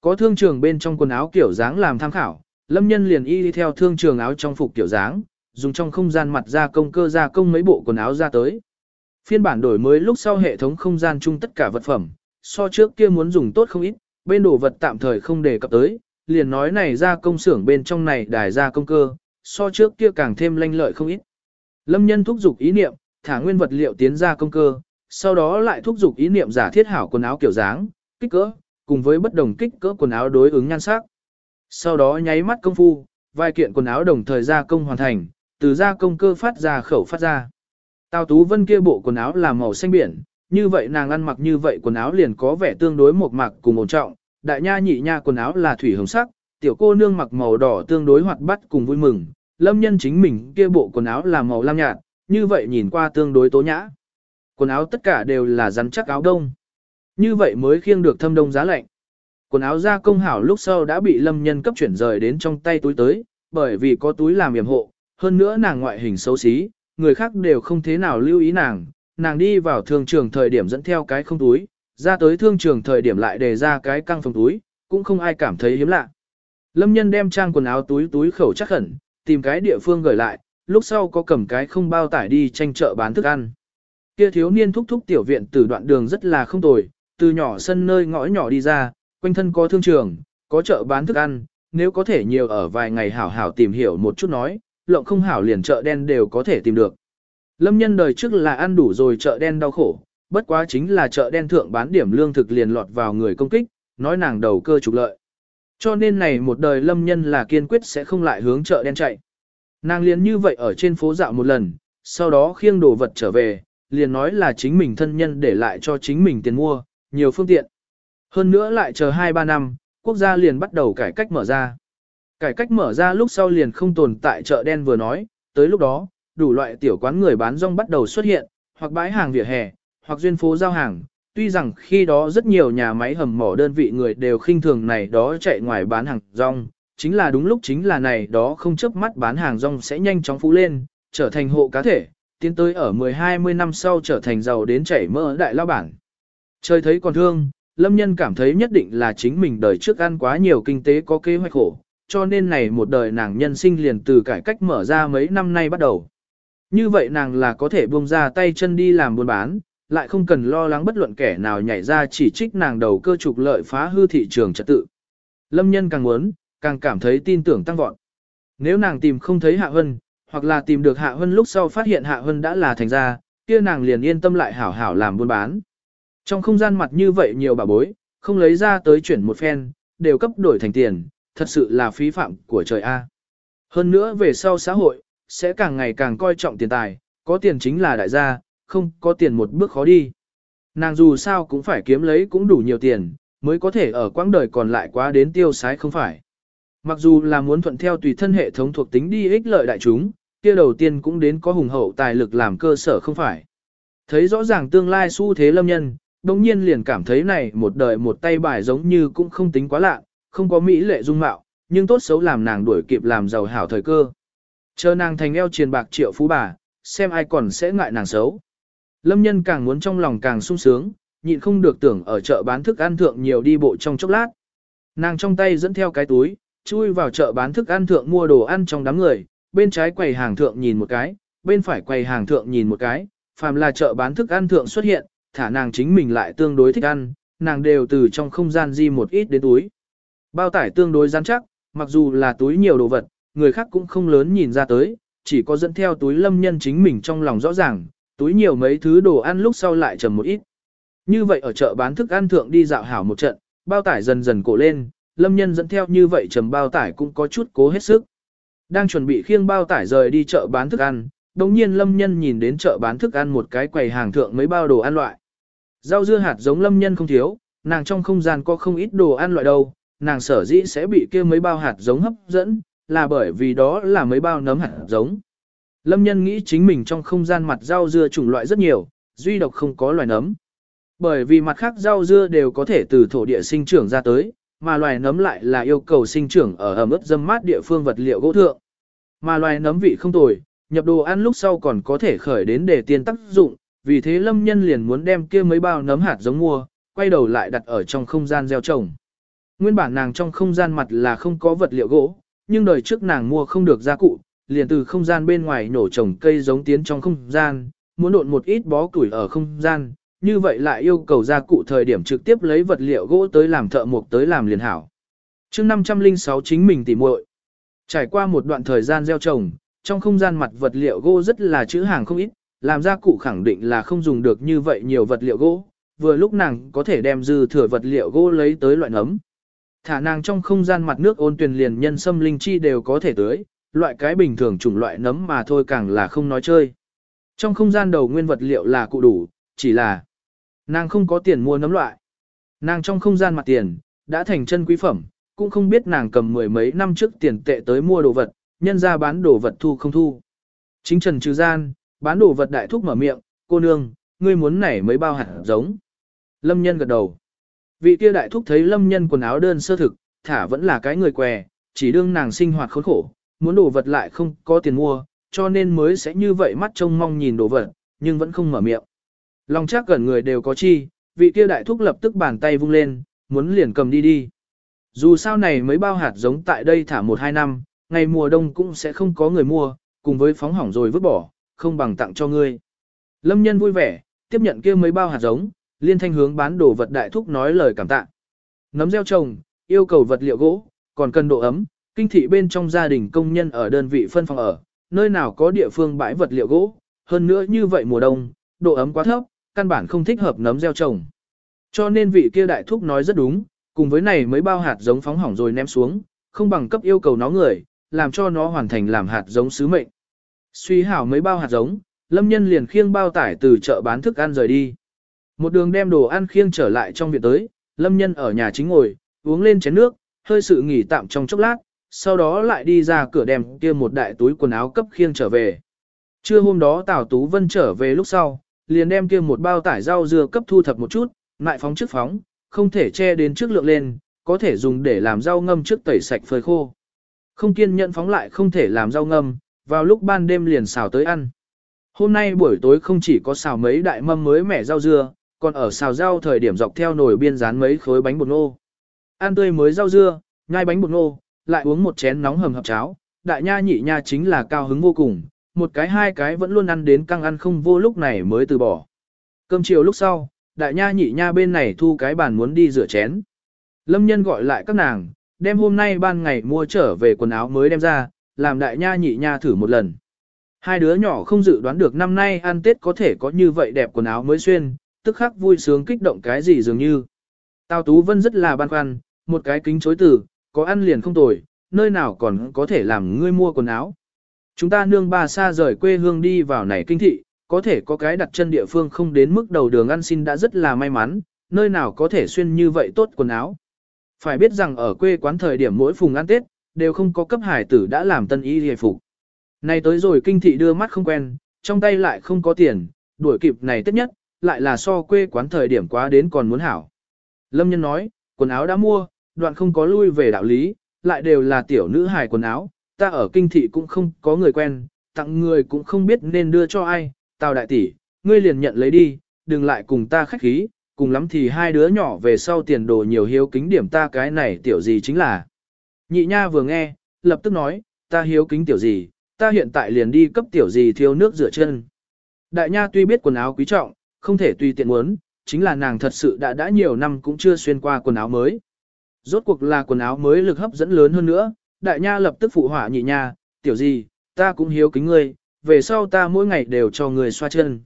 Có thương trường bên trong quần áo kiểu dáng làm tham khảo, lâm nhân liền y đi theo thương trường áo trong phục kiểu dáng, dùng trong không gian mặt ra công cơ ra công mấy bộ quần áo ra tới. Phiên bản đổi mới lúc sau hệ thống không gian chung tất cả vật phẩm, so trước kia muốn dùng tốt không ít, bên đồ vật tạm thời không đề cập tới, liền nói này ra công xưởng bên trong này đài ra công cơ, so trước kia càng thêm lanh lợi không ít. Lâm nhân thúc giục ý niệm, thả nguyên vật liệu tiến ra công cơ, sau đó lại thúc giục ý niệm giả thiết hảo quần áo kiểu dáng, kích cỡ, cùng với bất đồng kích cỡ quần áo đối ứng nhan sắc. Sau đó nháy mắt công phu, vài kiện quần áo đồng thời gia công hoàn thành, từ gia công cơ phát ra khẩu phát ra. Tào Tú Vân kia bộ quần áo là màu xanh biển, như vậy nàng ăn mặc như vậy quần áo liền có vẻ tương đối một mặc cùng ổn trọng, đại nha nhị nha quần áo là thủy hồng sắc, tiểu cô nương mặc màu đỏ tương đối hoạt bát cùng vui mừng, lâm nhân chính mình kia bộ quần áo là màu lam nhạt, như vậy nhìn qua tương đối tố nhã. Quần áo tất cả đều là rắn chắc áo đông. Như vậy mới khiêng được thâm đông giá lạnh. Quần áo ra công hảo lúc sau đã bị lâm nhân cấp chuyển rời đến trong tay túi tới, bởi vì có túi làm yểm hộ, hơn nữa nàng ngoại hình xấu xí, người khác đều không thế nào lưu ý nàng, nàng đi vào thương trường thời điểm dẫn theo cái không túi, ra tới thương trường thời điểm lại đề ra cái căng phòng túi, cũng không ai cảm thấy hiếm lạ. Lâm nhân đem trang quần áo túi túi khẩu chắc khẩn, tìm cái địa phương gửi lại, lúc sau có cầm cái không bao tải đi tranh chợ bán thức ăn. Kia thiếu niên thúc thúc tiểu viện từ đoạn đường rất là không tồi, từ nhỏ sân nơi ngõ nhỏ đi ra, quanh thân có thương trường, có chợ bán thức ăn, nếu có thể nhiều ở vài ngày hảo hảo tìm hiểu một chút nói, lộng không hảo liền chợ đen đều có thể tìm được. Lâm nhân đời trước là ăn đủ rồi chợ đen đau khổ, bất quá chính là chợ đen thượng bán điểm lương thực liền lọt vào người công kích, nói nàng đầu cơ trục lợi. Cho nên này một đời lâm nhân là kiên quyết sẽ không lại hướng chợ đen chạy. Nàng liền như vậy ở trên phố dạo một lần, sau đó khiêng đồ vật trở về, liền nói là chính mình thân nhân để lại cho chính mình tiền mua, nhiều phương tiện. Hơn nữa lại chờ 2-3 năm, quốc gia liền bắt đầu cải cách mở ra. Cải cách mở ra lúc sau liền không tồn tại chợ đen vừa nói, tới lúc đó, đủ loại tiểu quán người bán rong bắt đầu xuất hiện, hoặc bãi hàng vỉa hè, hoặc duyên phố giao hàng. Tuy rằng khi đó rất nhiều nhà máy hầm mỏ đơn vị người đều khinh thường này đó chạy ngoài bán hàng rong, chính là đúng lúc chính là này đó không chấp mắt bán hàng rong sẽ nhanh chóng phú lên, trở thành hộ cá thể, tiến tới ở 10-20 năm sau trở thành giàu đến chảy mỡ đại lao bản. Trời thấy còn thương, Lâm Nhân cảm thấy nhất định là chính mình đời trước ăn quá nhiều kinh tế có kế hoạch khổ, cho nên này một đời nàng nhân sinh liền từ cải cách mở ra mấy năm nay bắt đầu. Như vậy nàng là có thể buông ra tay chân đi làm buôn bán, lại không cần lo lắng bất luận kẻ nào nhảy ra chỉ trích nàng đầu cơ trục lợi phá hư thị trường trật tự. Lâm nhân càng muốn, càng cảm thấy tin tưởng tăng vọt. Nếu nàng tìm không thấy Hạ Hân, hoặc là tìm được Hạ Hân lúc sau phát hiện Hạ Hân đã là thành ra, kia nàng liền yên tâm lại hảo hảo làm buôn bán. Trong không gian mặt như vậy nhiều bà bối, không lấy ra tới chuyển một phen, đều cấp đổi thành tiền, thật sự là phí phạm của trời A. Hơn nữa về sau xã hội, sẽ càng ngày càng coi trọng tiền tài, có tiền chính là đại gia, không có tiền một bước khó đi. Nàng dù sao cũng phải kiếm lấy cũng đủ nhiều tiền, mới có thể ở quãng đời còn lại quá đến tiêu sái không phải. Mặc dù là muốn thuận theo tùy thân hệ thống thuộc tính đi ích lợi đại chúng, kia đầu tiên cũng đến có hùng hậu tài lực làm cơ sở không phải. Thấy rõ ràng tương lai xu thế lâm nhân, đồng nhiên liền cảm thấy này một đời một tay bài giống như cũng không tính quá lạ, không có mỹ lệ dung mạo, nhưng tốt xấu làm nàng đuổi kịp làm giàu hảo thời cơ. Chờ nàng thành eo triền bạc triệu phú bà, xem ai còn sẽ ngại nàng xấu. Lâm nhân càng muốn trong lòng càng sung sướng, nhịn không được tưởng ở chợ bán thức ăn thượng nhiều đi bộ trong chốc lát. Nàng trong tay dẫn theo cái túi, chui vào chợ bán thức ăn thượng mua đồ ăn trong đám người, bên trái quầy hàng thượng nhìn một cái, bên phải quầy hàng thượng nhìn một cái, phàm là chợ bán thức ăn thượng xuất hiện, thả nàng chính mình lại tương đối thích ăn, nàng đều từ trong không gian di một ít đến túi. Bao tải tương đối rắn chắc, mặc dù là túi nhiều đồ vật, người khác cũng không lớn nhìn ra tới, chỉ có dẫn theo túi lâm nhân chính mình trong lòng rõ ràng, túi nhiều mấy thứ đồ ăn lúc sau lại trầm một ít. Như vậy ở chợ bán thức ăn thượng đi dạo hảo một trận, bao tải dần dần cổ lên, lâm nhân dẫn theo như vậy trầm bao tải cũng có chút cố hết sức. Đang chuẩn bị khiêng bao tải rời đi chợ bán thức ăn, đồng nhiên lâm nhân nhìn đến chợ bán thức ăn một cái quầy hàng thượng mấy bao đồ ăn loại. Rau dưa hạt giống lâm nhân không thiếu, nàng trong không gian có không ít đồ ăn loại đâu, nàng sở dĩ sẽ bị kia mấy bao hạt giống hấp dẫn, là bởi vì đó là mấy bao nấm hạt giống. Lâm nhân nghĩ chính mình trong không gian mặt rau dưa chủng loại rất nhiều, duy độc không có loài nấm. Bởi vì mặt khác rau dưa đều có thể từ thổ địa sinh trưởng ra tới, mà loài nấm lại là yêu cầu sinh trưởng ở ẩm ướt dâm mát địa phương vật liệu gỗ thượng. Mà loài nấm vị không tồi, nhập đồ ăn lúc sau còn có thể khởi đến để tiên tác dụng, vì thế lâm nhân liền muốn đem kia mấy bao nấm hạt giống mua, quay đầu lại đặt ở trong không gian gieo trồng. Nguyên bản nàng trong không gian mặt là không có vật liệu gỗ, nhưng đời trước nàng mua không được gia cụ, liền từ không gian bên ngoài nổ trồng cây giống tiến trong không gian, muốn độn một ít bó củi ở không gian, như vậy lại yêu cầu gia cụ thời điểm trực tiếp lấy vật liệu gỗ tới làm thợ mộc tới làm liền hảo. Trước 506 chính mình tỉ muội Trải qua một đoạn thời gian gieo trồng, trong không gian mặt vật liệu gỗ rất là chữ hàng không ít, làm gia cụ khẳng định là không dùng được như vậy nhiều vật liệu gỗ, vừa lúc nàng có thể đem dư thừa vật liệu gỗ lấy tới loại nấm. Thả nàng trong không gian mặt nước ôn tuyền liền nhân sâm linh chi đều có thể tới, loại cái bình thường chủng loại nấm mà thôi càng là không nói chơi. Trong không gian đầu nguyên vật liệu là cụ đủ, chỉ là nàng không có tiền mua nấm loại. Nàng trong không gian mặt tiền, đã thành chân quý phẩm, cũng không biết nàng cầm mười mấy năm trước tiền tệ tới mua đồ vật, nhân ra bán đồ vật thu không thu. Chính trần trừ gian, bán đồ vật đại thúc mở miệng, cô nương, ngươi muốn nảy mấy bao hạt giống. Lâm nhân gật đầu. Vị kia đại thúc thấy lâm nhân quần áo đơn sơ thực, thả vẫn là cái người què, chỉ đương nàng sinh hoạt khốn khổ, muốn đồ vật lại không có tiền mua, cho nên mới sẽ như vậy mắt trông mong nhìn đồ vật, nhưng vẫn không mở miệng. Lòng chắc gần người đều có chi, vị kia đại thúc lập tức bàn tay vung lên, muốn liền cầm đi đi. Dù sao này mấy bao hạt giống tại đây thả một hai năm, ngày mùa đông cũng sẽ không có người mua, cùng với phóng hỏng rồi vứt bỏ, không bằng tặng cho ngươi. Lâm nhân vui vẻ, tiếp nhận kia mấy bao hạt giống, liên thanh hướng bán đồ vật đại thúc nói lời cảm tạ. Nấm gieo trồng, yêu cầu vật liệu gỗ, còn cần độ ấm, kinh thị bên trong gia đình công nhân ở đơn vị phân phòng ở, nơi nào có địa phương bãi vật liệu gỗ, hơn nữa như vậy mùa đông, độ ấm quá thấp, căn bản không thích hợp nấm gieo trồng. Cho nên vị kia đại thúc nói rất đúng, cùng với này mấy bao hạt giống phóng hỏng rồi ném xuống, không bằng cấp yêu cầu nó người, làm cho nó hoàn thành làm hạt giống sứ mệnh. Suy hảo mấy bao hạt giống, lâm nhân liền khiêng bao tải từ chợ bán thức ăn rời đi. Một đường đem đồ ăn khiêng trở lại trong viện tới, lâm nhân ở nhà chính ngồi, uống lên chén nước, hơi sự nghỉ tạm trong chốc lát, sau đó lại đi ra cửa đem kia một đại túi quần áo cấp khiêng trở về. Trưa hôm đó Tào Tú Vân trở về lúc sau, liền đem kia một bao tải rau dưa cấp thu thập một chút, lại phóng trước phóng, không thể che đến trước lượng lên, có thể dùng để làm rau ngâm trước tẩy sạch phơi khô. Không kiên nhẫn phóng lại không thể làm rau ngâm, vào lúc ban đêm liền xào tới ăn. Hôm nay buổi tối không chỉ có xào mấy đại mâm mới mẻ rau dưa, còn ở xào rau thời điểm dọc theo nồi biên rán mấy khối bánh bột ngô. Ăn tươi mới rau dưa, nhai bánh bột ngô, lại uống một chén nóng hầm hập cháo, đại nha nhị nha chính là cao hứng vô cùng, một cái hai cái vẫn luôn ăn đến căng ăn không vô lúc này mới từ bỏ. Cơm chiều lúc sau, đại nha nhị nha bên này thu cái bàn muốn đi rửa chén. Lâm nhân gọi lại các nàng, đem hôm nay ban ngày mua trở về quần áo mới đem ra, làm đại nha nhị nha thử một lần. Hai đứa nhỏ không dự đoán được năm nay ăn Tết có thể có như vậy đẹp quần áo mới xuyên, tức khắc vui sướng kích động cái gì dường như. Tào Tú Vân rất là băn khoăn, một cái kính chối từ, có ăn liền không tồi, nơi nào còn có thể làm ngươi mua quần áo. Chúng ta nương ba xa rời quê hương đi vào này kinh thị, có thể có cái đặt chân địa phương không đến mức đầu đường ăn xin đã rất là may mắn, nơi nào có thể xuyên như vậy tốt quần áo. Phải biết rằng ở quê quán thời điểm mỗi phùng ăn Tết, đều không có cấp hải tử đã làm tân y hề phục. Này tới rồi kinh thị đưa mắt không quen, trong tay lại không có tiền, đuổi kịp này tất nhất, lại là so quê quán thời điểm quá đến còn muốn hảo. Lâm nhân nói, quần áo đã mua, đoạn không có lui về đạo lý, lại đều là tiểu nữ hài quần áo, ta ở kinh thị cũng không có người quen, tặng người cũng không biết nên đưa cho ai, tào đại tỷ, ngươi liền nhận lấy đi, đừng lại cùng ta khách khí, cùng lắm thì hai đứa nhỏ về sau tiền đồ nhiều hiếu kính điểm ta cái này tiểu gì chính là. Nhị nha vừa nghe, lập tức nói, ta hiếu kính tiểu gì, ta hiện tại liền đi cấp tiểu gì thiếu nước rửa chân. Đại nha tuy biết quần áo quý trọng, không thể tùy tiện muốn, chính là nàng thật sự đã đã nhiều năm cũng chưa xuyên qua quần áo mới. Rốt cuộc là quần áo mới lực hấp dẫn lớn hơn nữa, đại nha lập tức phụ họa nhị nha, tiểu gì, ta cũng hiếu kính ngươi, về sau ta mỗi ngày đều cho người xoa chân.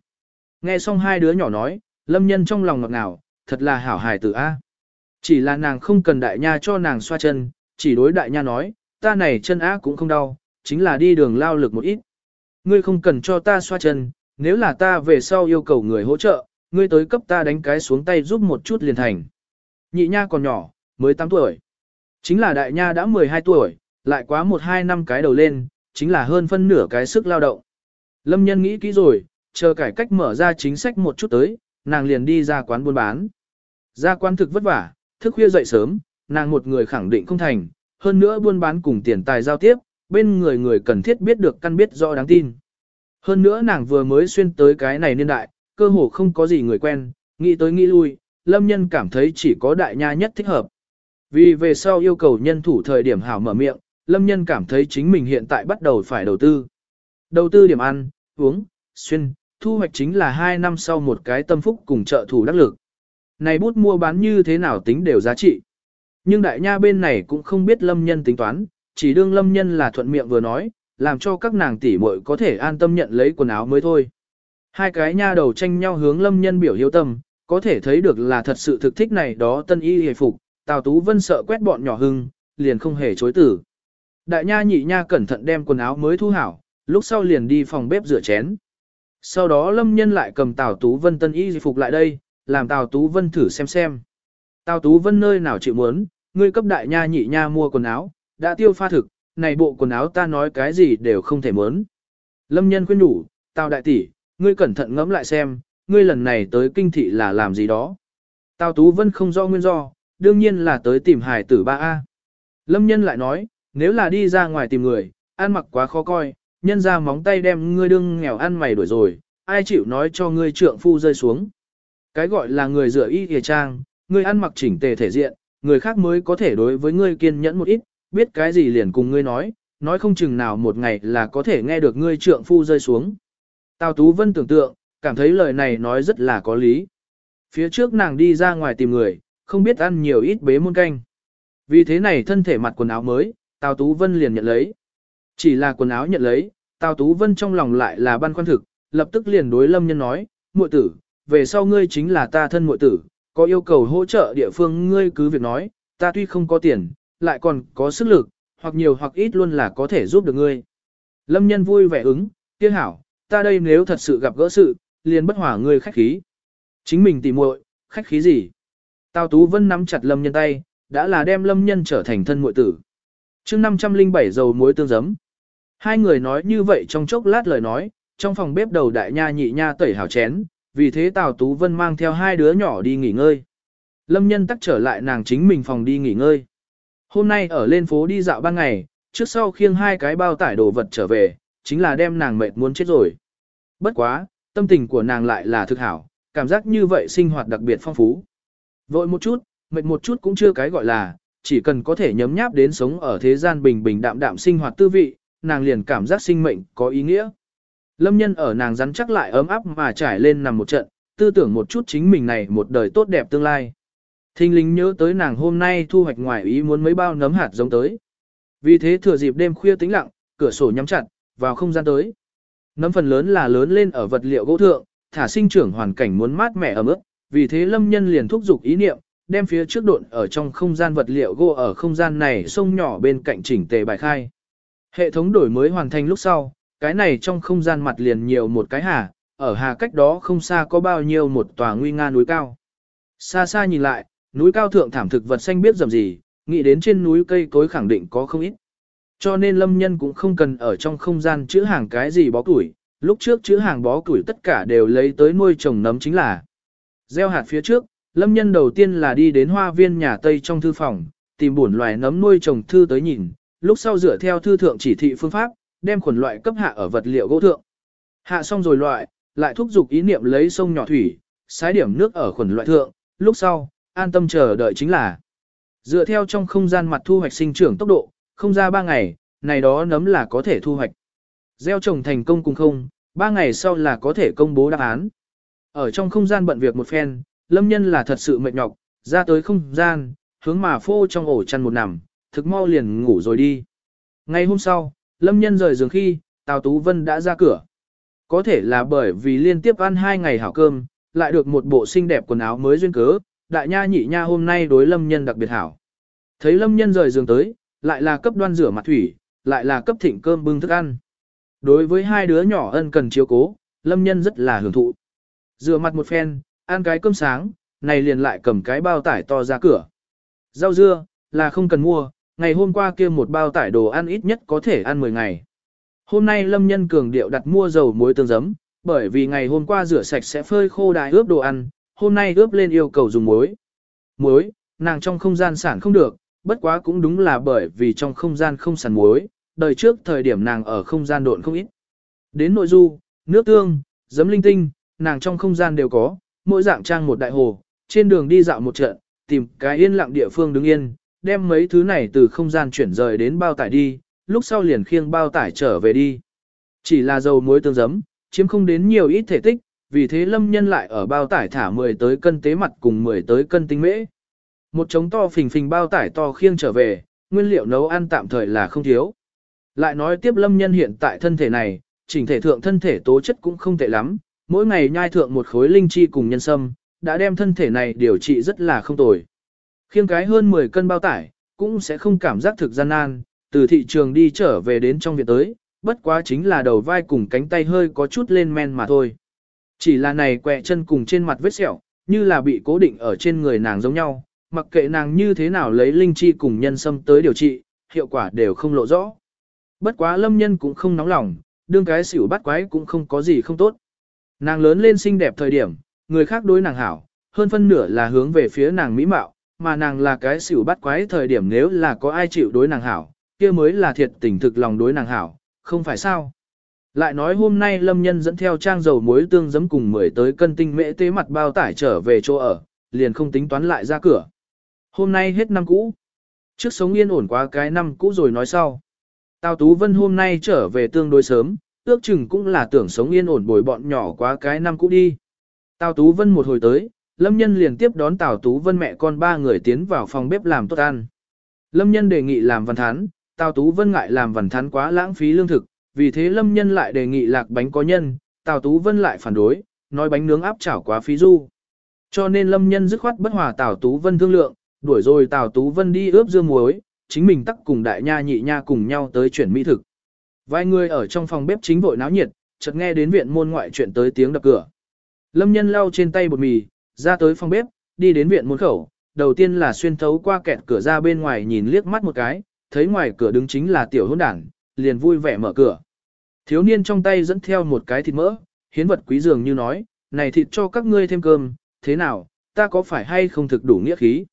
Nghe xong hai đứa nhỏ nói, lâm nhân trong lòng ngọt ngào, thật là hảo hài tử A. Chỉ là nàng không cần đại nha cho nàng xoa chân, chỉ đối đại nha nói, ta này chân á cũng không đau, chính là đi đường lao lực một ít. Ngươi không cần cho ta xoa chân, nếu là ta về sau yêu cầu người hỗ trợ, ngươi tới cấp ta đánh cái xuống tay giúp một chút liền thành. Nhị nha còn nhỏ, mới 8 tuổi. Chính là đại nha đã 12 tuổi, lại quá 1-2 năm cái đầu lên, chính là hơn phân nửa cái sức lao động. Lâm nhân nghĩ kỹ rồi, chờ cải cách mở ra chính sách một chút tới, nàng liền đi ra quán buôn bán. Ra quán thực vất vả, thức khuya dậy sớm, nàng một người khẳng định không thành, hơn nữa buôn bán cùng tiền tài giao tiếp, bên người người cần thiết biết được căn biết rõ đáng tin. Hơn nữa nàng vừa mới xuyên tới cái này niên đại, cơ hồ không có gì người quen, nghĩ tới nghĩ lui, lâm nhân cảm thấy chỉ có đại nha nhất thích hợp. Vì về sau yêu cầu nhân thủ thời điểm hảo mở miệng, lâm nhân cảm thấy chính mình hiện tại bắt đầu phải đầu tư. Đầu tư điểm ăn, uống, xuyên, thu hoạch chính là 2 năm sau một cái tâm phúc cùng trợ thủ đắc lực. Này bút mua bán như thế nào tính đều giá trị. Nhưng đại nha bên này cũng không biết lâm nhân tính toán, chỉ đương lâm nhân là thuận miệng vừa nói, làm cho các nàng tỷ muội có thể an tâm nhận lấy quần áo mới thôi. Hai cái nha đầu tranh nhau hướng lâm nhân biểu hiếu tâm, có thể thấy được là thật sự thực thích này đó tân y hề phục, Tào Tú Vân sợ quét bọn nhỏ hưng, liền không hề chối tử. Đại nha nhị nha cẩn thận đem quần áo mới thu hảo, lúc sau liền đi phòng bếp rửa chén. Sau đó lâm nhân lại cầm Tào Tú Vân tân y phục lại đây, làm Tào Tú Vân thử xem xem. Tào Tú Vân nơi nào chịu muốn, ngươi cấp đại nha nhị nha mua quần áo, đã tiêu pha thực, này bộ quần áo ta nói cái gì đều không thể muốn. Lâm nhân khuyên đủ, Tào đại tỷ, ngươi cẩn thận ngẫm lại xem, ngươi lần này tới kinh thị là làm gì đó. Tào Tú Vân không do nguyên do, đương nhiên là tới tìm hài tử ba a Lâm nhân lại nói, nếu là đi ra ngoài tìm người, ăn mặc quá khó coi, nhân ra móng tay đem ngươi đương nghèo ăn mày đuổi rồi, ai chịu nói cho ngươi trượng phu rơi xuống. Cái gọi là người rửa y kìa trang, ngươi ăn mặc chỉnh tề thể diện, người khác mới có thể đối với ngươi kiên nhẫn một ít, biết cái gì liền cùng ngươi nói, nói không chừng nào một ngày là có thể nghe được ngươi trượng phu rơi xuống. Tào Tú Vân tưởng tượng, cảm thấy lời này nói rất là có lý. Phía trước nàng đi ra ngoài tìm người, không biết ăn nhiều ít bế muôn canh. Vì thế này thân thể mặt quần áo mới, Tào Tú Vân liền nhận lấy. Chỉ là quần áo nhận lấy, Tào Tú Vân trong lòng lại là băn khoăn thực, lập tức liền đối Lâm Nhân nói, muội tử, về sau ngươi chính là ta thân muội tử, có yêu cầu hỗ trợ địa phương ngươi cứ việc nói, ta tuy không có tiền, lại còn có sức lực, hoặc nhiều hoặc ít luôn là có thể giúp được ngươi. Lâm Nhân vui vẻ ứng, tiếc hảo, ta đây nếu thật sự gặp gỡ sự, liền bất hỏa ngươi khách khí. Chính mình tìm muội, khách khí gì? Tào Tú Vân nắm chặt Lâm Nhân tay, đã là đem Lâm Nhân trở thành thân muội tử. Chương 507 dầu muối tương giấm. Hai người nói như vậy trong chốc lát lời nói, trong phòng bếp đầu đại nha nhị nha tẩy hảo chén, vì thế Tào Tú Vân mang theo hai đứa nhỏ đi nghỉ ngơi. Lâm Nhân tắc trở lại nàng chính mình phòng đi nghỉ ngơi. Hôm nay ở lên phố đi dạo ban ngày, trước sau khiêng hai cái bao tải đồ vật trở về, chính là đem nàng mệt muốn chết rồi. Bất quá, tâm tình của nàng lại là thực hảo, cảm giác như vậy sinh hoạt đặc biệt phong phú. Vội một chút, mệt một chút cũng chưa cái gọi là, chỉ cần có thể nhấm nháp đến sống ở thế gian bình bình đạm đạm sinh hoạt tư vị, nàng liền cảm giác sinh mệnh có ý nghĩa. Lâm nhân ở nàng rắn chắc lại ấm áp mà trải lên nằm một trận, tư tưởng một chút chính mình này một đời tốt đẹp tương lai. Thinh lính nhớ tới nàng hôm nay thu hoạch ngoài ý muốn mấy bao nấm hạt giống tới. Vì thế thừa dịp đêm khuya tĩnh lặng, cửa sổ nhắm chặt, vào không gian tới. Nấm phần lớn là lớn lên ở vật liệu gỗ thượng, thả sinh trưởng hoàn cảnh muốn mát mẻ ấm ướt, vì thế lâm nhân liền thúc giục ý niệm, đem phía trước độn ở trong không gian vật liệu gỗ ở không gian này sông nhỏ bên cạnh chỉnh tề bài khai. Hệ thống đổi mới hoàn thành lúc sau, cái này trong không gian mặt liền nhiều một cái hà, ở hà cách đó không xa có bao nhiêu một tòa nguy nga núi cao. Xa xa nhìn lại, núi cao thượng thảm thực vật xanh biết dầm gì, nghĩ đến trên núi cây cối khẳng định có không ít. Cho nên lâm nhân cũng không cần ở trong không gian chữ hàng cái gì bó củi, lúc trước chữ hàng bó củi tất cả đều lấy tới nuôi trồng nấm chính là. Gieo hạt phía trước, lâm nhân đầu tiên là đi đến hoa viên nhà Tây trong thư phòng, tìm bổn loài nấm nuôi trồng thư tới nhìn, lúc sau dựa theo thư thượng chỉ thị phương pháp, đem khuẩn loại cấp hạ ở vật liệu gỗ thượng. Hạ xong rồi loại, lại thúc giục ý niệm lấy sông nhỏ thủy, sái điểm nước ở khuẩn loại thượng, lúc sau, an tâm chờ đợi chính là. Dựa theo trong không gian mặt thu hoạch sinh trưởng tốc độ, không ra 3 ngày, này đó nấm là có thể thu hoạch. Gieo trồng thành công cùng không, 3 ngày sau là có thể công bố đáp án. Ở trong không gian bận việc một phen, lâm nhân là thật sự mệt nhọc, ra tới không gian, hướng mà phô trong ổ chăn một nằm, thực mau liền ngủ rồi đi. Ngày hôm sau, lâm nhân rời giường khi, Tào Tú Vân đã ra cửa. Có thể là bởi vì liên tiếp ăn hai ngày hảo cơm, lại được một bộ xinh đẹp quần áo mới duyên cớ, đại nha nhị nha hôm nay đối lâm nhân đặc biệt hảo. Thấy lâm nhân rời giường tới, lại là cấp đoan rửa mặt thủy, lại là cấp thịnh cơm bưng thức ăn. Đối với hai đứa nhỏ ân cần chiếu cố, lâm nhân rất là hưởng thụ. Rửa mặt một phen, ăn cái cơm sáng, này liền lại cầm cái bao tải to ra cửa. Rau dưa, là không cần mua, ngày hôm qua kia một bao tải đồ ăn ít nhất có thể ăn 10 ngày. Hôm nay Lâm Nhân cường điệu đặt mua dầu muối tương giấm, bởi vì ngày hôm qua rửa sạch sẽ phơi khô đài ướp đồ ăn, hôm nay ướp lên yêu cầu dùng muối. Muối, nàng trong không gian sản không được, bất quá cũng đúng là bởi vì trong không gian không sản muối, đời trước thời điểm nàng ở không gian độn không ít. Đến nội du, nước tương, giấm linh tinh, nàng trong không gian đều có, mỗi dạng trang một đại hồ, trên đường đi dạo một trận, tìm cái yên lặng địa phương đứng yên, đem mấy thứ này từ không gian chuyển rời đến bao tải đi, lúc sau liền khiêng bao tải trở về đi. Chỉ là dầu muối tương giấm, chiếm không đến nhiều ít thể tích, vì thế lâm nhân lại ở bao tải thả 10 tới cân tế mặt cùng 10 tới cân tinh mễ. Một trống to phình phình bao tải to khiêng trở về, nguyên liệu nấu ăn tạm thời là không thiếu. Lại nói tiếp lâm nhân hiện tại thân thể này, chỉnh thể thượng thân thể tố chất cũng không tệ lắm, mỗi ngày nhai thượng một khối linh chi cùng nhân sâm, đã đem thân thể này điều trị rất là không tồi. Khiêng cái hơn 10 cân bao tải, cũng sẽ không cảm giác thực gian nan, từ thị trường đi trở về đến trong viện tới, bất quá chính là đầu vai cùng cánh tay hơi có chút lên men mà thôi. Chỉ là này quẹ chân cùng trên mặt vết sẹo, như là bị cố định ở trên người nàng giống nhau, mặc kệ nàng như thế nào lấy linh chi cùng nhân sâm tới điều trị, hiệu quả đều không lộ rõ. Bất quá lâm nhân cũng không nóng lòng, đương cái xỉu bắt quái cũng không có gì không tốt. Nàng lớn lên xinh đẹp thời điểm, người khác đối nàng hảo, hơn phân nửa là hướng về phía nàng mỹ mạo, mà nàng là cái xỉu bắt quái thời điểm nếu là có ai chịu đối nàng hảo, kia mới là thiệt tình thực lòng đối nàng hảo, không phải sao. Lại nói hôm nay Lâm Nhân dẫn theo trang dầu muối tương giấm cùng 10 tới cân tinh mễ tế mặt bao tải trở về chỗ ở, liền không tính toán lại ra cửa. Hôm nay hết năm cũ. Trước sống yên ổn quá cái năm cũ rồi nói sau. Tào Tú Vân hôm nay trở về tương đối sớm, ước chừng cũng là tưởng sống yên ổn bồi bọn nhỏ quá cái năm cũ đi. Tào Tú Vân một hồi tới, Lâm Nhân liền tiếp đón Tào Tú Vân mẹ con ba người tiến vào phòng bếp làm tốt ăn. Lâm Nhân đề nghị làm văn thán, Tào Tú Vân ngại làm văn thán quá lãng phí lương thực, vì thế Lâm Nhân lại đề nghị lạc bánh có nhân, Tào Tú Vân lại phản đối, nói bánh nướng áp chảo quá phí du. Cho nên Lâm Nhân dứt khoát bất hòa Tào Tú Vân thương lượng, đuổi rồi Tào Tú Vân đi ướp dưa muối, chính mình tắc cùng đại nha nhị nha cùng nhau tới chuyển mỹ thực. Vài người ở trong phòng bếp chính vội náo nhiệt, chợt nghe đến viện môn ngoại chuyện tới tiếng đập cửa. Lâm Nhân lau trên tay bột mì, ra tới phòng bếp, đi đến viện môn khẩu, đầu tiên là xuyên thấu qua kẹt cửa ra bên ngoài nhìn liếc mắt một cái, thấy ngoài cửa đứng chính là tiểu hôn đảng, liền vui vẻ mở cửa. Thiếu niên trong tay dẫn theo một cái thịt mỡ, hiến vật quý dường như nói, này thịt cho các ngươi thêm cơm, thế nào, ta có phải hay không thực đủ nghĩa khí?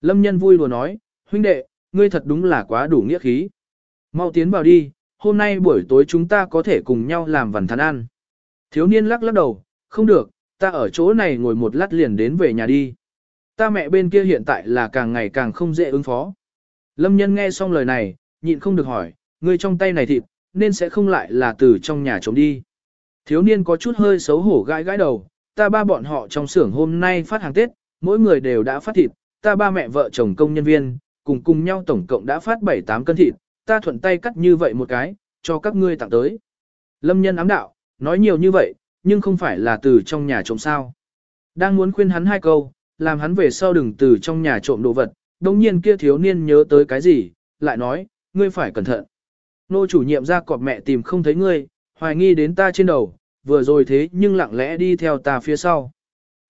Lâm nhân vui lùa nói, huynh đệ, ngươi thật đúng là quá đủ nghĩa khí. Mau tiến vào đi, hôm nay buổi tối chúng ta có thể cùng nhau làm vần thắn ăn. Thiếu niên lắc lắc đầu, không được, ta ở chỗ này ngồi một lát liền đến về nhà đi. Ta mẹ bên kia hiện tại là càng ngày càng không dễ ứng phó. Lâm nhân nghe xong lời này, nhịn không được hỏi, người trong tay này thịt, nên sẽ không lại là từ trong nhà trống đi. Thiếu niên có chút hơi xấu hổ gãi gãi đầu, ta ba bọn họ trong xưởng hôm nay phát hàng Tết, mỗi người đều đã phát thịt, ta ba mẹ vợ chồng công nhân viên, cùng cùng nhau tổng cộng đã phát 7-8 cân thịt, ta thuận tay cắt như vậy một cái, cho các ngươi tặng tới. Lâm nhân ám đạo, nói nhiều như vậy, nhưng không phải là từ trong nhà trộm sao. Đang muốn khuyên hắn hai câu, làm hắn về sau đừng từ trong nhà trộm đồ vật, đồng nhiên kia thiếu niên nhớ tới cái gì, lại nói, ngươi phải cẩn thận. Nô chủ nhiệm ra cọp mẹ tìm không thấy ngươi, hoài nghi đến ta trên đầu, vừa rồi thế nhưng lặng lẽ đi theo ta phía sau.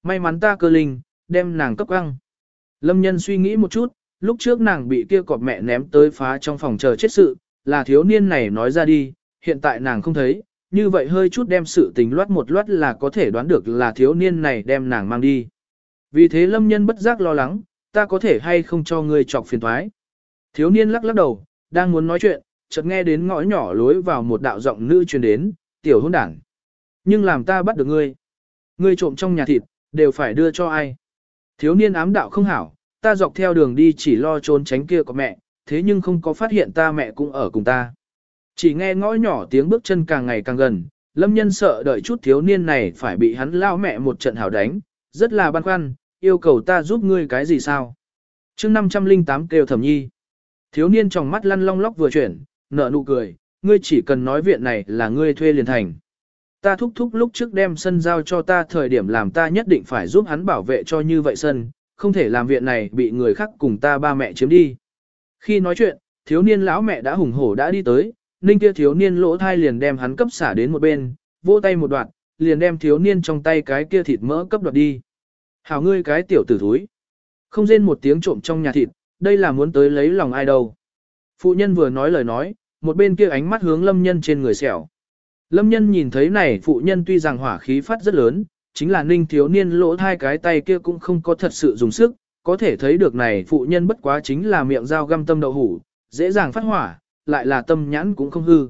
May mắn ta cơ linh, đem nàng cấp ăn. Lâm nhân suy nghĩ một chút, lúc trước nàng bị kia cọp mẹ ném tới phá trong phòng chờ chết sự, là thiếu niên này nói ra đi, hiện tại nàng không thấy, như vậy hơi chút đem sự tình loát một loát là có thể đoán được là thiếu niên này đem nàng mang đi. Vì thế lâm nhân bất giác lo lắng, ta có thể hay không cho ngươi chọc phiền thoái. Thiếu niên lắc lắc đầu, đang muốn nói chuyện, chợt nghe đến ngõ nhỏ lối vào một đạo giọng nữ truyền đến, tiểu hôn đảng. Nhưng làm ta bắt được ngươi. Ngươi trộm trong nhà thịt, đều phải đưa cho ai. Thiếu niên ám đạo không hảo, ta dọc theo đường đi chỉ lo trốn tránh kia của mẹ, thế nhưng không có phát hiện ta mẹ cũng ở cùng ta. Chỉ nghe ngõ nhỏ tiếng bước chân càng ngày càng gần, lâm nhân sợ đợi chút thiếu niên này phải bị hắn lao mẹ một trận hảo đánh, rất là băn khoăn, yêu cầu ta giúp ngươi cái gì sao. chương 508 kêu thẩm nhi. Thiếu niên trong mắt lăn long lóc vừa chuyển, nở nụ cười, ngươi chỉ cần nói viện này là ngươi thuê liền thành. Ta thúc thúc lúc trước đem sân giao cho ta thời điểm làm ta nhất định phải giúp hắn bảo vệ cho như vậy sân, không thể làm viện này bị người khác cùng ta ba mẹ chiếm đi. Khi nói chuyện, thiếu niên lão mẹ đã hùng hổ đã đi tới, ninh kia thiếu niên lỗ thai liền đem hắn cấp xả đến một bên, vỗ tay một đoạn, liền đem thiếu niên trong tay cái kia thịt mỡ cấp đoạt đi. Hảo ngươi cái tiểu tử thúi. Không rên một tiếng trộm trong nhà thịt, đây là muốn tới lấy lòng ai đâu. Phụ nhân vừa nói lời nói, một bên kia ánh mắt hướng lâm nhân trên người xẻo. Lâm nhân nhìn thấy này phụ nhân tuy rằng hỏa khí phát rất lớn, chính là ninh thiếu niên lỗ thai cái tay kia cũng không có thật sự dùng sức, có thể thấy được này phụ nhân bất quá chính là miệng dao găm tâm đậu hủ, dễ dàng phát hỏa, lại là tâm nhãn cũng không hư.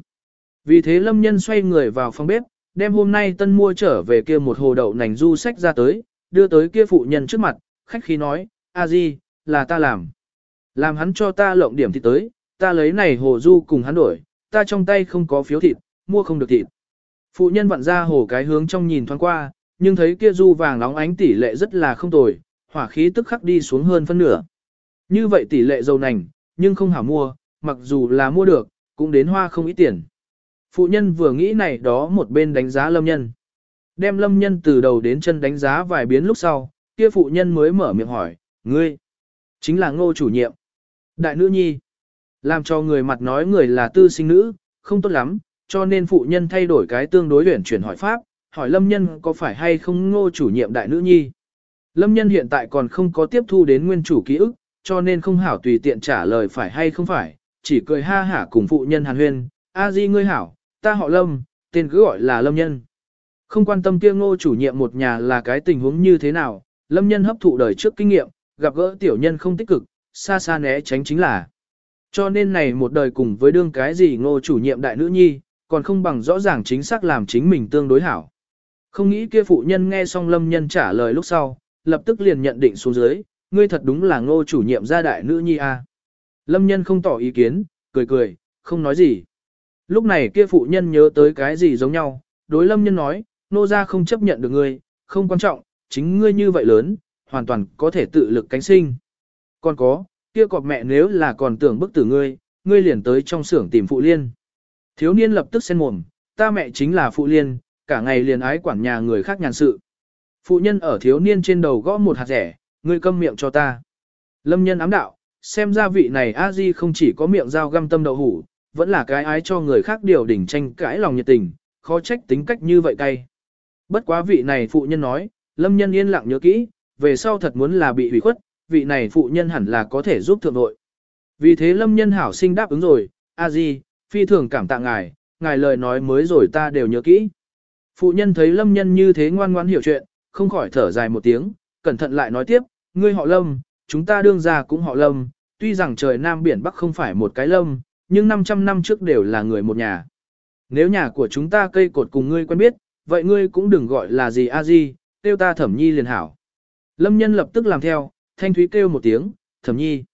Vì thế lâm nhân xoay người vào phòng bếp, đem hôm nay tân mua trở về kia một hồ đậu nành du sách ra tới, đưa tới kia phụ nhân trước mặt, khách khí nói, a di, là ta làm. Làm hắn cho ta lộng điểm thịt tới, ta lấy này hồ du cùng hắn đổi, ta trong tay không có phiếu thịt, mua không được thịt. Phụ nhân vặn ra hồ cái hướng trong nhìn thoáng qua, nhưng thấy kia du vàng nóng ánh tỷ lệ rất là không tồi, hỏa khí tức khắc đi xuống hơn phân nửa. Như vậy tỷ lệ dầu nành, nhưng không hảo mua, mặc dù là mua được, cũng đến hoa không ít tiền. Phụ nhân vừa nghĩ này đó một bên đánh giá lâm nhân. Đem lâm nhân từ đầu đến chân đánh giá vài biến lúc sau, kia phụ nhân mới mở miệng hỏi, ngươi, chính là ngô chủ nhiệm. Đại nữ nhi, làm cho người mặt nói người là tư sinh nữ, không tốt lắm, cho nên phụ nhân thay đổi cái tương đối luyện chuyển hỏi pháp, hỏi lâm nhân có phải hay không ngô chủ nhiệm đại nữ nhi. Lâm nhân hiện tại còn không có tiếp thu đến nguyên chủ ký ức, cho nên không hảo tùy tiện trả lời phải hay không phải, chỉ cười ha hả cùng phụ nhân hàn huyên, a di ngươi hảo, ta họ lâm, tên cứ gọi là lâm nhân. Không quan tâm kia ngô chủ nhiệm một nhà là cái tình huống như thế nào, lâm nhân hấp thụ đời trước kinh nghiệm, gặp gỡ tiểu nhân không tích cực, xa xa né tránh chính là. Cho nên này một đời cùng với đương cái gì ngô chủ nhiệm đại nữ nhi, còn không bằng rõ ràng chính xác làm chính mình tương đối hảo. Không nghĩ kia phụ nhân nghe xong lâm nhân trả lời lúc sau, lập tức liền nhận định xuống dưới, ngươi thật đúng là ngô chủ nhiệm gia đại nữ nhi a. Lâm nhân không tỏ ý kiến, cười cười, không nói gì. Lúc này kia phụ nhân nhớ tới cái gì giống nhau, đối lâm nhân nói, nô gia không chấp nhận được ngươi, không quan trọng, chính ngươi như vậy lớn, hoàn toàn có thể tự lực cánh sinh. Còn có, kia cọp mẹ nếu là còn tưởng bức tử ngươi, ngươi liền tới trong xưởng tìm phụ liên. Thiếu niên lập tức xen mồm, ta mẹ chính là phụ liên, cả ngày liền ái quản nhà người khác nhàn sự. Phụ nhân ở thiếu niên trên đầu gõ một hạt rẻ, ngươi câm miệng cho ta. Lâm nhân ám đạo, xem ra vị này a di không chỉ có miệng dao găm tâm đậu hủ, vẫn là cái ái cho người khác điều đỉnh tranh cãi lòng nhiệt tình, khó trách tính cách như vậy cay. Bất quá vị này phụ nhân nói, lâm nhân yên lặng nhớ kỹ, về sau thật muốn là bị hủy khuất, vị này phụ nhân hẳn là có thể giúp thượng nội. Vì thế lâm nhân hảo sinh đáp ứng rồi, a di, phi thường cảm tạ ngài, ngài lời nói mới rồi ta đều nhớ kỹ. Phụ nhân thấy lâm nhân như thế ngoan ngoan hiểu chuyện, không khỏi thở dài một tiếng, cẩn thận lại nói tiếp, ngươi họ lâm, chúng ta đương ra cũng họ lâm, tuy rằng trời Nam biển Bắc không phải một cái lâm, nhưng 500 năm trước đều là người một nhà. Nếu nhà của chúng ta cây cột cùng ngươi quen biết, vậy ngươi cũng đừng gọi là gì a di, kêu ta thẩm nhi liền hảo. Lâm nhân lập tức làm theo, thanh thúy kêu một tiếng, thẩm nhi.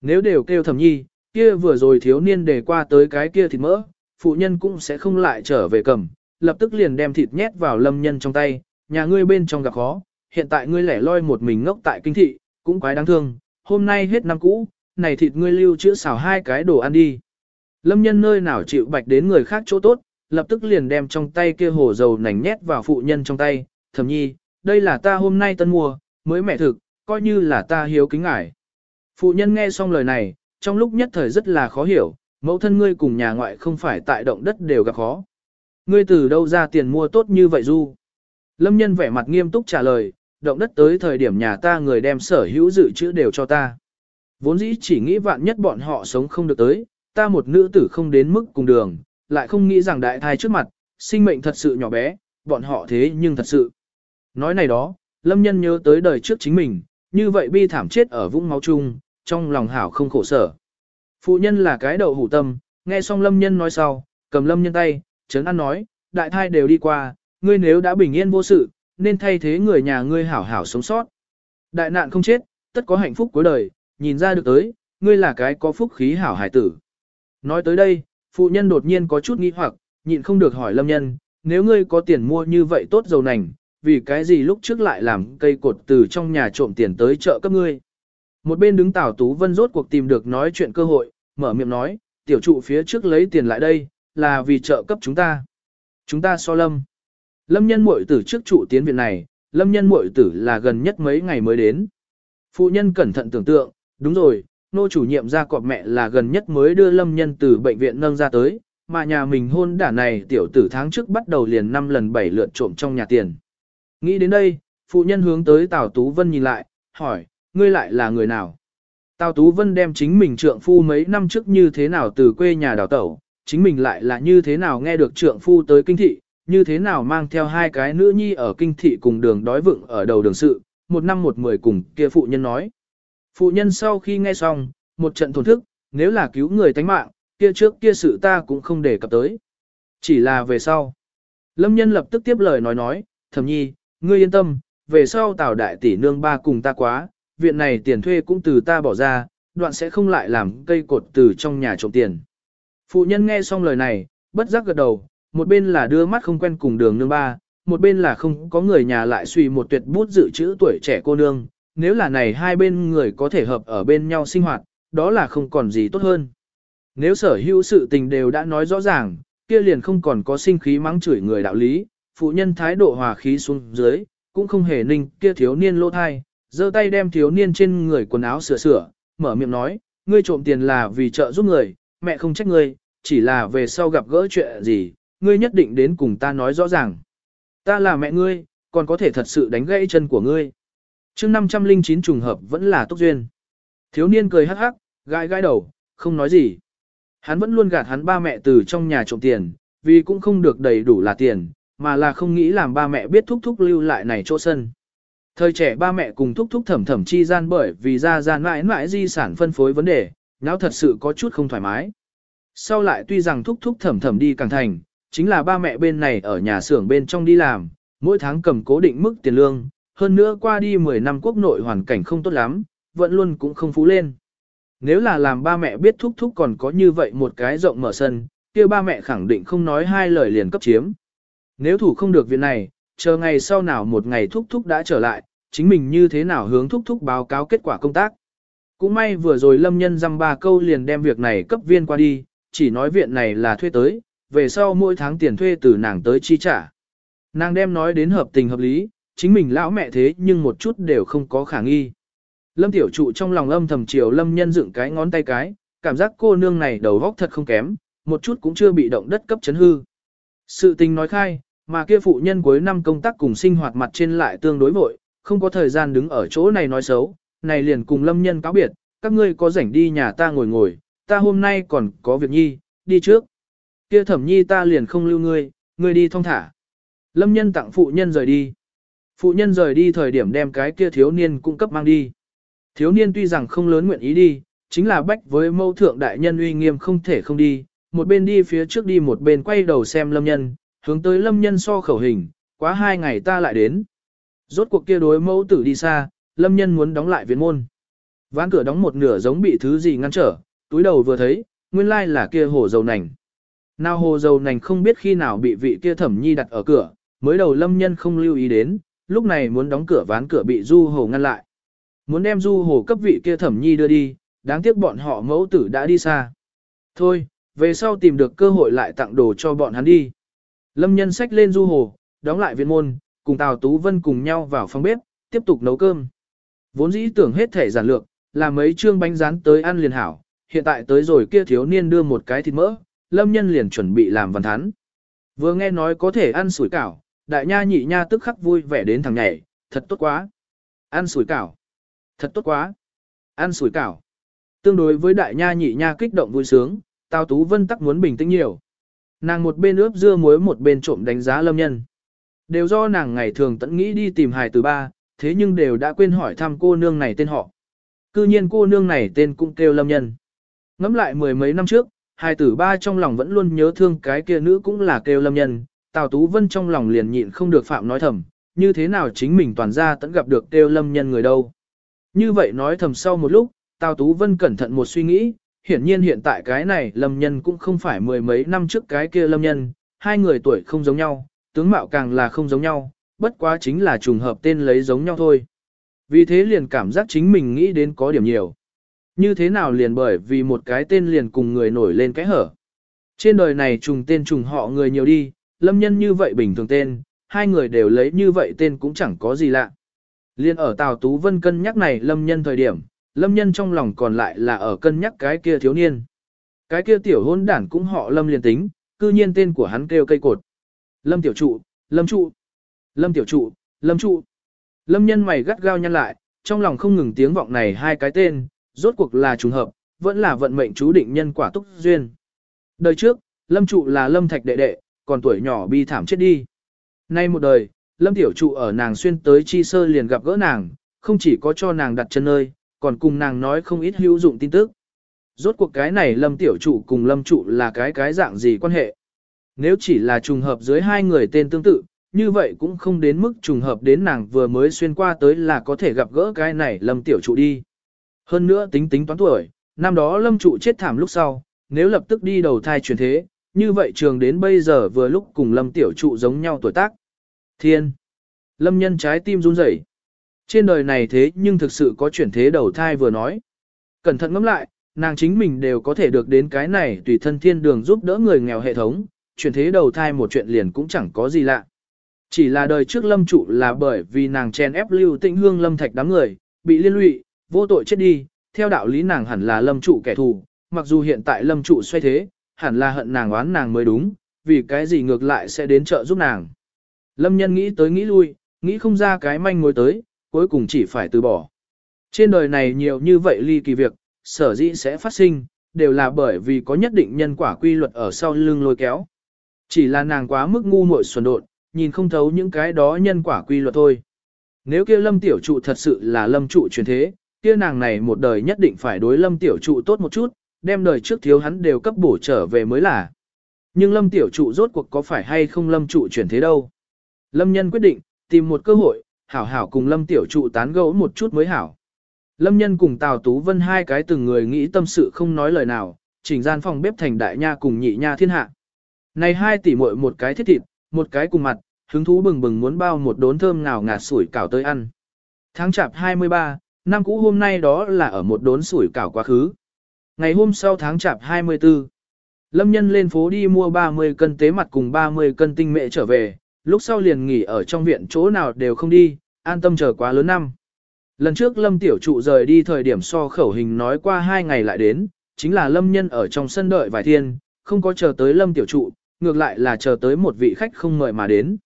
Nếu đều kêu thẩm nhi, kia vừa rồi thiếu niên để qua tới cái kia thịt mỡ, phụ nhân cũng sẽ không lại trở về cầm, lập tức liền đem thịt nhét vào lâm nhân trong tay, nhà ngươi bên trong gặp khó, hiện tại ngươi lẻ loi một mình ngốc tại kinh thị, cũng quái đáng thương, hôm nay hết năm cũ, này thịt ngươi lưu chữa xào hai cái đồ ăn đi. Lâm nhân nơi nào chịu bạch đến người khác chỗ tốt, lập tức liền đem trong tay kia hồ dầu nành nhét vào phụ nhân trong tay, thầm nhi, đây là ta hôm nay tân mua, mới mẹ thực, coi như là ta hiếu kính ngải. Phụ nhân nghe xong lời này, trong lúc nhất thời rất là khó hiểu, mẫu thân ngươi cùng nhà ngoại không phải tại động đất đều gặp khó. Ngươi từ đâu ra tiền mua tốt như vậy du? Lâm nhân vẻ mặt nghiêm túc trả lời, động đất tới thời điểm nhà ta người đem sở hữu dự trữ đều cho ta. Vốn dĩ chỉ nghĩ vạn nhất bọn họ sống không được tới, ta một nữ tử không đến mức cùng đường, lại không nghĩ rằng đại thai trước mặt, sinh mệnh thật sự nhỏ bé, bọn họ thế nhưng thật sự. Nói này đó, lâm nhân nhớ tới đời trước chính mình, như vậy bi thảm chết ở vũng máu chung, trong lòng hảo không khổ sở. Phụ nhân là cái đậu hủ tâm, nghe xong lâm nhân nói sau, cầm lâm nhân tay, Trấn an nói, đại thai đều đi qua, ngươi nếu đã bình yên vô sự, nên thay thế người nhà ngươi hảo hảo sống sót. Đại nạn không chết, tất có hạnh phúc cuối đời, nhìn ra được tới, ngươi là cái có phúc khí hảo hải tử. Nói tới đây, phụ nhân đột nhiên có chút nghi hoặc, nhịn không được hỏi lâm nhân, nếu ngươi có tiền mua như vậy tốt dầu nành, vì cái gì lúc trước lại làm cây cột từ trong nhà trộm tiền tới chợ cấp ngươi. Một bên đứng Tào Tú Vân rốt cuộc tìm được nói chuyện cơ hội, mở miệng nói, tiểu trụ phía trước lấy tiền lại đây, là vì trợ cấp chúng ta. Chúng ta so lâm. Lâm nhân muội tử trước trụ tiến viện này, lâm nhân muội tử là gần nhất mấy ngày mới đến. Phụ nhân cẩn thận tưởng tượng, đúng rồi, nô chủ nhiệm ra cọp mẹ là gần nhất mới đưa lâm nhân từ bệnh viện nâng ra tới, mà nhà mình hôn đả này tiểu tử tháng trước bắt đầu liền 5 lần 7 lượt trộm trong nhà tiền. Nghĩ đến đây, phụ nhân hướng tới Tào Tú Vân nhìn lại, hỏi, ngươi lại là người nào? Tào Tú Vân đem chính mình trượng phu mấy năm trước như thế nào từ quê nhà đào tẩu, chính mình lại là như thế nào nghe được trượng phu tới kinh thị, như thế nào mang theo hai cái nữ nhi ở kinh thị cùng đường đói vựng ở đầu đường sự, một năm một mười cùng kia phụ nhân nói. Phụ nhân sau khi nghe xong, một trận thổn thức, nếu là cứu người tánh mạng, kia trước kia sự ta cũng không để cập tới. Chỉ là về sau. Lâm nhân lập tức tiếp lời nói nói, thầm nhi, ngươi yên tâm, về sau tào đại tỷ nương ba cùng ta quá, viện này tiền thuê cũng từ ta bỏ ra, đoạn sẽ không lại làm cây cột từ trong nhà trộm tiền. Phụ nhân nghe xong lời này, bất giác gật đầu, một bên là đưa mắt không quen cùng đường nương ba, một bên là không có người nhà lại suy một tuyệt bút dự trữ tuổi trẻ cô nương, nếu là này hai bên người có thể hợp ở bên nhau sinh hoạt, đó là không còn gì tốt hơn. Nếu sở hữu sự tình đều đã nói rõ ràng, kia liền không còn có sinh khí mắng chửi người đạo lý, phụ nhân thái độ hòa khí xuống dưới, cũng không hề ninh kia thiếu niên lỗ thai, giơ tay đem thiếu niên trên người quần áo sửa sửa, mở miệng nói, ngươi trộm tiền là vì trợ giúp người, mẹ không trách ngươi, chỉ là về sau gặp gỡ chuyện gì, ngươi nhất định đến cùng ta nói rõ ràng. Ta là mẹ ngươi, còn có thể thật sự đánh gãy chân của ngươi chương 509 trùng hợp vẫn là tốt duyên. Thiếu niên cười hắc hắc, gãi gãi đầu, không nói gì. Hắn vẫn luôn gạt hắn ba mẹ từ trong nhà trộm tiền, vì cũng không được đầy đủ là tiền, mà là không nghĩ làm ba mẹ biết thúc thúc lưu lại này chỗ sân. Thời trẻ ba mẹ cùng thúc thúc thẩm thẩm chi gian bởi vì ra gian mãi mãi di sản phân phối vấn đề, nháo thật sự có chút không thoải mái. Sau lại tuy rằng thúc thúc thẩm thẩm đi càng thành, chính là ba mẹ bên này ở nhà xưởng bên trong đi làm, mỗi tháng cầm cố định mức tiền lương, hơn nữa qua đi 10 năm quốc nội hoàn cảnh không tốt lắm, vẫn luôn cũng không phú lên. Nếu là làm ba mẹ biết thúc thúc còn có như vậy một cái rộng mở sân, kia ba mẹ khẳng định không nói hai lời liền cấp chiếm. Nếu thủ không được viện này, chờ ngày sau nào một ngày thúc thúc đã trở lại, chính mình như thế nào hướng thúc thúc báo cáo kết quả công tác. Cũng may vừa rồi lâm nhân dăm ba câu liền đem việc này cấp viên qua đi, chỉ nói viện này là thuê tới, về sau mỗi tháng tiền thuê từ nàng tới chi trả. Nàng đem nói đến hợp tình hợp lý, chính mình lão mẹ thế nhưng một chút đều không có khả nghi. Lâm tiểu trụ trong lòng âm thầm chiều lâm nhân dựng cái ngón tay cái, cảm giác cô nương này đầu góc thật không kém, một chút cũng chưa bị động đất cấp chấn hư. Sự tình nói khai, mà kia phụ nhân cuối năm công tác cùng sinh hoạt mặt trên lại tương đối vội, không có thời gian đứng ở chỗ này nói xấu, này liền cùng lâm nhân cáo biệt, các ngươi có rảnh đi nhà ta ngồi ngồi, ta hôm nay còn có việc nhi, đi trước. Kia thẩm nhi ta liền không lưu ngươi, ngươi đi thong thả. Lâm nhân tặng phụ nhân rời đi. Phụ nhân rời đi thời điểm đem cái kia thiếu niên cung cấp mang đi. Thiếu niên tuy rằng không lớn nguyện ý đi, chính là bách với mâu thượng đại nhân uy nghiêm không thể không đi, một bên đi phía trước đi một bên quay đầu xem lâm nhân, hướng tới lâm nhân so khẩu hình, quá hai ngày ta lại đến. Rốt cuộc kia đối mẫu tử đi xa, lâm nhân muốn đóng lại viện môn. Ván cửa đóng một nửa giống bị thứ gì ngăn trở, túi đầu vừa thấy, nguyên lai là kia hồ dầu nành. Nào hồ dầu nành không biết khi nào bị vị kia thẩm nhi đặt ở cửa, mới đầu lâm nhân không lưu ý đến, lúc này muốn đóng cửa ván cửa bị du hồ ngăn lại. Muốn đem du hồ cấp vị kia thẩm nhi đưa đi, đáng tiếc bọn họ mẫu tử đã đi xa. Thôi, về sau tìm được cơ hội lại tặng đồ cho bọn hắn đi. Lâm nhân sách lên du hồ, đóng lại viện môn, cùng Tào Tú Vân cùng nhau vào phòng bếp, tiếp tục nấu cơm. Vốn dĩ tưởng hết thể giản lược, làm mấy chương bánh rán tới ăn liền hảo, hiện tại tới rồi kia thiếu niên đưa một cái thịt mỡ, lâm nhân liền chuẩn bị làm văn thán. Vừa nghe nói có thể ăn sủi cảo, đại nha nhị nha tức khắc vui vẻ đến thằng nhảy, thật tốt quá. Ăn sủi cảo. Thật tốt quá. Ăn sủi cảo. Tương đối với đại nha nhị nha kích động vui sướng, Tào Tú Vân tắc muốn bình tĩnh nhiều. Nàng một bên ướp dưa muối một bên trộm đánh giá lâm nhân. Đều do nàng ngày thường tận nghĩ đi tìm hài từ ba, thế nhưng đều đã quên hỏi thăm cô nương này tên họ. Cư nhiên cô nương này tên cũng kêu lâm nhân. Ngắm lại mười mấy năm trước, hài tử ba trong lòng vẫn luôn nhớ thương cái kia nữ cũng là kêu lâm nhân, Tào Tú Vân trong lòng liền nhịn không được phạm nói thầm, như thế nào chính mình toàn ra tận gặp được tiêu lâm nhân người đâu. Như vậy nói thầm sau một lúc, Tào Tú Vân cẩn thận một suy nghĩ, hiển nhiên hiện tại cái này lâm nhân cũng không phải mười mấy năm trước cái kia lâm nhân, hai người tuổi không giống nhau, tướng mạo càng là không giống nhau, bất quá chính là trùng hợp tên lấy giống nhau thôi. Vì thế liền cảm giác chính mình nghĩ đến có điểm nhiều. Như thế nào liền bởi vì một cái tên liền cùng người nổi lên cái hở. Trên đời này trùng tên trùng họ người nhiều đi, lâm nhân như vậy bình thường tên, hai người đều lấy như vậy tên cũng chẳng có gì lạ. Liên ở Tào Tú Vân cân nhắc này lâm nhân thời điểm, lâm nhân trong lòng còn lại là ở cân nhắc cái kia thiếu niên. Cái kia tiểu hôn đản cũng họ lâm liền tính, cư nhiên tên của hắn kêu cây cột. Lâm tiểu trụ, lâm trụ, lâm tiểu trụ, lâm trụ. Lâm nhân mày gắt gao nhăn lại, trong lòng không ngừng tiếng vọng này hai cái tên, rốt cuộc là trùng hợp, vẫn là vận mệnh chú định nhân quả túc duyên. Đời trước, lâm trụ là lâm thạch đệ đệ, còn tuổi nhỏ bi thảm chết đi. Nay một đời, lâm tiểu trụ ở nàng xuyên tới chi sơ liền gặp gỡ nàng, không chỉ có cho nàng đặt chân nơi, còn cùng nàng nói không ít hữu dụng tin tức. Rốt cuộc cái này lâm tiểu trụ cùng lâm trụ là cái cái dạng gì quan hệ. Nếu chỉ là trùng hợp dưới hai người tên tương tự, như vậy cũng không đến mức trùng hợp đến nàng vừa mới xuyên qua tới là có thể gặp gỡ cái này lâm tiểu trụ đi. Hơn nữa tính tính toán tuổi, năm đó lâm trụ chết thảm lúc sau, nếu lập tức đi đầu thai chuyển thế, như vậy trường đến bây giờ vừa lúc cùng lâm tiểu trụ giống nhau tuổi tác. Thiên! Lâm nhân trái tim run rẩy. Trên đời này thế nhưng thực sự có chuyển thế đầu thai vừa nói. Cẩn thận ngẫm lại, nàng chính mình đều có thể được đến cái này tùy thân thiên đường giúp đỡ người nghèo hệ thống, chuyển thế đầu thai một chuyện liền cũng chẳng có gì lạ. Chỉ là đời trước lâm trụ là bởi vì nàng chen ép lưu tĩnh hương lâm thạch đám người, bị liên lụy, vô tội chết đi, theo đạo lý nàng hẳn là lâm trụ kẻ thù, mặc dù hiện tại lâm trụ xoay thế, hẳn là hận nàng oán nàng mới đúng, vì cái gì ngược lại sẽ đến trợ giúp nàng. Lâm nhân nghĩ tới nghĩ lui, nghĩ không ra cái manh mối tới, cuối cùng chỉ phải từ bỏ. Trên đời này nhiều như vậy ly kỳ việc, sở dĩ sẽ phát sinh, đều là bởi vì có nhất định nhân quả quy luật ở sau lưng lôi kéo. Chỉ là nàng quá mức ngu muội xuẩn đột, nhìn không thấu những cái đó nhân quả quy luật thôi. Nếu kia lâm tiểu trụ thật sự là lâm trụ truyền thế, kia nàng này một đời nhất định phải đối lâm tiểu trụ tốt một chút, đem đời trước thiếu hắn đều cấp bổ trở về mới là. Nhưng lâm tiểu trụ rốt cuộc có phải hay không lâm trụ chuyển thế đâu. Lâm nhân quyết định, tìm một cơ hội, hảo hảo cùng lâm tiểu trụ tán gẫu một chút mới hảo. Lâm nhân cùng Tào Tú Vân hai cái từng người nghĩ tâm sự không nói lời nào, chỉnh gian phòng bếp thành đại nha cùng nhị nha thiên hạ. Này hai tỷ muội một cái thiết thịt, một cái cùng mặt, hứng thú bừng bừng muốn bao một đốn thơm ngào ngạt sủi cảo tới ăn. Tháng chạp 23, năm cũ hôm nay đó là ở một đốn sủi cảo quá khứ. Ngày hôm sau tháng chạp 24, Lâm nhân lên phố đi mua 30 cân tế mặt cùng 30 cân tinh mệ trở về, lúc sau liền nghỉ ở trong viện chỗ nào đều không đi, an tâm chờ quá lớn năm. Lần trước Lâm Tiểu Trụ rời đi thời điểm so khẩu hình nói qua hai ngày lại đến, chính là Lâm Nhân ở trong sân đợi vài thiên, không có chờ tới Lâm Tiểu Trụ, ngược lại là chờ tới một vị khách không mời mà đến.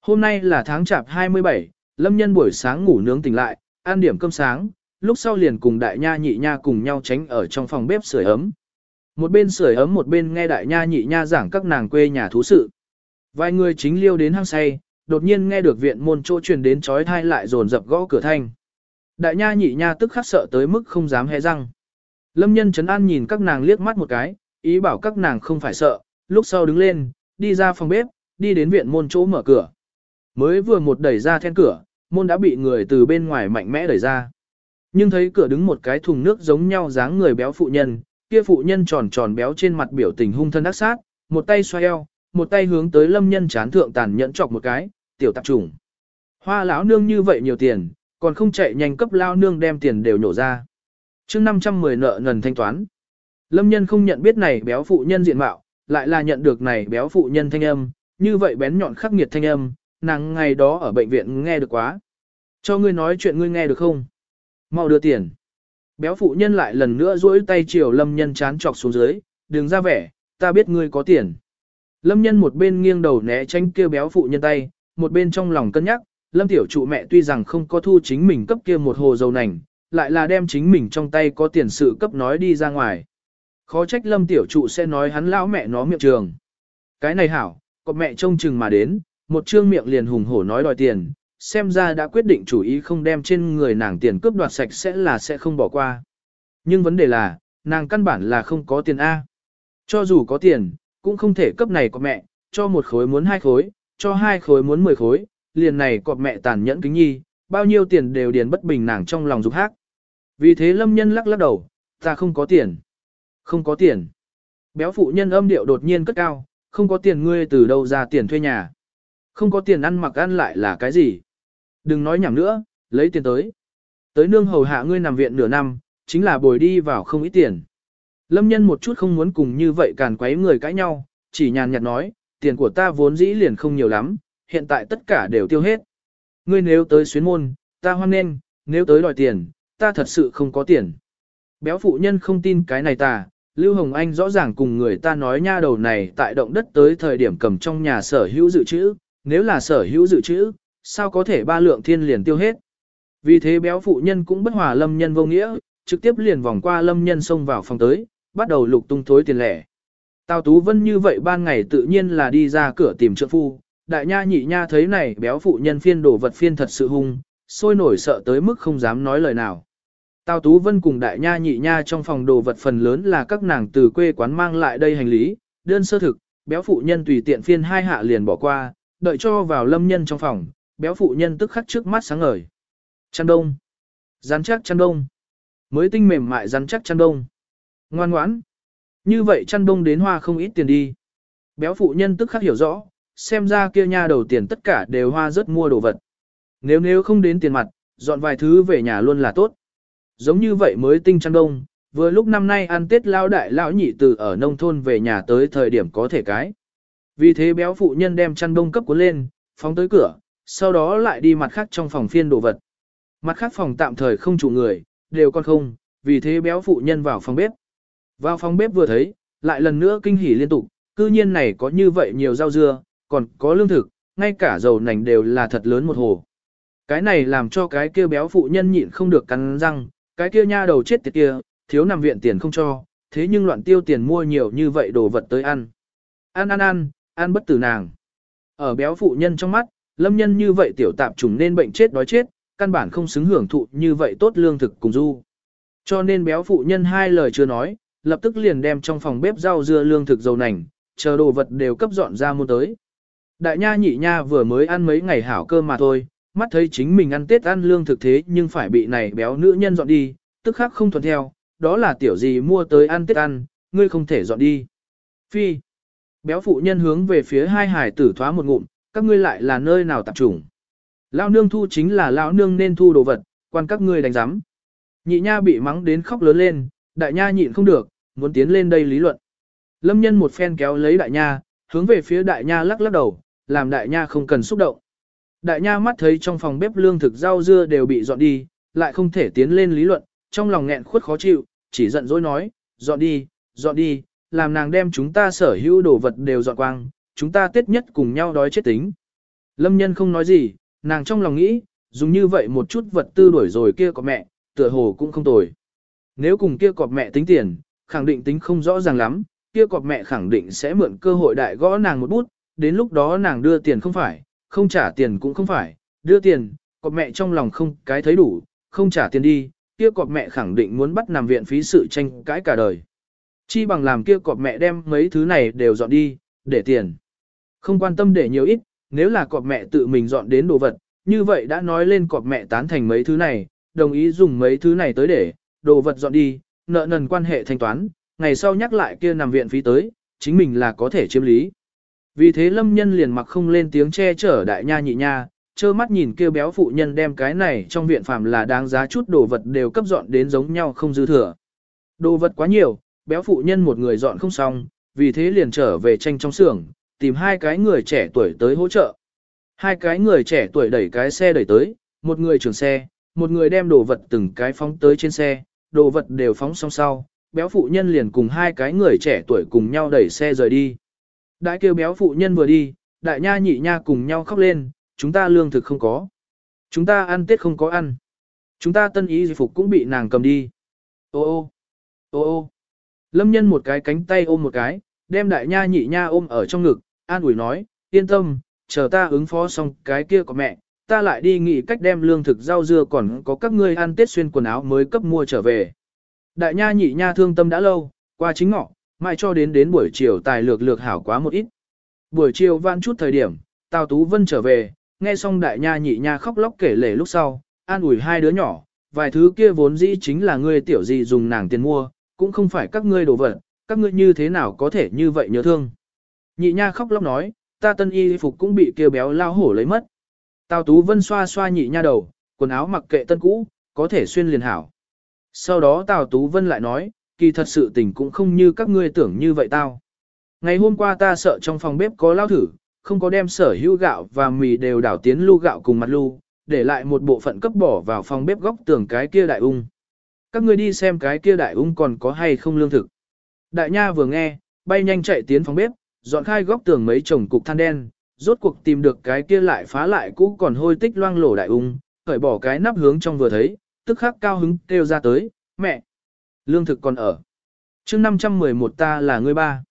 Hôm nay là tháng chạp 27, Lâm Nhân buổi sáng ngủ nướng tỉnh lại, ăn điểm cơm sáng, lúc sau liền cùng đại nha nhị nha cùng nhau tránh ở trong phòng bếp sưởi ấm. Một bên sưởi ấm một bên nghe đại nha nhị nha giảng các nàng quê nhà thú sự. Vài người chính liêu đến hang say, đột nhiên nghe được viện môn chỗ truyền đến chói thai lại dồn dập gõ cửa thanh. Đại nha nhị nha tức khắc sợ tới mức không dám hé răng. Lâm nhân chấn an nhìn các nàng liếc mắt một cái, ý bảo các nàng không phải sợ, lúc sau đứng lên, đi ra phòng bếp, đi đến viện môn chỗ mở cửa. Mới vừa một đẩy ra then cửa, môn đã bị người từ bên ngoài mạnh mẽ đẩy ra. Nhưng thấy cửa đứng một cái thùng nước giống nhau dáng người béo phụ nhân, kia phụ nhân tròn tròn béo trên mặt biểu tình hung thân ác sát, một tay xoay eo, một tay hướng tới lâm nhân chán thượng tàn nhẫn chọc một cái, tiểu tạp trùng. Hoa lão nương như vậy nhiều tiền, còn không chạy nhanh cấp lao nương đem tiền đều nhổ ra. chương 510 nợ nần thanh toán. Lâm nhân không nhận biết này béo phụ nhân diện mạo, lại là nhận được này béo phụ nhân thanh âm, như vậy bén nhọn khắc nghiệt thanh âm, nàng ngày đó ở bệnh viện nghe được quá. Cho ngươi nói chuyện ngươi nghe được không? Mau đưa tiền. Béo phụ nhân lại lần nữa duỗi tay chiều lâm nhân chán chọc xuống dưới, đừng ra vẻ, ta biết ngươi có tiền. Lâm nhân một bên nghiêng đầu né tránh kia béo phụ nhân tay, một bên trong lòng cân nhắc, lâm tiểu trụ mẹ tuy rằng không có thu chính mình cấp kia một hồ dầu nành, lại là đem chính mình trong tay có tiền sự cấp nói đi ra ngoài. Khó trách lâm tiểu trụ sẽ nói hắn lão mẹ nó miệng trường. Cái này hảo, có mẹ trông chừng mà đến, một trương miệng liền hùng hổ nói đòi tiền, xem ra đã quyết định chủ ý không đem trên người nàng tiền cướp đoạt sạch sẽ là sẽ không bỏ qua. Nhưng vấn đề là, nàng căn bản là không có tiền A. Cho dù có tiền, cũng không thể cấp này của mẹ, cho một khối muốn hai khối, cho hai khối muốn mười khối, liền này cọp mẹ tàn nhẫn kính nhi, bao nhiêu tiền đều điền bất bình nàng trong lòng dục hát. Vì thế lâm nhân lắc lắc đầu, ta không có tiền. Không có tiền. Béo phụ nhân âm điệu đột nhiên cất cao, không có tiền ngươi từ đâu ra tiền thuê nhà. Không có tiền ăn mặc ăn lại là cái gì. Đừng nói nhảm nữa, lấy tiền tới. Tới nương hầu hạ ngươi nằm viện nửa năm, chính là bồi đi vào không ít tiền. Lâm nhân một chút không muốn cùng như vậy càn quấy người cãi nhau, chỉ nhàn nhạt nói, tiền của ta vốn dĩ liền không nhiều lắm, hiện tại tất cả đều tiêu hết. Ngươi nếu tới xuyến môn, ta hoan nghênh, nếu tới đòi tiền, ta thật sự không có tiền. Béo phụ nhân không tin cái này ta, Lưu Hồng Anh rõ ràng cùng người ta nói nha đầu này tại động đất tới thời điểm cầm trong nhà sở hữu dự trữ, nếu là sở hữu dự trữ, sao có thể ba lượng thiên liền tiêu hết. Vì thế béo phụ nhân cũng bất hòa lâm nhân vô nghĩa, trực tiếp liền vòng qua lâm nhân xông vào phòng tới, bắt đầu lục tung thối tiền lẻ. Tào Tú Vân như vậy ban ngày tự nhiên là đi ra cửa tìm trợ phu, đại nha nhị nha thấy này béo phụ nhân phiên đồ vật phiên thật sự hung, sôi nổi sợ tới mức không dám nói lời nào. Tào Tú Vân cùng đại nha nhị nha trong phòng đồ vật phần lớn là các nàng từ quê quán mang lại đây hành lý, đơn sơ thực, béo phụ nhân tùy tiện phiên hai hạ liền bỏ qua, đợi cho vào lâm nhân trong phòng, béo phụ nhân tức khắc trước mắt sáng ngời. Chăn đông. Rắn chắc chăn đông. Mới tinh mềm mại rắn chắc chăn đông. Ngoan ngoãn. Như vậy chăn đông đến hoa không ít tiền đi. Béo phụ nhân tức khắc hiểu rõ, xem ra kia nha đầu tiền tất cả đều hoa rất mua đồ vật. Nếu nếu không đến tiền mặt, dọn vài thứ về nhà luôn là tốt. Giống như vậy mới tinh chăn đông, vừa lúc năm nay ăn tết lao đại lão nhị từ ở nông thôn về nhà tới thời điểm có thể cái. Vì thế béo phụ nhân đem chăn đông cấp cuốn lên, phóng tới cửa, sau đó lại đi mặt khác trong phòng phiên đồ vật. Mặt khác phòng tạm thời không chủ người, đều còn không, vì thế béo phụ nhân vào phòng bếp. Vào phòng bếp vừa thấy, lại lần nữa kinh hỉ liên tục, cư nhiên này có như vậy nhiều rau dưa, còn có lương thực, ngay cả dầu nành đều là thật lớn một hồ. Cái này làm cho cái kia béo phụ nhân nhịn không được cắn răng, cái kia nha đầu chết tiệt kia, thiếu nằm viện tiền không cho, thế nhưng loạn tiêu tiền mua nhiều như vậy đồ vật tới ăn. Ăn ăn ăn, ăn bất tử nàng. Ở béo phụ nhân trong mắt, lâm nhân như vậy tiểu tạp trùng nên bệnh chết đói chết, căn bản không xứng hưởng thụ như vậy tốt lương thực cùng du. Cho nên béo phụ nhân hai lời chưa nói, lập tức liền đem trong phòng bếp rau dưa lương thực dầu nành, chờ đồ vật đều cấp dọn ra mua tới. Đại nha nhị nha vừa mới ăn mấy ngày hảo cơm mà thôi, mắt thấy chính mình ăn tết ăn lương thực thế nhưng phải bị này béo nữ nhân dọn đi, tức khác không thuận theo, đó là tiểu gì mua tới ăn tết ăn, ngươi không thể dọn đi. Phi. Béo phụ nhân hướng về phía hai hải tử thoá một ngụm, các ngươi lại là nơi nào tập trung. Lão nương thu chính là lão nương nên thu đồ vật, quan các ngươi đánh giám. Nhị nha bị mắng đến khóc lớn lên, đại nha nhịn không được, muốn tiến lên đây lý luận. Lâm nhân một phen kéo lấy đại nha, hướng về phía đại nha lắc lắc đầu, làm đại nha không cần xúc động. Đại nha mắt thấy trong phòng bếp lương thực rau dưa đều bị dọn đi, lại không thể tiến lên lý luận, trong lòng nghẹn khuất khó chịu, chỉ giận dỗi nói, dọn đi, dọn đi, làm nàng đem chúng ta sở hữu đồ vật đều dọn quang, chúng ta tết nhất cùng nhau đói chết tính. Lâm nhân không nói gì, nàng trong lòng nghĩ, dùng như vậy một chút vật tư đuổi rồi kia có mẹ, tựa hồ cũng không tồi. Nếu cùng kia cọp mẹ tính tiền, khẳng định tính không rõ ràng lắm, kia cọp mẹ khẳng định sẽ mượn cơ hội đại gõ nàng một bút, đến lúc đó nàng đưa tiền không phải, không trả tiền cũng không phải, đưa tiền, cọp mẹ trong lòng không cái thấy đủ, không trả tiền đi, kia cọp mẹ khẳng định muốn bắt nằm viện phí sự tranh cãi cả đời. Chi bằng làm kia cọp mẹ đem mấy thứ này đều dọn đi, để tiền. Không quan tâm để nhiều ít, nếu là cọp mẹ tự mình dọn đến đồ vật, như vậy đã nói lên cọp mẹ tán thành mấy thứ này, đồng ý dùng mấy thứ này tới để, đồ vật dọn đi, nợ nần quan hệ thanh toán, ngày sau nhắc lại kia nằm viện phí tới, chính mình là có thể chiếm lý. Vì thế lâm nhân liền mặc không lên tiếng che chở đại nha nhị nha, trơ mắt nhìn kêu béo phụ nhân đem cái này trong viện phàm là đáng giá chút đồ vật đều cấp dọn đến giống nhau không dư thừa. Đồ vật quá nhiều, béo phụ nhân một người dọn không xong, vì thế liền trở về tranh trong xưởng, tìm hai cái người trẻ tuổi tới hỗ trợ. Hai cái người trẻ tuổi đẩy cái xe đẩy tới, một người trưởng xe, một người đem đồ vật từng cái phóng tới trên xe, đồ vật đều phóng xong sau, béo phụ nhân liền cùng hai cái người trẻ tuổi cùng nhau đẩy xe rời đi. Đại kêu béo phụ nhân vừa đi, đại nha nhị nha cùng nhau khóc lên, chúng ta lương thực không có. Chúng ta ăn tết không có ăn. Chúng ta tân ý phục cũng bị nàng cầm đi. Ô ô, ô ô. Lâm nhân một cái cánh tay ôm một cái, đem đại nha nhị nha ôm ở trong ngực, an ủi nói, yên tâm, chờ ta ứng phó xong cái kia của mẹ, ta lại đi nghĩ cách đem lương thực rau dưa còn có các ngươi ăn tết xuyên quần áo mới cấp mua trở về. Đại nha nhị nha thương tâm đã lâu, qua chính ngọ, mãi cho đến đến buổi chiều tài lược lược hảo quá một ít. Buổi chiều vãn chút thời điểm, Tào Tú Vân trở về, nghe xong đại nha nhị nha khóc lóc kể lể lúc sau, an ủi hai đứa nhỏ, vài thứ kia vốn dĩ chính là ngươi tiểu gì dùng nàng tiền mua, cũng không phải các ngươi đồ vật, các ngươi như thế nào có thể như vậy nhớ thương. Nhị nha khóc lóc nói, ta tân y phục cũng bị kia béo lao hổ lấy mất. Tào Tú Vân xoa xoa nhị nha đầu, quần áo mặc kệ tân cũ, có thể xuyên liền hảo. Sau đó Tào Tú Vân lại nói, kỳ thật sự tình cũng không như các ngươi tưởng như vậy tao. Ngày hôm qua ta sợ trong phòng bếp có lao thử, không có đem sở hữu gạo và mì đều đảo tiến lu gạo cùng mặt lu, để lại một bộ phận cấp bỏ vào phòng bếp góc tường cái kia đại ung. Các ngươi đi xem cái kia đại ung còn có hay không lương thực. Đại nha vừa nghe, bay nhanh chạy tiến phòng bếp, dọn khai góc tường mấy chồng cục than đen, rốt cuộc tìm được cái kia lại phá lại cũ còn hôi tích loang lổ đại ung, khởi bỏ cái nắp hướng trong vừa thấy, tức khắc cao hứng kêu ra tới, mẹ, lương thực còn ở. chương 511 ta là người ba.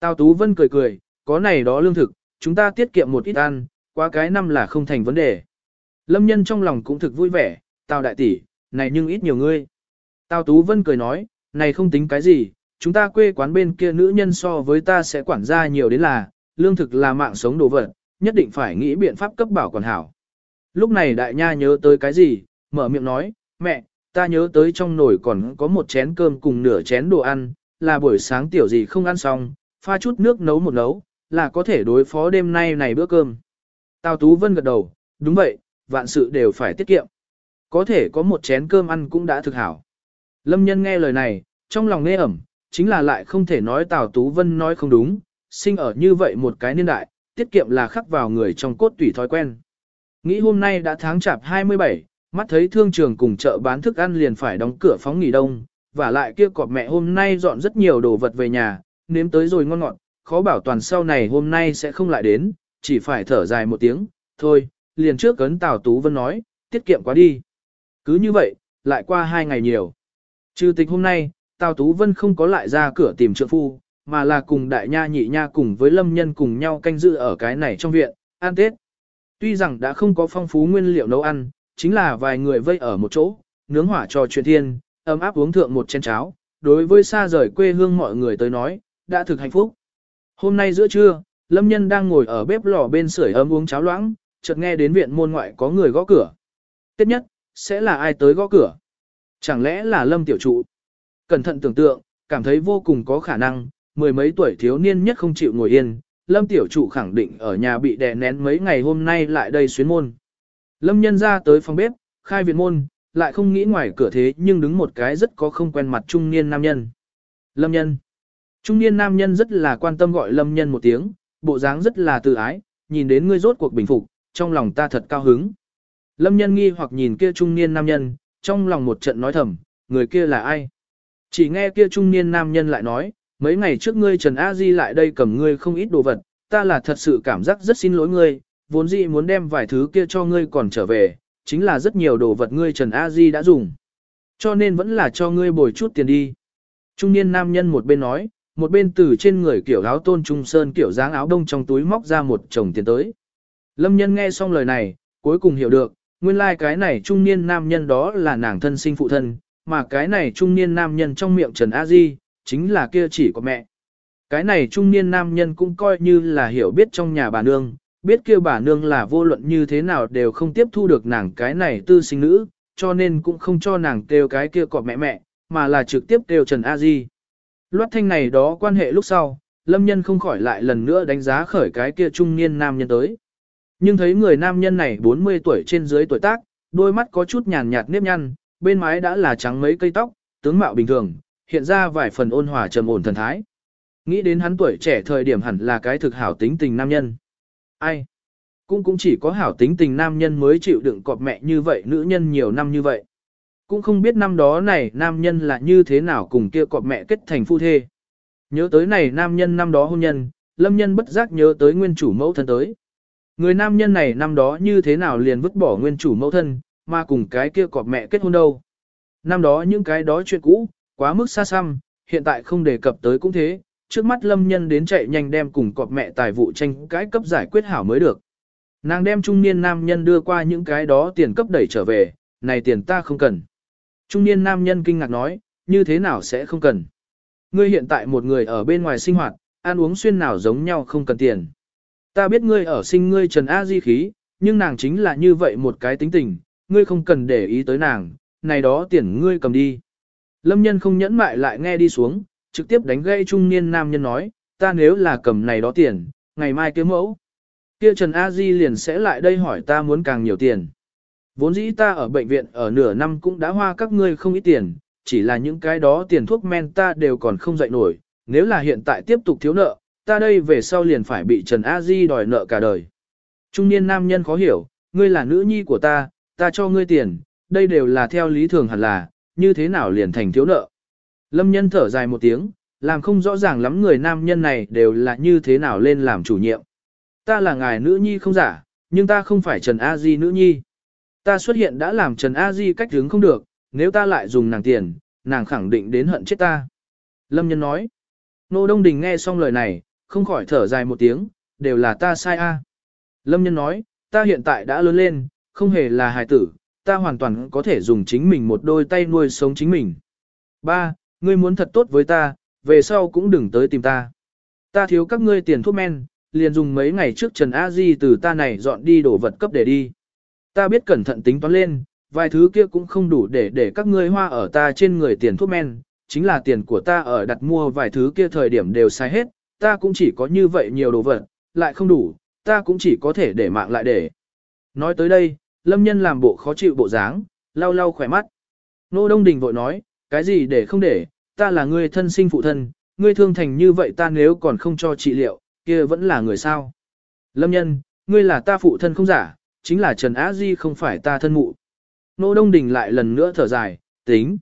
Tào Tú Vân cười cười, có này đó lương thực, chúng ta tiết kiệm một ít ăn, qua cái năm là không thành vấn đề. Lâm nhân trong lòng cũng thực vui vẻ, Tào đại tỷ, này nhưng ít nhiều ngươi. Tào Tú Vân cười nói, này không tính cái gì, chúng ta quê quán bên kia nữ nhân so với ta sẽ quản gia nhiều đến là, lương thực là mạng sống đồ vật, nhất định phải nghĩ biện pháp cấp bảo còn hảo. Lúc này đại nha nhớ tới cái gì, mở miệng nói, mẹ, ta nhớ tới trong nồi còn có một chén cơm cùng nửa chén đồ ăn, là buổi sáng tiểu gì không ăn xong, pha chút nước nấu một nấu, là có thể đối phó đêm nay này bữa cơm. Tào Tú Vân gật đầu, đúng vậy, vạn sự đều phải tiết kiệm. Có thể có một chén cơm ăn cũng đã thực hảo. Lâm nhân nghe lời này, trong lòng nghe ẩm, chính là lại không thể nói Tào Tú Vân nói không đúng, sinh ở như vậy một cái niên đại, tiết kiệm là khắc vào người trong cốt tủy thói quen. Nghĩ hôm nay đã tháng chạp 27, mắt thấy thương trường cùng chợ bán thức ăn liền phải đóng cửa phóng nghỉ đông, và lại kia cọp mẹ hôm nay dọn rất nhiều đồ vật về nhà, nếm tới rồi ngon ngọt, khó bảo toàn sau này hôm nay sẽ không lại đến, chỉ phải thở dài một tiếng, thôi, liền trước cấn Tào Tú Vân nói, tiết kiệm quá đi. Cứ như vậy, lại qua hai ngày nhiều. Trừ tịch hôm nay, Tào Tú Vân không có lại ra cửa tìm trượng phu, mà là cùng đại nha nhị nha cùng với lâm nhân cùng nhau canh dự ở cái này trong viện, ăn Tết. Tuy rằng đã không có phong phú nguyên liệu nấu ăn, chính là vài người vây ở một chỗ, nướng hỏa trò chuyện thiên, ấm áp uống thượng một chén cháo, đối với xa rời quê hương mọi người tới nói, đã thực hạnh phúc. Hôm nay giữa trưa, Lâm Nhân đang ngồi ở bếp lò bên sưởi ấm uống cháo loãng, chợt nghe đến viện môn ngoại có người gõ cửa. Tiếp nhất, sẽ là ai tới gõ cửa? Chẳng lẽ là Lâm Tiểu Trụ? Cẩn thận tưởng tượng, cảm thấy vô cùng có khả năng, mười mấy tuổi thiếu niên nhất không chịu ngồi yên, Lâm Tiểu chủ khẳng định ở nhà bị đè nén mấy ngày hôm nay lại đây xuyến môn. Lâm Nhân ra tới phòng bếp, khai viện môn, lại không nghĩ ngoài cửa thế nhưng đứng một cái rất có không quen mặt trung niên nam nhân. Lâm Nhân. Trung niên nam nhân rất là quan tâm gọi Lâm Nhân một tiếng, bộ dáng rất là tự ái, nhìn đến ngươi rốt cuộc bình phục, trong lòng ta thật cao hứng. Lâm Nhân nghi hoặc nhìn kia trung niên nam nhân, trong lòng một trận nói thầm, người kia là ai? Chỉ nghe kia trung niên nam nhân lại nói, mấy ngày trước ngươi Trần A Di lại đây cầm ngươi không ít đồ vật, ta là thật sự cảm giác rất xin lỗi ngươi, vốn dĩ muốn đem vài thứ kia cho ngươi còn trở về, chính là rất nhiều đồ vật ngươi Trần A Di đã dùng. Cho nên vẫn là cho ngươi bồi chút tiền đi. Trung niên nam nhân một bên nói, một bên từ trên người kiểu áo tôn trung sơn kiểu dáng áo đông trong túi móc ra một chồng tiền tới. Lâm nhân nghe xong lời này, cuối cùng hiểu được, nguyên lai like cái này trung niên nam nhân đó là nàng thân sinh phụ thân, mà cái này trung niên nam nhân trong miệng Trần A Di, chính là kia chỉ của mẹ. Cái này trung niên nam nhân cũng coi như là hiểu biết trong nhà bà nương, biết kia bà nương là vô luận như thế nào đều không tiếp thu được nàng cái này tư sinh nữ, cho nên cũng không cho nàng kêu cái kia cọp mẹ mẹ, mà là trực tiếp kêu Trần A Di. Loát thanh này đó quan hệ lúc sau, lâm nhân không khỏi lại lần nữa đánh giá khởi cái kia trung niên nam nhân tới. Nhưng thấy người nam nhân này 40 tuổi trên dưới tuổi tác, đôi mắt có chút nhàn nhạt nếp nhăn, bên mái đã là trắng mấy cây tóc, tướng mạo bình thường, hiện ra vài phần ôn hòa trầm ổn thần thái. Nghĩ đến hắn tuổi trẻ thời điểm hẳn là cái thực hảo tính tình nam nhân. Ai? Cũng cũng chỉ có hảo tính tình nam nhân mới chịu đựng cọp mẹ như vậy nữ nhân nhiều năm như vậy. Cũng không biết năm đó này nam nhân là như thế nào cùng kia cọp mẹ kết thành phu thê. Nhớ tới này nam nhân năm đó hôn nhân, lâm nhân bất giác nhớ tới nguyên chủ mẫu thân tới. Người nam nhân này năm đó như thế nào liền vứt bỏ nguyên chủ mẫu thân, mà cùng cái kia cọp mẹ kết hôn đâu. Năm đó những cái đó chuyện cũ, quá mức xa xăm, hiện tại không đề cập tới cũng thế, trước mắt lâm nhân đến chạy nhanh đem cùng cọp mẹ tài vụ tranh cái cấp giải quyết hảo mới được. Nàng đem trung niên nam nhân đưa qua những cái đó tiền cấp đẩy trở về, này tiền ta không cần. Trung niên nam nhân kinh ngạc nói, như thế nào sẽ không cần. Ngươi hiện tại một người ở bên ngoài sinh hoạt, ăn uống xuyên nào giống nhau không cần tiền. Ta biết ngươi ở sinh ngươi Trần A Di khí, nhưng nàng chính là như vậy một cái tính tình, ngươi không cần để ý tới nàng, này đó tiền ngươi cầm đi. Lâm nhân không nhẫn mại lại nghe đi xuống, trực tiếp đánh gây trung niên nam nhân nói, ta nếu là cầm này đó tiền, ngày mai kiếm mẫu. Kia Trần A Di liền sẽ lại đây hỏi ta muốn càng nhiều tiền. Vốn dĩ ta ở bệnh viện ở nửa năm cũng đã hoa các ngươi không ít tiền, chỉ là những cái đó tiền thuốc men ta đều còn không dậy nổi, nếu là hiện tại tiếp tục thiếu nợ, ta đây về sau liền phải bị Trần A Di đòi nợ cả đời. Trung niên nam nhân khó hiểu, ngươi là nữ nhi của ta, ta cho ngươi tiền, đây đều là theo lý thường hẳn là, như thế nào liền thành thiếu nợ. Lâm nhân thở dài một tiếng, làm không rõ ràng lắm người nam nhân này đều là như thế nào lên làm chủ nhiệm. Ta là ngài nữ nhi không giả, nhưng ta không phải Trần A Di nữ nhi. Ta xuất hiện đã làm Trần A Di cách hướng không được, nếu ta lại dùng nàng tiền, nàng khẳng định đến hận chết ta. Lâm nhân nói. Nô Đông Đình nghe xong lời này, không khỏi thở dài một tiếng, đều là ta sai a. Lâm nhân nói, ta hiện tại đã lớn lên, không hề là hài tử, ta hoàn toàn có thể dùng chính mình một đôi tay nuôi sống chính mình. Ba, ngươi muốn thật tốt với ta, về sau cũng đừng tới tìm ta. Ta thiếu các ngươi tiền thuốc men, liền dùng mấy ngày trước Trần A Di từ ta này dọn đi đổ vật cấp để đi. Ta biết cẩn thận tính toán lên, vài thứ kia cũng không đủ để để các ngươi hoa ở ta trên người tiền thuốc men, chính là tiền của ta ở đặt mua vài thứ kia thời điểm đều sai hết, ta cũng chỉ có như vậy nhiều đồ vật, lại không đủ, ta cũng chỉ có thể để mạng lại để. Nói tới đây, lâm nhân làm bộ khó chịu bộ dáng, lau lau khỏe mắt. Nô Đông Đình vội nói, cái gì để không để, ta là người thân sinh phụ thân, ngươi thương thành như vậy ta nếu còn không cho trị liệu, kia vẫn là người sao. Lâm nhân, ngươi là ta phụ thân không giả, chính là Trần Á Di không phải ta thân mụ. Nô Đông Đình lại lần nữa thở dài, tính.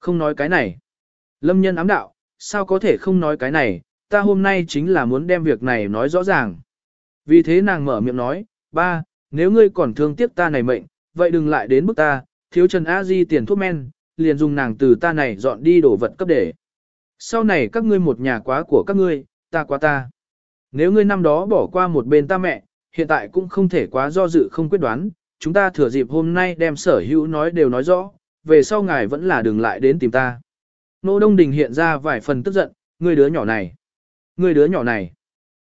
Không nói cái này. Lâm nhân ám đạo, sao có thể không nói cái này, ta hôm nay chính là muốn đem việc này nói rõ ràng. Vì thế nàng mở miệng nói, ba, nếu ngươi còn thương tiếc ta này mệnh, vậy đừng lại đến bức ta, thiếu Trần A Di tiền thuốc men, liền dùng nàng từ ta này dọn đi đổ vật cấp để. Sau này các ngươi một nhà quá của các ngươi, ta quá ta. Nếu ngươi năm đó bỏ qua một bên ta mẹ, hiện tại cũng không thể quá do dự không quyết đoán, chúng ta thừa dịp hôm nay đem sở hữu nói đều nói rõ, về sau ngài vẫn là đừng lại đến tìm ta. Nô Đông Đình hiện ra vài phần tức giận, ngươi đứa nhỏ này. Ngươi đứa nhỏ này.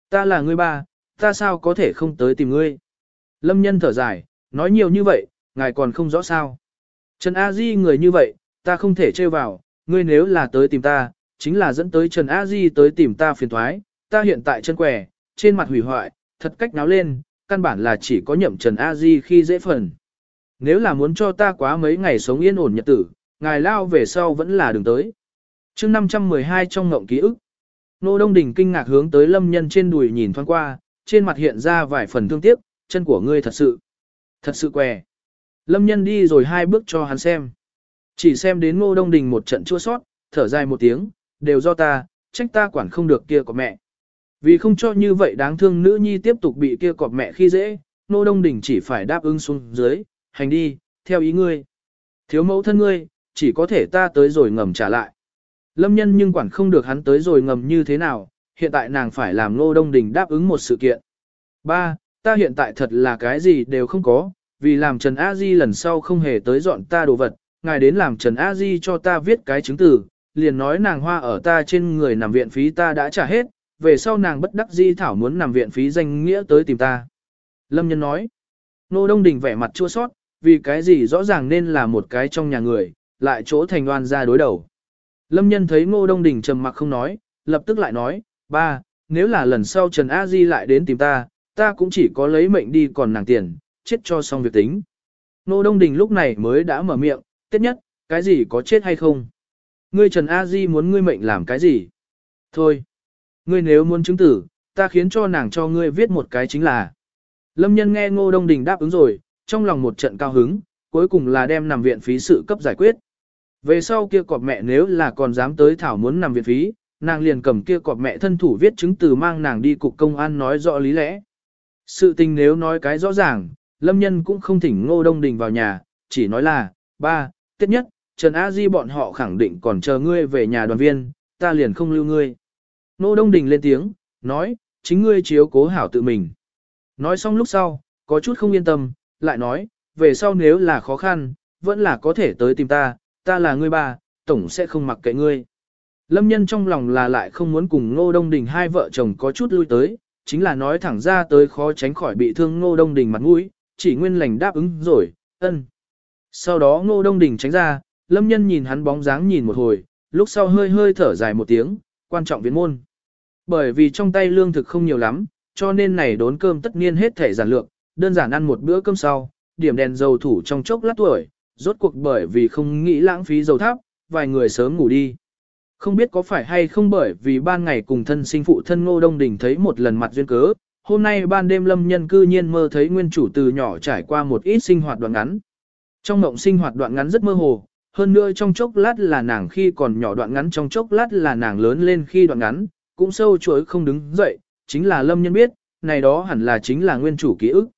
Ta là ngươi ba, ta sao có thể không tới tìm ngươi. Lâm nhân thở dài, nói nhiều như vậy, ngài còn không rõ sao. Trần A Di người như vậy, ta không thể trêu vào, ngươi nếu là tới tìm ta, chính là dẫn tới Trần A Di tới tìm ta phiền thoái, ta hiện tại chân quẻ, trên mặt hủy hoại, thật cách náo lên, căn bản là chỉ có nhậm Trần A Di khi dễ phần. Nếu là muốn cho ta quá mấy ngày sống yên ổn nhật tử, ngài lao về sau vẫn là đường tới. chương 512 trong ngộng ký ức, Nô Đông Đình kinh ngạc hướng tới lâm nhân trên đùi nhìn thoáng qua, trên mặt hiện ra vài phần thương tiếc, chân của ngươi thật sự, thật sự què. Lâm nhân đi rồi hai bước cho hắn xem. Chỉ xem đến ngô đông đình một trận chua sót, thở dài một tiếng, đều do ta, trách ta quản không được kia của mẹ. Vì không cho như vậy đáng thương nữ nhi tiếp tục bị kia cọp mẹ khi dễ, nô đông đình chỉ phải đáp ứng xuống dưới, hành đi, theo ý ngươi. Thiếu mẫu thân ngươi, chỉ có thể ta tới rồi ngầm trả lại. Lâm nhân nhưng quản không được hắn tới rồi ngầm như thế nào, hiện tại nàng phải làm nô đông đình đáp ứng một sự kiện. Ba, ta hiện tại thật là cái gì đều không có, vì làm Trần A Di lần sau không hề tới dọn ta đồ vật, ngài đến làm Trần A Di cho ta viết cái chứng từ, liền nói nàng hoa ở ta trên người nằm viện phí ta đã trả hết, về sau nàng bất đắc di thảo muốn nằm viện phí danh nghĩa tới tìm ta. Lâm Nhân nói, Nô Đông Đình vẻ mặt chua sót, vì cái gì rõ ràng nên là một cái trong nhà người, lại chỗ thành đoan ra đối đầu. Lâm Nhân thấy Ngô Đông Đình trầm mặc không nói, lập tức lại nói, ba, nếu là lần sau Trần A Di lại đến tìm ta, ta cũng chỉ có lấy mệnh đi còn nàng tiền, chết cho xong việc tính. Nô Đông Đình lúc này mới đã mở miệng, tiết nhất, cái gì có chết hay không? Ngươi Trần A Di muốn ngươi mệnh làm cái gì? Thôi, ngươi nếu muốn chứng tử, ta khiến cho nàng cho ngươi viết một cái chính là. Lâm nhân nghe Ngô Đông Đình đáp ứng rồi, trong lòng một trận cao hứng, cuối cùng là đem nằm viện phí sự cấp giải quyết. Về sau kia cọp mẹ nếu là còn dám tới thảo muốn nằm viện phí, nàng liền cầm kia cọp mẹ thân thủ viết chứng từ mang nàng đi cục công an nói rõ lý lẽ. Sự tình nếu nói cái rõ ràng, Lâm Nhân cũng không thỉnh Ngô Đông Đình vào nhà, chỉ nói là, ba, tiết nhất, Trần A Di bọn họ khẳng định còn chờ ngươi về nhà đoàn viên, ta liền không lưu ngươi. Ngô Đông Đình lên tiếng, nói, chính ngươi chiếu cố hảo tự mình. Nói xong lúc sau, có chút không yên tâm, lại nói, về sau nếu là khó khăn, vẫn là có thể tới tìm ta, ta là ngươi ba, tổng sẽ không mặc kệ ngươi. Lâm nhân trong lòng là lại không muốn cùng Ngô Đông Đình hai vợ chồng có chút lui tới, chính là nói thẳng ra tới khó tránh khỏi bị thương Ngô Đông Đình mặt mũi, chỉ nguyên lành đáp ứng rồi, ân. Sau đó Ngô Đông Đình tránh ra, Lâm nhân nhìn hắn bóng dáng nhìn một hồi, lúc sau hơi hơi thở dài một tiếng, quan trọng viễn môn. Bởi vì trong tay lương thực không nhiều lắm, cho nên này đốn cơm tất nhiên hết thể giản lược, đơn giản ăn một bữa cơm sau, điểm đèn dầu thủ trong chốc lát tuổi, rốt cuộc bởi vì không nghĩ lãng phí dầu tháp, vài người sớm ngủ đi. Không biết có phải hay không bởi vì ban ngày cùng thân sinh phụ thân Ngô Đông Đình thấy một lần mặt duyên cớ, hôm nay ban đêm lâm nhân cư nhiên mơ thấy nguyên chủ từ nhỏ trải qua một ít sinh hoạt đoạn ngắn. Trong mộng sinh hoạt đoạn ngắn rất mơ hồ, hơn nữa trong chốc lát là nàng khi còn nhỏ đoạn ngắn trong chốc lát là nàng lớn lên khi đoạn ngắn, cũng sâu chuối không đứng dậy, chính là lâm nhân biết, này đó hẳn là chính là nguyên chủ ký ức.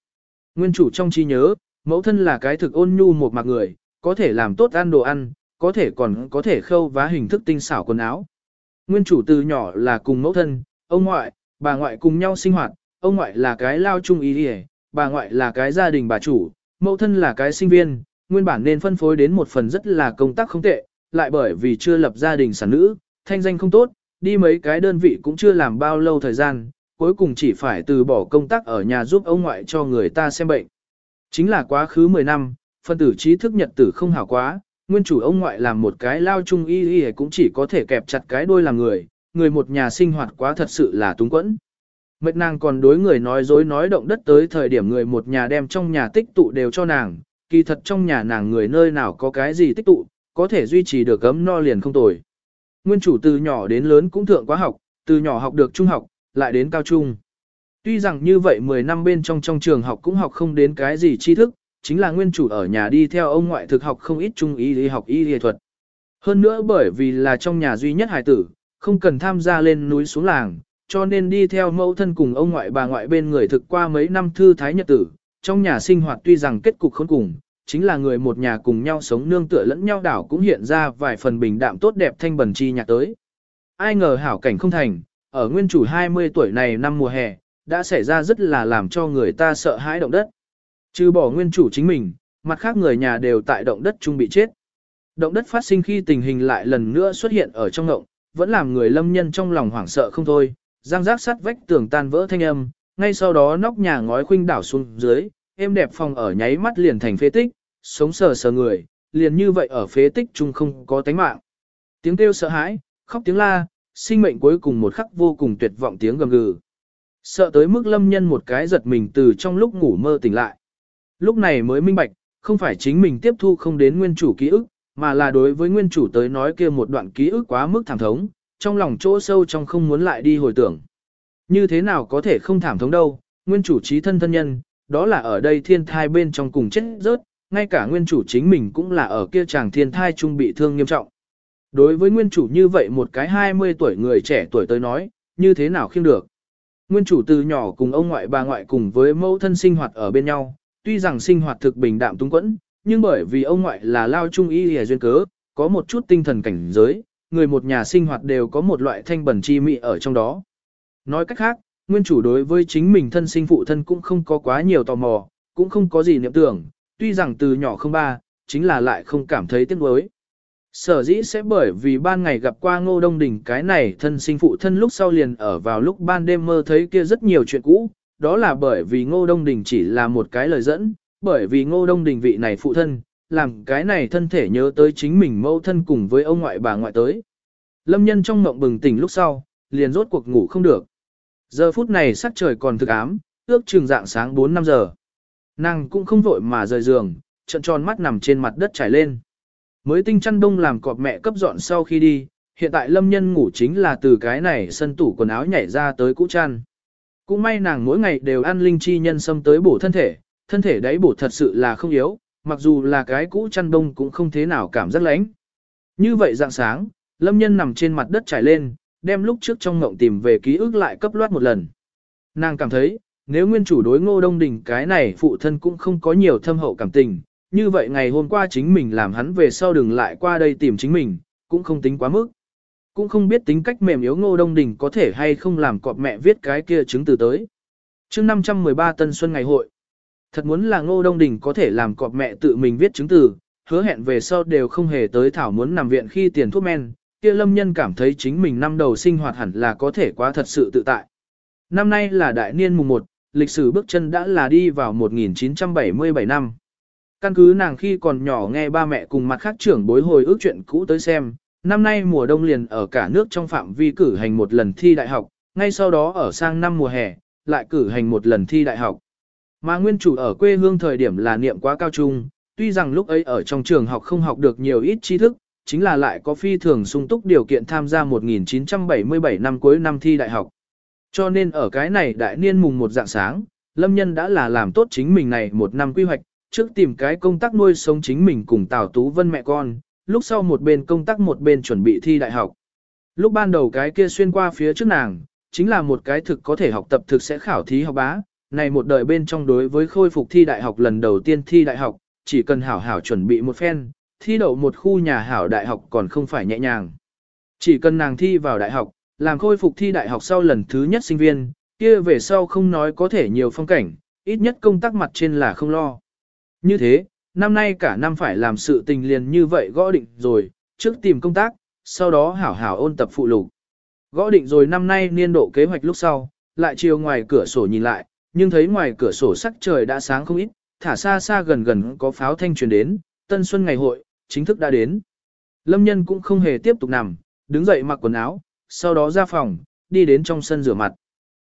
Nguyên chủ trong trí nhớ, mẫu thân là cái thực ôn nhu một mặt người, có thể làm tốt ăn đồ ăn, có thể còn có thể khâu vá hình thức tinh xảo quần áo. Nguyên chủ từ nhỏ là cùng mẫu thân, ông ngoại, bà ngoại cùng nhau sinh hoạt, ông ngoại là cái lao chung ý đi bà ngoại là cái gia đình bà chủ, mẫu thân là cái sinh viên, nguyên bản nên phân phối đến một phần rất là công tác không tệ, lại bởi vì chưa lập gia đình sản nữ, thanh danh không tốt, đi mấy cái đơn vị cũng chưa làm bao lâu thời gian, cuối cùng chỉ phải từ bỏ công tác ở nhà giúp ông ngoại cho người ta xem bệnh. Chính là quá khứ 10 năm, phân tử trí thức nhật tử không hảo quá, nguyên chủ ông ngoại làm một cái lao chung y y cũng chỉ có thể kẹp chặt cái đôi làm người, người một nhà sinh hoạt quá thật sự là túng quẫn. Mệt nàng còn đối người nói dối nói động đất tới thời điểm người một nhà đem trong nhà tích tụ đều cho nàng, kỳ thật trong nhà nàng người nơi nào có cái gì tích tụ, có thể duy trì được gấm no liền không tồi. Nguyên chủ từ nhỏ đến lớn cũng thượng quá học, từ nhỏ học được trung học, lại đến cao trung. Tuy rằng như vậy 10 năm bên trong trong trường học cũng học không đến cái gì tri thức, chính là nguyên chủ ở nhà đi theo ông ngoại thực học không ít trung y lý học y lý thuật. Hơn nữa bởi vì là trong nhà duy nhất hài tử, không cần tham gia lên núi xuống làng, cho nên đi theo mẫu thân cùng ông ngoại bà ngoại bên người thực qua mấy năm thư thái nhật tử, trong nhà sinh hoạt tuy rằng kết cục khốn cùng, chính là người một nhà cùng nhau sống nương tựa lẫn nhau đảo cũng hiện ra vài phần bình đạm tốt đẹp thanh bần chi nhạc tới. Ai ngờ hảo cảnh không thành, ở nguyên chủ 20 tuổi này năm mùa hè, đã xảy ra rất là làm cho người ta sợ hãi động đất. Trừ bỏ nguyên chủ chính mình, mặt khác người nhà đều tại động đất chung bị chết. Động đất phát sinh khi tình hình lại lần nữa xuất hiện ở trong ngộng, vẫn làm người lâm nhân trong lòng hoảng sợ không thôi, giang giác sắt vách tường tan vỡ thanh âm, ngay sau đó nóc nhà ngói khuynh đảo xuống dưới, êm đẹp phòng ở nháy mắt liền thành phế tích, sống sờ sờ người, liền như vậy ở phế tích chung không có tánh mạng. Tiếng kêu sợ hãi, khóc tiếng la, sinh mệnh cuối cùng một khắc vô cùng tuyệt vọng tiếng gầm gừ. Sợ tới mức lâm nhân một cái giật mình từ trong lúc ngủ mơ tỉnh lại. Lúc này mới minh bạch, không phải chính mình tiếp thu không đến nguyên chủ ký ức, mà là đối với nguyên chủ tới nói kia một đoạn ký ức quá mức thảm thống, trong lòng chỗ sâu trong không muốn lại đi hồi tưởng. Như thế nào có thể không thảm thống đâu, nguyên chủ trí thân thân nhân, đó là ở đây thiên thai bên trong cùng chết rớt, ngay cả nguyên chủ chính mình cũng là ở kia chàng thiên thai trung bị thương nghiêm trọng. Đối với nguyên chủ như vậy một cái 20 tuổi người trẻ tuổi tới nói, như thế nào khiêng được. Nguyên chủ từ nhỏ cùng ông ngoại bà ngoại cùng với mẫu thân sinh hoạt ở bên nhau, tuy rằng sinh hoạt thực bình đạm túng quẫn, nhưng bởi vì ông ngoại là lao trung y hề duyên cớ, có một chút tinh thần cảnh giới, người một nhà sinh hoạt đều có một loại thanh bẩn chi mị ở trong đó. Nói cách khác, nguyên chủ đối với chính mình thân sinh phụ thân cũng không có quá nhiều tò mò, cũng không có gì niệm tưởng, tuy rằng từ nhỏ không ba, chính là lại không cảm thấy tiếc nuối. Sở dĩ sẽ bởi vì ban ngày gặp qua ngô đông đỉnh cái này thân sinh phụ thân lúc sau liền ở vào lúc ban đêm mơ thấy kia rất nhiều chuyện cũ, đó là bởi vì ngô đông Đình chỉ là một cái lời dẫn, bởi vì ngô đông Đình vị này phụ thân, làm cái này thân thể nhớ tới chính mình mâu thân cùng với ông ngoại bà ngoại tới. Lâm nhân trong mộng bừng tỉnh lúc sau, liền rốt cuộc ngủ không được. Giờ phút này sắc trời còn thực ám, ước chừng dạng sáng 4-5 giờ. Nàng cũng không vội mà rời giường, trận tròn mắt nằm trên mặt đất trải lên. Mới tinh chăn đông làm cọp mẹ cấp dọn sau khi đi, hiện tại lâm nhân ngủ chính là từ cái này sân tủ quần áo nhảy ra tới cũ chăn. Cũng may nàng mỗi ngày đều ăn linh chi nhân sâm tới bổ thân thể, thân thể đấy bổ thật sự là không yếu, mặc dù là cái cũ chăn đông cũng không thế nào cảm giác lạnh. Như vậy dạng sáng, lâm nhân nằm trên mặt đất trải lên, đem lúc trước trong ngộng tìm về ký ức lại cấp loát một lần. Nàng cảm thấy, nếu nguyên chủ đối ngô đông đình cái này phụ thân cũng không có nhiều thâm hậu cảm tình, như vậy ngày hôm qua chính mình làm hắn về sau đừng lại qua đây tìm chính mình, cũng không tính quá mức. Cũng không biết tính cách mềm yếu ngô đông đình có thể hay không làm cọp mẹ viết cái kia chứng từ tới. chương 513 Tân Xuân Ngày hội. Thật muốn là ngô đông đình có thể làm cọp mẹ tự mình viết chứng từ, hứa hẹn về sau đều không hề tới thảo muốn nằm viện khi tiền thuốc men, kia lâm nhân cảm thấy chính mình năm đầu sinh hoạt hẳn là có thể quá thật sự tự tại. Năm nay là đại niên mùng 1, lịch sử bước chân đã là đi vào 1977 năm. Căn cứ nàng khi còn nhỏ nghe ba mẹ cùng mặt khác trưởng bối hồi ước chuyện cũ tới xem, năm nay mùa đông liền ở cả nước trong phạm vi cử hành một lần thi đại học, ngay sau đó ở sang năm mùa hè, lại cử hành một lần thi đại học. Mà nguyên chủ ở quê hương thời điểm là niệm quá cao trung, tuy rằng lúc ấy ở trong trường học không học được nhiều ít tri thức, chính là lại có phi thường sung túc điều kiện tham gia 1977 năm cuối năm thi đại học. Cho nên ở cái này đại niên mùng một dạng sáng, Lâm Nhân đã là làm tốt chính mình này một năm quy hoạch, trước tìm cái công tác nuôi sống chính mình cùng Tào Tú Vân mẹ con, lúc sau một bên công tác một bên chuẩn bị thi đại học. Lúc ban đầu cái kia xuyên qua phía trước nàng, chính là một cái thực có thể học tập thực sẽ khảo thí học bá, này một đời bên trong đối với khôi phục thi đại học lần đầu tiên thi đại học, chỉ cần hảo hảo chuẩn bị một phen, thi đậu một khu nhà hảo đại học còn không phải nhẹ nhàng. Chỉ cần nàng thi vào đại học, làm khôi phục thi đại học sau lần thứ nhất sinh viên, kia về sau không nói có thể nhiều phong cảnh, ít nhất công tác mặt trên là không lo. Như thế, năm nay cả năm phải làm sự tình liền như vậy gõ định rồi, trước tìm công tác, sau đó hảo hảo ôn tập phụ lục. Gõ định rồi năm nay niên độ kế hoạch lúc sau, lại chiều ngoài cửa sổ nhìn lại, nhưng thấy ngoài cửa sổ sắc trời đã sáng không ít, thả xa xa gần gần có pháo thanh truyền đến, tân xuân ngày hội, chính thức đã đến. Lâm nhân cũng không hề tiếp tục nằm, đứng dậy mặc quần áo, sau đó ra phòng, đi đến trong sân rửa mặt.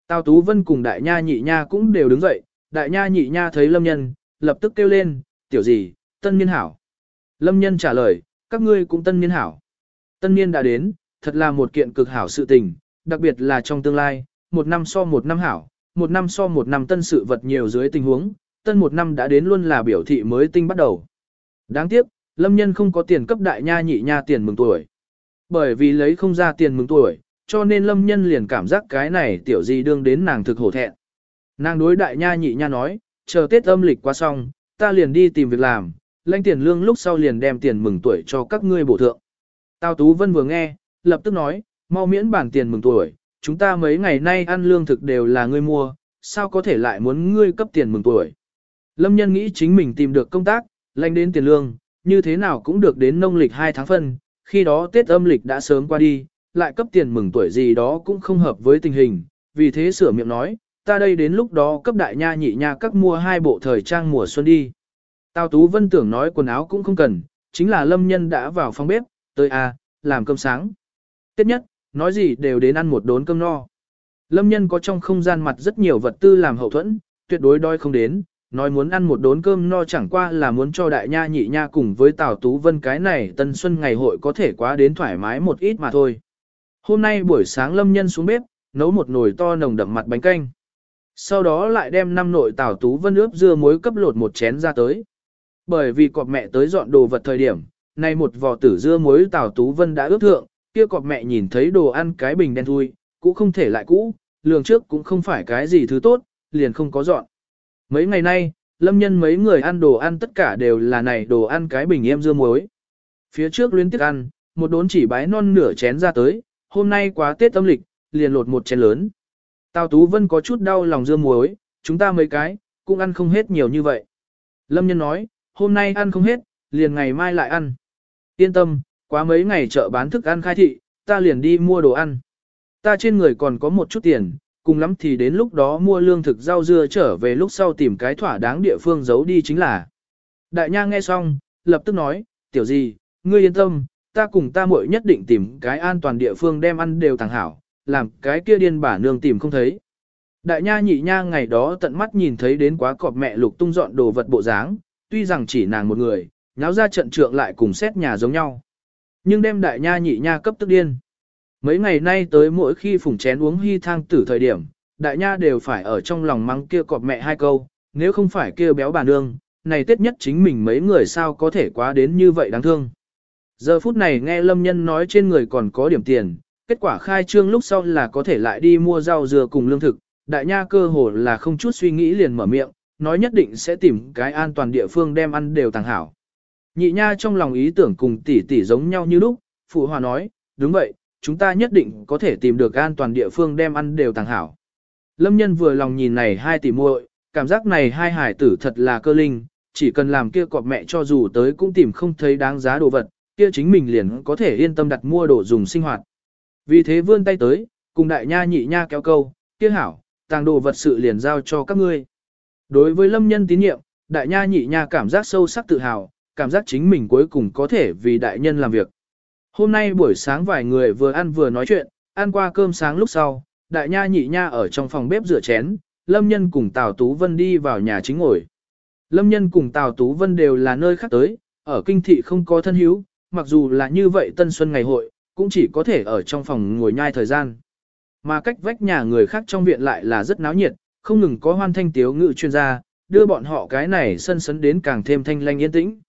Tào Tú Vân cùng đại nha nhị nha cũng đều đứng dậy, đại nha nhị nha thấy lâm nhân, lập tức kêu lên, tiểu gì, tân niên hảo. Lâm nhân trả lời, các ngươi cũng tân niên hảo. Tân niên đã đến, thật là một kiện cực hảo sự tình, đặc biệt là trong tương lai, một năm so một năm hảo, một năm so một năm tân sự vật nhiều dưới tình huống, tân một năm đã đến luôn là biểu thị mới tinh bắt đầu. Đáng tiếc, lâm nhân không có tiền cấp đại nha nhị nha tiền mừng tuổi. Bởi vì lấy không ra tiền mừng tuổi, cho nên lâm nhân liền cảm giác cái này tiểu gì đương đến nàng thực hổ thẹn. Nàng đối đại nha nhị nha nói, chờ Tết âm lịch qua xong, ta liền đi tìm việc làm, lãnh tiền lương lúc sau liền đem tiền mừng tuổi cho các ngươi bổ thượng. Tào Tú Vân vừa nghe, lập tức nói, mau miễn bản tiền mừng tuổi, chúng ta mấy ngày nay ăn lương thực đều là ngươi mua, sao có thể lại muốn ngươi cấp tiền mừng tuổi. Lâm nhân nghĩ chính mình tìm được công tác, lãnh đến tiền lương, như thế nào cũng được đến nông lịch 2 tháng phân, khi đó Tết âm lịch đã sớm qua đi, lại cấp tiền mừng tuổi gì đó cũng không hợp với tình hình, vì thế sửa miệng nói, ta đây đến lúc đó cấp đại nha nhị nha các mua hai bộ thời trang mùa xuân đi. Tào Tú Vân tưởng nói quần áo cũng không cần, chính là lâm nhân đã vào phòng bếp, tới à, làm cơm sáng. Tiếp nhất, nói gì đều đến ăn một đốn cơm no. Lâm nhân có trong không gian mặt rất nhiều vật tư làm hậu thuẫn, tuyệt đối đói không đến, nói muốn ăn một đốn cơm no chẳng qua là muốn cho đại nha nhị nha cùng với Tào Tú Vân cái này tân xuân ngày hội có thể quá đến thoải mái một ít mà thôi. Hôm nay buổi sáng lâm nhân xuống bếp, nấu một nồi to nồng đậm mặt bánh canh. Sau đó lại đem năm nội Tào Tú Vân ướp dưa muối cấp lột một chén ra tới. Bởi vì cọp mẹ tới dọn đồ vật thời điểm, nay một vò tử dưa muối Tào Tú Vân đã ướp thượng, kia cọp mẹ nhìn thấy đồ ăn cái bình đen thui, cũng không thể lại cũ, lường trước cũng không phải cái gì thứ tốt, liền không có dọn. Mấy ngày nay, lâm nhân mấy người ăn đồ ăn tất cả đều là này đồ ăn cái bình em dưa muối. Phía trước liên tiếp ăn, một đốn chỉ bái non nửa chén ra tới, hôm nay quá Tết âm lịch, liền lột một chén lớn. Tào Tú Vân có chút đau lòng dưa muối, chúng ta mấy cái, cũng ăn không hết nhiều như vậy. Lâm nhân nói, hôm nay ăn không hết, liền ngày mai lại ăn. Yên tâm, quá mấy ngày chợ bán thức ăn khai thị, ta liền đi mua đồ ăn. Ta trên người còn có một chút tiền, cùng lắm thì đến lúc đó mua lương thực rau dưa trở về lúc sau tìm cái thỏa đáng địa phương giấu đi chính là. Đại nha nghe xong, lập tức nói, tiểu gì, ngươi yên tâm, ta cùng ta muội nhất định tìm cái an toàn địa phương đem ăn đều thằng hảo, làm cái kia điên bà nương tìm không thấy. Đại nha nhị nha ngày đó tận mắt nhìn thấy đến quá cọp mẹ lục tung dọn đồ vật bộ dáng, tuy rằng chỉ nàng một người, nháo ra trận trượng lại cùng xét nhà giống nhau. Nhưng đem đại nha nhị nha cấp tức điên. Mấy ngày nay tới mỗi khi phùng chén uống hy thang tử thời điểm, đại nha đều phải ở trong lòng mắng kia cọp mẹ hai câu, nếu không phải kia béo bà nương, này tết nhất chính mình mấy người sao có thể quá đến như vậy đáng thương. Giờ phút này nghe lâm nhân nói trên người còn có điểm tiền, kết quả khai trương lúc sau là có thể lại đi mua rau dừa cùng lương thực, đại nha cơ hồ là không chút suy nghĩ liền mở miệng, nói nhất định sẽ tìm cái an toàn địa phương đem ăn đều tàng hảo. Nhị nha trong lòng ý tưởng cùng tỷ tỷ giống nhau như lúc, phụ hòa nói, đúng vậy, chúng ta nhất định có thể tìm được an toàn địa phương đem ăn đều tàng hảo. Lâm nhân vừa lòng nhìn này hai tỷ muội, cảm giác này hai hải tử thật là cơ linh, chỉ cần làm kia cọp mẹ cho dù tới cũng tìm không thấy đáng giá đồ vật, kia chính mình liền có thể yên tâm đặt mua đồ dùng sinh hoạt. Vì thế vươn tay tới, cùng đại nha nhị nha kéo câu, kia hảo, tàng đồ vật sự liền giao cho các ngươi. Đối với lâm nhân tín nhiệm, đại nha nhị nha cảm giác sâu sắc tự hào, cảm giác chính mình cuối cùng có thể vì đại nhân làm việc. Hôm nay buổi sáng vài người vừa ăn vừa nói chuyện, ăn qua cơm sáng lúc sau, đại nha nhị nha ở trong phòng bếp rửa chén, lâm nhân cùng Tào Tú Vân đi vào nhà chính ngồi. Lâm nhân cùng Tào Tú Vân đều là nơi khác tới, ở kinh thị không có thân hữu, mặc dù là như vậy tân xuân ngày hội, cũng chỉ có thể ở trong phòng ngồi nhai thời gian. Mà cách vách nhà người khác trong viện lại là rất náo nhiệt, không ngừng có hoan thanh tiếu ngự chuyên gia, đưa bọn họ cái này sân sấn đến càng thêm thanh lanh yên tĩnh.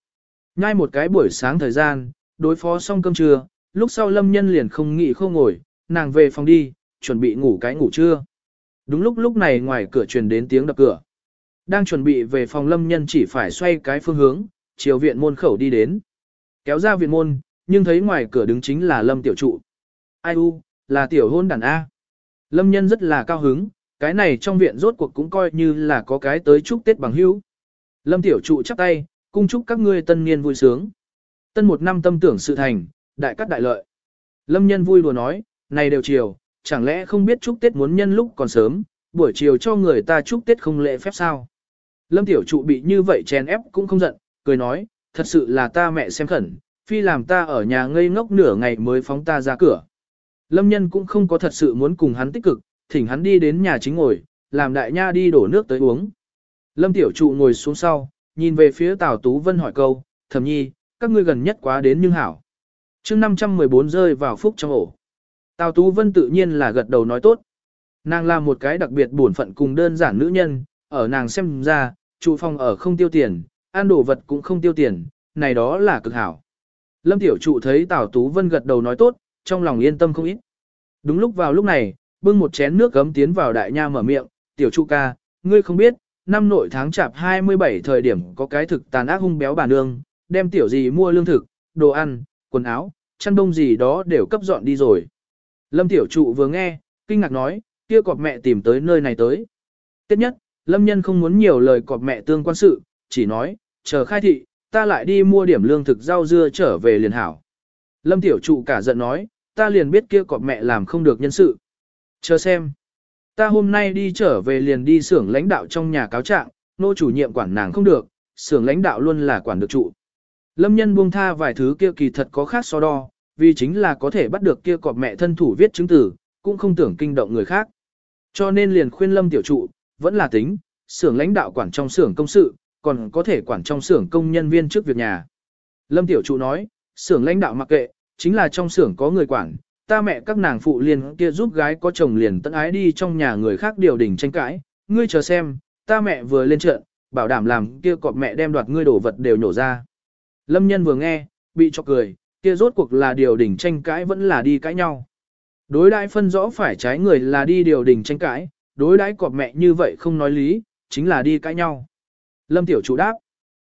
Nhai một cái buổi sáng thời gian, đối phó xong cơm trưa, lúc sau lâm nhân liền không nghỉ không ngồi, nàng về phòng đi, chuẩn bị ngủ cái ngủ trưa. Đúng lúc lúc này ngoài cửa truyền đến tiếng đập cửa. Đang chuẩn bị về phòng lâm nhân chỉ phải xoay cái phương hướng, chiều viện môn khẩu đi đến. Kéo ra viện môn, nhưng thấy ngoài cửa đứng chính là lâm tiểu trụ. Ai u, là tiểu hôn đàn A. Lâm nhân rất là cao hứng, cái này trong viện rốt cuộc cũng coi như là có cái tới chúc Tết bằng hữu. Lâm tiểu trụ chắp tay, cung chúc các ngươi tân niên vui sướng. Tân một năm tâm tưởng sự thành, đại cắt đại lợi. Lâm nhân vui đùa nói, này đều chiều, chẳng lẽ không biết chúc Tết muốn nhân lúc còn sớm, buổi chiều cho người ta chúc Tết không lễ phép sao? Lâm tiểu trụ bị như vậy chèn ép cũng không giận, cười nói, thật sự là ta mẹ xem khẩn, phi làm ta ở nhà ngây ngốc nửa ngày mới phóng ta ra cửa. Lâm nhân cũng không có thật sự muốn cùng hắn tích cực, thỉnh hắn đi đến nhà chính ngồi, làm đại nha đi đổ nước tới uống. Lâm tiểu trụ ngồi xuống sau, nhìn về phía Tào Tú Vân hỏi câu, thầm nhi, các ngươi gần nhất quá đến nhưng hảo. mười 514 rơi vào phúc trong ổ. Tào Tú Vân tự nhiên là gật đầu nói tốt. Nàng là một cái đặc biệt buồn phận cùng đơn giản nữ nhân, ở nàng xem ra, trụ phòng ở không tiêu tiền, ăn đồ vật cũng không tiêu tiền, này đó là cực hảo. Lâm Tiểu Trụ thấy Tào Tú Vân gật đầu nói tốt, trong lòng yên tâm không ít. Đúng lúc vào lúc này, bưng một chén nước gấm tiến vào đại nha mở miệng, Tiểu Trụ ca, ngươi không biết, năm nội tháng chạp 27 thời điểm có cái thực tàn ác hung béo bà nương, đem tiểu gì mua lương thực, đồ ăn, quần áo, chăn đông gì đó đều cấp dọn đi rồi. Lâm Tiểu Trụ vừa nghe, kinh ngạc nói, kia cọp mẹ tìm tới nơi này tới. Tiếp nhất, Lâm Nhân không muốn nhiều lời cọp mẹ tương quan sự, chỉ nói, chờ khai thị, ta lại đi mua điểm lương thực rau dưa trở về liền hảo. Lâm Tiểu Trụ cả giận nói, ta liền biết kia cọp mẹ làm không được nhân sự. Chờ xem. Ta hôm nay đi trở về liền đi xưởng lãnh đạo trong nhà cáo trạng, nô chủ nhiệm quản nàng không được, xưởng lãnh đạo luôn là quản được trụ. Lâm nhân buông tha vài thứ kia kỳ thật có khác so đo, vì chính là có thể bắt được kia cọp mẹ thân thủ viết chứng tử, cũng không tưởng kinh động người khác. Cho nên liền khuyên Lâm tiểu trụ, vẫn là tính, xưởng lãnh đạo quản trong xưởng công sự, còn có thể quản trong xưởng công nhân viên trước việc nhà. Lâm tiểu trụ nói, xưởng lãnh đạo mặc kệ, chính là trong xưởng có người quản, ta mẹ các nàng phụ liền kia giúp gái có chồng liền tận ái đi trong nhà người khác điều đình tranh cãi, ngươi chờ xem, ta mẹ vừa lên trận, bảo đảm làm kia cọp mẹ đem đoạt ngươi đổ vật đều nhổ ra. Lâm nhân vừa nghe, bị cho cười, kia rốt cuộc là điều đình tranh cãi vẫn là đi cãi nhau. Đối đãi phân rõ phải trái người là đi điều đình tranh cãi, đối đãi cọp mẹ như vậy không nói lý, chính là đi cãi nhau. Lâm tiểu chủ đáp.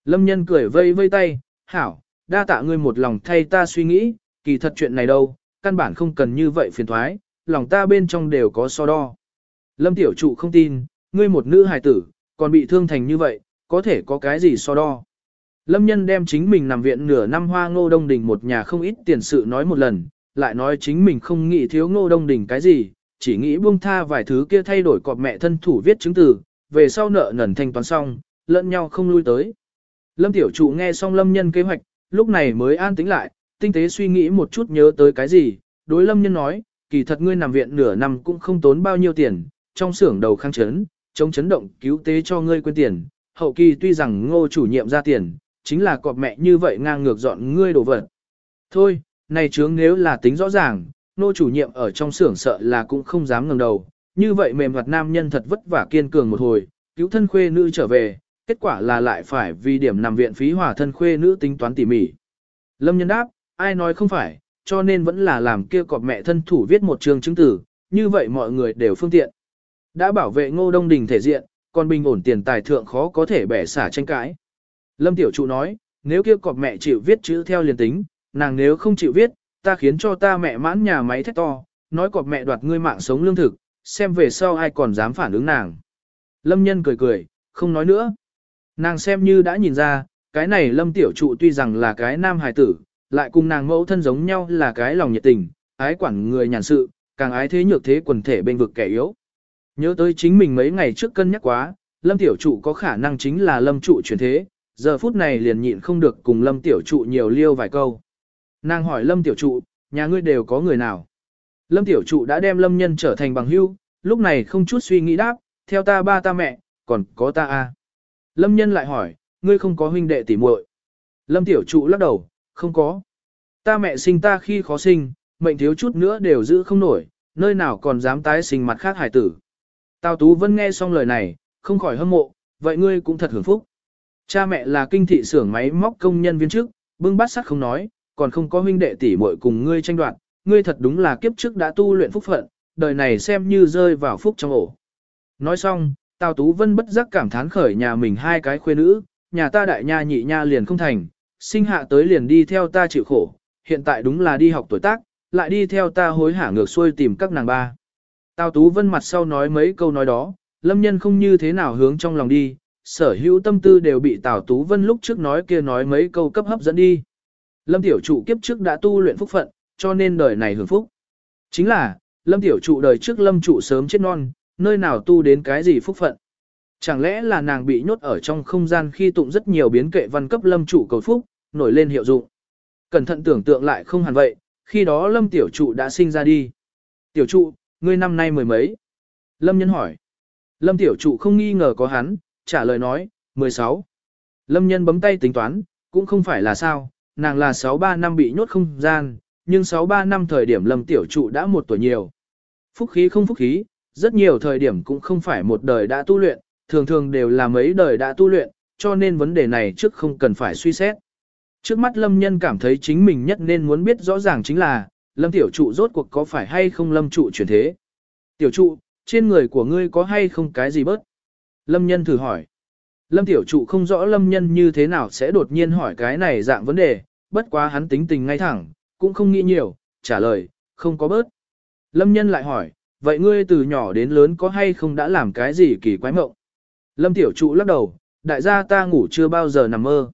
Lâm nhân cười vây vây tay, hảo, đa tạ ngươi một lòng thay ta suy nghĩ, kỳ thật chuyện này đâu, căn bản không cần như vậy phiền thoái, lòng ta bên trong đều có so đo. Lâm tiểu trụ không tin, ngươi một nữ hài tử, còn bị thương thành như vậy, có thể có cái gì so đo. Lâm nhân đem chính mình nằm viện nửa năm hoa ngô đông đình một nhà không ít tiền sự nói một lần, lại nói chính mình không nghĩ thiếu ngô đông đình cái gì, chỉ nghĩ buông tha vài thứ kia thay đổi cọp mẹ thân thủ viết chứng từ, về sau nợ nần thanh toán xong, lẫn nhau không lui tới. Lâm tiểu chủ nghe xong lâm nhân kế hoạch, lúc này mới an tĩnh lại, tinh tế suy nghĩ một chút nhớ tới cái gì, đối lâm nhân nói, kỳ thật ngươi nằm viện nửa năm cũng không tốn bao nhiêu tiền, trong xưởng đầu kháng chấn, chống chấn động cứu tế cho ngươi quên tiền, hậu kỳ tuy rằng ngô chủ nhiệm ra tiền, chính là cọp mẹ như vậy ngang ngược dọn ngươi đổ vật. Thôi, này chướng nếu là tính rõ ràng, nô chủ nhiệm ở trong xưởng sợ là cũng không dám ngẩng đầu, như vậy mềm mặt nam nhân thật vất vả kiên cường một hồi, cứu thân khuê nữ trở về, kết quả là lại phải vì điểm nằm viện phí hòa thân khuê nữ tính toán tỉ mỉ. Lâm nhân đáp, ai nói không phải, cho nên vẫn là làm kia cọp mẹ thân thủ viết một trường chứng tử, như vậy mọi người đều phương tiện. Đã bảo vệ ngô đông đình thể diện, còn bình ổn tiền tài thượng khó có thể bẻ xả tranh cãi. Lâm Tiểu Trụ nói, nếu kia cọp mẹ chịu viết chữ theo liền tính, nàng nếu không chịu viết, ta khiến cho ta mẹ mãn nhà máy thét to, nói cọp mẹ đoạt ngươi mạng sống lương thực, xem về sau ai còn dám phản ứng nàng. Lâm Nhân cười cười, không nói nữa. Nàng xem như đã nhìn ra, cái này Lâm Tiểu Trụ tuy rằng là cái nam hài tử, lại cùng nàng mẫu thân giống nhau là cái lòng nhiệt tình, ái quản người nhàn sự, càng ái thế nhược thế quần thể bên vực kẻ yếu. Nhớ tới chính mình mấy ngày trước cân nhắc quá, Lâm Tiểu Trụ có khả năng chính là Lâm Trụ chuyển thế, giờ phút này liền nhịn không được cùng Lâm Tiểu Trụ nhiều liêu vài câu. Nàng hỏi Lâm Tiểu Trụ, nhà ngươi đều có người nào? Lâm Tiểu Trụ đã đem Lâm Nhân trở thành bằng hữu, lúc này không chút suy nghĩ đáp, theo ta ba ta mẹ, còn có ta a. Lâm Nhân lại hỏi, ngươi không có huynh đệ tỉ muội? Lâm Tiểu Trụ lắc đầu, không có. Ta mẹ sinh ta khi khó sinh, mệnh thiếu chút nữa đều giữ không nổi, nơi nào còn dám tái sinh mặt khác hải tử. Tào Tú Vân nghe xong lời này, không khỏi hâm mộ, vậy ngươi cũng thật hưởng phúc. Cha mẹ là kinh thị xưởng máy móc công nhân viên chức, bưng bát sắt không nói, còn không có huynh đệ tỷ muội cùng ngươi tranh đoạt, ngươi thật đúng là kiếp trước đã tu luyện phúc phận, đời này xem như rơi vào phúc trong ổ. Nói xong, Tào Tú Vân bất giác cảm thán khởi nhà mình hai cái khuê nữ, nhà ta đại nha nhị nha liền không thành, sinh hạ tới liền đi theo ta chịu khổ, hiện tại đúng là đi học tuổi tác, lại đi theo ta hối hả ngược xuôi tìm các nàng ba. Tào Tú Vân mặt sau nói mấy câu nói đó, lâm nhân không như thế nào hướng trong lòng đi, sở hữu tâm tư đều bị Tào Tú Vân lúc trước nói kia nói mấy câu cấp hấp dẫn đi. Lâm Tiểu Trụ kiếp trước đã tu luyện phúc phận, cho nên đời này hưởng phúc. Chính là, Lâm Tiểu Trụ đời trước Lâm Trụ sớm chết non, nơi nào tu đến cái gì phúc phận. Chẳng lẽ là nàng bị nhốt ở trong không gian khi tụng rất nhiều biến kệ văn cấp lâm chủ cầu phúc, nổi lên hiệu dụng. Cẩn thận tưởng tượng lại không hẳn vậy, khi đó lâm tiểu trụ đã sinh ra đi. Tiểu trụ, ngươi năm nay mười mấy? Lâm nhân hỏi. Lâm tiểu trụ không nghi ngờ có hắn, trả lời nói, 16. Lâm nhân bấm tay tính toán, cũng không phải là sao, nàng là 63 năm bị nhốt không gian, nhưng 63 năm thời điểm lâm tiểu trụ đã một tuổi nhiều. Phúc khí không phúc khí, rất nhiều thời điểm cũng không phải một đời đã tu luyện, thường thường đều là mấy đời đã tu luyện, cho nên vấn đề này trước không cần phải suy xét. Trước mắt lâm nhân cảm thấy chính mình nhất nên muốn biết rõ ràng chính là, lâm tiểu trụ rốt cuộc có phải hay không lâm trụ chuyển thế. Tiểu trụ, trên người của ngươi có hay không cái gì bớt? Lâm nhân thử hỏi. Lâm tiểu trụ không rõ lâm nhân như thế nào sẽ đột nhiên hỏi cái này dạng vấn đề, bất quá hắn tính tình ngay thẳng, cũng không nghĩ nhiều, trả lời, không có bớt. Lâm nhân lại hỏi, vậy ngươi từ nhỏ đến lớn có hay không đã làm cái gì kỳ quái mộng? Lâm tiểu trụ lắc đầu, đại gia ta ngủ chưa bao giờ nằm mơ.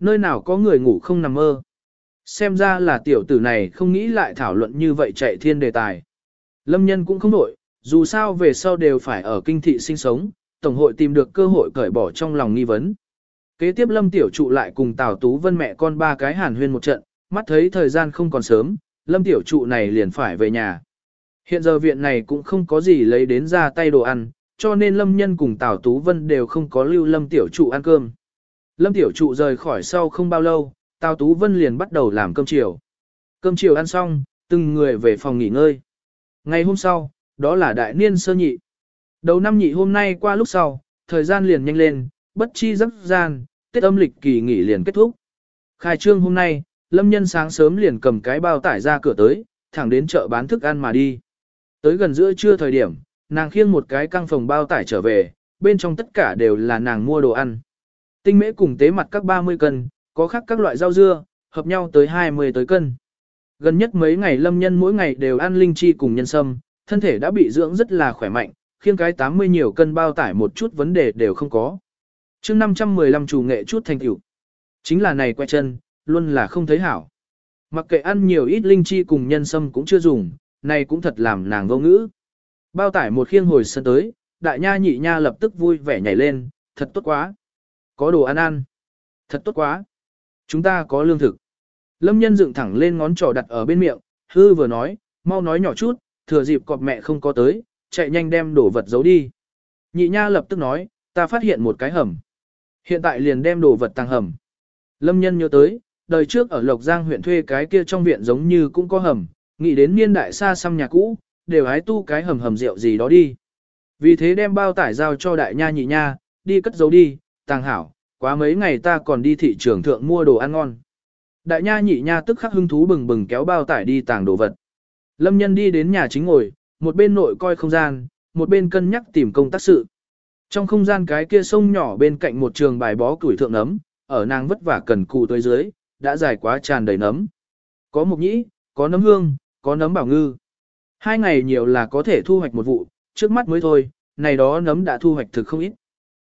Nơi nào có người ngủ không nằm mơ? Xem ra là tiểu tử này không nghĩ lại thảo luận như vậy chạy thiên đề tài. Lâm nhân cũng không nổi, dù sao về sau đều phải ở kinh thị sinh sống, Tổng hội tìm được cơ hội cởi bỏ trong lòng nghi vấn. Kế tiếp Lâm Tiểu Trụ lại cùng Tào Tú Vân mẹ con ba cái hàn huyên một trận, mắt thấy thời gian không còn sớm, Lâm Tiểu Trụ này liền phải về nhà. Hiện giờ viện này cũng không có gì lấy đến ra tay đồ ăn, cho nên Lâm Nhân cùng Tào Tú Vân đều không có lưu Lâm Tiểu Trụ ăn cơm. Lâm Tiểu Trụ rời khỏi sau không bao lâu, Tào Tú Vân liền bắt đầu làm cơm chiều. Cơm chiều ăn xong, từng người về phòng nghỉ ngơi. Ngày hôm sau, đó là đại niên sơ nhị. Đầu năm nhị hôm nay qua lúc sau, thời gian liền nhanh lên, bất chi giấc gian, Tết âm lịch kỳ nghỉ liền kết thúc. Khai trương hôm nay, Lâm Nhân sáng sớm liền cầm cái bao tải ra cửa tới, thẳng đến chợ bán thức ăn mà đi. Tới gần giữa trưa thời điểm, nàng khiêng một cái căng phòng bao tải trở về, bên trong tất cả đều là nàng mua đồ ăn. Tinh mễ cùng tế mặt các 30 cân, có khác các loại rau dưa, hợp nhau tới 20 tới cân. Gần nhất mấy ngày lâm nhân mỗi ngày đều ăn linh chi cùng nhân sâm, thân thể đã bị dưỡng rất là khỏe mạnh, khiêng cái 80 nhiều cân bao tải một chút vấn đề đều không có. chương 515 chủ nghệ chút thành tiểu. Chính là này quay chân, luôn là không thấy hảo. Mặc kệ ăn nhiều ít linh chi cùng nhân sâm cũng chưa dùng, này cũng thật làm nàng vô ngữ. Bao tải một khiêng hồi sân tới, đại nha nhị nha lập tức vui vẻ nhảy lên, thật tốt quá. Có đồ ăn ăn. Thật tốt quá. Chúng ta có lương thực. Lâm nhân dựng thẳng lên ngón trỏ đặt ở bên miệng, hư vừa nói, mau nói nhỏ chút, thừa dịp cọp mẹ không có tới, chạy nhanh đem đồ vật giấu đi. Nhị nha lập tức nói, ta phát hiện một cái hầm. Hiện tại liền đem đồ vật tăng hầm. Lâm nhân nhớ tới, đời trước ở Lộc Giang huyện thuê cái kia trong viện giống như cũng có hầm, nghĩ đến niên đại xa xăm nhà cũ, đều hái tu cái hầm hầm rượu gì đó đi. Vì thế đem bao tải giao cho đại nha nhị nha, đi cất giấu đi, tàng hảo, quá mấy ngày ta còn đi thị trường thượng mua đồ ăn ngon. Đại nha nhị nha tức khắc hưng thú bừng bừng kéo bao tải đi tàng đồ vật. Lâm nhân đi đến nhà chính ngồi, một bên nội coi không gian, một bên cân nhắc tìm công tác sự. Trong không gian cái kia sông nhỏ bên cạnh một trường bài bó củi thượng nấm, ở nàng vất vả cần cù tới dưới, đã dài quá tràn đầy nấm. Có mục nhĩ, có nấm hương, có nấm bảo ngư. Hai ngày nhiều là có thể thu hoạch một vụ, trước mắt mới thôi, này đó nấm đã thu hoạch thực không ít.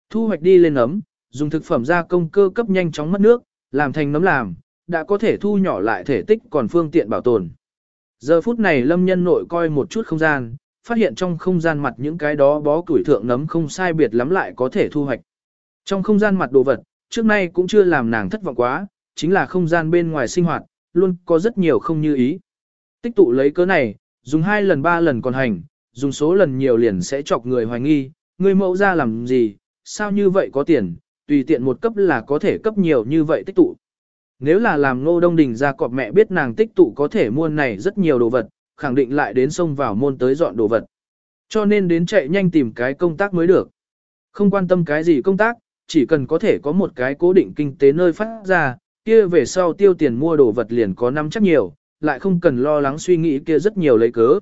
Thu hoạch đi lên nấm, dùng thực phẩm gia công cơ cấp nhanh chóng mất nước, làm thành nấm làm, đã có thể thu nhỏ lại thể tích còn phương tiện bảo tồn. Giờ phút này lâm nhân nội coi một chút không gian, phát hiện trong không gian mặt những cái đó bó củi thượng nấm không sai biệt lắm lại có thể thu hoạch. Trong không gian mặt đồ vật, trước nay cũng chưa làm nàng thất vọng quá, chính là không gian bên ngoài sinh hoạt, luôn có rất nhiều không như ý. Tích tụ lấy cớ này, dùng hai lần ba lần còn hành, dùng số lần nhiều liền sẽ chọc người hoài nghi, người mẫu ra làm gì, sao như vậy có tiền, tùy tiện một cấp là có thể cấp nhiều như vậy tích tụ. Nếu là làm ngô đông đình ra cọp mẹ biết nàng tích tụ có thể mua này rất nhiều đồ vật, khẳng định lại đến sông vào môn tới dọn đồ vật. Cho nên đến chạy nhanh tìm cái công tác mới được. Không quan tâm cái gì công tác, chỉ cần có thể có một cái cố định kinh tế nơi phát ra, kia về sau tiêu tiền mua đồ vật liền có năm chắc nhiều, lại không cần lo lắng suy nghĩ kia rất nhiều lấy cớ.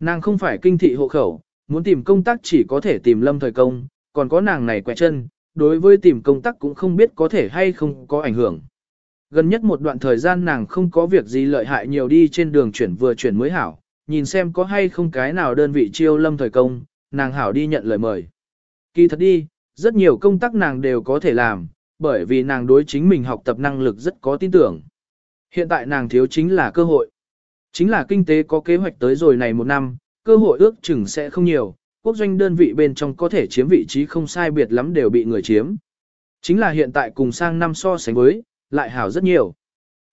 Nàng không phải kinh thị hộ khẩu, muốn tìm công tác chỉ có thể tìm lâm thời công, còn có nàng này quẹ chân, đối với tìm công tác cũng không biết có thể hay không có ảnh hưởng. Gần nhất một đoạn thời gian nàng không có việc gì lợi hại nhiều đi trên đường chuyển vừa chuyển mới hảo, nhìn xem có hay không cái nào đơn vị chiêu lâm thời công, nàng hảo đi nhận lời mời. Kỳ thật đi, rất nhiều công tác nàng đều có thể làm, bởi vì nàng đối chính mình học tập năng lực rất có tin tưởng. Hiện tại nàng thiếu chính là cơ hội. Chính là kinh tế có kế hoạch tới rồi này một năm, cơ hội ước chừng sẽ không nhiều, quốc doanh đơn vị bên trong có thể chiếm vị trí không sai biệt lắm đều bị người chiếm. Chính là hiện tại cùng sang năm so sánh với, lại hảo rất nhiều.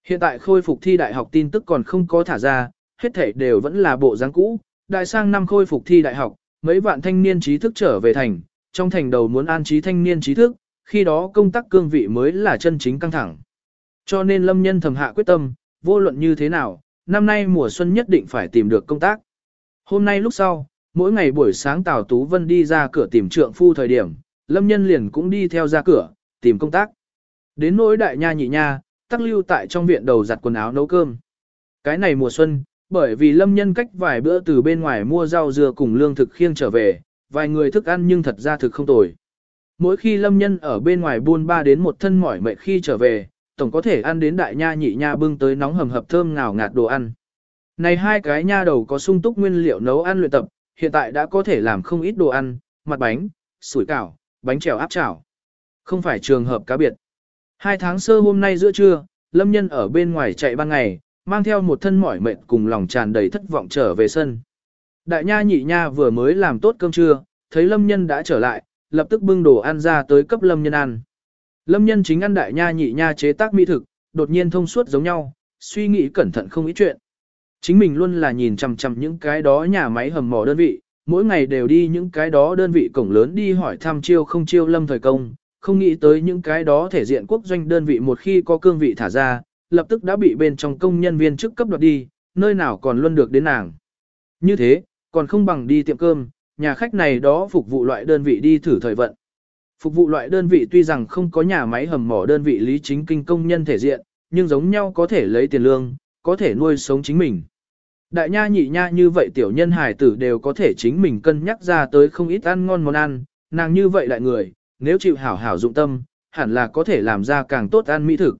Hiện tại khôi phục thi đại học tin tức còn không có thả ra, hết thể đều vẫn là bộ dáng cũ, đại sang năm khôi phục thi đại học, mấy vạn thanh niên trí thức trở về thành, trong thành đầu muốn an trí thanh niên trí thức, khi đó công tác cương vị mới là chân chính căng thẳng. Cho nên lâm nhân thầm hạ quyết tâm, vô luận như thế nào, năm nay mùa xuân nhất định phải tìm được công tác. Hôm nay lúc sau, mỗi ngày buổi sáng Tào Tú Vân đi ra cửa tìm trượng phu thời điểm, lâm nhân liền cũng đi theo ra cửa, tìm công tác. Đến nỗi đại nha nhị nha, tắc lưu tại trong viện đầu giặt quần áo nấu cơm. Cái này mùa xuân, bởi vì lâm nhân cách vài bữa từ bên ngoài mua rau dưa cùng lương thực khiêng trở về, vài người thức ăn nhưng thật ra thực không tồi. Mỗi khi lâm nhân ở bên ngoài buôn ba đến một thân mỏi mệt khi trở về, tổng có thể ăn đến đại nha nhị nha bưng tới nóng hầm hập thơm ngào ngạt đồ ăn. Này hai cái nha đầu có sung túc nguyên liệu nấu ăn luyện tập, hiện tại đã có thể làm không ít đồ ăn, mặt bánh, sủi cảo, bánh trèo áp chảo. Không phải trường hợp cá biệt. Hai tháng sơ hôm nay giữa trưa, lâm nhân ở bên ngoài chạy ban ngày, mang theo một thân mỏi mệt cùng lòng tràn đầy thất vọng trở về sân. Đại nha nhị nha vừa mới làm tốt cơm trưa, thấy lâm nhân đã trở lại, lập tức bưng đồ ăn ra tới cấp lâm nhân ăn. Lâm nhân chính ăn đại nha nhị nha chế tác mỹ thực, đột nhiên thông suốt giống nhau, suy nghĩ cẩn thận không ít chuyện. Chính mình luôn là nhìn chằm chằm những cái đó nhà máy hầm mỏ đơn vị, mỗi ngày đều đi những cái đó đơn vị cổng lớn đi hỏi thăm chiêu không chiêu lâm thời công, không nghĩ tới những cái đó thể diện quốc doanh đơn vị một khi có cương vị thả ra, lập tức đã bị bên trong công nhân viên chức cấp đoạt đi, nơi nào còn luôn được đến nàng. Như thế, còn không bằng đi tiệm cơm, nhà khách này đó phục vụ loại đơn vị đi thử thời vận. Phục vụ loại đơn vị tuy rằng không có nhà máy hầm mỏ đơn vị lý chính kinh công nhân thể diện, nhưng giống nhau có thể lấy tiền lương, có thể nuôi sống chính mình. Đại nha nhị nha như vậy tiểu nhân hài tử đều có thể chính mình cân nhắc ra tới không ít ăn ngon món ăn, nàng như vậy đại người, nếu chịu hảo hảo dụng tâm, hẳn là có thể làm ra càng tốt ăn mỹ thực.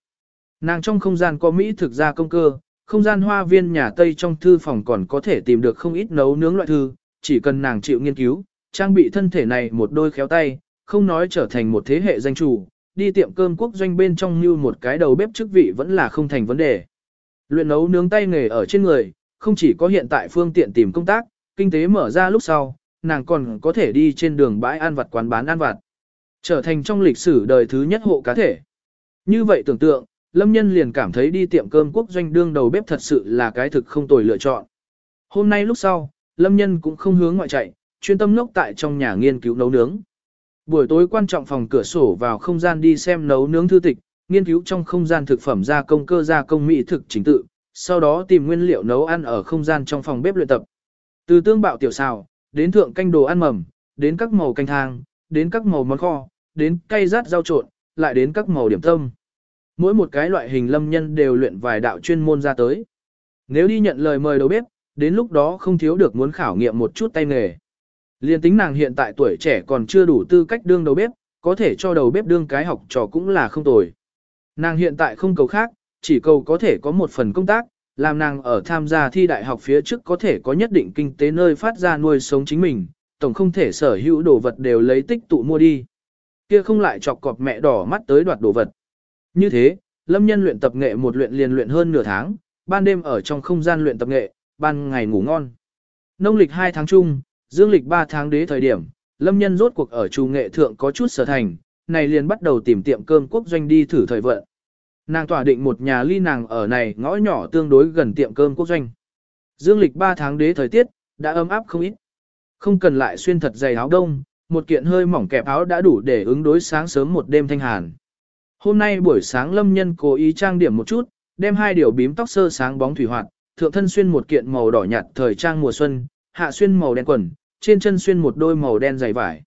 Nàng trong không gian có mỹ thực ra công cơ, không gian hoa viên nhà Tây trong thư phòng còn có thể tìm được không ít nấu nướng loại thư, chỉ cần nàng chịu nghiên cứu, trang bị thân thể này một đôi khéo tay, không nói trở thành một thế hệ danh chủ, đi tiệm cơm quốc doanh bên trong như một cái đầu bếp chức vị vẫn là không thành vấn đề. Luyện nấu nướng tay nghề ở trên người, không chỉ có hiện tại phương tiện tìm công tác, kinh tế mở ra lúc sau, nàng còn có thể đi trên đường bãi ăn vặt quán bán ăn vặt. Trở thành trong lịch sử đời thứ nhất hộ cá thể. Như vậy tưởng tượng, Lâm Nhân liền cảm thấy đi tiệm cơm quốc doanh đương đầu bếp thật sự là cái thực không tồi lựa chọn. Hôm nay lúc sau, Lâm Nhân cũng không hướng ngoại chạy, chuyên tâm lốc tại trong nhà nghiên cứu nấu nướng. Buổi tối quan trọng phòng cửa sổ vào không gian đi xem nấu nướng thư tịch, nghiên cứu trong không gian thực phẩm gia công cơ gia công mỹ thực chính tự, sau đó tìm nguyên liệu nấu ăn ở không gian trong phòng bếp luyện tập. Từ tương bạo tiểu xào, đến thượng canh đồ ăn mầm, đến các màu canh thang, đến các màu món kho, đến cay rát rau trộn, lại đến các màu điểm tâm. Mỗi một cái loại hình lâm nhân đều luyện vài đạo chuyên môn ra tới. Nếu đi nhận lời mời đầu bếp, đến lúc đó không thiếu được muốn khảo nghiệm một chút tay nghề. Liên tính nàng hiện tại tuổi trẻ còn chưa đủ tư cách đương đầu bếp, có thể cho đầu bếp đương cái học trò cũng là không tồi. Nàng hiện tại không cầu khác, chỉ cầu có thể có một phần công tác, làm nàng ở tham gia thi đại học phía trước có thể có nhất định kinh tế nơi phát ra nuôi sống chính mình, tổng không thể sở hữu đồ vật đều lấy tích tụ mua đi. Kia không lại chọc cọp mẹ đỏ mắt tới đoạt đồ vật. Như thế, lâm nhân luyện tập nghệ một luyện liền luyện hơn nửa tháng, ban đêm ở trong không gian luyện tập nghệ, ban ngày ngủ ngon. Nông lịch 2 tháng chung, dương lịch 3 tháng đế thời điểm, lâm nhân rốt cuộc ở trù nghệ thượng có chút sở thành, này liền bắt đầu tìm tiệm cơm quốc doanh đi thử thời vận. Nàng tỏa định một nhà ly nàng ở này ngõ nhỏ tương đối gần tiệm cơm quốc doanh. Dương lịch 3 tháng đế thời tiết, đã ấm áp không ít. Không cần lại xuyên thật dày áo đông, một kiện hơi mỏng kẹp áo đã đủ để ứng đối sáng sớm một đêm thanh hàn. Hôm nay buổi sáng lâm nhân cố ý trang điểm một chút, đem hai điều bím tóc sơ sáng bóng thủy hoạt, thượng thân xuyên một kiện màu đỏ nhạt thời trang mùa xuân, hạ xuyên màu đen quần, trên chân xuyên một đôi màu đen dày vải.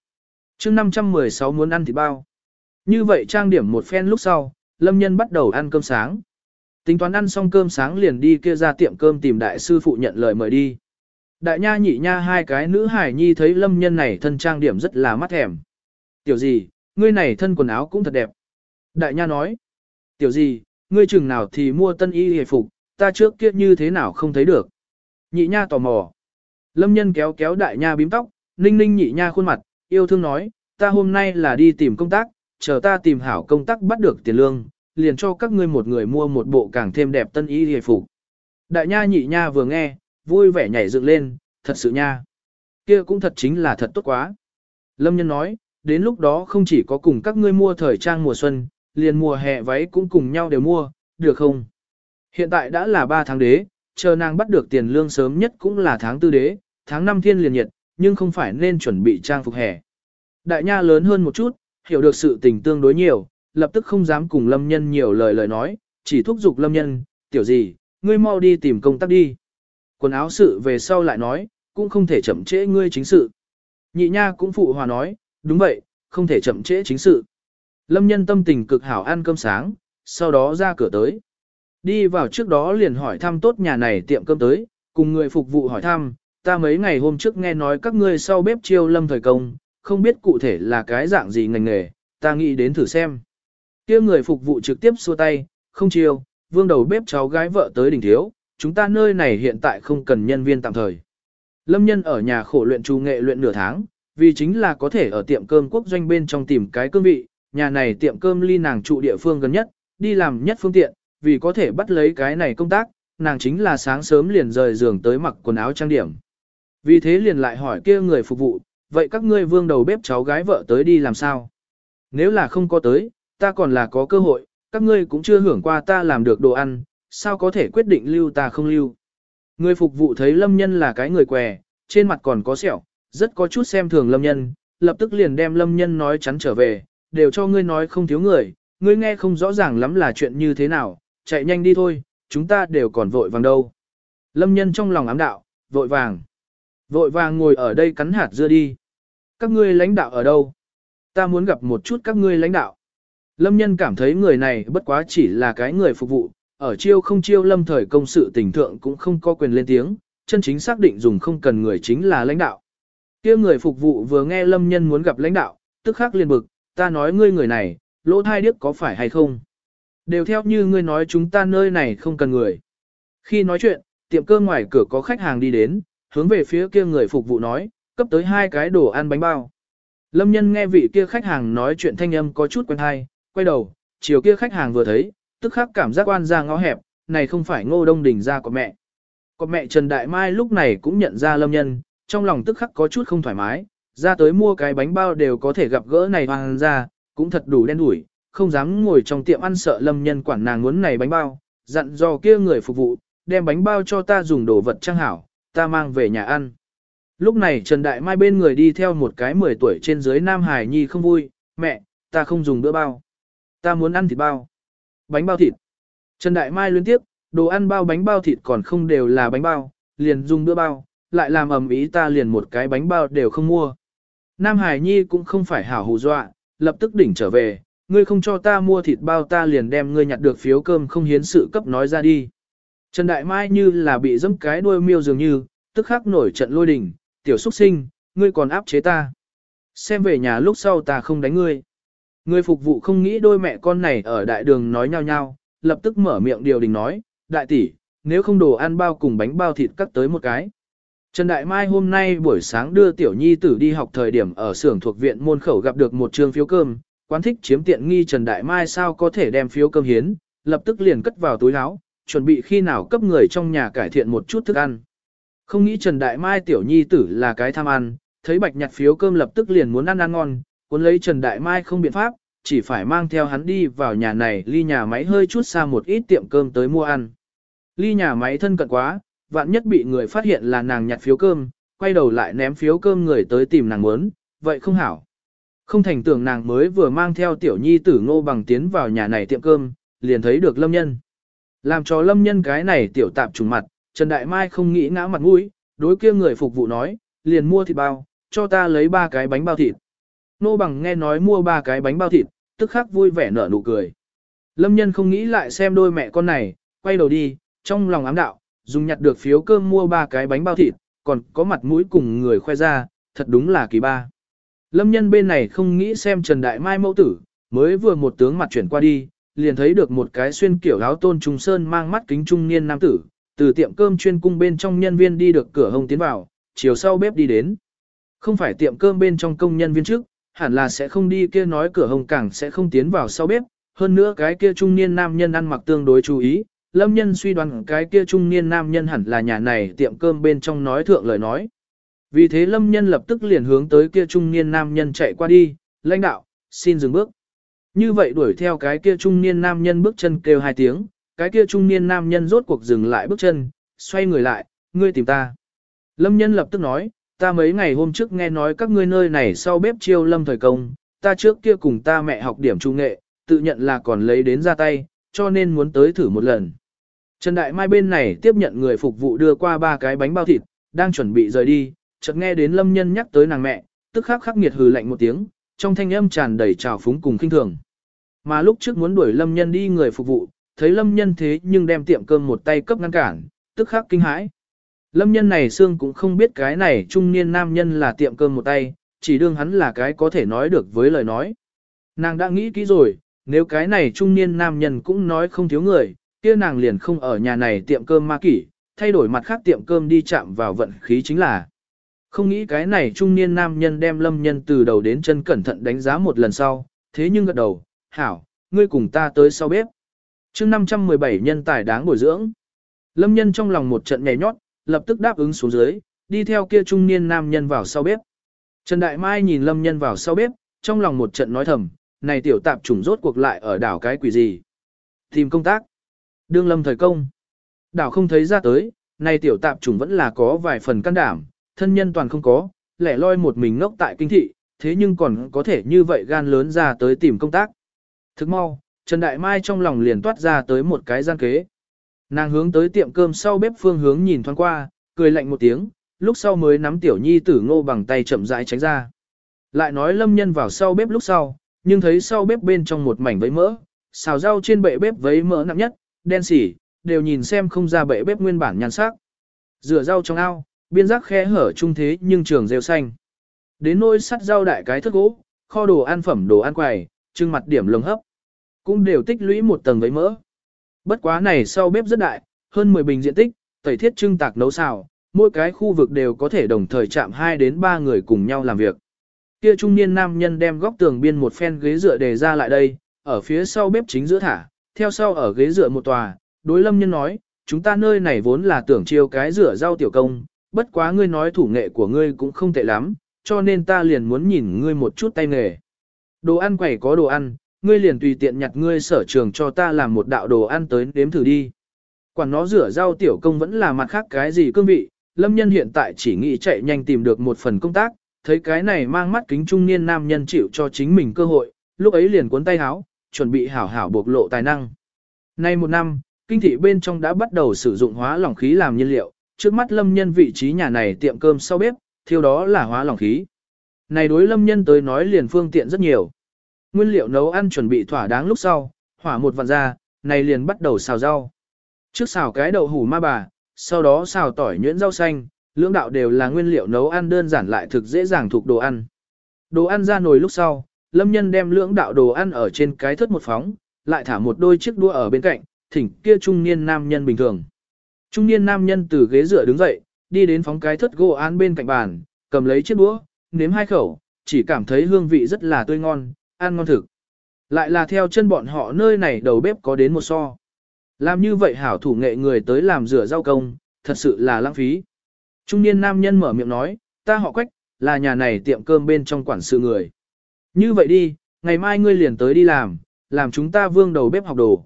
chương 516 muốn ăn thịt bao. Như vậy trang điểm một phen lúc sau, lâm nhân bắt đầu ăn cơm sáng. Tính toán ăn xong cơm sáng liền đi kia ra tiệm cơm tìm đại sư phụ nhận lời mời đi. Đại nha nhị nha hai cái nữ hải nhi thấy lâm nhân này thân trang điểm rất là mắt thèm. Tiểu gì, ngươi này thân quần áo cũng thật đẹp. Đại nha nói, tiểu gì, ngươi chừng nào thì mua tân y hề phục, ta trước kia như thế nào không thấy được. Nhị nha tò mò. Lâm nhân kéo kéo đại nha bím tóc, ninh ninh nhị nha khuôn mặt, yêu thương nói, ta hôm nay là đi tìm công tác, chờ ta tìm hảo công tác bắt được tiền lương, liền cho các ngươi một người mua một bộ càng thêm đẹp tân y hề phục. Đại nha nhị nha vừa nghe, vui vẻ nhảy dựng lên, thật sự nha. kia cũng thật chính là thật tốt quá. Lâm nhân nói, đến lúc đó không chỉ có cùng các ngươi mua thời trang mùa xuân, liền mùa hè váy cũng cùng nhau đều mua, được không? Hiện tại đã là 3 tháng đế, chờ nàng bắt được tiền lương sớm nhất cũng là tháng tư đế, tháng Năm thiên liền nhiệt, nhưng không phải nên chuẩn bị trang phục hè. Đại nha lớn hơn một chút, hiểu được sự tình tương đối nhiều, lập tức không dám cùng lâm nhân nhiều lời lời nói, chỉ thúc giục lâm nhân, tiểu gì, ngươi mau đi tìm công tác đi. Quần áo sự về sau lại nói, cũng không thể chậm trễ ngươi chính sự. Nhị nha cũng phụ hòa nói, đúng vậy, không thể chậm trễ chính sự. Lâm nhân tâm tình cực hảo ăn cơm sáng, sau đó ra cửa tới. Đi vào trước đó liền hỏi thăm tốt nhà này tiệm cơm tới, cùng người phục vụ hỏi thăm, ta mấy ngày hôm trước nghe nói các ngươi sau bếp chiêu lâm thời công, không biết cụ thể là cái dạng gì ngành nghề, ta nghĩ đến thử xem. kia người phục vụ trực tiếp xua tay, không chiêu, vương đầu bếp cháu gái vợ tới đỉnh thiếu, chúng ta nơi này hiện tại không cần nhân viên tạm thời. Lâm nhân ở nhà khổ luyện trù nghệ luyện nửa tháng, vì chính là có thể ở tiệm cơm quốc doanh bên trong tìm cái cương vị, nhà này tiệm cơm ly nàng trụ địa phương gần nhất, đi làm nhất phương tiện, vì có thể bắt lấy cái này công tác, nàng chính là sáng sớm liền rời giường tới mặc quần áo trang điểm. Vì thế liền lại hỏi kia người phục vụ, vậy các ngươi vương đầu bếp cháu gái vợ tới đi làm sao? Nếu là không có tới, ta còn là có cơ hội, các ngươi cũng chưa hưởng qua ta làm được đồ ăn, sao có thể quyết định lưu ta không lưu? Người phục vụ thấy lâm nhân là cái người què, trên mặt còn có sẹo, rất có chút xem thường lâm nhân, lập tức liền đem lâm nhân nói chắn trở về, đều cho ngươi nói không thiếu người, ngươi nghe không rõ ràng lắm là chuyện như thế nào, chạy nhanh đi thôi, chúng ta đều còn vội vàng đâu. Lâm nhân trong lòng ám đạo, vội vàng. Vội vàng ngồi ở đây cắn hạt dưa đi. Các ngươi lãnh đạo ở đâu? Ta muốn gặp một chút các ngươi lãnh đạo. Lâm nhân cảm thấy người này bất quá chỉ là cái người phục vụ, ở chiêu không chiêu lâm thời công sự tình thượng cũng không có quyền lên tiếng, chân chính xác định dùng không cần người chính là lãnh đạo. kia người phục vụ vừa nghe lâm nhân muốn gặp lãnh đạo, tức khắc liền bực, ta nói ngươi người này, lỗ thai điếc có phải hay không? Đều theo như ngươi nói chúng ta nơi này không cần người. Khi nói chuyện, tiệm cơm ngoài cửa có khách hàng đi đến, hướng về phía kia người phục vụ nói, cấp tới hai cái đồ ăn bánh bao. Lâm nhân nghe vị kia khách hàng nói chuyện thanh âm có chút quen hay, quay đầu, chiều kia khách hàng vừa thấy, tức khắc cảm giác quan ra ngõ hẹp, này không phải ngô đông Đình ra của mẹ. Còn mẹ Trần Đại Mai lúc này cũng nhận ra lâm nhân, trong lòng tức khắc có chút không thoải mái, ra tới mua cái bánh bao đều có thể gặp gỡ này hoàng ra, cũng thật đủ đen đủi, không dám ngồi trong tiệm ăn sợ lâm nhân quản nàng muốn này bánh bao, dặn dò kia người phục vụ, đem bánh bao cho ta dùng đồ vật trang hảo, ta mang về nhà ăn. Lúc này Trần Đại Mai bên người đi theo một cái 10 tuổi trên dưới Nam Hải Nhi không vui, mẹ, ta không dùng bữa bao. Ta muốn ăn thịt bao. Bánh bao thịt. Trần Đại Mai liên tiếp, đồ ăn bao bánh bao thịt còn không đều là bánh bao, liền dùng bữa bao, lại làm ầm ý ta liền một cái bánh bao đều không mua. Nam Hải Nhi cũng không phải hảo hù dọa, lập tức đỉnh trở về, ngươi không cho ta mua thịt bao ta liền đem ngươi nhặt được phiếu cơm không hiến sự cấp nói ra đi. Trần Đại Mai như là bị dẫm cái đuôi miêu dường như, tức khắc nổi trận lôi đình, tiểu xuất sinh, ngươi còn áp chế ta. Xem về nhà lúc sau ta không đánh ngươi. Ngươi phục vụ không nghĩ đôi mẹ con này ở đại đường nói nhau nhau, lập tức mở miệng điều đình nói, đại tỷ, nếu không đồ ăn bao cùng bánh bao thịt cắt tới một cái. Trần Đại Mai hôm nay buổi sáng đưa Tiểu Nhi tử đi học thời điểm ở xưởng thuộc viện môn khẩu gặp được một trường phiếu cơm, quán thích chiếm tiện nghi Trần Đại Mai sao có thể đem phiếu cơm hiến, lập tức liền cất vào túi áo, chuẩn bị khi nào cấp người trong nhà cải thiện một chút thức ăn. Không nghĩ Trần Đại Mai Tiểu Nhi tử là cái tham ăn, thấy bạch nhặt phiếu cơm lập tức liền muốn ăn ăn ngon, cuốn lấy Trần Đại Mai không biện pháp, chỉ phải mang theo hắn đi vào nhà này ly nhà máy hơi chút xa một ít tiệm cơm tới mua ăn. Ly nhà máy thân cận quá, vạn nhất bị người phát hiện là nàng nhặt phiếu cơm, quay đầu lại ném phiếu cơm người tới tìm nàng muốn, vậy không hảo. Không thành tưởng nàng mới vừa mang theo tiểu nhi tử ngô bằng tiến vào nhà này tiệm cơm, liền thấy được lâm nhân. Làm cho lâm nhân cái này tiểu tạp trùng mặt, Trần Đại Mai không nghĩ ngã mặt mũi, đối kia người phục vụ nói, liền mua thịt bao, cho ta lấy ba cái bánh bao thịt. Nô bằng nghe nói mua ba cái bánh bao thịt, tức khắc vui vẻ nở nụ cười. Lâm nhân không nghĩ lại xem đôi mẹ con này, quay đầu đi, trong lòng ám đạo, dùng nhặt được phiếu cơm mua ba cái bánh bao thịt, còn có mặt mũi cùng người khoe ra, thật đúng là kỳ ba. Lâm nhân bên này không nghĩ xem Trần Đại Mai mẫu tử, mới vừa một tướng mặt chuyển qua đi, liền thấy được một cái xuyên kiểu áo tôn trùng sơn mang mắt kính trung niên nam tử, từ tiệm cơm chuyên cung bên trong nhân viên đi được cửa hông tiến vào, chiều sau bếp đi đến. Không phải tiệm cơm bên trong công nhân viên trước, hẳn là sẽ không đi kia nói cửa hông cảng sẽ không tiến vào sau bếp, hơn nữa cái kia trung niên nam nhân ăn mặc tương đối chú ý, lâm nhân suy đoán cái kia trung niên nam nhân hẳn là nhà này tiệm cơm bên trong nói thượng lời nói. Vì thế lâm nhân lập tức liền hướng tới kia trung niên nam nhân chạy qua đi, lãnh đạo, xin dừng bước. Như vậy đuổi theo cái kia trung niên nam nhân bước chân kêu hai tiếng, cái kia trung niên nam nhân rốt cuộc dừng lại bước chân, xoay người lại, ngươi tìm ta. Lâm nhân lập tức nói, ta mấy ngày hôm trước nghe nói các ngươi nơi này sau bếp chiêu lâm thời công, ta trước kia cùng ta mẹ học điểm trung nghệ, tự nhận là còn lấy đến ra tay, cho nên muốn tới thử một lần. Trần Đại Mai bên này tiếp nhận người phục vụ đưa qua ba cái bánh bao thịt, đang chuẩn bị rời đi, chợt nghe đến Lâm Nhân nhắc tới nàng mẹ, tức khắc khắc nghiệt hừ lạnh một tiếng, trong thanh âm tràn đầy trào phúng cùng khinh thường. Mà lúc trước muốn đuổi Lâm Nhân đi người phục vụ, thấy Lâm Nhân thế nhưng đem tiệm cơm một tay cấp ngăn cản, tức khắc kinh hãi. Lâm Nhân này xương cũng không biết cái này trung niên nam nhân là tiệm cơm một tay, chỉ đương hắn là cái có thể nói được với lời nói. Nàng đã nghĩ kỹ rồi, nếu cái này trung niên nam nhân cũng nói không thiếu người, kia nàng liền không ở nhà này tiệm cơm ma kỷ, thay đổi mặt khác tiệm cơm đi chạm vào vận khí chính là. Không nghĩ cái này trung niên nam nhân đem lâm nhân từ đầu đến chân cẩn thận đánh giá một lần sau, thế nhưng gật đầu, hảo, ngươi cùng ta tới sau bếp. chương 517 nhân tài đáng bồi dưỡng. Lâm nhân trong lòng một trận nhảy nhót, lập tức đáp ứng xuống dưới, đi theo kia trung niên nam nhân vào sau bếp. Trần Đại Mai nhìn lâm nhân vào sau bếp, trong lòng một trận nói thầm, này tiểu tạp trùng rốt cuộc lại ở đảo cái quỷ gì. Tìm công tác. Đương lâm thời công. Đảo không thấy ra tới, này tiểu tạp trùng vẫn là có vài phần can đảm, thân nhân toàn không có, lẻ loi một mình ngốc tại kinh thị, thế nhưng còn có thể như vậy gan lớn ra tới tìm công tác. Thức mau, Trần Đại Mai trong lòng liền toát ra tới một cái gian kế. Nàng hướng tới tiệm cơm sau bếp phương hướng nhìn thoáng qua, cười lạnh một tiếng, lúc sau mới nắm tiểu nhi tử ngô bằng tay chậm rãi tránh ra. Lại nói lâm nhân vào sau bếp lúc sau, nhưng thấy sau bếp bên trong một mảnh vấy mỡ, xào rau trên bệ bếp vấy mỡ nặng nhất, đen xỉ, đều nhìn xem không ra bệ bếp nguyên bản nhan sắc. Rửa rau trong ao, biên giác khe hở trung thế nhưng trường rêu xanh. Đến nôi sắt rau đại cái thức gỗ, kho đồ ăn phẩm đồ ăn quầy, trưng mặt điểm lồng hấp. Cũng đều tích lũy một tầng với mỡ. Bất quá này sau bếp rất đại, hơn 10 bình diện tích, tẩy thiết trưng tạc nấu xào, mỗi cái khu vực đều có thể đồng thời chạm 2 đến 3 người cùng nhau làm việc. Kia trung niên nam nhân đem góc tường biên một phen ghế dựa đề ra lại đây, ở phía sau bếp chính giữa thả, theo sau ở ghế dựa một tòa, đối lâm nhân nói, chúng ta nơi này vốn là tưởng chiêu cái rửa rau tiểu công, bất quá ngươi nói thủ nghệ của ngươi cũng không tệ lắm, cho nên ta liền muốn nhìn ngươi một chút tay nghề. Đồ ăn quẩy có đồ ăn, ngươi liền tùy tiện nhặt ngươi sở trường cho ta làm một đạo đồ ăn tới đếm thử đi. Quản nó rửa rau tiểu công vẫn là mặt khác cái gì cương vị, lâm nhân hiện tại chỉ nghĩ chạy nhanh tìm được một phần công tác, thấy cái này mang mắt kính trung niên nam nhân chịu cho chính mình cơ hội, lúc ấy liền cuốn tay háo, chuẩn bị hảo hảo bộc lộ tài năng. Nay một năm, kinh thị bên trong đã bắt đầu sử dụng hóa lỏng khí làm nhiên liệu, trước mắt lâm nhân vị trí nhà này tiệm cơm sau bếp, thiêu đó là hóa lỏng khí. Này đối lâm nhân tới nói liền phương tiện rất nhiều. Nguyên liệu nấu ăn chuẩn bị thỏa đáng lúc sau, hỏa một vặn ra, này liền bắt đầu xào rau. Trước xào cái đậu hủ ma bà, sau đó xào tỏi nhuyễn rau xanh, lưỡng đạo đều là nguyên liệu nấu ăn đơn giản lại thực dễ dàng thuộc đồ ăn. Đồ ăn ra nồi lúc sau, lâm nhân đem lưỡng đạo đồ ăn ở trên cái thất một phóng, lại thả một đôi chiếc đũa ở bên cạnh, thỉnh kia trung niên nam nhân bình thường. Trung niên nam nhân từ ghế dựa đứng dậy, đi đến phóng cái thất gỗ án bên cạnh bàn, cầm lấy chiếc đũa, nếm hai khẩu, chỉ cảm thấy hương vị rất là tươi ngon, ăn ngon thực. Lại là theo chân bọn họ nơi này đầu bếp có đến một so. Làm như vậy hảo thủ nghệ người tới làm rửa rau công, thật sự là lãng phí. Trung niên nam nhân mở miệng nói, ta họ quách, là nhà này tiệm cơm bên trong quản sự người. Như vậy đi, ngày mai ngươi liền tới đi làm, làm chúng ta vương đầu bếp học đồ.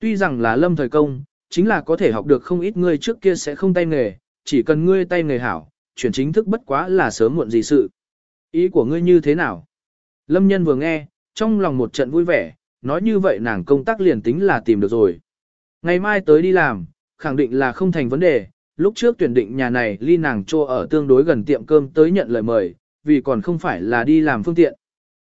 Tuy rằng là lâm thời công, chính là có thể học được không ít ngươi trước kia sẽ không tay nghề, chỉ cần ngươi tay nghề hảo, chuyển chính thức bất quá là sớm muộn gì sự. Ý của ngươi như thế nào? Lâm nhân vừa nghe, trong lòng một trận vui vẻ, nói như vậy nàng công tác liền tính là tìm được rồi. Ngày mai tới đi làm, khẳng định là không thành vấn đề, lúc trước tuyển định nhà này ly nàng cho ở tương đối gần tiệm cơm tới nhận lời mời, vì còn không phải là đi làm phương tiện.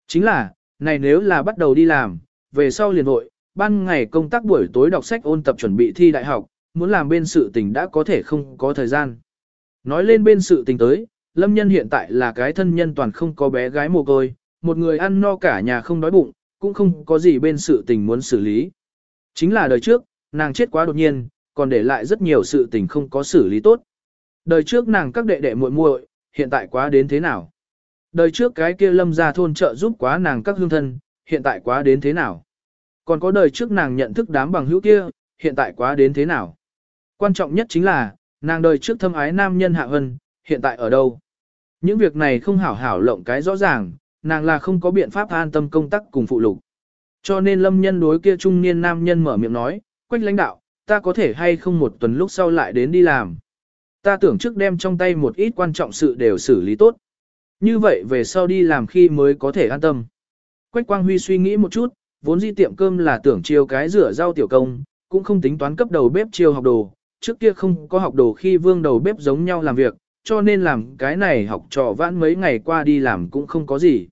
Chính là, này nếu là bắt đầu đi làm, về sau liền hội, ban ngày công tác buổi tối đọc sách ôn tập chuẩn bị thi đại học, muốn làm bên sự tình đã có thể không có thời gian. Nói lên bên sự tình tới, Lâm Nhân hiện tại là cái thân nhân toàn không có bé gái mồ côi, một người ăn no cả nhà không đói bụng, cũng không có gì bên sự tình muốn xử lý. Chính là đời trước, nàng chết quá đột nhiên, còn để lại rất nhiều sự tình không có xử lý tốt. Đời trước nàng các đệ đệ muội muội, hiện tại quá đến thế nào? Đời trước cái kia lâm ra thôn trợ giúp quá nàng các hương thân, hiện tại quá đến thế nào? Còn có đời trước nàng nhận thức đám bằng hữu kia, hiện tại quá đến thế nào? Quan trọng nhất chính là, nàng đời trước thâm ái nam nhân hạ hân, hiện tại ở đâu? Những việc này không hảo hảo lộng cái rõ ràng, nàng là không có biện pháp an tâm công tác cùng phụ lục. Cho nên lâm nhân đối kia trung niên nam nhân mở miệng nói, quách lãnh đạo, ta có thể hay không một tuần lúc sau lại đến đi làm. Ta tưởng trước đem trong tay một ít quan trọng sự đều xử lý tốt. Như vậy về sau đi làm khi mới có thể an tâm. Quách Quang Huy suy nghĩ một chút, vốn di tiệm cơm là tưởng chiêu cái rửa rau tiểu công, cũng không tính toán cấp đầu bếp chiêu học đồ, trước kia không có học đồ khi vương đầu bếp giống nhau làm việc, cho nên làm cái này học trò vãn mấy ngày qua đi làm cũng không có gì.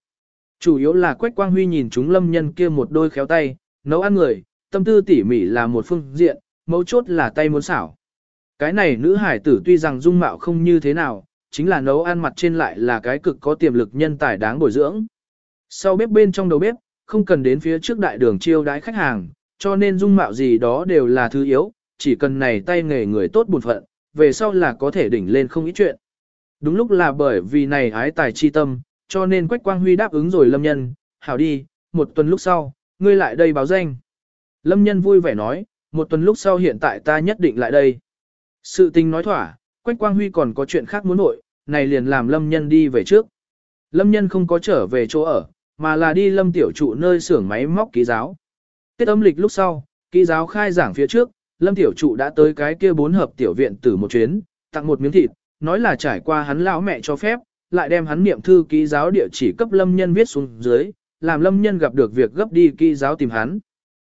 Chủ yếu là Quách Quang Huy nhìn chúng lâm nhân kia một đôi khéo tay, nấu ăn người, tâm tư tỉ mỉ là một phương diện, mấu chốt là tay muốn xảo. Cái này nữ hải tử tuy rằng dung mạo không như thế nào, chính là nấu ăn mặt trên lại là cái cực có tiềm lực nhân tài đáng bồi dưỡng. Sau bếp bên trong đầu bếp, không cần đến phía trước đại đường chiêu đãi khách hàng, cho nên dung mạo gì đó đều là thứ yếu, chỉ cần này tay nghề người tốt buồn phận, về sau là có thể đỉnh lên không ít chuyện. Đúng lúc là bởi vì này ái tài chi tâm, cho nên Quách Quang Huy đáp ứng rồi Lâm Nhân, hảo đi, một tuần lúc sau, ngươi lại đây báo danh. Lâm Nhân vui vẻ nói, một tuần lúc sau hiện tại ta nhất định lại đây. Sự tình nói thỏa, Quách Quang Huy còn có chuyện khác muốn nội, này liền làm Lâm Nhân đi về trước. Lâm Nhân không có trở về chỗ ở, mà là đi Lâm Tiểu Trụ nơi xưởng máy móc ký giáo. Tiết âm lịch lúc sau, ký giáo khai giảng phía trước, Lâm Tiểu Trụ đã tới cái kia bốn hợp tiểu viện tử một chuyến, tặng một miếng thịt, nói là trải qua hắn lão mẹ cho phép, lại đem hắn niệm thư ký giáo địa chỉ cấp Lâm Nhân viết xuống dưới, làm Lâm Nhân gặp được việc gấp đi ký giáo tìm hắn.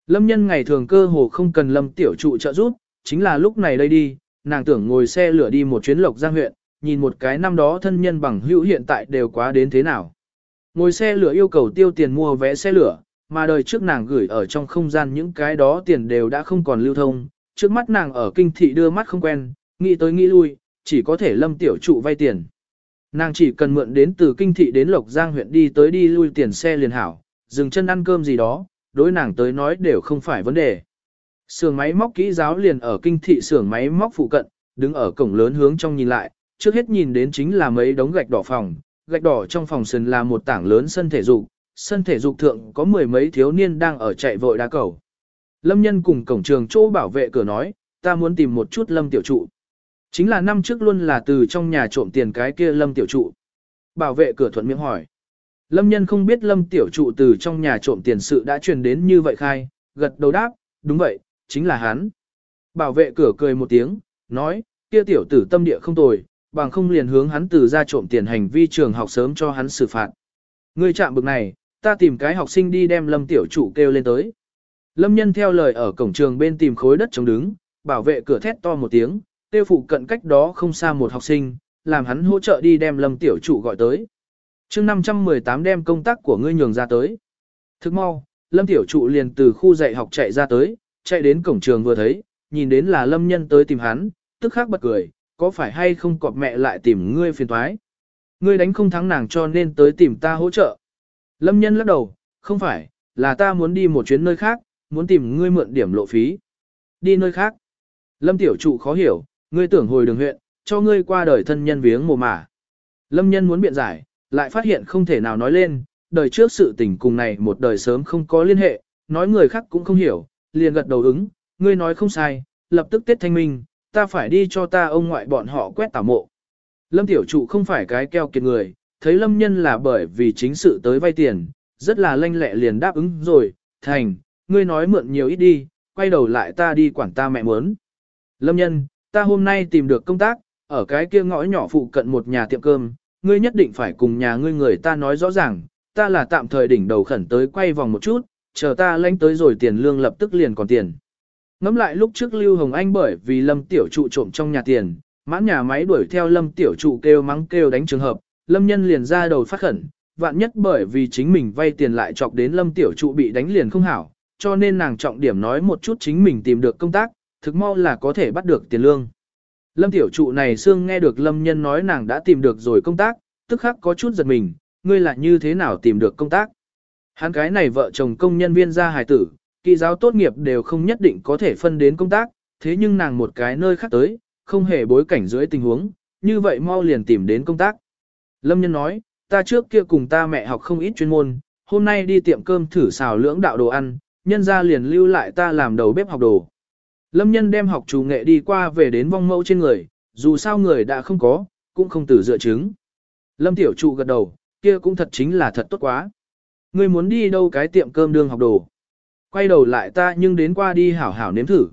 Lâm Nhân ngày thường cơ hồ không cần Lâm Tiểu Trụ trợ giúp, chính là lúc này đây đi, nàng tưởng ngồi xe lửa đi một chuyến Lộc Giang huyện, nhìn một cái năm đó thân nhân bằng hữu hiện tại đều quá đến thế nào. Ngồi xe lửa yêu cầu tiêu tiền mua vé xe lửa, mà đời trước nàng gửi ở trong không gian những cái đó tiền đều đã không còn lưu thông, trước mắt nàng ở kinh thị đưa mắt không quen, nghĩ tới nghĩ lui, chỉ có thể lâm tiểu trụ vay tiền. Nàng chỉ cần mượn đến từ kinh thị đến Lộc Giang huyện đi tới đi lui tiền xe liền hảo, dừng chân ăn cơm gì đó, đối nàng tới nói đều không phải vấn đề. Sưởng máy móc kỹ giáo liền ở kinh thị sưởng máy móc phụ cận, đứng ở cổng lớn hướng trong nhìn lại, trước hết nhìn đến chính là mấy đống gạch đỏ phòng, gạch đỏ trong phòng sân là một tảng lớn sân thể dục, sân thể dục thượng có mười mấy thiếu niên đang ở chạy vội đá cầu. Lâm nhân cùng cổng trường chỗ bảo vệ cửa nói, ta muốn tìm một chút lâm tiểu trụ. Chính là năm trước luôn là từ trong nhà trộm tiền cái kia lâm tiểu trụ. Bảo vệ cửa thuận miệng hỏi. Lâm nhân không biết lâm tiểu trụ từ trong nhà trộm tiền sự đã truyền đến như vậy khai, gật đầu đáp, đúng vậy, chính là hắn. Bảo vệ cửa cười một tiếng, nói, kia tiểu tử tâm địa không tồi, bằng không liền hướng hắn từ ra trộm tiền hành vi trường học sớm cho hắn xử phạt. Ngươi chạm bực này, ta tìm cái học sinh đi đem lâm tiểu chủ kêu lên tới. Lâm nhân theo lời ở cổng trường bên tìm khối đất chống đứng, bảo vệ cửa thét to một tiếng, tiêu phụ cận cách đó không xa một học sinh, làm hắn hỗ trợ đi đem lâm tiểu chủ gọi tới. chương 518 đem công tác của ngươi nhường ra tới. Thức mau, lâm tiểu trụ liền từ khu dạy học chạy ra tới, chạy đến cổng trường vừa thấy, nhìn đến là lâm nhân tới tìm hắn, tức khắc bật cười, có phải hay không cọp mẹ lại tìm ngươi phiền thoái. Ngươi đánh không thắng nàng cho nên tới tìm ta hỗ trợ. Lâm nhân lắc đầu, không phải, là ta muốn đi một chuyến nơi khác, muốn tìm ngươi mượn điểm lộ phí. Đi nơi khác. Lâm tiểu trụ khó hiểu, ngươi tưởng hồi đường huyện, cho ngươi qua đời thân nhân viếng mồ mả. Lâm nhân muốn biện giải, lại phát hiện không thể nào nói lên, đời trước sự tình cùng này một đời sớm không có liên hệ, nói người khác cũng không hiểu, liền gật đầu ứng, ngươi nói không sai, lập tức Tết Thanh Minh, ta phải đi cho ta ông ngoại bọn họ quét tảo mộ. Lâm Tiểu Trụ không phải cái keo kiệt người, thấy Lâm Nhân là bởi vì chính sự tới vay tiền, rất là lanh lẹ liền đáp ứng rồi, thành, ngươi nói mượn nhiều ít đi, quay đầu lại ta đi quản ta mẹ muốn. Lâm Nhân, ta hôm nay tìm được công tác, ở cái kia ngõ nhỏ phụ cận một nhà tiệm cơm, ngươi nhất định phải cùng nhà ngươi người ta nói rõ ràng, ta là tạm thời đỉnh đầu khẩn tới quay vòng một chút, chờ ta lãnh tới rồi tiền lương lập tức liền còn tiền. Ngắm lại lúc trước Lưu Hồng Anh bởi vì Lâm Tiểu Trụ trộm trong nhà tiền, mãn nhà máy đuổi theo Lâm Tiểu Trụ kêu mắng kêu đánh trường hợp, Lâm Nhân liền ra đầu phát khẩn, vạn nhất bởi vì chính mình vay tiền lại chọc đến Lâm Tiểu Trụ bị đánh liền không hảo, cho nên nàng trọng điểm nói một chút chính mình tìm được công tác, thực mau là có thể bắt được tiền lương. Lâm Tiểu Trụ này xương nghe được Lâm Nhân nói nàng đã tìm được rồi công tác, tức khắc có chút giật mình, ngươi lại như thế nào tìm được công tác. Hắn cái này vợ chồng công nhân viên gia hài tử, kỳ giáo tốt nghiệp đều không nhất định có thể phân đến công tác, thế nhưng nàng một cái nơi khác tới, không hề bối cảnh dưới tình huống, như vậy mau liền tìm đến công tác. Lâm Nhân nói, ta trước kia cùng ta mẹ học không ít chuyên môn, hôm nay đi tiệm cơm thử xào lưỡng đạo đồ ăn, nhân ra liền lưu lại ta làm đầu bếp học đồ. Lâm Nhân đem học chủ nghệ đi qua về đến vong mẫu trên người, dù sao người đã không có, cũng không tử dựa chứng. Lâm Tiểu Trụ gật đầu, kia cũng thật chính là thật tốt quá. Ngươi muốn đi đâu cái tiệm cơm đường học đồ. Quay đầu lại ta nhưng đến qua đi hảo hảo nếm thử.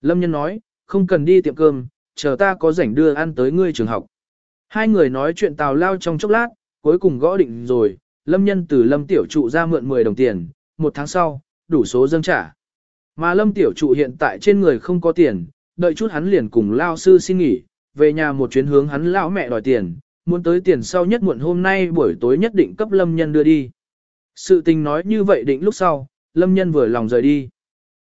Lâm Nhân nói, không cần đi tiệm cơm, chờ ta có rảnh đưa ăn tới ngươi trường học. Hai người nói chuyện tào lao trong chốc lát, cuối cùng gõ định rồi, Lâm Nhân từ Lâm Tiểu Trụ ra mượn 10 đồng tiền, một tháng sau, đủ số dâng trả. Mà Lâm Tiểu Trụ hiện tại trên người không có tiền, đợi chút hắn liền cùng lao sư xin nghỉ, về nhà một chuyến hướng hắn lão mẹ đòi tiền, muốn tới tiền sau nhất muộn hôm nay buổi tối nhất định cấp Lâm Nhân đưa đi. Sự tình nói như vậy định lúc sau, Lâm Nhân vừa lòng rời đi.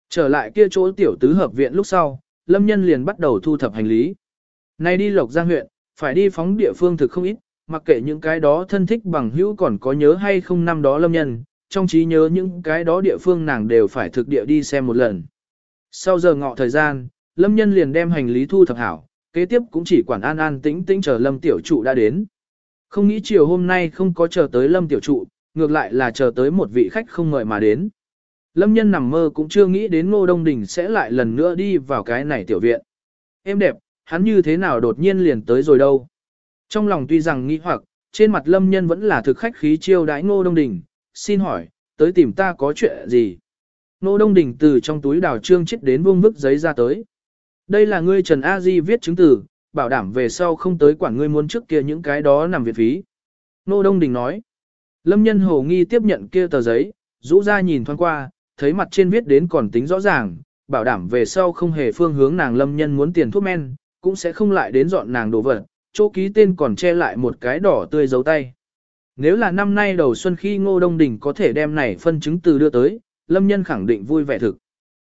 Trở lại kia chỗ tiểu tứ hợp viện lúc sau, Lâm Nhân liền bắt đầu thu thập hành lý. Nay đi Lộc Giang huyện, phải đi phóng địa phương thực không ít, mặc kệ những cái đó thân thích bằng hữu còn có nhớ hay không năm đó Lâm Nhân, trong trí nhớ những cái đó địa phương nàng đều phải thực địa đi xem một lần. Sau giờ ngọ thời gian, Lâm Nhân liền đem hành lý thu thập hảo, kế tiếp cũng chỉ quản an an tĩnh tĩnh chờ Lâm Tiểu Trụ đã đến. Không nghĩ chiều hôm nay không có chờ tới Lâm Tiểu Trụ, ngược lại là chờ tới một vị khách không ngợi mà đến. Lâm nhân nằm mơ cũng chưa nghĩ đến Ngô Đông Đình sẽ lại lần nữa đi vào cái này tiểu viện. Em đẹp, hắn như thế nào đột nhiên liền tới rồi đâu. Trong lòng tuy rằng nghĩ hoặc, trên mặt Lâm nhân vẫn là thực khách khí chiêu đãi Ngô Đông Đình, xin hỏi, tới tìm ta có chuyện gì? Ngô Đông Đình từ trong túi đào trương chết đến vương vức giấy ra tới. Đây là ngươi Trần A Di viết chứng từ, bảo đảm về sau không tới quản ngươi muốn trước kia những cái đó nằm viện phí. Ngô Đông Đình nói. Lâm nhân hồ nghi tiếp nhận kia tờ giấy, rũ ra nhìn thoáng qua, thấy mặt trên viết đến còn tính rõ ràng, bảo đảm về sau không hề phương hướng nàng lâm nhân muốn tiền thuốc men, cũng sẽ không lại đến dọn nàng đồ vật, chỗ ký tên còn che lại một cái đỏ tươi dấu tay. Nếu là năm nay đầu xuân khi Ngô Đông Đình có thể đem này phân chứng từ đưa tới, lâm nhân khẳng định vui vẻ thực.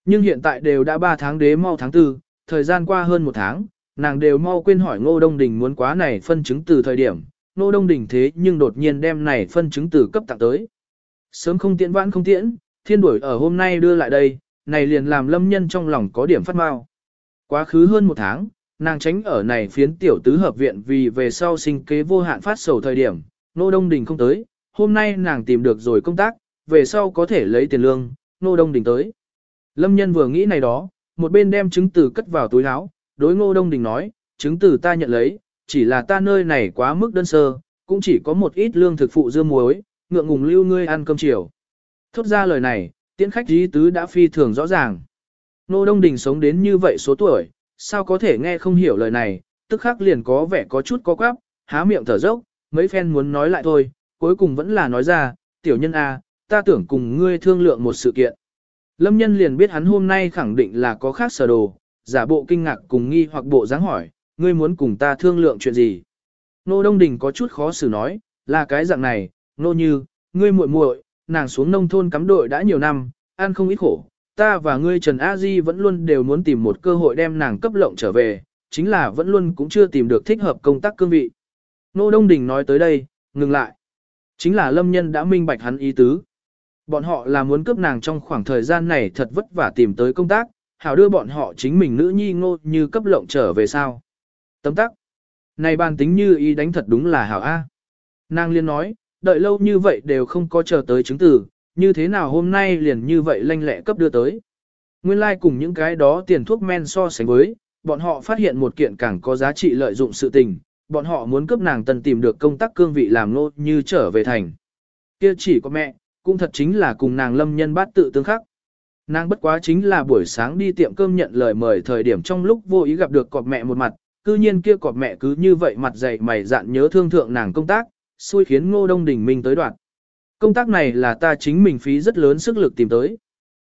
Nhưng hiện tại đều đã 3 tháng đế mau tháng 4, thời gian qua hơn một tháng, nàng đều mau quên hỏi Ngô Đông Đình muốn quá này phân chứng từ thời điểm, Ngô Đông Đình thế nhưng đột nhiên đem này phân chứng từ cấp tặng tới. Sớm không tiễn vãn không tiễn, thiên đuổi ở hôm nay đưa lại đây, này liền làm lâm nhân trong lòng có điểm phát mau. Quá khứ hơn một tháng, nàng tránh ở này phiến tiểu tứ hợp viện vì về sau sinh kế vô hạn phát sầu thời điểm, nô đông đình không tới, hôm nay nàng tìm được rồi công tác, về sau có thể lấy tiền lương, nô đông đình tới. Lâm nhân vừa nghĩ này đó, một bên đem chứng từ cất vào túi áo, đối ngô đông đình nói, chứng từ ta nhận lấy, chỉ là ta nơi này quá mức đơn sơ, cũng chỉ có một ít lương thực phụ dưa muối, ngượng ngùng lưu ngươi ăn cơm chiều. Thốt ra lời này, tiễn khách dí tứ đã phi thường rõ ràng. Nô Đông Đình sống đến như vậy số tuổi, sao có thể nghe không hiểu lời này, tức khắc liền có vẻ có chút có quáp, há miệng thở dốc, mấy phen muốn nói lại thôi, cuối cùng vẫn là nói ra, tiểu nhân A, ta tưởng cùng ngươi thương lượng một sự kiện. Lâm nhân liền biết hắn hôm nay khẳng định là có khác sở đồ, giả bộ kinh ngạc cùng nghi hoặc bộ dáng hỏi, ngươi muốn cùng ta thương lượng chuyện gì. Nô Đông Đình có chút khó xử nói, là cái dạng này, nô như, ngươi muội muội, nàng xuống nông thôn cắm đội đã nhiều năm, ăn không ít khổ. Ta và ngươi Trần A Di vẫn luôn đều muốn tìm một cơ hội đem nàng cấp lộng trở về, chính là vẫn luôn cũng chưa tìm được thích hợp công tác cương vị. Nô Đông Đình nói tới đây, ngừng lại. Chính là lâm nhân đã minh bạch hắn ý tứ. Bọn họ là muốn cướp nàng trong khoảng thời gian này thật vất vả tìm tới công tác, hảo đưa bọn họ chính mình nữ nhi ngô như cấp lộng trở về sao. Tấm tắc. Này bàn tính như ý đánh thật đúng là hảo A. Nàng liên nói, đợi lâu như vậy đều không có chờ tới chứng từ, như thế nào hôm nay liền như vậy lanh lẹ cấp đưa tới. Nguyên lai like cùng những cái đó tiền thuốc men so sánh với, bọn họ phát hiện một kiện càng có giá trị lợi dụng sự tình, bọn họ muốn cấp nàng tần tìm được công tác cương vị làm nô như trở về thành. Kia chỉ có mẹ, cũng thật chính là cùng nàng lâm nhân bát tự tương khắc. Nàng bất quá chính là buổi sáng đi tiệm cơm nhận lời mời thời điểm trong lúc vô ý gặp được cọp mẹ một mặt, cư nhiên kia cọp mẹ cứ như vậy mặt dày mày dạn nhớ thương thượng nàng công tác, xui khiến ngô đông đình minh tới đoạn. Công tác này là ta chính mình phí rất lớn sức lực tìm tới.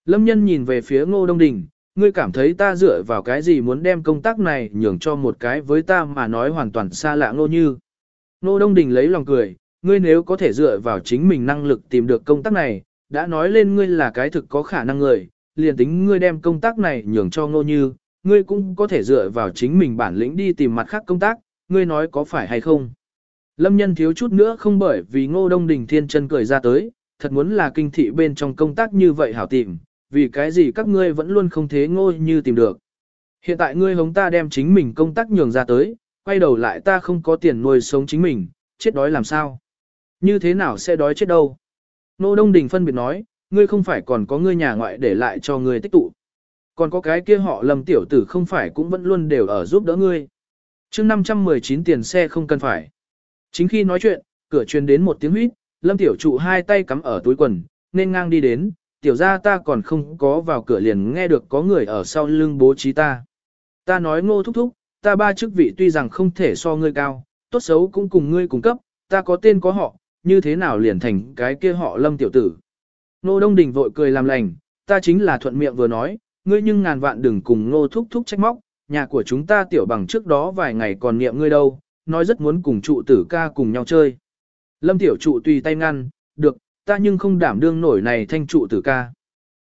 Lâm nhân nhìn về phía ngô đông đình, ngươi cảm thấy ta dựa vào cái gì muốn đem công tác này nhường cho một cái với ta mà nói hoàn toàn xa lạ ngô như. Ngô đông đình lấy lòng cười, ngươi nếu có thể dựa vào chính mình năng lực tìm được công tác này, đã nói lên ngươi là cái thực có khả năng người, liền tính ngươi đem công tác này nhường cho ngô như, ngươi cũng có thể dựa vào chính mình bản lĩnh đi tìm mặt khác công tác, ngươi nói có phải hay không. Lâm nhân thiếu chút nữa không bởi vì ngô đông đình thiên chân cười ra tới, thật muốn là kinh thị bên trong công tác như vậy hảo tìm, vì cái gì các ngươi vẫn luôn không thế ngô như tìm được. Hiện tại ngươi hống ta đem chính mình công tác nhường ra tới, quay đầu lại ta không có tiền nuôi sống chính mình, chết đói làm sao? Như thế nào sẽ đói chết đâu? Ngô Đông Đình phân biệt nói, ngươi không phải còn có ngươi nhà ngoại để lại cho ngươi tích tụ. Còn có cái kia họ lầm tiểu tử không phải cũng vẫn luôn đều ở giúp đỡ ngươi. chương 519 tiền xe không cần phải. Chính khi nói chuyện, cửa truyền đến một tiếng huýt, lâm tiểu trụ hai tay cắm ở túi quần, nên ngang đi đến, tiểu ra ta còn không có vào cửa liền nghe được có người ở sau lưng bố trí ta. Ta nói ngô thúc thúc, ta ba chức vị tuy rằng không thể so ngươi cao, tốt xấu cũng cùng ngươi cùng cấp, ta có tên có họ, như thế nào liền thành cái kia họ lâm tiểu tử. Ngô Đông Đình vội cười làm lành, ta chính là thuận miệng vừa nói, ngươi nhưng ngàn vạn đừng cùng ngô thúc thúc trách móc, nhà của chúng ta tiểu bằng trước đó vài ngày còn niệm ngươi đâu, nói rất muốn cùng trụ tử ca cùng nhau chơi. Lâm tiểu trụ tùy tay ngăn, được, ta nhưng không đảm đương nổi này thanh trụ tử ca.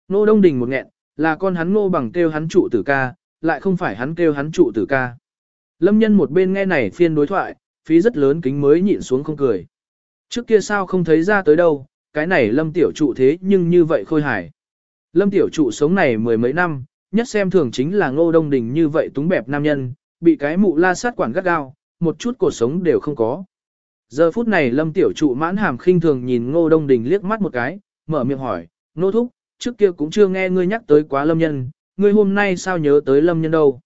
Ngô Đông Đình một nghẹn, là con hắn ngô bằng kêu hắn trụ tử ca, lại không phải hắn kêu hắn trụ tử ca. Lâm nhân một bên nghe này phiên đối thoại, phí rất lớn kính mới nhịn xuống không cười. Trước kia sao không thấy ra tới đâu, cái này lâm tiểu trụ thế nhưng như vậy khôi hài. Lâm tiểu trụ sống này mười mấy năm, nhất xem thường chính là ngô đông đình như vậy túng bẹp nam nhân, bị cái mụ la sát quản gắt gao, một chút cuộc sống đều không có. Giờ phút này lâm tiểu trụ mãn hàm khinh thường nhìn ngô đông đình liếc mắt một cái, mở miệng hỏi, Nô thúc, trước kia cũng chưa nghe ngươi nhắc tới quá lâm nhân, ngươi hôm nay sao nhớ tới lâm nhân đâu.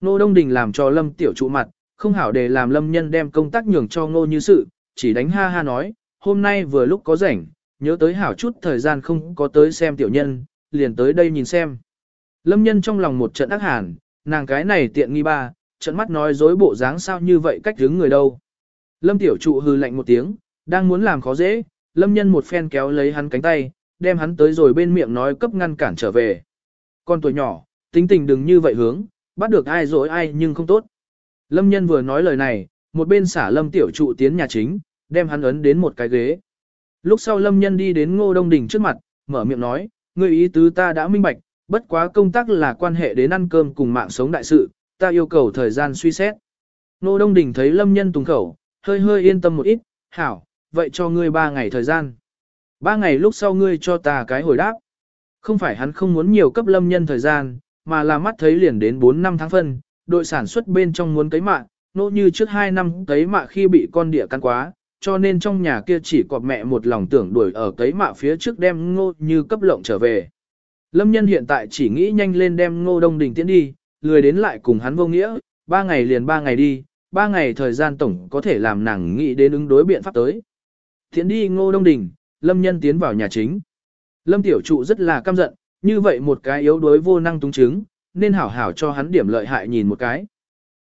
Ngô đông đình làm cho lâm tiểu trụ mặt, không hảo để làm lâm nhân đem công tác nhường cho ngô như sự, chỉ đánh ha ha nói, hôm nay vừa lúc có rảnh, nhớ tới hảo chút thời gian không có tới xem tiểu nhân, liền tới đây nhìn xem. Lâm nhân trong lòng một trận ác hàn, nàng cái này tiện nghi ba, trận mắt nói dối bộ dáng sao như vậy cách đứng người đâu. Lâm tiểu trụ hư lạnh một tiếng, đang muốn làm khó dễ, lâm nhân một phen kéo lấy hắn cánh tay, đem hắn tới rồi bên miệng nói cấp ngăn cản trở về. Con tuổi nhỏ, tính tình đừng như vậy hướng, bắt được ai dối ai nhưng không tốt. Lâm nhân vừa nói lời này, một bên xả lâm tiểu trụ tiến nhà chính, đem hắn ấn đến một cái ghế. Lúc sau lâm nhân đi đến ngô đông đình trước mặt, mở miệng nói, người ý tứ ta đã minh bạch, bất quá công tác là quan hệ đến ăn cơm cùng mạng sống đại sự, ta yêu cầu thời gian suy xét. Nô đông đình thấy lâm nhân tùng khẩu, hơi hơi yên tâm một ít, hảo, vậy cho ngươi ba ngày thời gian. Ba ngày lúc sau ngươi cho ta cái hồi đáp. Không phải hắn không muốn nhiều cấp lâm nhân thời gian, mà là mắt thấy liền đến 4 năm tháng phân, đội sản xuất bên trong muốn cấy mạ, nô như trước 2 năm cấy mạ khi bị con địa căn quá, cho nên trong nhà kia chỉ có mẹ một lòng tưởng đuổi ở cấy mạ phía trước đem ngô như cấp lộng trở về. Lâm nhân hiện tại chỉ nghĩ nhanh lên đem ngô đông đình tiến đi, lười đến lại cùng hắn vô nghĩa, ba ngày liền ba ngày đi, ba ngày thời gian tổng có thể làm nàng nghĩ đến ứng đối biện pháp tới. Thiện đi ngô đông đình, lâm nhân tiến vào nhà chính. Lâm tiểu trụ rất là căm giận, như vậy một cái yếu đuối vô năng túng chứng, nên hảo hảo cho hắn điểm lợi hại nhìn một cái.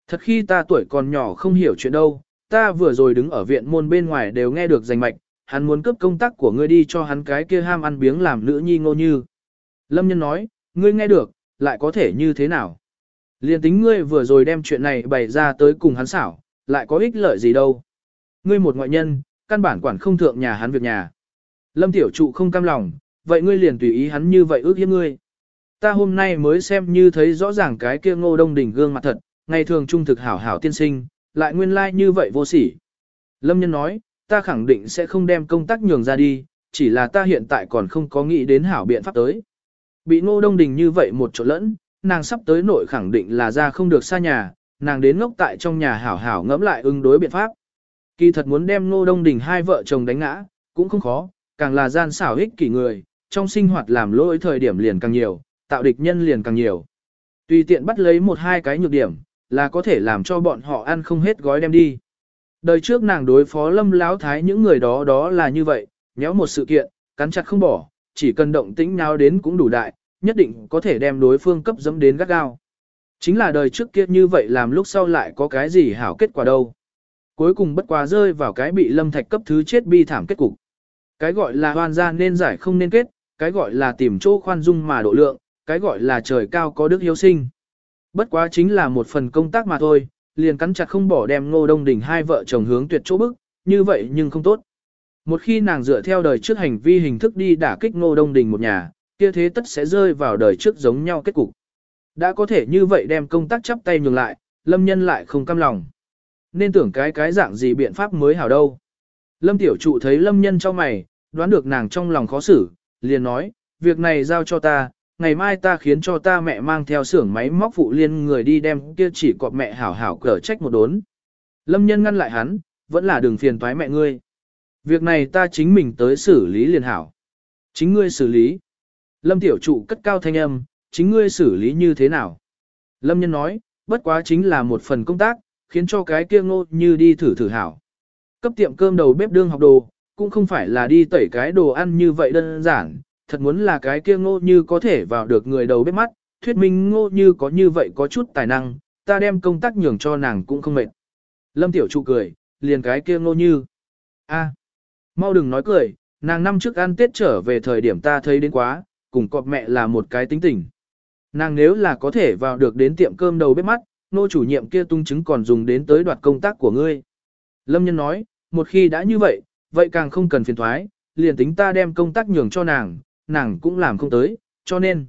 Thật khi ta tuổi còn nhỏ không hiểu chuyện đâu, ta vừa rồi đứng ở viện môn bên ngoài đều nghe được danh mạch, hắn muốn cướp công tác của ngươi đi cho hắn cái kia ham ăn biếng làm nữ nhi ngô như. Lâm nhân nói, ngươi nghe được, lại có thể như thế nào? Liên tính ngươi vừa rồi đem chuyện này bày ra tới cùng hắn xảo, lại có ích lợi gì đâu. Ngươi một ngoại nhân, căn bản quản không thượng nhà hắn việc nhà. Lâm tiểu trụ không cam lòng, vậy ngươi liền tùy ý hắn như vậy ước hiếp ngươi. Ta hôm nay mới xem như thấy rõ ràng cái kia ngô đông đỉnh gương mặt thật, ngày thường trung thực hảo hảo tiên sinh, lại nguyên lai like như vậy vô sỉ. Lâm nhân nói, ta khẳng định sẽ không đem công tác nhường ra đi, chỉ là ta hiện tại còn không có nghĩ đến hảo biện pháp tới. Bị ngô đông đình như vậy một chỗ lẫn, nàng sắp tới nội khẳng định là ra không được xa nhà, nàng đến ngốc tại trong nhà hảo hảo ngẫm lại ứng đối biện pháp. Kỳ thật muốn đem ngô đông đình hai vợ chồng đánh ngã, cũng không khó, càng là gian xảo ích kỷ người, trong sinh hoạt làm lỗi thời điểm liền càng nhiều, tạo địch nhân liền càng nhiều. Tùy tiện bắt lấy một hai cái nhược điểm, là có thể làm cho bọn họ ăn không hết gói đem đi. Đời trước nàng đối phó lâm láo thái những người đó đó là như vậy, nhéo một sự kiện, cắn chặt không bỏ, chỉ cần động tĩnh nào đến cũng đủ đại, nhất định có thể đem đối phương cấp dẫm đến gắt gao. Chính là đời trước kia như vậy làm lúc sau lại có cái gì hảo kết quả đâu. Cuối cùng bất quá rơi vào cái bị lâm thạch cấp thứ chết bi thảm kết cục. Cái gọi là hoàn gia nên giải không nên kết, cái gọi là tìm chỗ khoan dung mà độ lượng, cái gọi là trời cao có đức hiếu sinh. Bất quá chính là một phần công tác mà thôi, liền cắn chặt không bỏ đem ngô đông đỉnh hai vợ chồng hướng tuyệt chỗ bức, như vậy nhưng không tốt. Một khi nàng dựa theo đời trước hành vi hình thức đi đả kích ngô đông đình một nhà, kia thế tất sẽ rơi vào đời trước giống nhau kết cục. Đã có thể như vậy đem công tác chắp tay nhường lại, lâm nhân lại không cam lòng. Nên tưởng cái cái dạng gì biện pháp mới hảo đâu. Lâm tiểu trụ thấy lâm nhân cho mày, đoán được nàng trong lòng khó xử, liền nói, việc này giao cho ta, ngày mai ta khiến cho ta mẹ mang theo xưởng máy móc phụ liên người đi đem kia chỉ cọp mẹ hảo hảo cở trách một đốn. Lâm nhân ngăn lại hắn, vẫn là đường phiền toái mẹ ngươi. Việc này ta chính mình tới xử lý liền hảo. Chính ngươi xử lý. Lâm tiểu trụ cất cao thanh âm, chính ngươi xử lý như thế nào? Lâm nhân nói, bất quá chính là một phần công tác, khiến cho cái kia ngô như đi thử thử hảo. Cấp tiệm cơm đầu bếp đương học đồ, cũng không phải là đi tẩy cái đồ ăn như vậy đơn giản, thật muốn là cái kia ngô như có thể vào được người đầu bếp mắt, thuyết minh ngô như có như vậy có chút tài năng, ta đem công tác nhường cho nàng cũng không mệt. Lâm Tiểu Trụ cười, liền cái kia ngô như. a mau đừng nói cười, nàng năm trước ăn Tết trở về thời điểm ta thấy đến quá, cùng cọp mẹ là một cái tính tình. Nàng nếu là có thể vào được đến tiệm cơm đầu bếp mắt, nô chủ nhiệm kia tung chứng còn dùng đến tới đoạt công tác của ngươi. Lâm nhân nói, một khi đã như vậy, vậy càng không cần phiền thoái, liền tính ta đem công tác nhường cho nàng, nàng cũng làm không tới, cho nên.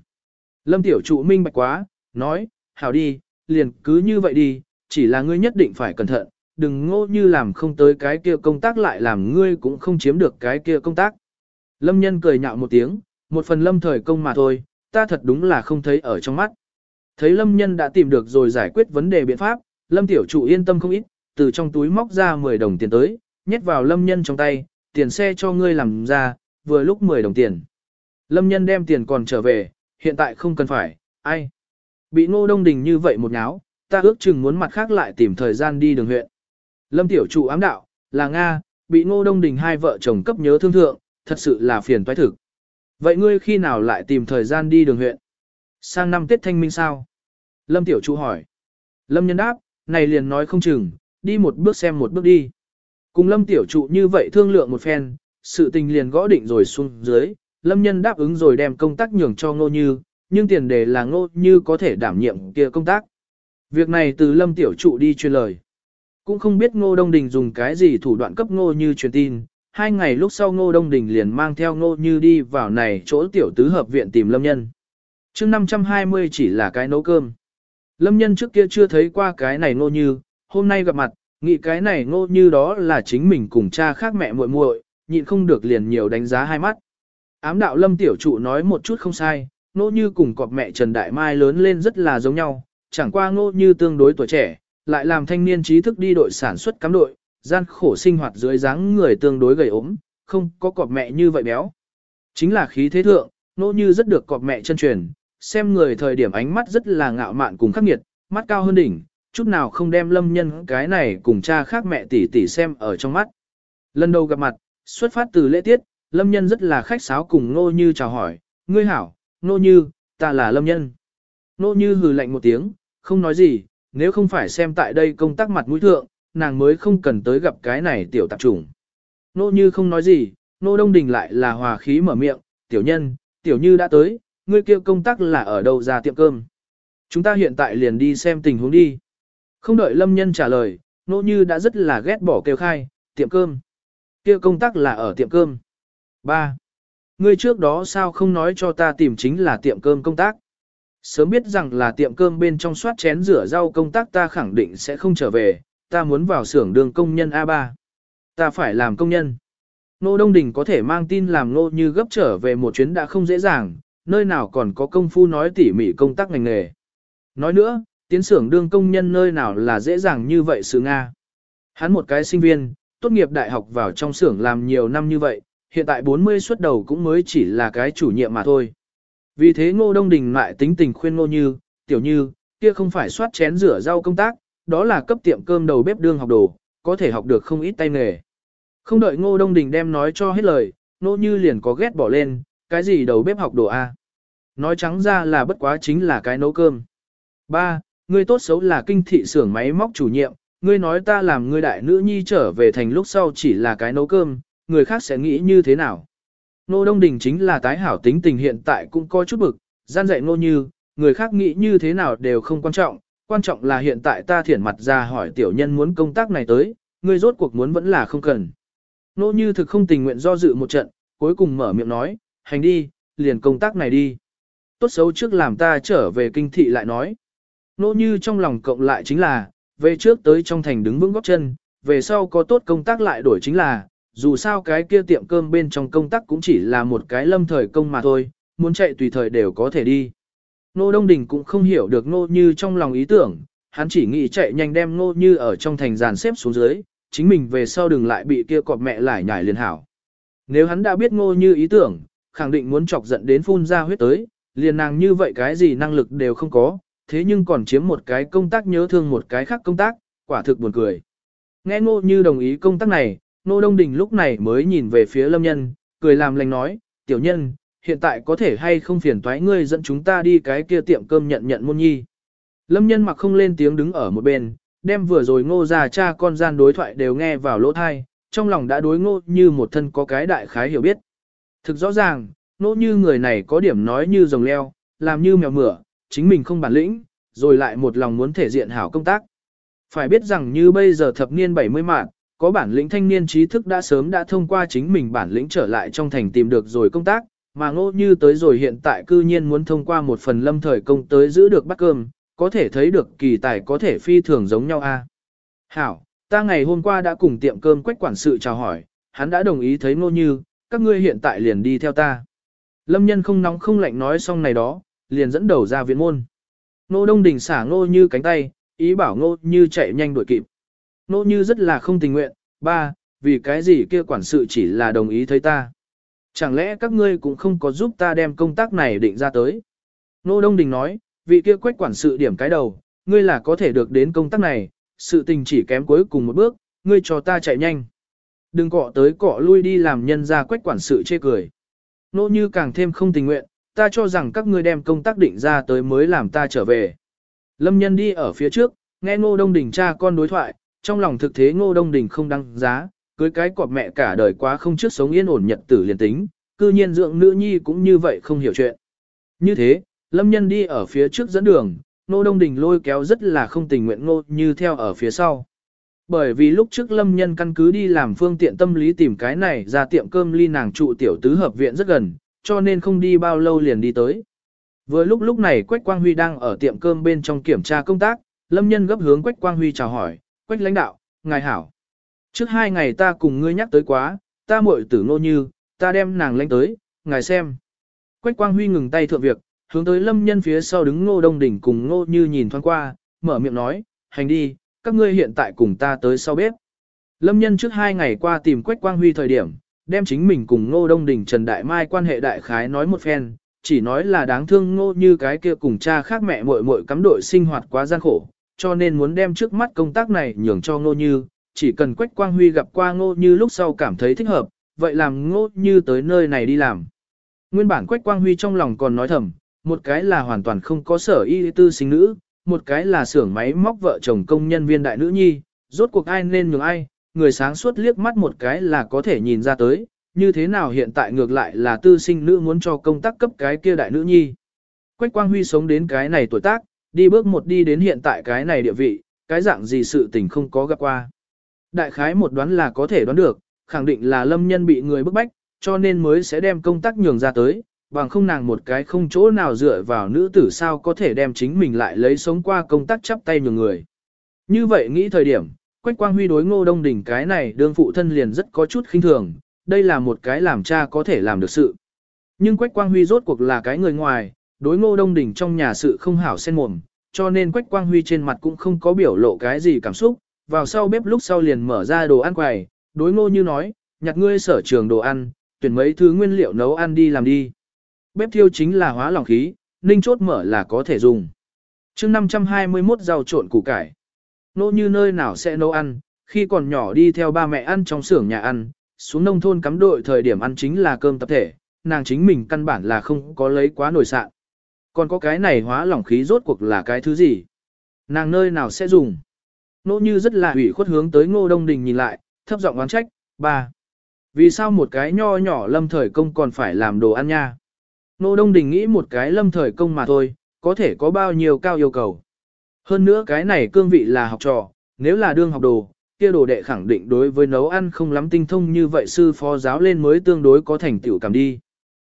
Lâm tiểu trụ minh bạch quá, nói, hảo đi, liền cứ như vậy đi, chỉ là ngươi nhất định phải cẩn thận, đừng ngô như làm không tới cái kia công tác lại làm ngươi cũng không chiếm được cái kia công tác. Lâm nhân cười nhạo một tiếng, một phần lâm thời công mà thôi, ta thật đúng là không thấy ở trong mắt. Thấy lâm nhân đã tìm được rồi giải quyết vấn đề biện pháp, lâm tiểu chủ yên tâm không ít, từ trong túi móc ra 10 đồng tiền tới, nhét vào lâm nhân trong tay, tiền xe cho ngươi làm ra, vừa lúc 10 đồng tiền. Lâm nhân đem tiền còn trở về, hiện tại không cần phải, ai. Bị ngô đông đình như vậy một nháo, ta ước chừng muốn mặt khác lại tìm thời gian đi đường huyện. Lâm tiểu chủ ám đạo, là Nga, bị ngô đông đình hai vợ chồng cấp nhớ thương thượng, thật sự là phiền toái thực. Vậy ngươi khi nào lại tìm thời gian đi đường huyện? Sang năm Tết Thanh Minh sao? Lâm tiểu trụ hỏi. Lâm nhân đáp, này liền nói không chừng, đi một bước xem một bước đi. Cùng Lâm tiểu trụ như vậy thương lượng một phen, sự tình liền gõ định rồi xuống dưới, Lâm nhân đáp ứng rồi đem công tác nhường cho ngô như, nhưng tiền đề là ngô như có thể đảm nhiệm kia công tác. Việc này từ Lâm tiểu trụ đi truyền lời. Cũng không biết Ngô Đông Đình dùng cái gì thủ đoạn cấp Ngô Như truyền tin, hai ngày lúc sau Ngô Đông Đình liền mang theo Ngô Như đi vào này chỗ tiểu tứ hợp viện tìm Lâm Nhân. chương 520 chỉ là cái nấu cơm. Lâm Nhân trước kia chưa thấy qua cái này Ngô Như, hôm nay gặp mặt, nghĩ cái này Ngô Như đó là chính mình cùng cha khác mẹ muội muội, nhịn không được liền nhiều đánh giá hai mắt. Ám đạo Lâm Tiểu Trụ nói một chút không sai, Ngô Như cùng cọp mẹ Trần Đại Mai lớn lên rất là giống nhau, chẳng qua Ngô Như tương đối tuổi trẻ, lại làm thanh niên trí thức đi đội sản xuất cắm đội, gian khổ sinh hoạt dưới dáng người tương đối gầy ốm, không có cọp mẹ như vậy béo. Chính là khí thế thượng, nỗ như rất được cọp mẹ chân truyền, xem người thời điểm ánh mắt rất là ngạo mạn cùng khắc nghiệt, mắt cao hơn đỉnh, chút nào không đem lâm nhân cái này cùng cha khác mẹ tỷ tỷ xem ở trong mắt. Lần đầu gặp mặt, xuất phát từ lễ tiết, lâm nhân rất là khách sáo cùng nô như chào hỏi, ngươi hảo, nô như, ta là lâm nhân. Nô như hừ lạnh một tiếng, không nói gì, nếu không phải xem tại đây công tác mặt mũi thượng, nàng mới không cần tới gặp cái này tiểu tạp chủng. Nô như không nói gì, nô đông đình lại là hòa khí mở miệng, tiểu nhân, tiểu như đã tới, ngươi kêu công tác là ở đâu ra tiệm cơm. Chúng ta hiện tại liền đi xem tình huống đi. Không đợi lâm nhân trả lời, nô như đã rất là ghét bỏ kêu khai, tiệm cơm. kia công tác là ở tiệm cơm. 3. Ngươi trước đó sao không nói cho ta tìm chính là tiệm cơm công tác. Sớm biết rằng là tiệm cơm bên trong soát chén rửa rau công tác ta khẳng định sẽ không trở về, ta muốn vào xưởng đường công nhân A3. Ta phải làm công nhân. Nô Đông Đình có thể mang tin làm nô như gấp trở về một chuyến đã không dễ dàng, nơi nào còn có công phu nói tỉ mỉ công tác ngành nghề. Nói nữa, tiến xưởng đương công nhân nơi nào là dễ dàng như vậy sự Nga. Hắn một cái sinh viên, tốt nghiệp đại học vào trong xưởng làm nhiều năm như vậy, hiện tại 40 xuất đầu cũng mới chỉ là cái chủ nhiệm mà thôi. Vì thế Ngô Đông Đình lại tính tình khuyên Ngô Như, tiểu như, kia không phải soát chén rửa rau công tác, đó là cấp tiệm cơm đầu bếp đương học đồ, có thể học được không ít tay nghề. Không đợi Ngô Đông Đình đem nói cho hết lời, nô Như liền có ghét bỏ lên, cái gì đầu bếp học đồ a? Nói trắng ra là bất quá chính là cái nấu cơm. Ba, Ngươi tốt xấu là kinh thị xưởng máy móc chủ nhiệm, ngươi nói ta làm ngươi đại nữ nhi trở về thành lúc sau chỉ là cái nấu cơm, người khác sẽ nghĩ như thế nào? Nô Đông Đình chính là tái hảo tính tình hiện tại cũng có chút bực, gian dạy nô như, người khác nghĩ như thế nào đều không quan trọng, quan trọng là hiện tại ta thiển mặt ra hỏi tiểu nhân muốn công tác này tới, người rốt cuộc muốn vẫn là không cần. Nô như thực không tình nguyện do dự một trận, cuối cùng mở miệng nói, hành đi, liền công tác này đi. Tốt xấu trước làm ta trở về kinh thị lại nói. Nô như trong lòng cộng lại chính là, về trước tới trong thành đứng vững góc chân, về sau có tốt công tác lại đổi chính là, dù sao cái kia tiệm cơm bên trong công tác cũng chỉ là một cái lâm thời công mà thôi, muốn chạy tùy thời đều có thể đi. Nô Đông Đình cũng không hiểu được Nô Như trong lòng ý tưởng, hắn chỉ nghĩ chạy nhanh đem Nô Như ở trong thành giàn xếp xuống dưới, chính mình về sau đừng lại bị kia cọp mẹ lại nhảy liền hảo. Nếu hắn đã biết Nô Như ý tưởng, khẳng định muốn chọc giận đến phun ra huyết tới, liền nàng như vậy cái gì năng lực đều không có, thế nhưng còn chiếm một cái công tác nhớ thương một cái khác công tác, quả thực buồn cười. Nghe Ngô Như đồng ý công tác này, Nô Đông Đình lúc này mới nhìn về phía lâm nhân, cười làm lành nói, tiểu nhân, hiện tại có thể hay không phiền toái ngươi dẫn chúng ta đi cái kia tiệm cơm nhận nhận môn nhi. Lâm nhân mặc không lên tiếng đứng ở một bên, đem vừa rồi ngô ra cha con gian đối thoại đều nghe vào lỗ thai, trong lòng đã đối ngô như một thân có cái đại khái hiểu biết. Thực rõ ràng, ngô như người này có điểm nói như rồng leo, làm như mèo mửa, chính mình không bản lĩnh, rồi lại một lòng muốn thể diện hảo công tác. Phải biết rằng như bây giờ thập niên 70 mạng, có bản lĩnh thanh niên trí thức đã sớm đã thông qua chính mình bản lĩnh trở lại trong thành tìm được rồi công tác, mà ngô như tới rồi hiện tại cư nhiên muốn thông qua một phần lâm thời công tới giữ được bát cơm, có thể thấy được kỳ tài có thể phi thường giống nhau a. Hảo, ta ngày hôm qua đã cùng tiệm cơm quách quản sự chào hỏi, hắn đã đồng ý thấy ngô như, các ngươi hiện tại liền đi theo ta. Lâm nhân không nóng không lạnh nói xong này đó, liền dẫn đầu ra viện môn. Ngô Đông Đình xả ngô như cánh tay, ý bảo ngô như chạy nhanh đuổi kịp. Ngô như rất là không tình nguyện, ba, vì cái gì kia quản sự chỉ là đồng ý thấy ta. Chẳng lẽ các ngươi cũng không có giúp ta đem công tác này định ra tới? Nô Đông Đình nói, vị kia quách quản sự điểm cái đầu, ngươi là có thể được đến công tác này, sự tình chỉ kém cuối cùng một bước, ngươi cho ta chạy nhanh. Đừng cọ tới cọ lui đi làm nhân ra quách quản sự chê cười. Nô như càng thêm không tình nguyện, ta cho rằng các ngươi đem công tác định ra tới mới làm ta trở về. Lâm nhân đi ở phía trước, nghe ngô đông đình cha con đối thoại, trong lòng thực thế ngô đông đình không đăng giá, cưới cái cọp mẹ cả đời quá không trước sống yên ổn nhật tử liền tính, cư nhiên dưỡng nữ nhi cũng như vậy không hiểu chuyện. Như thế, lâm nhân đi ở phía trước dẫn đường, nô đông đình lôi kéo rất là không tình nguyện ngô như theo ở phía sau. Bởi vì lúc trước lâm nhân căn cứ đi làm phương tiện tâm lý tìm cái này ra tiệm cơm ly nàng trụ tiểu tứ hợp viện rất gần, cho nên không đi bao lâu liền đi tới. Vừa lúc lúc này Quách Quang Huy đang ở tiệm cơm bên trong kiểm tra công tác, lâm nhân gấp hướng Quách Quang Huy chào hỏi, Quách lãnh đạo, ngài hảo. Trước hai ngày ta cùng ngươi nhắc tới quá, ta muội tử nô như, ta đem nàng lên tới, ngài xem. Quách Quang Huy ngừng tay thượng việc, hướng tới lâm nhân phía sau đứng ngô đông đỉnh cùng ngô như nhìn thoáng qua, mở miệng nói, hành đi, các ngươi hiện tại cùng ta tới sau bếp. Lâm nhân trước hai ngày qua tìm Quách Quang Huy thời điểm, đem chính mình cùng Ngô Đông Đỉnh Trần Đại Mai quan hệ đại khái nói một phen, chỉ nói là đáng thương Ngô như cái kia cùng cha khác mẹ muội muội cắm đội sinh hoạt quá gian khổ, cho nên muốn đem trước mắt công tác này nhường cho Ngô Như, chỉ cần Quách Quang Huy gặp qua Ngô Như lúc sau cảm thấy thích hợp, vậy làm Ngô Như tới nơi này đi làm. Nguyên bản Quách Quang Huy trong lòng còn nói thầm, một cái là hoàn toàn không có sở y tư sinh nữ, một cái là xưởng máy móc vợ chồng công nhân viên đại nữ nhi, rốt cuộc ai nên nhường ai, người sáng suốt liếc mắt một cái là có thể nhìn ra tới, như thế nào hiện tại ngược lại là tư sinh nữ muốn cho công tác cấp cái kia đại nữ nhi. Quách Quang Huy sống đến cái này tuổi tác, đi bước một đi đến hiện tại cái này địa vị, cái dạng gì sự tình không có gặp qua. Đại khái một đoán là có thể đoán được, khẳng định là lâm nhân bị người bức bách, cho nên mới sẽ đem công tác nhường ra tới, bằng không nàng một cái không chỗ nào dựa vào nữ tử sao có thể đem chính mình lại lấy sống qua công tác chắp tay nhường người. Như vậy nghĩ thời điểm, Quách Quang Huy đối Ngô Đông Đình cái này đương phụ thân liền rất có chút khinh thường, đây là một cái làm cha có thể làm được sự. Nhưng Quách Quang Huy rốt cuộc là cái người ngoài, đối Ngô Đông Đình trong nhà sự không hảo xen mồm, cho nên Quách Quang Huy trên mặt cũng không có biểu lộ cái gì cảm xúc, vào sau bếp lúc sau liền mở ra đồ ăn quầy, đối Ngô Như nói, nhặt ngươi sở trường đồ ăn, tuyển mấy thứ nguyên liệu nấu ăn đi làm đi. Bếp thiêu chính là hóa lỏng khí, ninh chốt mở là có thể dùng. mươi 521 rau trộn củ cải nô như nơi nào sẽ nấu ăn, khi còn nhỏ đi theo ba mẹ ăn trong xưởng nhà ăn, xuống nông thôn cắm đội thời điểm ăn chính là cơm tập thể, nàng chính mình căn bản là không có lấy quá nổi sạn. Còn có cái này hóa lỏng khí rốt cuộc là cái thứ gì? Nàng nơi nào sẽ dùng? Nô như rất là ủy khuất hướng tới ngô đông đình nhìn lại, thấp giọng oán trách, ba. Vì sao một cái nho nhỏ lâm thời công còn phải làm đồ ăn nha? Ngô đông đình nghĩ một cái lâm thời công mà thôi, có thể có bao nhiêu cao yêu cầu. Hơn nữa cái này cương vị là học trò, nếu là đương học đồ, kia đồ đệ khẳng định đối với nấu ăn không lắm tinh thông như vậy sư phó giáo lên mới tương đối có thành tựu cảm đi.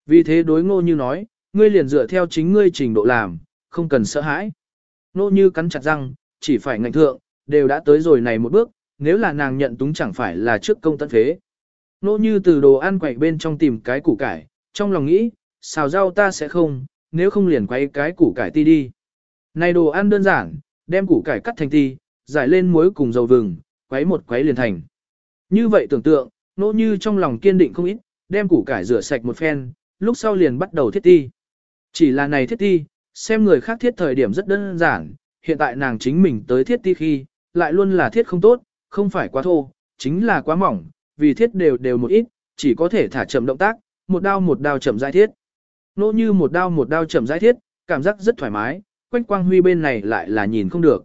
Vì thế đối ngô như nói, ngươi liền dựa theo chính ngươi trình độ làm, không cần sợ hãi. Ngô như cắn chặt răng, chỉ phải ngạnh thượng, đều đã tới rồi này một bước, nếu là nàng nhận túng chẳng phải là trước công tận phế. Nỗ như từ đồ ăn quậy bên trong tìm cái củ cải, trong lòng nghĩ, xào rau ta sẽ không, nếu không liền quay cái củ cải ti đi. Này đồ ăn đơn giản, đem củ cải cắt thành ti, giải lên muối cùng dầu vừng, quấy một quấy liền thành. Như vậy tưởng tượng, nỗ như trong lòng kiên định không ít, đem củ cải rửa sạch một phen, lúc sau liền bắt đầu thiết ti. Chỉ là này thiết ti, xem người khác thiết thời điểm rất đơn giản, hiện tại nàng chính mình tới thiết ti khi, lại luôn là thiết không tốt, không phải quá thô, chính là quá mỏng, vì thiết đều đều một ít, chỉ có thể thả chậm động tác, một đao một đao chậm rãi thiết. nỗ như một đao một đao chậm rãi thiết, cảm giác rất thoải mái, Quách Quang Huy bên này lại là nhìn không được.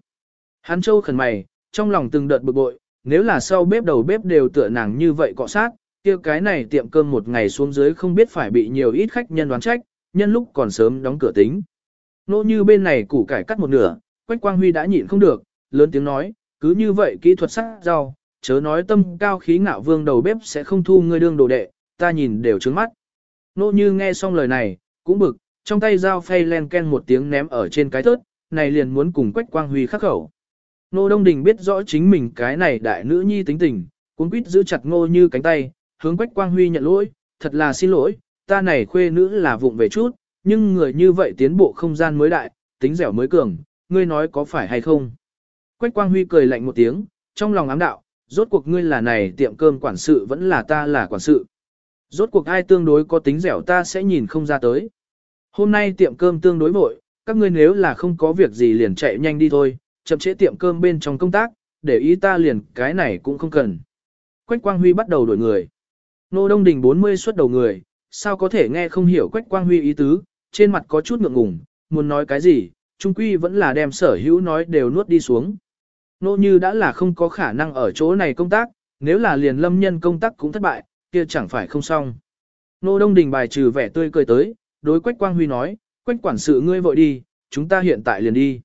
Hắn châu khẩn mày, trong lòng từng đợt bực bội, nếu là sau bếp đầu bếp đều tựa nàng như vậy cọ sát, kia cái này tiệm cơm một ngày xuống dưới không biết phải bị nhiều ít khách nhân đoán trách, nhân lúc còn sớm đóng cửa tính. nỗ như bên này củ cải cắt một nửa, Quách Quang Huy đã nhịn không được, lớn tiếng nói, cứ như vậy kỹ thuật sắc rau, chớ nói tâm cao khí ngạo vương đầu bếp sẽ không thu ngươi đương đồ đệ, ta nhìn đều trướng mắt. Nô như nghe xong lời này, cũng bực, trong tay dao phay len ken một tiếng ném ở trên cái thớt, này liền muốn cùng Quách Quang Huy khắc khẩu. Nô Đông Đình biết rõ chính mình cái này đại nữ nhi tính tình, cuốn quýt giữ chặt ngô như cánh tay, hướng Quách Quang Huy nhận lỗi, thật là xin lỗi, ta này khuê nữ là vụng về chút, nhưng người như vậy tiến bộ không gian mới đại, tính dẻo mới cường, ngươi nói có phải hay không? Quách Quang Huy cười lạnh một tiếng, trong lòng ám đạo, rốt cuộc ngươi là này tiệm cơm quản sự vẫn là ta là quản sự. Rốt cuộc ai tương đối có tính dẻo ta sẽ nhìn không ra tới. Hôm nay tiệm cơm tương đối vội, các ngươi nếu là không có việc gì liền chạy nhanh đi thôi, chậm trễ tiệm cơm bên trong công tác, để ý ta liền cái này cũng không cần. Quách Quang Huy bắt đầu đổi người. Nô Đông Đình 40 xuất đầu người, sao có thể nghe không hiểu Quách Quang Huy ý tứ, trên mặt có chút ngượng ngùng, muốn nói cái gì, trung quy vẫn là đem sở hữu nói đều nuốt đi xuống. Nô như đã là không có khả năng ở chỗ này công tác, nếu là liền lâm nhân công tác cũng thất bại, kia chẳng phải không xong. Nô Đông Đình bài trừ vẻ tươi cười tới, đối Quách Quang Huy nói, Quách quản sự ngươi vội đi, chúng ta hiện tại liền đi.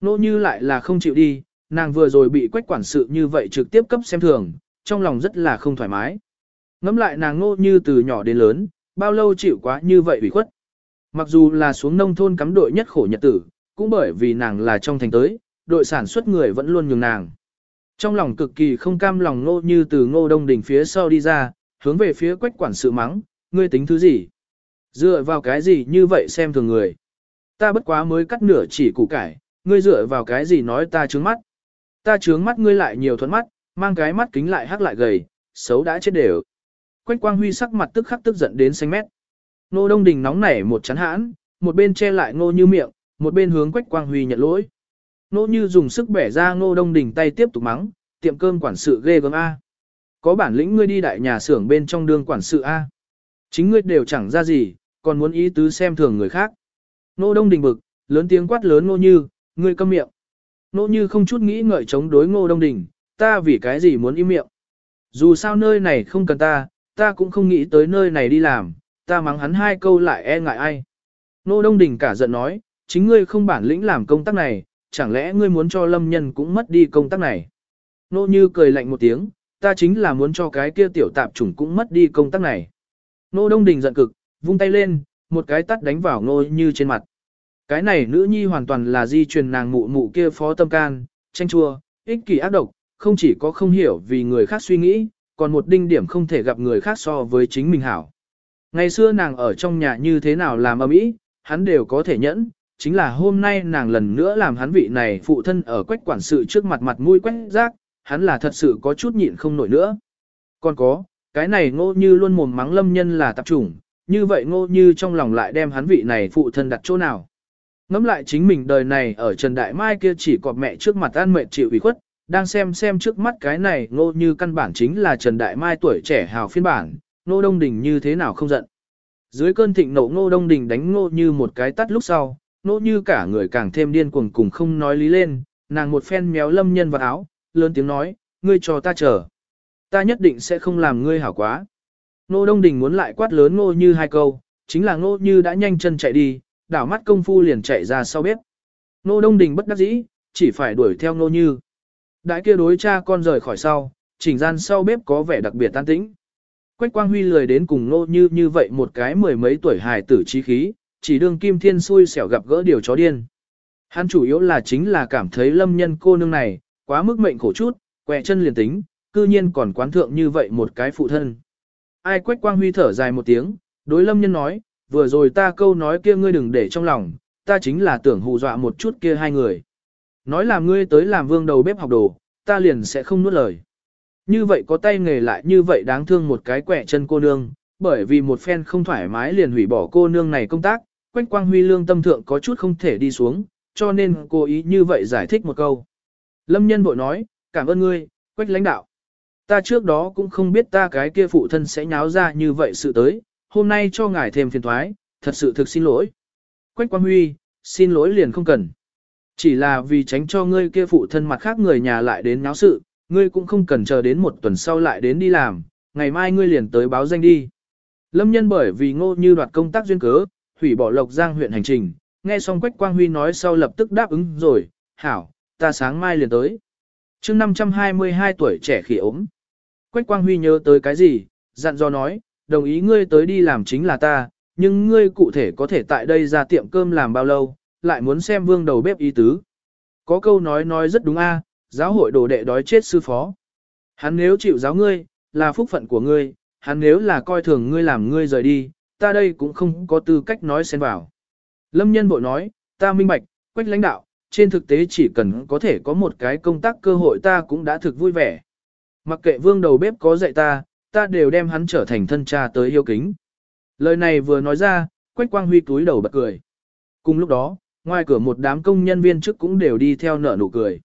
Nô như lại là không chịu đi, nàng vừa rồi bị Quách quản sự như vậy trực tiếp cấp xem thường, trong lòng rất là không thoải mái. Ngắm lại nàng nô như từ nhỏ đến lớn, bao lâu chịu quá như vậy ủy khuất. Mặc dù là xuống nông thôn cắm đội nhất khổ nhật tử, cũng bởi vì nàng là trong thành tới, đội sản xuất người vẫn luôn nhường nàng. Trong lòng cực kỳ không cam lòng ngô như từ ngô đông đỉnh phía sau đi ra, hướng về phía quách quản sự mắng, ngươi tính thứ gì? Dựa vào cái gì như vậy xem thường người? Ta bất quá mới cắt nửa chỉ củ cải, ngươi dựa vào cái gì nói ta trướng mắt? Ta trướng mắt ngươi lại nhiều thuẫn mắt, mang cái mắt kính lại hắc lại gầy, xấu đã chết đều. Quách quang huy sắc mặt tức khắc tức giận đến xanh mét. Ngô Đông Đình nóng nảy một chán hãn, một bên che lại ngô như miệng, một bên hướng Quách Quang Huy nhận lỗi. Nô như dùng sức bẻ ra ngô Đông Đình tay tiếp tục mắng, tiệm cơm quản sự ghê gớm A. Có bản lĩnh ngươi đi đại nhà xưởng bên trong đương quản sự A. Chính ngươi đều chẳng ra gì, còn muốn ý tứ xem thường người khác. Nô Đông Đình bực, lớn tiếng quát lớn ngô như, ngươi câm miệng. Nô như không chút nghĩ ngợi chống đối ngô Đông Đình, ta vì cái gì muốn im miệng. Dù sao nơi này không cần ta, ta cũng không nghĩ tới nơi này đi làm, ta mắng hắn hai câu lại e ngại ai. Nô Đông Đình cả giận nói, chính ngươi không bản lĩnh làm công tác này, chẳng lẽ ngươi muốn cho lâm nhân cũng mất đi công tác này. Nô Như cười lạnh một tiếng, ta chính là muốn cho cái kia tiểu tạp chủng cũng mất đi công tác này. Nô Đông Đình giận cực, vung tay lên, một cái tắt đánh vào Nô Như trên mặt. Cái này nữ nhi hoàn toàn là di truyền nàng mụ mụ kia phó tâm can, tranh chua, ích kỷ ác độc, không chỉ có không hiểu vì người khác suy nghĩ, còn một đinh điểm không thể gặp người khác so với chính mình hảo. Ngày xưa nàng ở trong nhà như thế nào làm âm ý, hắn đều có thể nhẫn, chính là hôm nay nàng lần nữa làm hắn vị này phụ thân ở quách quản sự trước mặt mặt mũi quách rác, hắn là thật sự có chút nhịn không nổi nữa. Còn có, cái này ngô như luôn mồm mắng lâm nhân là tạp chủng, như vậy ngô như trong lòng lại đem hắn vị này phụ thân đặt chỗ nào. Ngắm lại chính mình đời này ở Trần Đại Mai kia chỉ có mẹ trước mặt an mệt chịu ủy khuất, đang xem xem trước mắt cái này ngô như căn bản chính là Trần Đại Mai tuổi trẻ hào phiên bản, Ngô Đông Đình như thế nào không giận. Dưới cơn thịnh nộ Ngô Đông Đình đánh Ngô Như một cái tắt lúc sau, nỗ Như cả người càng thêm điên cuồng cùng không nói lý lên, nàng một phen méo lâm nhân vào áo, lớn tiếng nói, ngươi cho ta chờ. Ta nhất định sẽ không làm ngươi hảo quá. Nô Đông Đình muốn lại quát lớn Ngô Như hai câu, chính là Ngô Như đã nhanh chân chạy đi, đảo mắt công phu liền chạy ra sau bếp. Nô Đông Đình bất đắc dĩ, chỉ phải đuổi theo Ngô Như. Đại kia đối cha con rời khỏi sau, chỉnh gian sau bếp có vẻ đặc biệt tan tĩnh. Quách Quang Huy lười đến cùng nô như như vậy một cái mười mấy tuổi hài tử trí khí, chỉ đương Kim Thiên xui xẻo gặp gỡ điều chó điên. Hắn chủ yếu là chính là cảm thấy lâm nhân cô nương này, quá mức mệnh khổ chút, quẹ chân liền tính, cư nhiên còn quán thượng như vậy một cái phụ thân. Ai Quách Quang Huy thở dài một tiếng, đối lâm nhân nói, vừa rồi ta câu nói kia ngươi đừng để trong lòng, ta chính là tưởng hù dọa một chút kia hai người. Nói là ngươi tới làm vương đầu bếp học đồ, ta liền sẽ không nuốt lời. Như vậy có tay nghề lại như vậy đáng thương một cái quẻ chân cô nương, bởi vì một phen không thoải mái liền hủy bỏ cô nương này công tác, Quách Quang Huy lương tâm thượng có chút không thể đi xuống, cho nên cố ý như vậy giải thích một câu. Lâm nhân bội nói, cảm ơn ngươi, Quách lãnh đạo. Ta trước đó cũng không biết ta cái kia phụ thân sẽ nháo ra như vậy sự tới, hôm nay cho ngài thêm phiền thoái, thật sự thực xin lỗi. Quách Quang Huy, xin lỗi liền không cần. Chỉ là vì tránh cho ngươi kia phụ thân mặt khác người nhà lại đến náo sự, ngươi cũng không cần chờ đến một tuần sau lại đến đi làm, ngày mai ngươi liền tới báo danh đi. Lâm nhân bởi vì ngô như đoạt công tác duyên cớ, hủy bỏ Lộc Giang huyện hành trình, nghe xong Quách Quang Huy nói sau lập tức đáp ứng rồi, hảo, ta sáng mai liền tới. chương 522 tuổi trẻ khỉ ốm. Quách Quang Huy nhớ tới cái gì, dặn dò nói, đồng ý ngươi tới đi làm chính là ta, nhưng ngươi cụ thể có thể tại đây ra tiệm cơm làm bao lâu, lại muốn xem vương đầu bếp ý tứ. Có câu nói nói rất đúng a, giáo hội đồ đệ đói chết sư phó. Hắn nếu chịu giáo ngươi, là phúc phận của ngươi, hắn nếu là coi thường ngươi làm ngươi rời đi, ta đây cũng không có tư cách nói xen vào. Lâm nhân bội nói, ta minh bạch, quách lãnh đạo, trên thực tế chỉ cần có thể có một cái công tác cơ hội ta cũng đã thực vui vẻ. Mặc kệ vương đầu bếp có dạy ta, ta đều đem hắn trở thành thân cha tới yêu kính. Lời này vừa nói ra, Quách Quang Huy túi đầu bật cười. Cùng lúc đó, ngoài cửa một đám công nhân viên chức cũng đều đi theo nở nụ cười.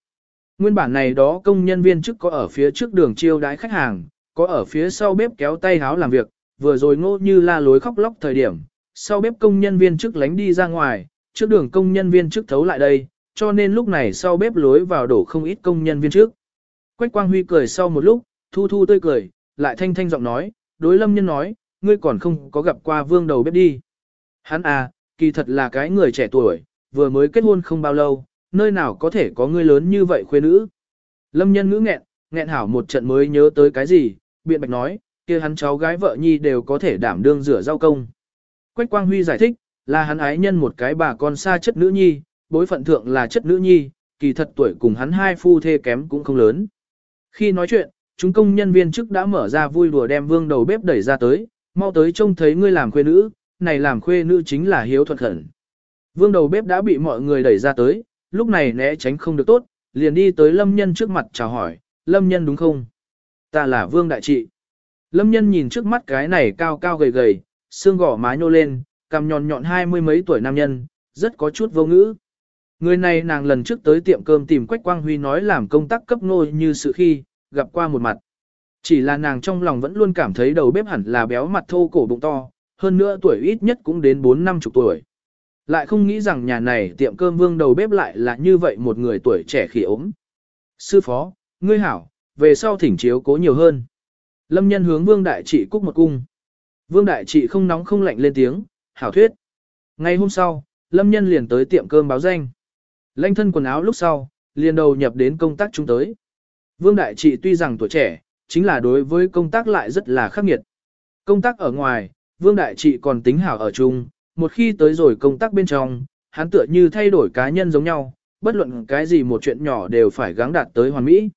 Nguyên bản này đó công nhân viên chức có ở phía trước đường chiêu đái khách hàng, có ở phía sau bếp kéo tay háo làm việc, vừa rồi ngô như la lối khóc lóc thời điểm, sau bếp công nhân viên trước lánh đi ra ngoài, trước đường công nhân viên trước thấu lại đây, cho nên lúc này sau bếp lối vào đổ không ít công nhân viên trước Quách Quang Huy cười sau một lúc, thu thu tươi cười, lại thanh thanh giọng nói, đối lâm nhân nói, ngươi còn không có gặp qua vương đầu bếp đi. Hắn à, kỳ thật là cái người trẻ tuổi, vừa mới kết hôn không bao lâu, nơi nào có thể có ngươi lớn như vậy khuê nữ. Lâm nhân ngữ nghẹn, nghẹn hảo một trận mới nhớ tới cái gì, biện bạch nói, kia hắn cháu gái vợ nhi đều có thể đảm đương rửa rau công. Quách Quang Huy giải thích, là hắn ái nhân một cái bà con xa chất nữ nhi, bối phận thượng là chất nữ nhi, kỳ thật tuổi cùng hắn hai phu thê kém cũng không lớn. Khi nói chuyện, chúng công nhân viên chức đã mở ra vui đùa đem vương đầu bếp đẩy ra tới, mau tới trông thấy ngươi làm khuê nữ, này làm khuê nữ chính là hiếu thuận khẩn. Vương đầu bếp đã bị mọi người đẩy ra tới, lúc này né tránh không được tốt, liền đi tới lâm nhân trước mặt chào hỏi, lâm nhân đúng không? Ta là vương đại trị. Lâm nhân nhìn trước mắt cái này cao cao gầy gầy, xương gỏ mái nhô lên, cằm nhọn nhọn hai mươi mấy tuổi nam nhân, rất có chút vô ngữ. Người này nàng lần trước tới tiệm cơm tìm Quách Quang Huy nói làm công tác cấp nô như sự khi, gặp qua một mặt. Chỉ là nàng trong lòng vẫn luôn cảm thấy đầu bếp hẳn là béo mặt thô cổ bụng to, hơn nữa tuổi ít nhất cũng đến 4 năm chục tuổi. Lại không nghĩ rằng nhà này tiệm cơm vương đầu bếp lại là như vậy một người tuổi trẻ khỉ ốm. Sư phó, ngươi hảo, về sau thỉnh chiếu cố nhiều hơn. Lâm nhân hướng vương đại trị cúc một cung. Vương đại trị không nóng không lạnh lên tiếng, hảo thuyết. Ngay hôm sau, lâm nhân liền tới tiệm cơm báo danh. Lanh thân quần áo lúc sau, liền đầu nhập đến công tác chúng tới. Vương đại trị tuy rằng tuổi trẻ, chính là đối với công tác lại rất là khắc nghiệt. Công tác ở ngoài, Vương Đại Trị còn tính hảo ở chung, một khi tới rồi công tác bên trong, hắn tựa như thay đổi cá nhân giống nhau, bất luận cái gì một chuyện nhỏ đều phải gắng đạt tới hoàn mỹ.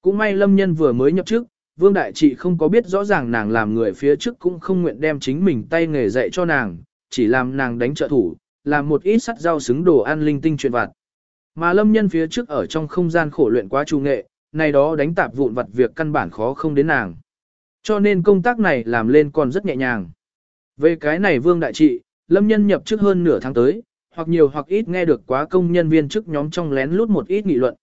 Cũng may Lâm Nhân vừa mới nhập chức, Vương Đại Trị không có biết rõ ràng nàng làm người phía trước cũng không nguyện đem chính mình tay nghề dạy cho nàng, chỉ làm nàng đánh trợ thủ, làm một ít sắt rau xứng đồ ăn linh tinh chuyện vặt. Mà Lâm Nhân phía trước ở trong không gian khổ luyện quá trung nghệ, này đó đánh tạp vụn vặt việc căn bản khó không đến nàng. Cho nên công tác này làm lên còn rất nhẹ nhàng. Về cái này vương đại trị, lâm nhân nhập trước hơn nửa tháng tới, hoặc nhiều hoặc ít nghe được quá công nhân viên chức nhóm trong lén lút một ít nghị luận.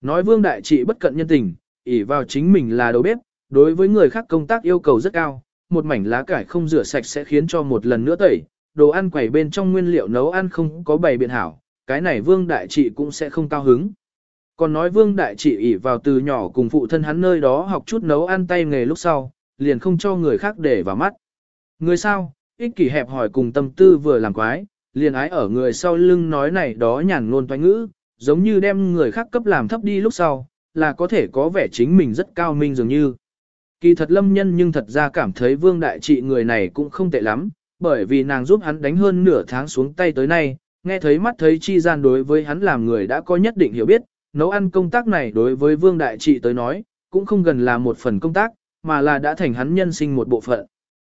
Nói vương đại trị bất cận nhân tình, ỷ vào chính mình là đầu bếp, đối với người khác công tác yêu cầu rất cao, một mảnh lá cải không rửa sạch sẽ khiến cho một lần nữa tẩy, đồ ăn quẩy bên trong nguyên liệu nấu ăn không có bày biện hảo, cái này vương đại trị cũng sẽ không cao hứng. Còn nói vương đại trị ỉ vào từ nhỏ cùng phụ thân hắn nơi đó học chút nấu ăn tay nghề lúc sau, liền không cho người khác để vào mắt. Người sao, ích kỷ hẹp hỏi cùng tâm tư vừa làm quái, liền ái ở người sau lưng nói này đó nhàn ngôn toanh ngữ, giống như đem người khác cấp làm thấp đi lúc sau, là có thể có vẻ chính mình rất cao minh dường như. Kỳ thật lâm nhân nhưng thật ra cảm thấy vương đại trị người này cũng không tệ lắm, bởi vì nàng giúp hắn đánh hơn nửa tháng xuống tay tới nay, nghe thấy mắt thấy chi gian đối với hắn làm người đã có nhất định hiểu biết, nấu ăn công tác này đối với Vương Đại Trị tới nói, cũng không gần là một phần công tác, mà là đã thành hắn nhân sinh một bộ phận.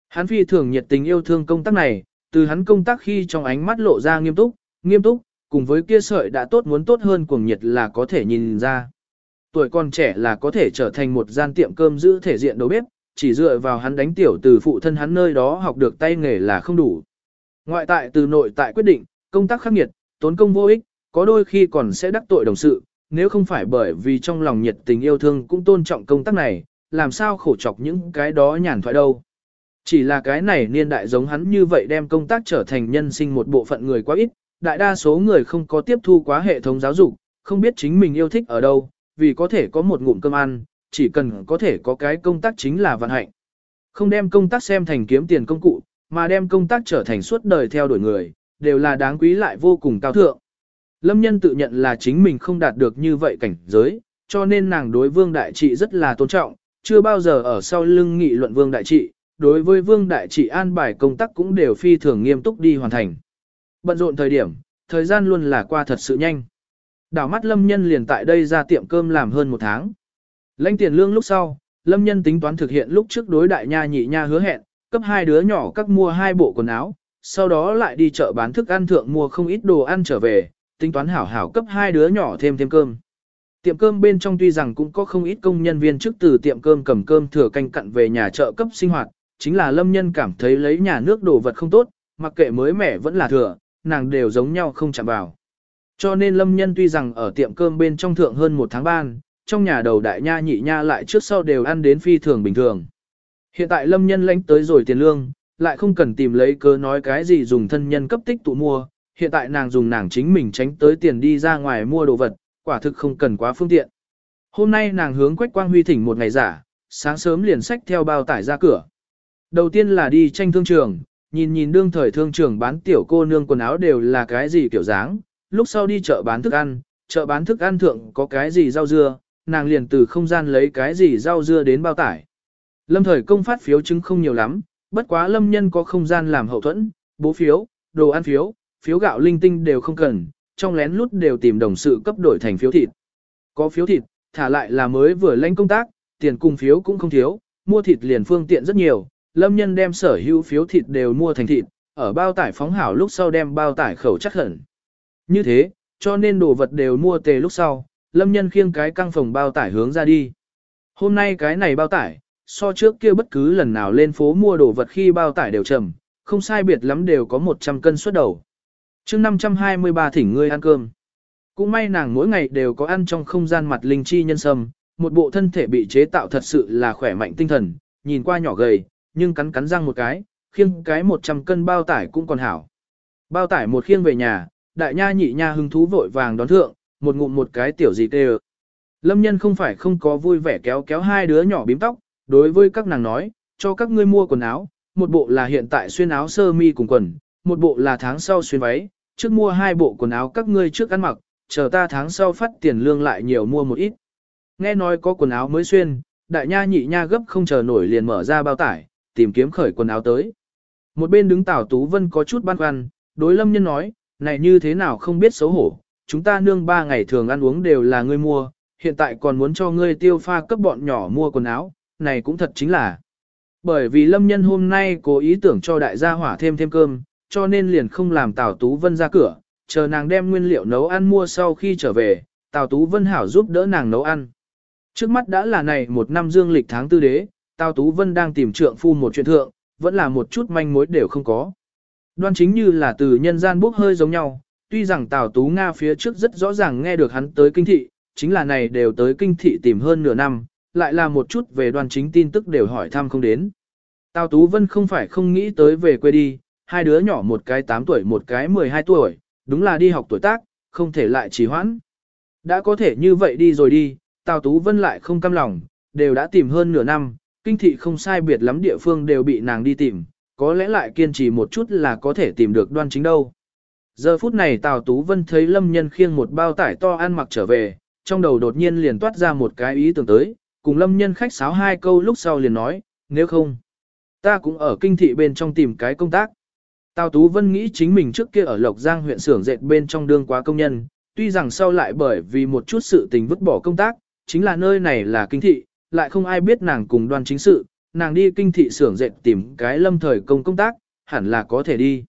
Hắn phi thường nhiệt tình yêu thương công tác này, từ hắn công tác khi trong ánh mắt lộ ra nghiêm túc, nghiêm túc, cùng với kia sợi đã tốt muốn tốt hơn cuồng nhiệt là có thể nhìn ra. Tuổi còn trẻ là có thể trở thành một gian tiệm cơm giữ thể diện đầu bếp, chỉ dựa vào hắn đánh tiểu từ phụ thân hắn nơi đó học được tay nghề là không đủ. Ngoại tại từ nội tại quyết định, công tác khắc nghiệt, tốn công vô ích, có đôi khi còn sẽ đắc tội đồng sự, nếu không phải bởi vì trong lòng nhiệt tình yêu thương cũng tôn trọng công tác này, làm sao khổ chọc những cái đó nhàn thoại đâu. Chỉ là cái này niên đại giống hắn như vậy đem công tác trở thành nhân sinh một bộ phận người quá ít, đại đa số người không có tiếp thu quá hệ thống giáo dục, không biết chính mình yêu thích ở đâu, vì có thể có một ngụm cơm ăn, chỉ cần có thể có cái công tác chính là vận hạnh. Không đem công tác xem thành kiếm tiền công cụ, mà đem công tác trở thành suốt đời theo đuổi người, đều là đáng quý lại vô cùng cao thượng. Lâm nhân tự nhận là chính mình không đạt được như vậy cảnh giới, cho nên nàng đối vương đại trị rất là tôn trọng, chưa bao giờ ở sau lưng nghị luận vương đại trị, đối với vương đại trị an bài công tác cũng đều phi thường nghiêm túc đi hoàn thành. Bận rộn thời điểm, thời gian luôn là qua thật sự nhanh. Đảo mắt lâm nhân liền tại đây ra tiệm cơm làm hơn một tháng. Lãnh tiền lương lúc sau, lâm nhân tính toán thực hiện lúc trước đối đại nha nhị nha hứa hẹn, cấp hai đứa nhỏ các mua hai bộ quần áo, sau đó lại đi chợ bán thức ăn thượng mua không ít đồ ăn trở về, tính toán hảo hảo cấp hai đứa nhỏ thêm thêm cơm. Tiệm cơm bên trong tuy rằng cũng có không ít công nhân viên trước từ tiệm cơm cầm cơm thừa canh cặn về nhà chợ cấp sinh hoạt, chính là lâm nhân cảm thấy lấy nhà nước đồ vật không tốt, mặc kệ mới mẻ vẫn là thừa, nàng đều giống nhau không chạm vào. Cho nên lâm nhân tuy rằng ở tiệm cơm bên trong thượng hơn một tháng ban, trong nhà đầu đại nha nhị nha lại trước sau đều ăn đến phi thường bình thường. Hiện tại lâm nhân lãnh tới rồi tiền lương, lại không cần tìm lấy cớ nói cái gì dùng thân nhân cấp tích tụ mua, hiện tại nàng dùng nàng chính mình tránh tới tiền đi ra ngoài mua đồ vật, quả thực không cần quá phương tiện. Hôm nay nàng hướng Quách Quang Huy thỉnh một ngày giả, sáng sớm liền sách theo bao tải ra cửa. Đầu tiên là đi tranh thương trường, nhìn nhìn đương thời thương trường bán tiểu cô nương quần áo đều là cái gì kiểu dáng, lúc sau đi chợ bán thức ăn, chợ bán thức ăn thượng có cái gì rau dưa, nàng liền từ không gian lấy cái gì rau dưa đến bao tải. Lâm thời công phát phiếu chứng không nhiều lắm, bất quá lâm nhân có không gian làm hậu thuẫn, bố phiếu, đồ ăn phiếu, phiếu gạo linh tinh đều không cần, trong lén lút đều tìm đồng sự cấp đổi thành phiếu thịt. Có phiếu thịt, thả lại là mới vừa lãnh công tác, tiền cùng phiếu cũng không thiếu, mua thịt liền phương tiện rất nhiều, lâm nhân đem sở hữu phiếu thịt đều mua thành thịt, ở bao tải phóng hảo lúc sau đem bao tải khẩu chắc hẳn. Như thế, cho nên đồ vật đều mua tề lúc sau, lâm nhân khiêng cái căng phòng bao tải hướng ra đi. Hôm nay cái này bao tải, so trước kia bất cứ lần nào lên phố mua đồ vật khi bao tải đều trầm, không sai biệt lắm đều có 100 cân suất đầu. chương 523 thỉnh ngươi ăn cơm. Cũng may nàng mỗi ngày đều có ăn trong không gian mặt linh chi nhân sâm, một bộ thân thể bị chế tạo thật sự là khỏe mạnh tinh thần, nhìn qua nhỏ gầy, nhưng cắn cắn răng một cái, khiêng cái 100 cân bao tải cũng còn hảo. Bao tải một khiêng về nhà, đại nha nhị nha hứng thú vội vàng đón thượng, một ngụm một cái tiểu gì tê Lâm nhân không phải không có vui vẻ kéo kéo hai đứa nhỏ bím tóc, đối với các nàng nói, cho các ngươi mua quần áo, một bộ là hiện tại xuyên áo sơ mi cùng quần, một bộ là tháng sau xuyên váy, trước mua hai bộ quần áo các ngươi trước ăn mặc, chờ ta tháng sau phát tiền lương lại nhiều mua một ít. Nghe nói có quần áo mới xuyên, đại nha nhị nha gấp không chờ nổi liền mở ra bao tải, tìm kiếm khởi quần áo tới. Một bên đứng Tào Tú Vân có chút băn khoăn, đối lâm nhân nói, này như thế nào không biết xấu hổ, chúng ta nương ba ngày thường ăn uống đều là ngươi mua, hiện tại còn muốn cho ngươi tiêu pha cấp bọn nhỏ mua quần áo, này cũng thật chính là. Bởi vì lâm nhân hôm nay cố ý tưởng cho đại gia hỏa thêm thêm cơm, cho nên liền không làm Tào Tú Vân ra cửa, chờ nàng đem nguyên liệu nấu ăn mua sau khi trở về, Tào Tú Vân hảo giúp đỡ nàng nấu ăn. Trước mắt đã là này một năm dương lịch tháng tư đế, Tào Tú Vân đang tìm trượng phu một chuyện thượng, vẫn là một chút manh mối đều không có. Đoan chính như là từ nhân gian bốc hơi giống nhau, tuy rằng Tào Tú Nga phía trước rất rõ ràng nghe được hắn tới kinh thị, chính là này đều tới kinh thị tìm hơn nửa năm, lại là một chút về đoan chính tin tức đều hỏi thăm không đến. Tào Tú Vân không phải không nghĩ tới về quê đi, hai đứa nhỏ một cái 8 tuổi một cái 12 tuổi, đúng là đi học tuổi tác, không thể lại trì hoãn. Đã có thể như vậy đi rồi đi, Tào Tú Vân lại không cam lòng, đều đã tìm hơn nửa năm, kinh thị không sai biệt lắm địa phương đều bị nàng đi tìm, có lẽ lại kiên trì một chút là có thể tìm được đoan chính đâu. Giờ phút này Tào Tú Vân thấy Lâm Nhân khiêng một bao tải to ăn mặc trở về, trong đầu đột nhiên liền toát ra một cái ý tưởng tới, cùng Lâm Nhân khách sáo hai câu lúc sau liền nói, nếu không, ta cũng ở kinh thị bên trong tìm cái công tác. Tào Tú Vân nghĩ chính mình trước kia ở Lộc Giang huyện xưởng dệt bên trong đương quá công nhân, tuy rằng sau lại bởi vì một chút sự tình vứt bỏ công tác, chính là nơi này là kinh thị, lại không ai biết nàng cùng đoan chính sự, nàng đi kinh thị xưởng dệt tìm cái lâm thời công công tác, hẳn là có thể đi.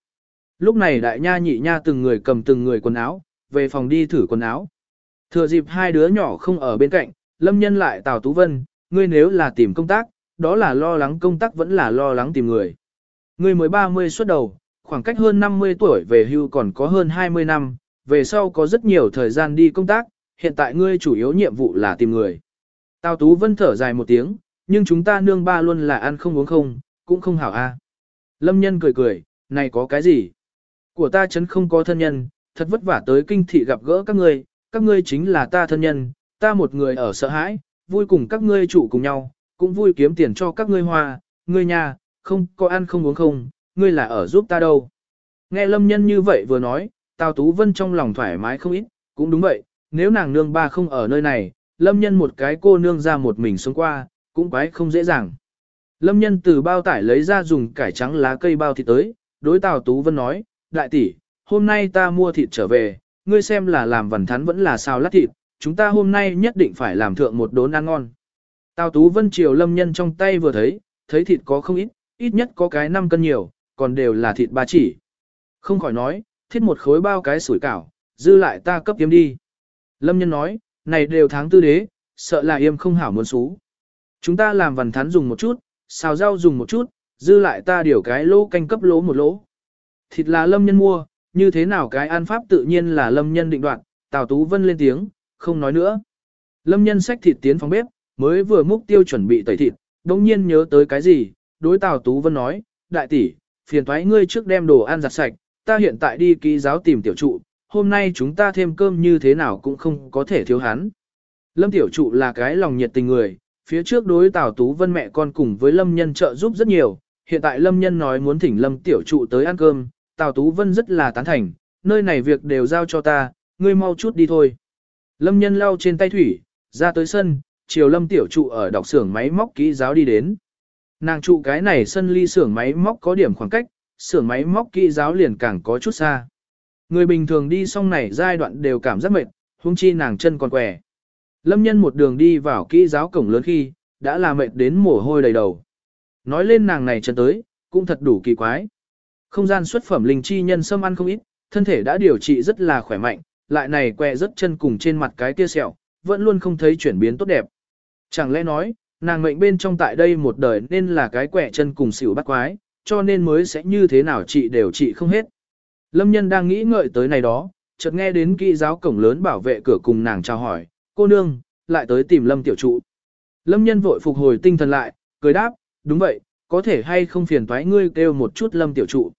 Lúc này đại nha nhị nha từng người cầm từng người quần áo, về phòng đi thử quần áo. Thừa dịp hai đứa nhỏ không ở bên cạnh, lâm nhân lại Tào Tú Vân, ngươi nếu là tìm công tác, đó là lo lắng công tác vẫn là lo lắng tìm người. Ngươi mới 30 xuất đầu, khoảng cách hơn 50 tuổi về hưu còn có hơn 20 năm, về sau có rất nhiều thời gian đi công tác, hiện tại ngươi chủ yếu nhiệm vụ là tìm người. Tào Tú Vân thở dài một tiếng, nhưng chúng ta nương ba luôn là ăn không uống không, cũng không hảo a. À. Lâm nhân cười cười, này có cái gì? Của ta chấn không có thân nhân, thật vất vả tới kinh thị gặp gỡ các ngươi, các ngươi chính là ta thân nhân, ta một người ở sợ hãi, vui cùng các ngươi trụ cùng nhau, cũng vui kiếm tiền cho các ngươi hoa, ngươi nhà, không có ăn không uống không, ngươi là ở giúp ta đâu. Nghe lâm nhân như vậy vừa nói, Tào Tú Vân trong lòng thoải mái không ít, cũng đúng vậy, nếu nàng nương ba không ở nơi này, lâm nhân một cái cô nương ra một mình xuống qua, cũng quái không dễ dàng. Lâm nhân từ bao tải lấy ra dùng cải trắng lá cây bao thịt tới, đối Tào Tú Vân nói, đại tỷ, hôm nay ta mua thịt trở về, ngươi xem là làm vằn thắn vẫn là xào lát thịt, chúng ta hôm nay nhất định phải làm thượng một đốn ăn ngon. Tào Tú Vân chiều lâm nhân trong tay vừa thấy, thấy thịt có không ít, ít nhất có cái 5 cân nhiều, còn đều là thịt ba chỉ. Không khỏi nói, thiết một khối bao cái sủi cảo, dư lại ta cấp kiếm đi. Lâm nhân nói, này đều tháng tư đế, sợ là yêm không hảo muốn xú. Chúng ta làm vằn thắn dùng một chút, xào rau dùng một chút, dư lại ta điều cái lỗ canh cấp lỗ một lỗ. Thịt là lâm nhân mua, như thế nào cái ăn pháp tự nhiên là lâm nhân định đoạt, Tào Tú Vân lên tiếng, không nói nữa. Lâm nhân xách thịt tiến phòng bếp, mới vừa múc tiêu chuẩn bị tẩy thịt, đồng nhiên nhớ tới cái gì, đối Tào Tú Vân nói, đại tỷ, phiền thoái ngươi trước đem đồ ăn giặt sạch, ta hiện tại đi ký giáo tìm tiểu trụ, hôm nay chúng ta thêm cơm như thế nào cũng không có thể thiếu hắn. Lâm tiểu trụ là cái lòng nhiệt tình người, phía trước đối Tào Tú Vân mẹ con cùng với Lâm nhân trợ giúp rất nhiều, hiện tại Lâm nhân nói muốn thỉnh Lâm tiểu trụ tới ăn cơm, Tào Tú Vân rất là tán thành, nơi này việc đều giao cho ta, ngươi mau chút đi thôi. Lâm nhân lau trên tay thủy, ra tới sân, chiều Lâm tiểu trụ ở đọc xưởng máy móc kỹ giáo đi đến. Nàng trụ cái này sân ly xưởng máy móc có điểm khoảng cách, xưởng máy móc kỹ giáo liền càng có chút xa. Người bình thường đi xong này giai đoạn đều cảm giác mệt, huống chi nàng chân còn quẻ. Lâm nhân một đường đi vào kỹ giáo cổng lớn khi, đã là mệt đến mồ hôi đầy đầu. Nói lên nàng này chân tới, cũng thật đủ kỳ quái. Không gian xuất phẩm linh chi nhân sâm ăn không ít, thân thể đã điều trị rất là khỏe mạnh, lại này que rất chân cùng trên mặt cái tia sẹo, vẫn luôn không thấy chuyển biến tốt đẹp. Chẳng lẽ nói, nàng mệnh bên trong tại đây một đời nên là cái quẻ chân cùng xỉu bắt quái, cho nên mới sẽ như thế nào trị đều trị không hết. Lâm nhân đang nghĩ ngợi tới này đó, chợt nghe đến kỹ giáo cổng lớn bảo vệ cửa cùng nàng chào hỏi, cô nương, lại tới tìm lâm tiểu trụ. Lâm nhân vội phục hồi tinh thần lại, cười đáp, đúng vậy, có thể hay không phiền thoái ngươi kêu một chút lâm tiểu trụ.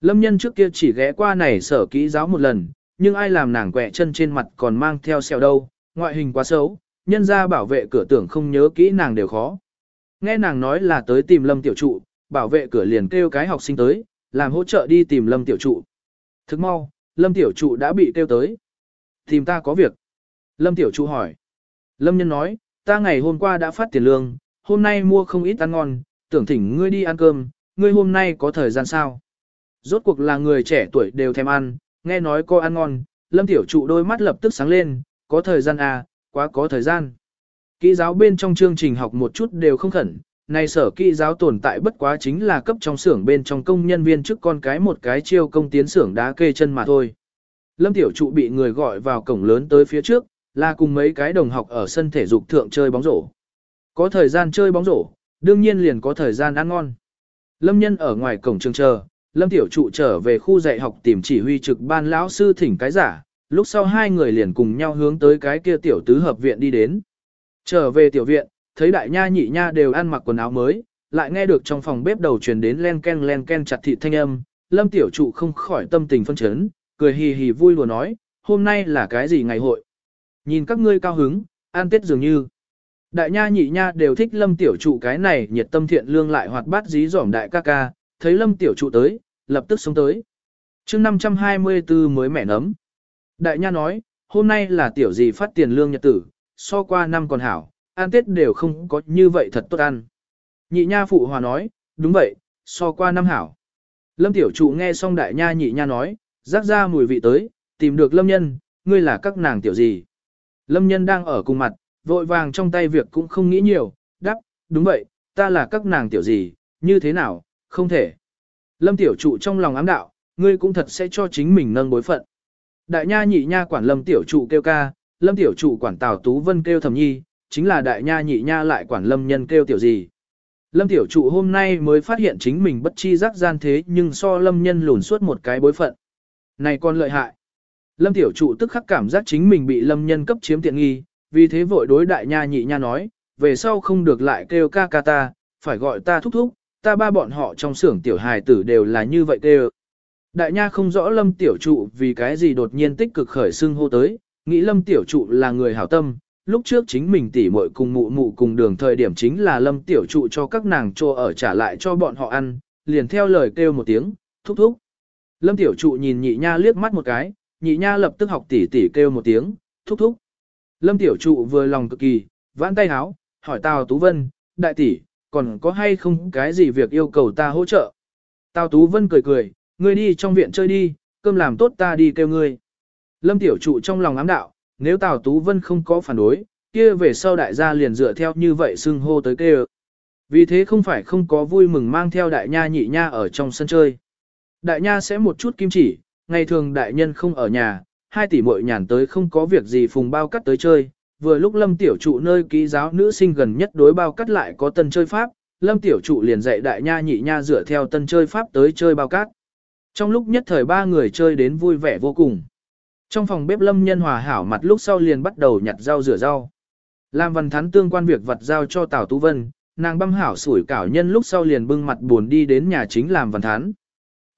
Lâm nhân trước kia chỉ ghé qua này sở kỹ giáo một lần, nhưng ai làm nàng quẹ chân trên mặt còn mang theo sẹo đâu, ngoại hình quá xấu, nhân ra bảo vệ cửa tưởng không nhớ kỹ nàng đều khó. Nghe nàng nói là tới tìm lâm tiểu trụ, bảo vệ cửa liền kêu cái học sinh tới, làm hỗ trợ đi tìm lâm tiểu trụ. Thức mau, lâm tiểu trụ đã bị kêu tới. Tìm ta có việc. Lâm tiểu trụ hỏi. Lâm nhân nói, ta ngày hôm qua đã phát tiền lương, hôm nay mua không ít ăn ngon, tưởng thỉnh ngươi đi ăn cơm, ngươi hôm nay có thời gian sao? Rốt cuộc là người trẻ tuổi đều thèm ăn, nghe nói có ăn ngon, lâm tiểu trụ đôi mắt lập tức sáng lên, có thời gian à, quá có thời gian. Kỹ giáo bên trong chương trình học một chút đều không khẩn, này sở kỹ giáo tồn tại bất quá chính là cấp trong xưởng bên trong công nhân viên trước con cái một cái chiêu công tiến xưởng đá kê chân mà thôi. Lâm tiểu trụ bị người gọi vào cổng lớn tới phía trước, là cùng mấy cái đồng học ở sân thể dục thượng chơi bóng rổ. Có thời gian chơi bóng rổ, đương nhiên liền có thời gian ăn ngon. Lâm nhân ở ngoài cổng trường chờ, Lâm tiểu trụ trở về khu dạy học tìm chỉ huy trực ban lão sư thỉnh cái giả, lúc sau hai người liền cùng nhau hướng tới cái kia tiểu tứ hợp viện đi đến. Trở về tiểu viện, thấy đại nha nhị nha đều ăn mặc quần áo mới, lại nghe được trong phòng bếp đầu truyền đến len ken len ken chặt thịt thanh âm, lâm tiểu trụ không khỏi tâm tình phân chấn, cười hì hì vui lùa nói, hôm nay là cái gì ngày hội. Nhìn các ngươi cao hứng, an tết dường như. Đại nha nhị nha đều thích lâm tiểu trụ cái này nhiệt tâm thiện lương lại hoạt bát dí dỏm đại ca ca, thấy lâm tiểu trụ tới, lập tức sống tới. chương 524 mới mẻ nấm. Đại nha nói, hôm nay là tiểu gì phát tiền lương nhật tử, so qua năm còn hảo, an tết đều không có như vậy thật tốt ăn. Nhị nha phụ hòa nói, đúng vậy, so qua năm hảo. Lâm tiểu trụ nghe xong đại nha nhị nha nói, rắc ra mùi vị tới, tìm được lâm nhân, ngươi là các nàng tiểu gì. Lâm nhân đang ở cùng mặt, vội vàng trong tay việc cũng không nghĩ nhiều, đáp, đúng vậy, ta là các nàng tiểu gì, như thế nào, không thể. Lâm tiểu trụ trong lòng ám đạo, ngươi cũng thật sẽ cho chính mình nâng bối phận. Đại nha nhị nha quản lâm tiểu trụ kêu ca, lâm tiểu trụ quản tào tú vân kêu thẩm nhi, chính là đại nha nhị nha lại quản lâm nhân kêu tiểu gì. Lâm tiểu trụ hôm nay mới phát hiện chính mình bất chi giác gian thế nhưng so lâm nhân lùn suốt một cái bối phận. Này con lợi hại. Lâm tiểu trụ tức khắc cảm giác chính mình bị lâm nhân cấp chiếm tiện nghi, vì thế vội đối đại nha nhị nha nói, về sau không được lại kêu ca ca ta, phải gọi ta thúc thúc, ta ba bọn họ trong xưởng tiểu hài tử đều là như vậy kêu. Đại nha không rõ lâm tiểu trụ vì cái gì đột nhiên tích cực khởi xưng hô tới, nghĩ lâm tiểu trụ là người hảo tâm, lúc trước chính mình tỉ muội cùng mụ mụ cùng đường thời điểm chính là lâm tiểu trụ cho các nàng cho ở trả lại cho bọn họ ăn, liền theo lời kêu một tiếng, thúc thúc. Lâm tiểu trụ nhìn nhị nha liếc mắt một cái, nhị nha lập tức học tỉ tỉ kêu một tiếng, thúc thúc. Lâm tiểu trụ vừa lòng cực kỳ, vãn tay háo, hỏi Tào Tú Vân, đại tỷ, còn có hay không cái gì việc yêu cầu ta hỗ trợ? Tào Tú Vân cười cười, ngươi đi trong viện chơi đi, cơm làm tốt ta đi kêu ngươi. Lâm tiểu trụ trong lòng ám đạo, nếu Tào Tú Vân không có phản đối, kia về sau đại gia liền dựa theo như vậy xưng hô tới kêu. Vì thế không phải không có vui mừng mang theo đại nha nhị nha ở trong sân chơi. Đại nha sẽ một chút kim chỉ, ngày thường đại nhân không ở nhà, hai tỷ muội nhàn tới không có việc gì phùng bao cắt tới chơi. Vừa lúc lâm tiểu trụ nơi ký giáo nữ sinh gần nhất đối bao cắt lại có tân chơi pháp, lâm tiểu trụ liền dạy đại nha nhị nha dựa theo tân chơi pháp tới chơi bao cát. Trong lúc nhất thời ba người chơi đến vui vẻ vô cùng. Trong phòng bếp lâm nhân hòa hảo mặt lúc sau liền bắt đầu nhặt rau rửa rau. lam văn thắn tương quan việc vật giao cho Tào Tú Vân, nàng băm hảo sủi cảo nhân lúc sau liền bưng mặt buồn đi đến nhà chính làm văn Thắn.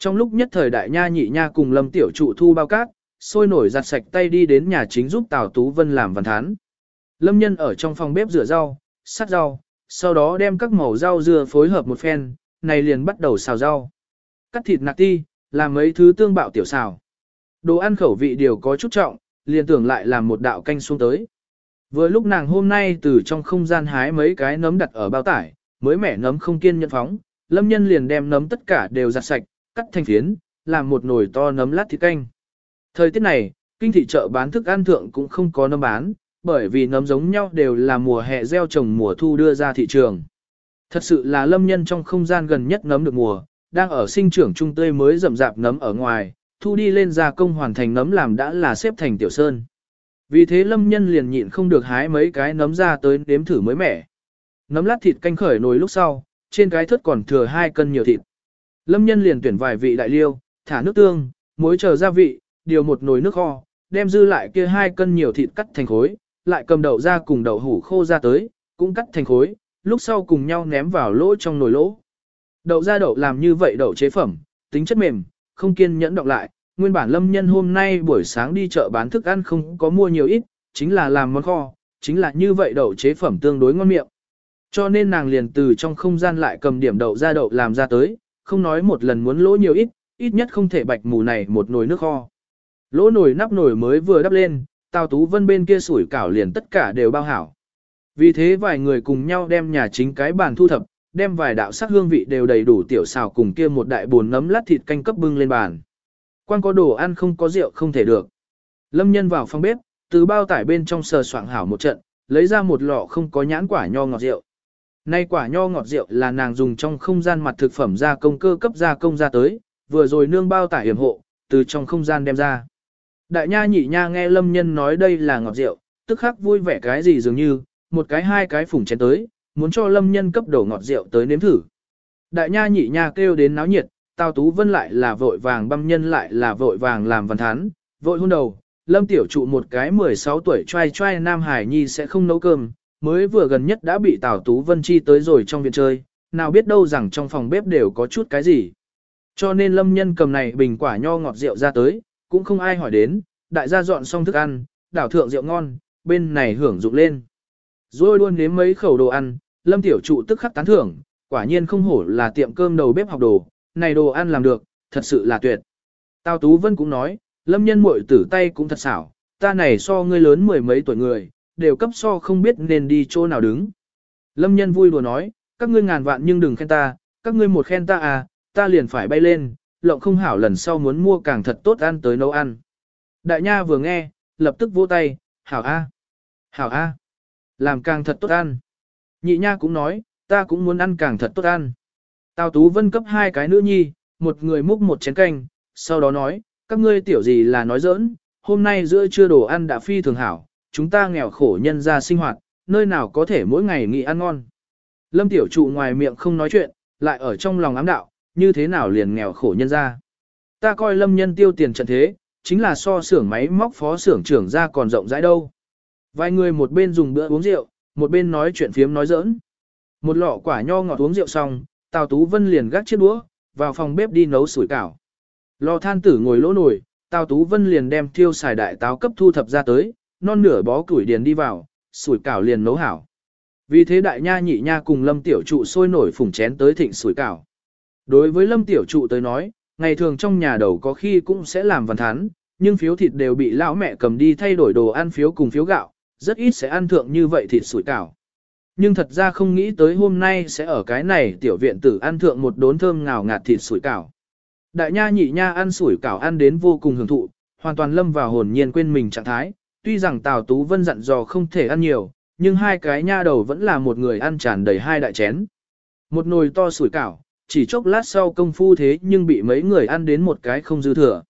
Trong lúc nhất thời đại nha nhị nha cùng lâm tiểu trụ thu bao cát, sôi nổi giặt sạch tay đi đến nhà chính giúp Tào Tú Vân làm văn thán. Lâm nhân ở trong phòng bếp rửa rau, sắt rau, sau đó đem các màu rau dưa phối hợp một phen, này liền bắt đầu xào rau. Cắt thịt nạc ti, làm mấy thứ tương bạo tiểu xào. Đồ ăn khẩu vị đều có chút trọng, liền tưởng lại làm một đạo canh xuống tới. Vừa lúc nàng hôm nay từ trong không gian hái mấy cái nấm đặt ở bao tải, mới mẻ nấm không kiên nhẫn phóng, lâm nhân liền đem nấm tất cả đều giặt sạch, cắt thành phiến, làm một nồi to nấm lát thịt canh. Thời tiết này, kinh thị chợ bán thức ăn thượng cũng không có nấm bán, bởi vì nấm giống nhau đều là mùa hè gieo trồng mùa thu đưa ra thị trường. Thật sự là lâm nhân trong không gian gần nhất nấm được mùa, đang ở sinh trưởng trung tươi mới rậm rạp nấm ở ngoài, thu đi lên gia công hoàn thành nấm làm đã là xếp thành tiểu sơn. Vì thế lâm nhân liền nhịn không được hái mấy cái nấm ra tới đếm thử mới mẻ. Nấm lát thịt canh khởi nồi lúc sau, trên cái thớt còn thừa hai cân nhiều thịt. Lâm nhân liền tuyển vài vị đại liêu, thả nước tương, muối chờ gia vị, điều một nồi nước kho, đem dư lại kia hai cân nhiều thịt cắt thành khối, lại cầm đậu ra cùng đậu hủ khô ra tới, cũng cắt thành khối, lúc sau cùng nhau ném vào lỗ trong nồi lỗ. Đậu ra đậu làm như vậy đậu chế phẩm, tính chất mềm, không kiên nhẫn đọc lại, nguyên bản lâm nhân hôm nay buổi sáng đi chợ bán thức ăn không có mua nhiều ít, chính là làm món kho, chính là như vậy đậu chế phẩm tương đối ngon miệng. Cho nên nàng liền từ trong không gian lại cầm điểm đậu ra đậu làm ra tới, không nói một lần muốn lỗ nhiều ít, ít nhất không thể bạch mù này một nồi nước kho. Lỗ nồi nắp nồi mới vừa đắp lên, Tào Tú Vân bên kia sủi cảo liền tất cả đều bao hảo. Vì thế vài người cùng nhau đem nhà chính cái bàn thu thập, đem vài đạo sắc hương vị đều đầy đủ tiểu xào cùng kia một đại bồn nấm lát thịt canh cấp bưng lên bàn. Quan có đồ ăn không có rượu không thể được. Lâm nhân vào phòng bếp, từ bao tải bên trong sờ soạng hảo một trận, lấy ra một lọ không có nhãn quả nho ngọt rượu. Nay quả nho ngọt rượu là nàng dùng trong không gian mặt thực phẩm gia công cơ cấp gia công ra tới, vừa rồi nương bao tải hiểm hộ, từ trong không gian đem ra. Đại nha nhị nha nghe lâm nhân nói đây là ngọt rượu, tức khắc vui vẻ cái gì dường như, một cái hai cái phủng chén tới, muốn cho lâm nhân cấp đổ ngọt rượu tới nếm thử. Đại nha nhị nha kêu đến náo nhiệt, Tào Tú Vân lại là vội vàng băm nhân lại là vội vàng làm văn thán, vội hôn đầu, lâm tiểu trụ một cái 16 tuổi trai trai nam hải nhi sẽ không nấu cơm, mới vừa gần nhất đã bị Tào Tú Vân chi tới rồi trong viện chơi, nào biết đâu rằng trong phòng bếp đều có chút cái gì. Cho nên lâm nhân cầm này bình quả nho ngọt rượu ra tới, cũng không ai hỏi đến, đại gia dọn xong thức ăn, đảo thượng rượu ngon, bên này hưởng dụng lên. Rồi luôn nếm mấy khẩu đồ ăn, lâm tiểu trụ tức khắc tán thưởng, quả nhiên không hổ là tiệm cơm đầu bếp học đồ, này đồ ăn làm được, thật sự là tuyệt. Tào Tú Vân cũng nói, lâm nhân muội tử tay cũng thật xảo, ta này so ngươi lớn mười mấy tuổi người, đều cấp so không biết nên đi chỗ nào đứng. Lâm nhân vui đùa nói, các ngươi ngàn vạn nhưng đừng khen ta, các ngươi một khen ta à, ta liền phải bay lên, lộng không hảo lần sau muốn mua càng thật tốt ăn tới nấu ăn. Đại nha vừa nghe, lập tức vỗ tay, hảo a, hảo a, làm càng thật tốt ăn. Nhị nha cũng nói, ta cũng muốn ăn càng thật tốt ăn. Tào Tú Vân cấp hai cái nữ nhi, một người múc một chén canh, sau đó nói, các ngươi tiểu gì là nói giỡn, hôm nay giữa trưa đồ ăn đã phi thường hảo, chúng ta nghèo khổ nhân ra sinh hoạt, nơi nào có thể mỗi ngày nghỉ ăn ngon. Lâm tiểu trụ ngoài miệng không nói chuyện, lại ở trong lòng ám đạo, như thế nào liền nghèo khổ nhân ra. Ta coi lâm nhân tiêu tiền trận thế, chính là so xưởng máy móc phó xưởng trưởng ra còn rộng rãi đâu. Vài người một bên dùng bữa uống rượu, một bên nói chuyện phiếm nói giỡn. Một lọ quả nho ngọt uống rượu xong, Tào Tú Vân liền gác chiếc đũa, vào phòng bếp đi nấu sủi cảo. Lò than tử ngồi lỗ nổi, Tào Tú Vân liền đem thiêu xài đại táo cấp thu thập ra tới, non nửa bó củi điền đi vào, sủi cảo liền nấu hảo. Vì thế đại nha nhị nha cùng lâm tiểu trụ sôi nổi phùng chén tới thịnh sủi cảo. Đối với lâm tiểu trụ tới nói, ngày thường trong nhà đầu có khi cũng sẽ làm văn thán, nhưng phiếu thịt đều bị lão mẹ cầm đi thay đổi đồ ăn phiếu cùng phiếu gạo, rất ít sẽ ăn thượng như vậy thịt sủi cảo. Nhưng thật ra không nghĩ tới hôm nay sẽ ở cái này tiểu viện tử ăn thượng một đốn thơm ngào ngạt thịt sủi cảo. Đại nha nhị nha ăn sủi cảo ăn đến vô cùng hưởng thụ, hoàn toàn lâm vào hồn nhiên quên mình trạng thái. Tuy rằng Tào Tú Vân dặn dò không thể ăn nhiều, nhưng hai cái nha đầu vẫn là một người ăn tràn đầy hai đại chén. Một nồi to sủi cảo, chỉ chốc lát sau công phu thế nhưng bị mấy người ăn đến một cái không dư thừa.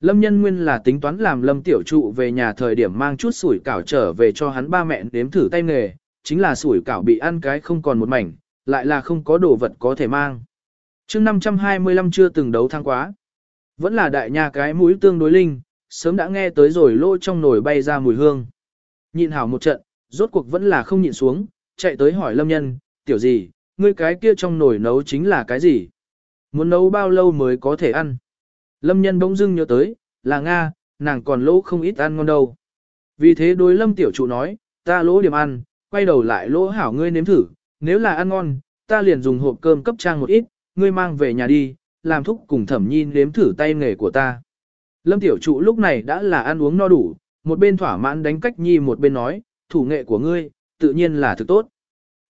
Lâm nhân nguyên là tính toán làm lâm tiểu trụ về nhà thời điểm mang chút sủi cảo trở về cho hắn ba mẹ nếm thử tay nghề, chính là sủi cảo bị ăn cái không còn một mảnh, lại là không có đồ vật có thể mang. chương 525 chưa từng đấu thăng quá. Vẫn là đại nha cái mũi tương đối linh, sớm đã nghe tới rồi lô trong nồi bay ra mùi hương. Nhịn hảo một trận, rốt cuộc vẫn là không nhịn xuống, chạy tới hỏi lâm nhân, tiểu gì, ngươi cái kia trong nồi nấu chính là cái gì? Muốn nấu bao lâu mới có thể ăn? Lâm nhân bỗng dưng nhớ tới, là Nga, nàng còn lỗ không ít ăn ngon đâu. Vì thế đối lâm tiểu trụ nói, ta lỗ điểm ăn, quay đầu lại lỗ hảo ngươi nếm thử, nếu là ăn ngon, ta liền dùng hộp cơm cấp trang một ít, ngươi mang về nhà đi, làm thúc cùng thẩm nhi nếm thử tay nghề của ta. Lâm tiểu trụ lúc này đã là ăn uống no đủ, một bên thỏa mãn đánh cách nhi một bên nói, thủ nghệ của ngươi, tự nhiên là thực tốt.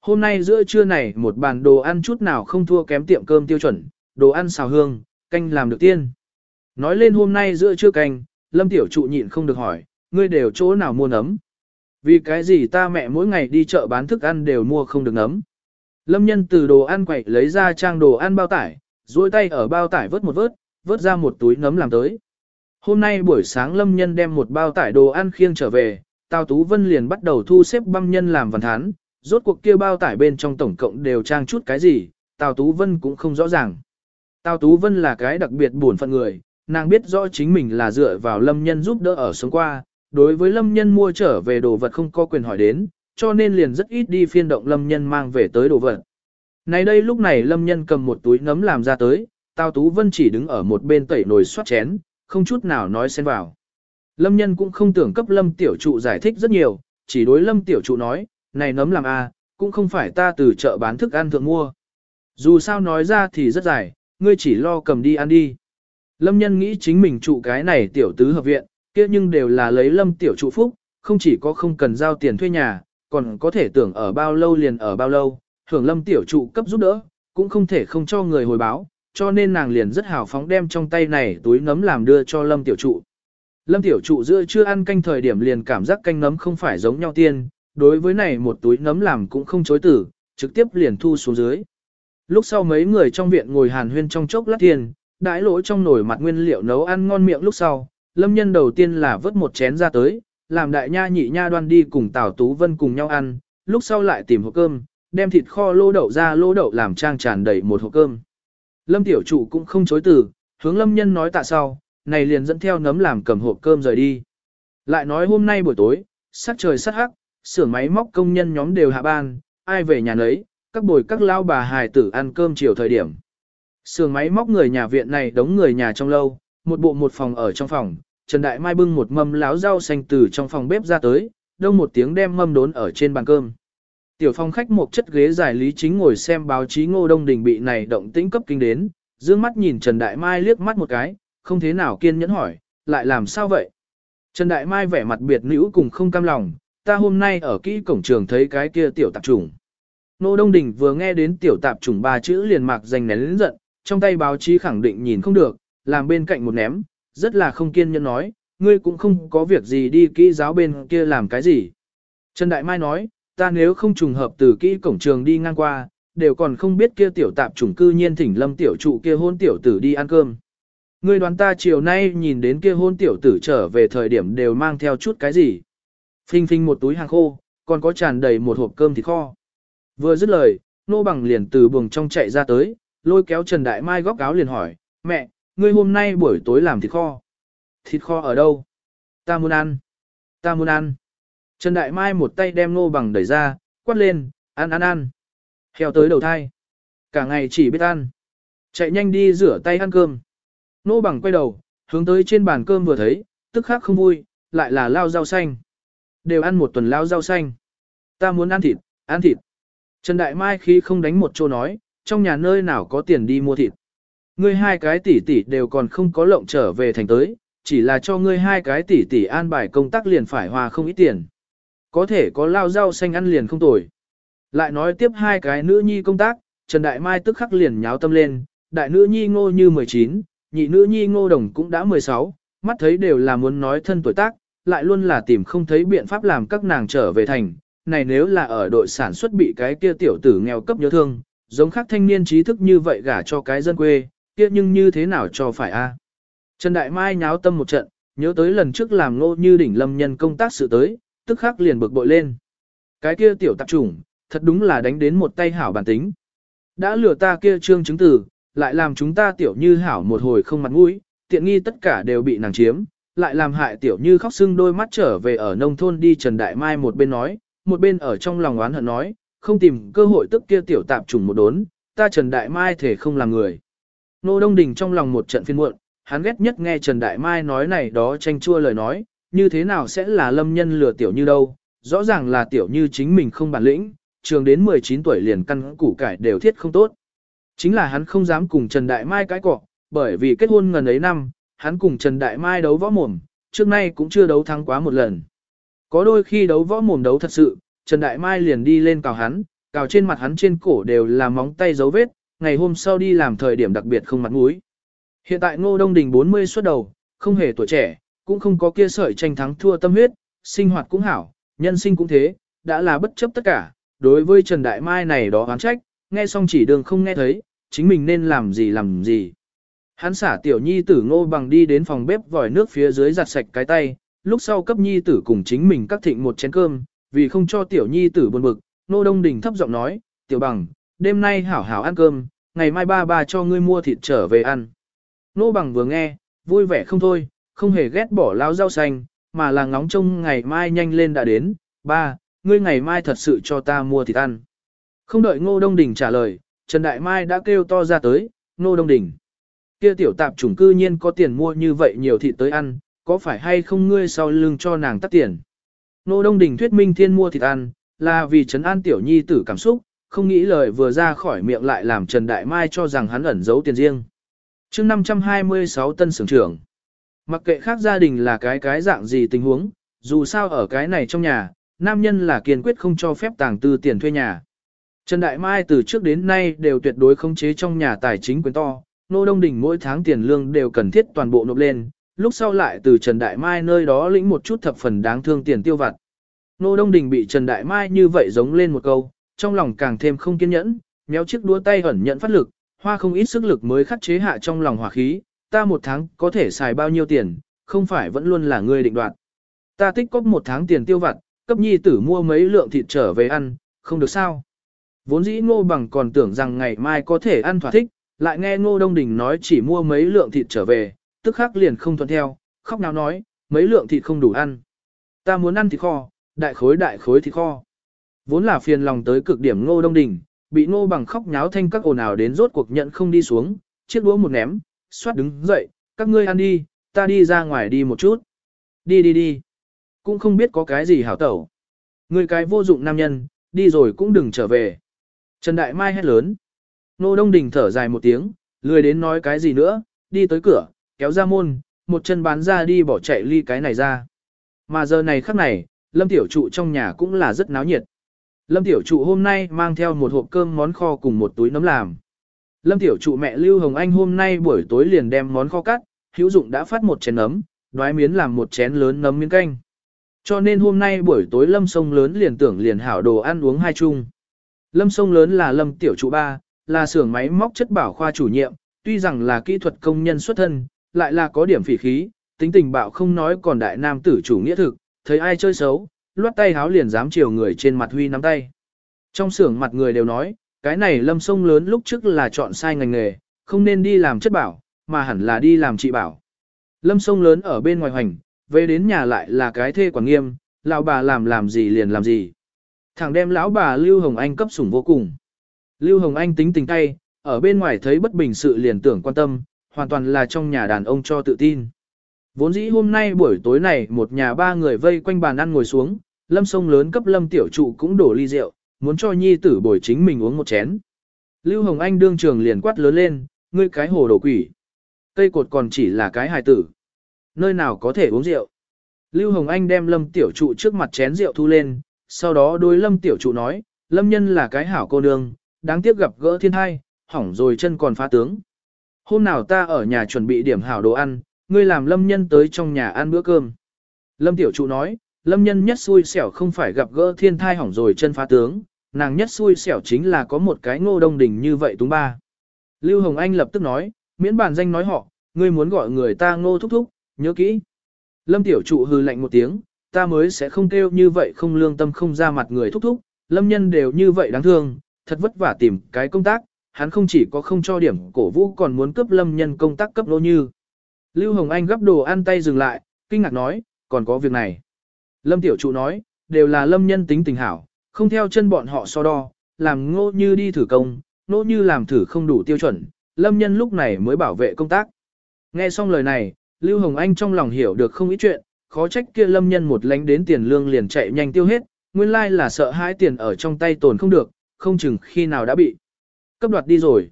Hôm nay giữa trưa này một bàn đồ ăn chút nào không thua kém tiệm cơm tiêu chuẩn, đồ ăn xào hương, canh làm được tiên. Nói lên hôm nay giữa trưa canh, lâm tiểu trụ nhịn không được hỏi, ngươi đều chỗ nào mua nấm. Vì cái gì ta mẹ mỗi ngày đi chợ bán thức ăn đều mua không được nấm. Lâm nhân từ đồ ăn quậy lấy ra trang đồ ăn bao tải, duỗi tay ở bao tải vớt một vớt, vớt ra một túi nấm làm tới. Hôm nay buổi sáng Lâm nhân đem một bao tải đồ ăn khiêng trở về, Tào Tú Vân liền bắt đầu thu xếp băm nhân làm văn thán, rốt cuộc kia bao tải bên trong tổng cộng đều trang chút cái gì, Tào Tú Vân cũng không rõ ràng. Tào Tú Vân là cái đặc biệt buồn phận người, nàng biết rõ chính mình là dựa vào lâm nhân giúp đỡ ở sống qua, đối với lâm nhân mua trở về đồ vật không có quyền hỏi đến, cho nên liền rất ít đi phiên động lâm nhân mang về tới đồ vật. Này đây lúc này lâm nhân cầm một túi nấm làm ra tới, Tào Tú Vân chỉ đứng ở một bên tẩy nồi xoát chén, không chút nào nói xen vào. Lâm nhân cũng không tưởng cấp lâm tiểu trụ giải thích rất nhiều, chỉ đối lâm tiểu trụ nói, này nấm làm a, cũng không phải ta từ chợ bán thức ăn thượng mua. Dù sao nói ra thì rất dài, ngươi chỉ lo cầm đi ăn đi. Lâm nhân nghĩ chính mình trụ cái này tiểu tứ hợp viện, kia nhưng đều là lấy lâm tiểu trụ phúc, không chỉ có không cần giao tiền thuê nhà, còn có thể tưởng ở bao lâu liền ở bao lâu, hưởng lâm tiểu trụ cấp giúp đỡ, cũng không thể không cho người hồi báo, cho nên nàng liền rất hào phóng đem trong tay này túi nấm làm đưa cho lâm tiểu trụ. Lâm tiểu trụ giữa chưa ăn canh thời điểm liền cảm giác canh nấm không phải giống nhau tiên, đối với này một túi nấm làm cũng không chối tử, trực tiếp liền thu xuống dưới. Lúc sau mấy người trong viện ngồi hàn huyên trong chốc lát tiền, đãi lỗ trong nồi mặt nguyên liệu nấu ăn ngon miệng lúc sau, lâm nhân đầu tiên là vớt một chén ra tới, làm đại nha nhị nha đoan đi cùng Tào Tú Vân cùng nhau ăn, lúc sau lại tìm hộp cơm, đem thịt kho lô đậu ra lô đậu làm trang tràn đầy một hộp cơm. Lâm tiểu chủ cũng không chối từ, hướng lâm nhân nói tạ sau, này liền dẫn theo nấm làm cầm hộp cơm rời đi. Lại nói hôm nay buổi tối, sắc trời sắc hắc, xưởng máy móc công nhân nhóm đều hạ ban, ai về nhà nấy, các bồi các lao bà hài tử ăn cơm chiều thời điểm. Xưởng máy móc người nhà viện này đóng người nhà trong lâu, một bộ một phòng ở trong phòng, Trần Đại Mai bưng một mâm láo rau xanh từ trong phòng bếp ra tới, đông một tiếng đem mâm đốn ở trên bàn cơm. Tiểu Phong khách một chất ghế giải lý chính ngồi xem báo chí Ngô Đông Đình bị này động tĩnh cấp kinh đến, dương mắt nhìn Trần Đại Mai liếc mắt một cái, không thế nào kiên nhẫn hỏi, lại làm sao vậy? Trần Đại Mai vẻ mặt biệt nữ cùng không cam lòng, ta hôm nay ở kỹ cổng trường thấy cái kia tiểu tạp trùng. Ngô Đông Đình vừa nghe đến tiểu tạp trùng ba chữ liền mạc danh nén lớn giận, trong tay báo chí khẳng định nhìn không được, làm bên cạnh một ném, rất là không kiên nhẫn nói, ngươi cũng không có việc gì đi kỹ giáo bên kia làm cái gì. Trần Đại Mai nói, ta nếu không trùng hợp từ kỹ cổng trường đi ngang qua, đều còn không biết kia tiểu tạp chủng cư nhiên thỉnh lâm tiểu trụ kia hôn tiểu tử đi ăn cơm. Ngươi đoán ta chiều nay nhìn đến kia hôn tiểu tử trở về thời điểm đều mang theo chút cái gì. Phinh phinh một túi hàng khô, còn có tràn đầy một hộp cơm thịt kho. Vừa dứt lời, nô bằng liền từ buồng trong chạy ra tới, lôi kéo Trần Đại Mai góc áo liền hỏi, mẹ, ngươi hôm nay buổi tối làm thịt kho. Thịt kho ở đâu? Ta muốn ăn. Ta muốn ăn. Trần Đại Mai một tay đem nô bằng đẩy ra, quát lên, ăn ăn ăn. Heo tới đầu thai. Cả ngày chỉ biết ăn. Chạy nhanh đi rửa tay ăn cơm. Nô bằng quay đầu, hướng tới trên bàn cơm vừa thấy, tức khắc không vui, lại là lao rau xanh. Đều ăn một tuần lao rau xanh. Ta muốn ăn thịt, ăn thịt. Trần Đại Mai khi không đánh một chỗ nói, trong nhà nơi nào có tiền đi mua thịt. Ngươi hai cái tỷ tỷ đều còn không có lộng trở về thành tới, chỉ là cho ngươi hai cái tỷ tỷ an bài công tác liền phải hòa không ít tiền. Có thể có lao rau xanh ăn liền không tồi. Lại nói tiếp hai cái nữ nhi công tác, Trần Đại Mai tức khắc liền nháo tâm lên, đại nữ nhi ngô như 19, nhị nữ nhi ngô đồng cũng đã 16, mắt thấy đều là muốn nói thân tuổi tác, lại luôn là tìm không thấy biện pháp làm các nàng trở về thành. Này nếu là ở đội sản xuất bị cái kia tiểu tử nghèo cấp nhớ thương, giống khác thanh niên trí thức như vậy gả cho cái dân quê, kia nhưng như thế nào cho phải a? Trần Đại Mai nháo tâm một trận, nhớ tới lần trước làm ngô như đỉnh lâm nhân công tác sự tới, tức khắc liền bực bội lên. Cái kia tiểu tạp chủng, thật đúng là đánh đến một tay hảo bản tính. Đã lừa ta kia trương chứng tử, lại làm chúng ta tiểu như hảo một hồi không mặt mũi, tiện nghi tất cả đều bị nàng chiếm, lại làm hại tiểu như khóc sưng đôi mắt trở về ở nông thôn đi Trần Đại Mai một bên nói, một bên ở trong lòng oán hận nói, không tìm cơ hội tức kia tiểu tạp trùng một đốn, ta Trần Đại Mai thể không làm người. Nô Đông Đình trong lòng một trận phiên muộn, hắn ghét nhất nghe Trần Đại Mai nói này đó tranh chua lời nói, như thế nào sẽ là lâm nhân lừa tiểu như đâu, rõ ràng là tiểu như chính mình không bản lĩnh, trường đến 19 tuổi liền căn củ cải đều thiết không tốt. Chính là hắn không dám cùng Trần Đại Mai cãi cọ, bởi vì kết hôn ngần ấy năm, hắn cùng Trần Đại Mai đấu võ mồm, trước nay cũng chưa đấu thắng quá một lần. Có đôi khi đấu võ mồm đấu thật sự, Trần Đại Mai liền đi lên cào hắn, cào trên mặt hắn trên cổ đều là móng tay dấu vết, ngày hôm sau đi làm thời điểm đặc biệt không mặt mũi. Hiện tại Ngô Đông Đình 40 xuất đầu, không hề tuổi trẻ, cũng không có kia sợi tranh thắng thua tâm huyết, sinh hoạt cũng hảo, nhân sinh cũng thế, đã là bất chấp tất cả, đối với Trần Đại Mai này đó oán trách, nghe xong chỉ đường không nghe thấy, chính mình nên làm gì làm gì. Hắn xả tiểu nhi tử ngô bằng đi đến phòng bếp vòi nước phía dưới giặt sạch cái tay, lúc sau cấp nhi tử cùng chính mình cắt thịnh một chén cơm, vì không cho tiểu nhi tử buồn bực, nô đông đình thấp giọng nói, tiểu bằng, đêm nay hảo hảo ăn cơm, ngày mai ba ba cho ngươi mua thịt trở về ăn. Nô bằng vừa nghe, vui vẻ không thôi, không hề ghét bỏ lao rau xanh, mà là ngóng trông ngày mai nhanh lên đã đến, ba, ngươi ngày mai thật sự cho ta mua thịt ăn. Không đợi Ngô Đông Đình trả lời, Trần Đại Mai đã kêu to ra tới, Ngô Đông Đình. Kia tiểu tạp chủng cư nhiên có tiền mua như vậy nhiều thịt tới ăn, có phải hay không ngươi sau lưng cho nàng tắt tiền. Ngô Đông Đình thuyết minh thiên mua thịt ăn, là vì Trấn An tiểu nhi tử cảm xúc, không nghĩ lời vừa ra khỏi miệng lại làm Trần Đại Mai cho rằng hắn ẩn giấu tiền riêng. chương 526 tân sưởng trưởng. Mặc kệ khác gia đình là cái cái dạng gì tình huống, dù sao ở cái này trong nhà, nam nhân là kiên quyết không cho phép tàng tư tiền thuê nhà. Trần Đại Mai từ trước đến nay đều tuyệt đối khống chế trong nhà tài chính quyền to, nô đông đỉnh mỗi tháng tiền lương đều cần thiết toàn bộ nộp lên, lúc sau lại từ Trần Đại Mai nơi đó lĩnh một chút thập phần đáng thương tiền tiêu vặt. Nô đông đỉnh bị Trần Đại Mai như vậy giống lên một câu, trong lòng càng thêm không kiên nhẫn, méo chiếc đua tay ẩn nhận phát lực, hoa không ít sức lực mới khắc chế hạ trong lòng hỏa khí, ta một tháng có thể xài bao nhiêu tiền, không phải vẫn luôn là ngươi định đoạt. Ta tích cóp một tháng tiền tiêu vặt, cấp nhi tử mua mấy lượng thịt trở về ăn, không được sao. Vốn dĩ ngô bằng còn tưởng rằng ngày mai có thể ăn thỏa thích, lại nghe ngô đông đình nói chỉ mua mấy lượng thịt trở về, tức khắc liền không thuận theo, khóc nào nói, mấy lượng thịt không đủ ăn. Ta muốn ăn thịt kho, đại khối đại khối thịt kho. Vốn là phiền lòng tới cực điểm ngô đông đình, bị ngô bằng khóc nháo thanh các ồn ào đến rốt cuộc nhận không đi xuống, chiếc đũa một ném, xoát đứng dậy, các ngươi ăn đi, ta đi ra ngoài đi một chút. Đi đi đi. Cũng không biết có cái gì hảo tẩu. Người cái vô dụng nam nhân, đi rồi cũng đừng trở về. Trần Đại Mai hét lớn. Nô Đông Đình thở dài một tiếng, lười đến nói cái gì nữa, đi tới cửa, kéo ra môn, một chân bán ra đi bỏ chạy ly cái này ra. Mà giờ này khắc này, Lâm Tiểu Trụ trong nhà cũng là rất náo nhiệt. Lâm Tiểu Trụ hôm nay mang theo một hộp cơm món kho cùng một túi nấm làm. Lâm Tiểu Trụ mẹ Lưu Hồng Anh hôm nay buổi tối liền đem món kho cắt, hữu dụng đã phát một chén nấm, đoái miến làm một chén lớn nấm miếng canh. Cho nên hôm nay buổi tối Lâm Sông lớn liền tưởng liền hảo đồ ăn uống hai chung. Lâm Sông lớn là Lâm Tiểu Trụ ba, là xưởng máy móc chất bảo khoa chủ nhiệm, tuy rằng là kỹ thuật công nhân xuất thân, lại là có điểm phỉ khí, tính tình bạo không nói còn đại nam tử chủ nghĩa thực, thấy ai chơi xấu, loát tay háo liền dám chiều người trên mặt huy nắm tay. Trong xưởng mặt người đều nói, cái này lâm sông lớn lúc trước là chọn sai ngành nghề, không nên đi làm chất bảo, mà hẳn là đi làm trị bảo. Lâm sông lớn ở bên ngoài hoành, về đến nhà lại là cái thê quản nghiêm, lão bà làm làm gì liền làm gì. Thằng đem lão bà Lưu Hồng Anh cấp sủng vô cùng. Lưu Hồng Anh tính tình tay, ở bên ngoài thấy bất bình sự liền tưởng quan tâm, hoàn toàn là trong nhà đàn ông cho tự tin. Vốn dĩ hôm nay buổi tối này một nhà ba người vây quanh bàn ăn ngồi xuống, lâm sông lớn cấp lâm tiểu trụ cũng đổ ly rượu, muốn cho nhi tử bồi chính mình uống một chén. Lưu Hồng Anh đương trường liền quát lớn lên, ngươi cái hồ đồ quỷ. Cây cột còn chỉ là cái hài tử. Nơi nào có thể uống rượu. Lưu Hồng Anh đem lâm tiểu trụ trước mặt chén rượu thu lên, sau đó đối lâm tiểu trụ nói, lâm nhân là cái hảo cô nương, đáng tiếc gặp gỡ thiên thai, hỏng rồi chân còn phá tướng. Hôm nào ta ở nhà chuẩn bị điểm hảo đồ ăn, ngươi làm lâm nhân tới trong nhà ăn bữa cơm. Lâm tiểu trụ nói, lâm nhân nhất xui xẻo không phải gặp gỡ thiên thai hỏng rồi chân phá tướng, nàng nhất xui xẻo chính là có một cái ngô đông đình như vậy túng ba. Lưu Hồng Anh lập tức nói, miễn bản danh nói họ, ngươi muốn gọi người ta ngô thúc thúc, nhớ kỹ. Lâm tiểu trụ hừ lạnh một tiếng, ta mới sẽ không kêu như vậy không lương tâm không ra mặt người thúc thúc, lâm nhân đều như vậy đáng thương, thật vất vả tìm cái công tác, hắn không chỉ có không cho điểm cổ vũ còn muốn cấp lâm nhân công tác cấp lô như. Lưu Hồng Anh gấp đồ ăn tay dừng lại, kinh ngạc nói, còn có việc này. Lâm Tiểu Trụ nói, đều là lâm nhân tính tình hảo, không theo chân bọn họ so đo, làm ngô như đi thử công, ngô như làm thử không đủ tiêu chuẩn, lâm nhân lúc này mới bảo vệ công tác. Nghe xong lời này, Lưu Hồng Anh trong lòng hiểu được không ít chuyện, khó trách kia lâm nhân một lánh đến tiền lương liền chạy nhanh tiêu hết, nguyên lai là sợ hãi tiền ở trong tay tồn không được, không chừng khi nào đã bị cấp đoạt đi rồi.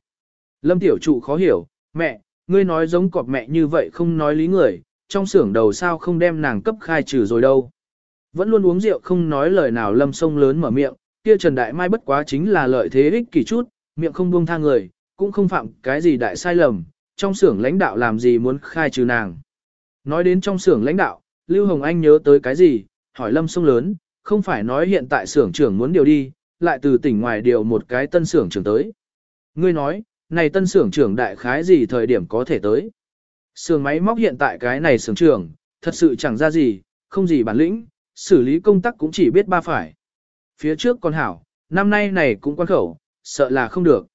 Lâm tiểu trụ khó hiểu, mẹ, ngươi nói giống cọp mẹ như vậy không nói lý người, trong xưởng đầu sao không đem nàng cấp khai trừ rồi đâu. Vẫn luôn uống rượu không nói lời nào lâm sông lớn mở miệng, kia Trần Đại Mai bất quá chính là lợi thế ích kỷ chút, miệng không buông tha người, cũng không phạm cái gì đại sai lầm, trong xưởng lãnh đạo làm gì muốn khai trừ nàng. Nói đến trong xưởng lãnh đạo, Lưu Hồng Anh nhớ tới cái gì, hỏi lâm sông lớn, không phải nói hiện tại xưởng trưởng muốn điều đi, lại từ tỉnh ngoài điều một cái tân xưởng trưởng tới. Ngươi nói, này tân xưởng trưởng đại khái gì thời điểm có thể tới. Xưởng máy móc hiện tại cái này xưởng trưởng, thật sự chẳng ra gì, không gì bản lĩnh, xử lý công tác cũng chỉ biết ba phải. Phía trước con hảo, năm nay này cũng quan khẩu, sợ là không được.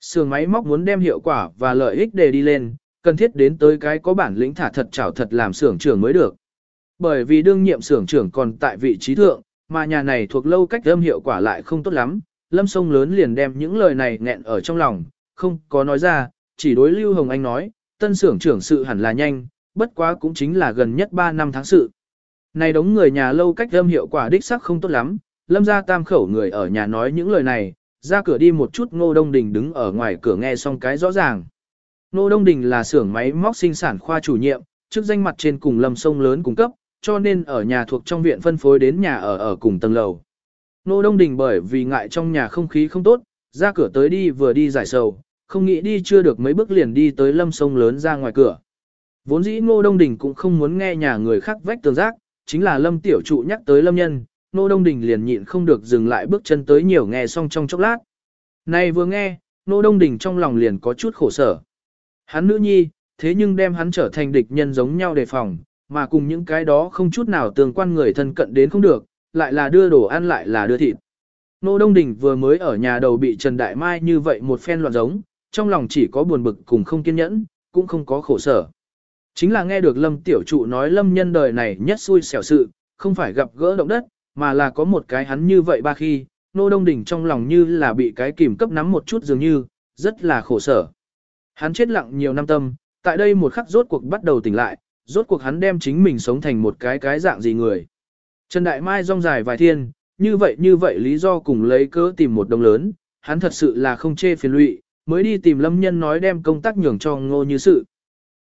Xưởng máy móc muốn đem hiệu quả và lợi ích đề đi lên, cần thiết đến tới cái có bản lĩnh thả thật chảo thật làm xưởng trưởng mới được. Bởi vì đương nhiệm xưởng trưởng còn tại vị trí thượng, mà nhà này thuộc lâu cách âm hiệu quả lại không tốt lắm, lâm sông lớn liền đem những lời này nghẹn ở trong lòng, không có nói ra, chỉ đối Lưu Hồng Anh nói, tân xưởng trưởng sự hẳn là nhanh, bất quá cũng chính là gần nhất 3 năm tháng sự. Này đống người nhà lâu cách âm hiệu quả đích sắc không tốt lắm, lâm ra tam khẩu người ở nhà nói những lời này, ra cửa đi một chút Ngô Đông Đình đứng ở ngoài cửa nghe xong cái rõ ràng. Ngô Đông Đình là xưởng máy móc sinh sản khoa chủ nhiệm, trước danh mặt trên cùng lâm sông lớn cung cấp, cho nên ở nhà thuộc trong viện phân phối đến nhà ở ở cùng tầng lầu. ngô Đông Đình bởi vì ngại trong nhà không khí không tốt, ra cửa tới đi vừa đi giải sầu, không nghĩ đi chưa được mấy bước liền đi tới lâm sông lớn ra ngoài cửa. Vốn dĩ Ngô Đông Đình cũng không muốn nghe nhà người khác vách tường giác, chính là lâm tiểu trụ nhắc tới lâm nhân, nô Đông Đình liền nhịn không được dừng lại bước chân tới nhiều nghe xong trong chốc lát. Này vừa nghe, nô Đông Đình trong lòng liền có chút khổ sở. Hắn nữ nhi, thế nhưng đem hắn trở thành địch nhân giống nhau đề phòng, mà cùng những cái đó không chút nào tương quan người thân cận đến không được, lại là đưa đồ ăn lại là đưa thịt. Nô Đông Đình vừa mới ở nhà đầu bị Trần Đại Mai như vậy một phen loạn giống, trong lòng chỉ có buồn bực cùng không kiên nhẫn, cũng không có khổ sở. Chính là nghe được Lâm Tiểu Trụ nói Lâm nhân đời này nhất xui xẻo sự, không phải gặp gỡ động đất, mà là có một cái hắn như vậy ba khi, Nô Đông đỉnh trong lòng như là bị cái kìm cấp nắm một chút dường như, rất là khổ sở. Hắn chết lặng nhiều năm tâm, tại đây một khắc rốt cuộc bắt đầu tỉnh lại, rốt cuộc hắn đem chính mình sống thành một cái cái dạng gì người. Trần Đại Mai rong dài vài thiên, như vậy như vậy lý do cùng lấy cớ tìm một đồng lớn, hắn thật sự là không chê phiền lụy, mới đi tìm Lâm Nhân nói đem công tác nhường cho ngô như sự.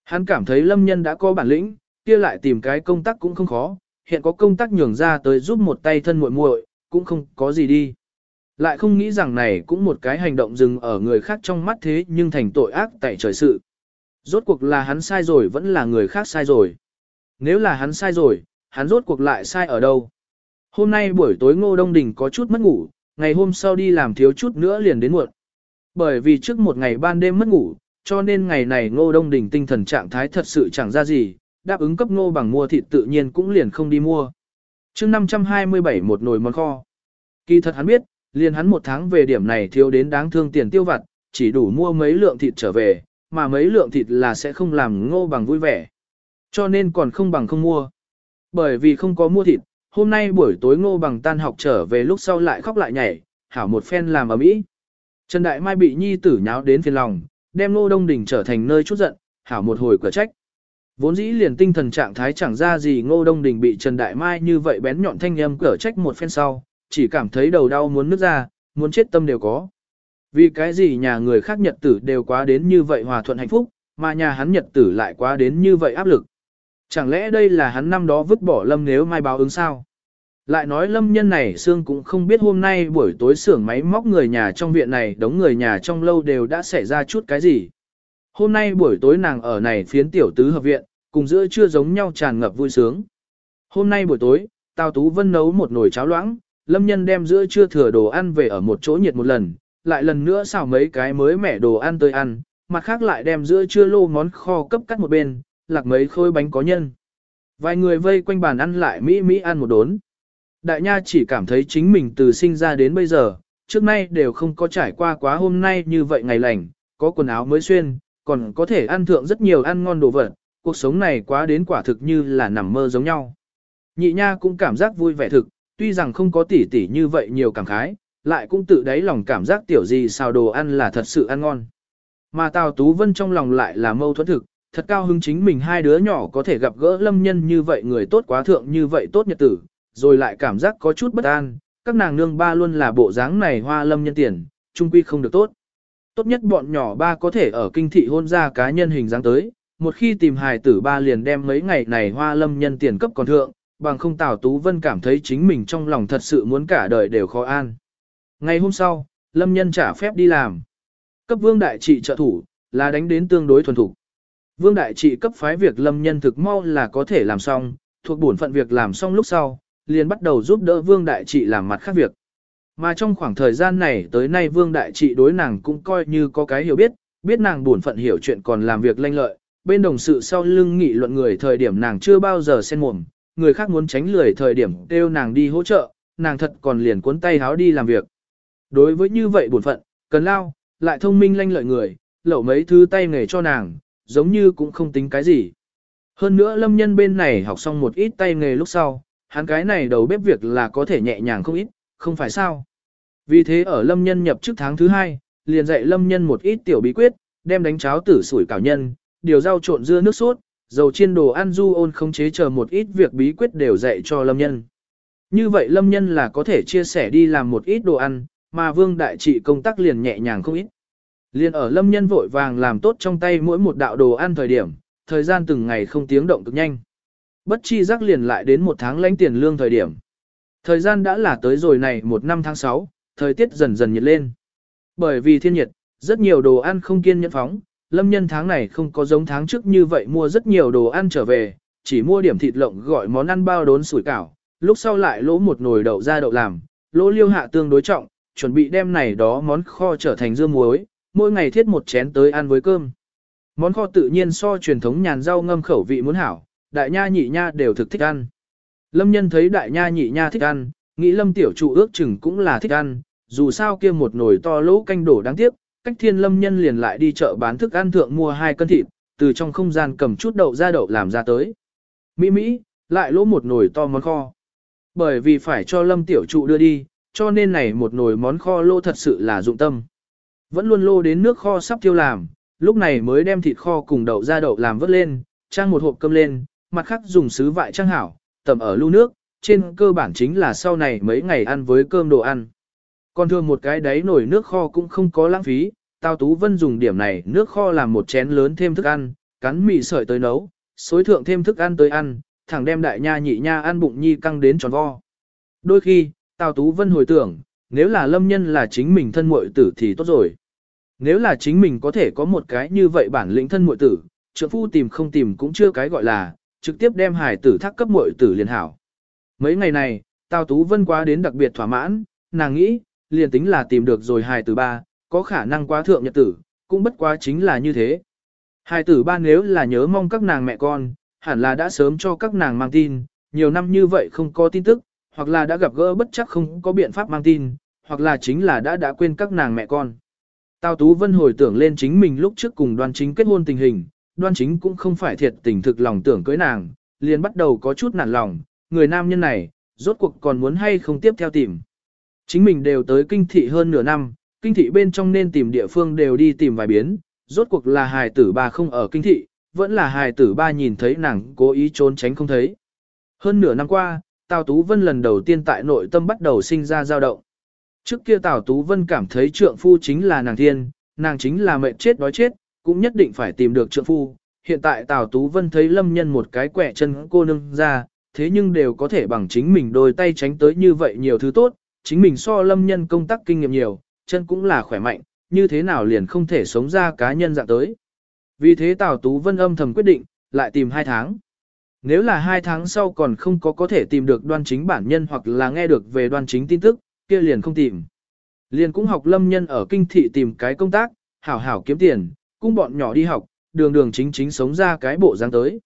Hắn cảm thấy Lâm Nhân đã có bản lĩnh, kia lại tìm cái công tác cũng không khó, hiện có công tác nhường ra tới giúp một tay thân muội muội, cũng không có gì đi. Lại không nghĩ rằng này cũng một cái hành động dừng ở người khác trong mắt thế nhưng thành tội ác tại trời sự. Rốt cuộc là hắn sai rồi vẫn là người khác sai rồi. Nếu là hắn sai rồi, hắn rốt cuộc lại sai ở đâu. Hôm nay buổi tối Ngô Đông Đình có chút mất ngủ, ngày hôm sau đi làm thiếu chút nữa liền đến muộn. Bởi vì trước một ngày ban đêm mất ngủ, cho nên ngày này Ngô Đông Đình tinh thần trạng thái thật sự chẳng ra gì, đáp ứng cấp Ngô bằng mua thịt tự nhiên cũng liền không đi mua. chương 527 một nồi món kho. Kỳ thật hắn biết, liền hắn một tháng về điểm này thiếu đến đáng thương tiền tiêu vặt, chỉ đủ mua mấy lượng thịt trở về, mà mấy lượng thịt là sẽ không làm Ngô bằng vui vẻ. Cho nên còn không bằng không mua. Bởi vì không có mua thịt, hôm nay buổi tối ngô bằng tan học trở về lúc sau lại khóc lại nhảy, hảo một phen làm ở mỹ. Trần Đại Mai bị nhi tử nháo đến phiền lòng, đem ngô đông đỉnh trở thành nơi chút giận, hảo một hồi cửa trách. Vốn dĩ liền tinh thần trạng thái chẳng ra gì ngô đông đình bị Trần Đại Mai như vậy bén nhọn thanh âm cửa trách một phen sau, chỉ cảm thấy đầu đau muốn nứt ra, muốn chết tâm đều có. Vì cái gì nhà người khác nhật tử đều quá đến như vậy hòa thuận hạnh phúc, mà nhà hắn nhật tử lại quá đến như vậy áp lực. Chẳng lẽ đây là hắn năm đó vứt bỏ lâm nếu mai báo ứng sao? Lại nói lâm nhân này xương cũng không biết hôm nay buổi tối xưởng máy móc người nhà trong viện này đống người nhà trong lâu đều đã xảy ra chút cái gì. Hôm nay buổi tối nàng ở này phiến tiểu tứ hợp viện, cùng giữa trưa giống nhau tràn ngập vui sướng. Hôm nay buổi tối, Tào Tú Vân nấu một nồi cháo loãng, lâm nhân đem giữa trưa thừa đồ ăn về ở một chỗ nhiệt một lần, lại lần nữa xào mấy cái mới mẻ đồ ăn tới ăn, mặt khác lại đem giữa trưa lô món kho cấp cắt một bên, lạc mấy khối bánh có nhân. Vài người vây quanh bàn ăn lại mỹ mỹ ăn một đốn. Đại nha chỉ cảm thấy chính mình từ sinh ra đến bây giờ, trước nay đều không có trải qua quá hôm nay như vậy ngày lành, có quần áo mới xuyên, còn có thể ăn thượng rất nhiều ăn ngon đồ vật, cuộc sống này quá đến quả thực như là nằm mơ giống nhau. Nhị nha cũng cảm giác vui vẻ thực, tuy rằng không có tỉ tỉ như vậy nhiều cảm khái, lại cũng tự đáy lòng cảm giác tiểu gì xào đồ ăn là thật sự ăn ngon. Mà Tào Tú Vân trong lòng lại là mâu thuẫn thực, thật cao hứng chính mình hai đứa nhỏ có thể gặp gỡ lâm nhân như vậy người tốt quá thượng như vậy tốt nhật tử, rồi lại cảm giác có chút bất an, các nàng nương ba luôn là bộ dáng này hoa lâm nhân tiền, trung quy không được tốt. Tốt nhất bọn nhỏ ba có thể ở kinh thị hôn ra cá nhân hình dáng tới, một khi tìm hài tử ba liền đem mấy ngày này hoa lâm nhân tiền cấp còn thượng, bằng không Tào Tú Vân cảm thấy chính mình trong lòng thật sự muốn cả đời đều khó an. Ngày hôm sau, lâm nhân trả phép đi làm. Cấp vương đại trị trợ thủ, là đánh đến tương đối thuần thục. Vương đại trị cấp phái việc lâm nhân thực mau là có thể làm xong, thuộc bổn phận việc làm xong lúc sau, liền bắt đầu giúp đỡ vương đại trị làm mặt khác việc. Mà trong khoảng thời gian này tới nay vương đại trị đối nàng cũng coi như có cái hiểu biết, biết nàng buồn phận hiểu chuyện còn làm việc lanh lợi, bên đồng sự sau lưng nghị luận người thời điểm nàng chưa bao giờ xen mồm, người khác muốn tránh lười thời điểm kêu nàng đi hỗ trợ, nàng thật còn liền cuốn tay háo đi làm việc. Đối với như vậy buồn phận, cần lao, lại thông minh lanh lợi người, lẩu mấy thứ tay nghề cho nàng, giống như cũng không tính cái gì. Hơn nữa lâm nhân bên này học xong một ít tay nghề lúc sau, hắn cái này đầu bếp việc là có thể nhẹ nhàng không ít, không phải sao. Vì thế ở lâm nhân nhập chức tháng thứ hai, liền dạy lâm nhân một ít tiểu bí quyết, đem đánh cháo tử sủi cảo nhân, điều rau trộn dưa nước sốt, dầu chiên đồ ăn du ôn không chế chờ một ít việc bí quyết đều dạy cho lâm nhân. Như vậy lâm nhân là có thể chia sẻ đi làm một ít đồ ăn, mà vương đại trị công tác liền nhẹ nhàng không ít. Liền ở lâm nhân vội vàng làm tốt trong tay mỗi một đạo đồ ăn thời điểm, thời gian từng ngày không tiếng động cực nhanh. Bất chi giác liền lại đến một tháng lãnh tiền lương thời điểm. Thời gian đã là tới rồi này một năm tháng 6, thời tiết dần dần nhiệt lên. Bởi vì thiên nhiệt, rất nhiều đồ ăn không kiên nhẫn phóng, lâm nhân tháng này không có giống tháng trước như vậy mua rất nhiều đồ ăn trở về, chỉ mua điểm thịt lộng gọi món ăn bao đốn sủi cảo, lúc sau lại lỗ một nồi đậu ra đậu làm, lỗ liêu hạ tương đối trọng, chuẩn bị đem này đó món kho trở thành dưa muối, mỗi ngày thiết một chén tới ăn với cơm. Món kho tự nhiên so truyền thống nhàn rau ngâm khẩu vị muốn hảo, đại nha nhị nha đều thực thích ăn. Lâm nhân thấy đại nha nhị nha thích ăn, nghĩ lâm tiểu trụ ước chừng cũng là thích ăn, dù sao kia một nồi to lỗ canh đổ đáng tiếc, cách thiên lâm nhân liền lại đi chợ bán thức ăn thượng mua hai cân thịt, từ trong không gian cầm chút đậu ra đậu làm ra tới. Mỹ Mỹ, lại lỗ một nồi to món kho. Bởi vì phải cho lâm tiểu trụ đưa đi, cho nên này một nồi món kho lô thật sự là dụng tâm. Vẫn luôn lô đến nước kho sắp tiêu làm, lúc này mới đem thịt kho cùng đậu ra đậu làm vớt lên, trang một hộp cơm lên, mặt khác dùng sứ vại trang hảo, tầm ở lưu nước, trên cơ bản chính là sau này mấy ngày ăn với cơm đồ ăn. Còn thường một cái đáy nồi nước kho cũng không có lãng phí, Tào Tú Vân dùng điểm này nước kho làm một chén lớn thêm thức ăn, cắn mì sợi tới nấu, xối thượng thêm thức ăn tới ăn, thẳng đem đại nha nhị nha ăn bụng nhi căng đến tròn vo. Đôi khi, Tào Tú Vân hồi tưởng, nếu là lâm nhân là chính mình thân muội tử thì tốt rồi. Nếu là chính mình có thể có một cái như vậy bản lĩnh thân muội tử, trượng phu tìm không tìm cũng chưa cái gọi là, trực tiếp đem hải tử thác cấp muội tử liền hảo. Mấy ngày này, Tào Tú Vân quá đến đặc biệt thỏa mãn, nàng nghĩ, liền tính là tìm được rồi hải tử ba, có khả năng quá thượng nhật tử, cũng bất quá chính là như thế. hải tử ba nếu là nhớ mong các nàng mẹ con, hẳn là đã sớm cho các nàng mang tin, nhiều năm như vậy không có tin tức, hoặc là đã gặp gỡ bất chắc không có biện pháp mang tin, hoặc là chính là đã đã quên các nàng mẹ con. Tào Tú Vân hồi tưởng lên chính mình lúc trước cùng đoàn chính kết hôn tình hình, đoan chính cũng không phải thiệt tình thực lòng tưởng cưới nàng, liền bắt đầu có chút nản lòng, người nam nhân này, Rốt cuộc còn muốn hay không tiếp theo tìm. Chính mình đều tới kinh thị hơn nửa năm, kinh thị bên trong nên tìm địa phương đều đi tìm vài biến, rốt cuộc là hài tử ba không ở kinh thị, vẫn là hài tử ba nhìn thấy nàng cố ý trốn tránh không thấy. Hơn nửa năm qua, Tào Tú Vân lần đầu tiên tại nội tâm bắt đầu sinh ra dao động. Trước kia Tào Tú Vân cảm thấy trượng phu chính là nàng thiên, nàng chính là mệnh chết đói chết, cũng nhất định phải tìm được trượng phu. Hiện tại Tào Tú Vân thấy lâm nhân một cái quẻ chân cô nương ra, thế nhưng đều có thể bằng chính mình đôi tay tránh tới như vậy nhiều thứ tốt, chính mình so lâm nhân công tác kinh nghiệm nhiều, chân cũng là khỏe mạnh, như thế nào liền không thể sống ra cá nhân dạng tới. Vì thế Tào Tú Vân âm thầm quyết định, lại tìm hai tháng. Nếu là hai tháng sau còn không có có thể tìm được đoan chính bản nhân hoặc là nghe được về đoan chính tin tức, kia liền không tìm. Liền cũng học lâm nhân ở kinh thị tìm cái công tác, hảo hảo kiếm tiền, cũng bọn nhỏ đi học, đường đường chính chính sống ra cái bộ dáng tới.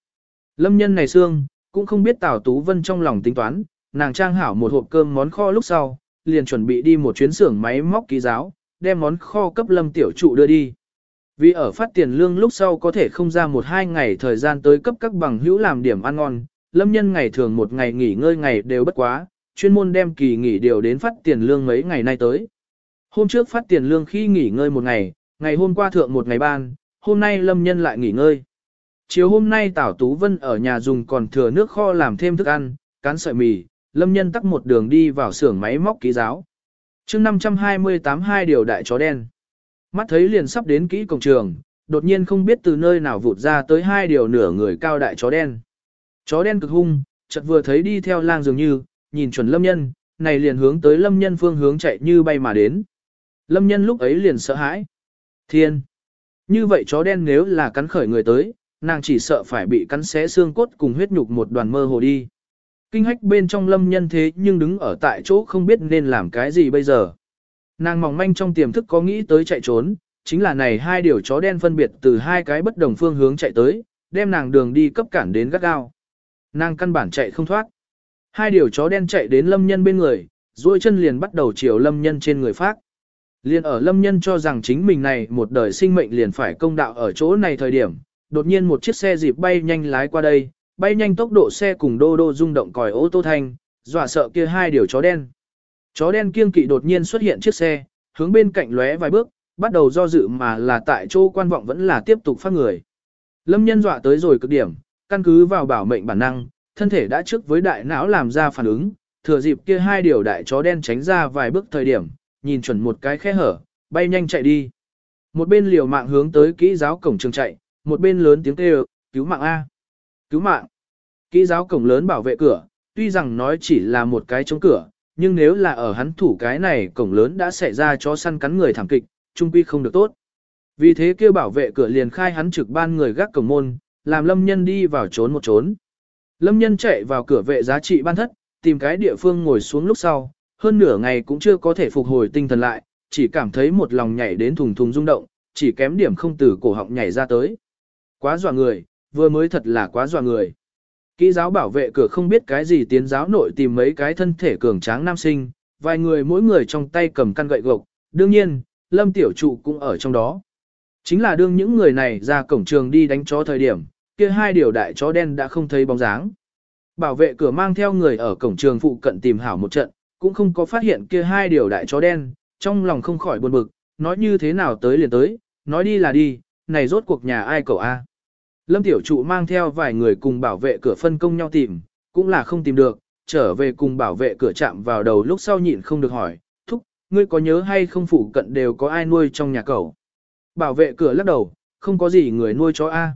Lâm nhân này xương, cũng không biết Tào Tú Vân trong lòng tính toán, nàng trang hảo một hộp cơm món kho lúc sau, liền chuẩn bị đi một chuyến xưởng máy móc ký giáo, đem món kho cấp lâm tiểu trụ đưa đi. Vì ở phát tiền lương lúc sau có thể không ra một hai ngày thời gian tới cấp các bằng hữu làm điểm ăn ngon, lâm nhân ngày thường một ngày nghỉ ngơi ngày đều bất quá, chuyên môn đem kỳ nghỉ điều đến phát tiền lương mấy ngày nay tới. Hôm trước phát tiền lương khi nghỉ ngơi một ngày, ngày hôm qua thượng một ngày ban, hôm nay lâm nhân lại nghỉ ngơi. Chiều hôm nay Tảo Tú Vân ở nhà dùng còn thừa nước kho làm thêm thức ăn, cán sợi mì, lâm nhân tắt một đường đi vào xưởng máy móc ký giáo. chương 528 hai điều đại chó đen. Mắt thấy liền sắp đến kỹ cổng trường, đột nhiên không biết từ nơi nào vụt ra tới hai điều nửa người cao đại chó đen. Chó đen cực hung, chợt vừa thấy đi theo lang dường như, nhìn chuẩn lâm nhân, này liền hướng tới lâm nhân phương hướng chạy như bay mà đến. Lâm nhân lúc ấy liền sợ hãi. Thiên! Như vậy chó đen nếu là cắn khởi người tới, nàng chỉ sợ phải bị cắn xé xương cốt cùng huyết nhục một đoàn mơ hồ đi. Kinh hách bên trong lâm nhân thế nhưng đứng ở tại chỗ không biết nên làm cái gì bây giờ. Nàng mỏng manh trong tiềm thức có nghĩ tới chạy trốn, chính là này hai điều chó đen phân biệt từ hai cái bất đồng phương hướng chạy tới, đem nàng đường đi cấp cản đến gắt gao. Nàng căn bản chạy không thoát. Hai điều chó đen chạy đến lâm nhân bên người, duỗi chân liền bắt đầu chiều lâm nhân trên người phát liên ở lâm nhân cho rằng chính mình này một đời sinh mệnh liền phải công đạo ở chỗ này thời điểm, đột nhiên một chiếc xe dịp bay nhanh lái qua đây, bay nhanh tốc độ xe cùng đô đô rung động còi ô tô thanh, dọa sợ kia hai điều chó đen. Chó đen kiêng kỵ đột nhiên xuất hiện chiếc xe, hướng bên cạnh lóe vài bước, bắt đầu do dự mà là tại chỗ quan vọng vẫn là tiếp tục phát người. Lâm nhân dọa tới rồi cực điểm, căn cứ vào bảo mệnh bản năng, thân thể đã trước với đại não làm ra phản ứng, thừa dịp kia hai điều đại chó đen tránh ra vài bước thời điểm, nhìn chuẩn một cái khe hở, bay nhanh chạy đi. Một bên liều mạng hướng tới kỹ giáo cổng trường chạy, một bên lớn tiếng kêu, cứu mạng A. Cứu mạng. Kỹ giáo cổng lớn bảo vệ cửa, tuy rằng nói chỉ là một cái chống cửa, nhưng nếu là ở hắn thủ cái này cổng lớn đã xảy ra cho săn cắn người thảm kịch, trung quy không được tốt. Vì thế kêu bảo vệ cửa liền khai hắn trực ban người gác cổng môn, làm lâm nhân đi vào trốn một trốn. Lâm nhân chạy vào cửa vệ giá trị ban thất, tìm cái địa phương ngồi xuống lúc sau, hơn nửa ngày cũng chưa có thể phục hồi tinh thần lại, chỉ cảm thấy một lòng nhảy đến thùng thùng rung động, chỉ kém điểm không từ cổ họng nhảy ra tới. Quá dọa người, vừa mới thật là quá dọa người. Kỹ giáo bảo vệ cửa không biết cái gì tiến giáo nội tìm mấy cái thân thể cường tráng nam sinh, vài người mỗi người trong tay cầm căn gậy gộc, đương nhiên, lâm tiểu trụ cũng ở trong đó. Chính là đương những người này ra cổng trường đi đánh chó thời điểm, kia hai điều đại chó đen đã không thấy bóng dáng. Bảo vệ cửa mang theo người ở cổng trường phụ cận tìm hảo một trận, cũng không có phát hiện kia hai điều đại chó đen, trong lòng không khỏi buồn bực, nói như thế nào tới liền tới, nói đi là đi, này rốt cuộc nhà ai cậu A. Lâm Tiểu Trụ mang theo vài người cùng bảo vệ cửa phân công nhau tìm, cũng là không tìm được, trở về cùng bảo vệ cửa chạm vào đầu lúc sau nhịn không được hỏi, thúc, ngươi có nhớ hay không phụ cận đều có ai nuôi trong nhà cậu. Bảo vệ cửa lắc đầu, không có gì người nuôi chó A.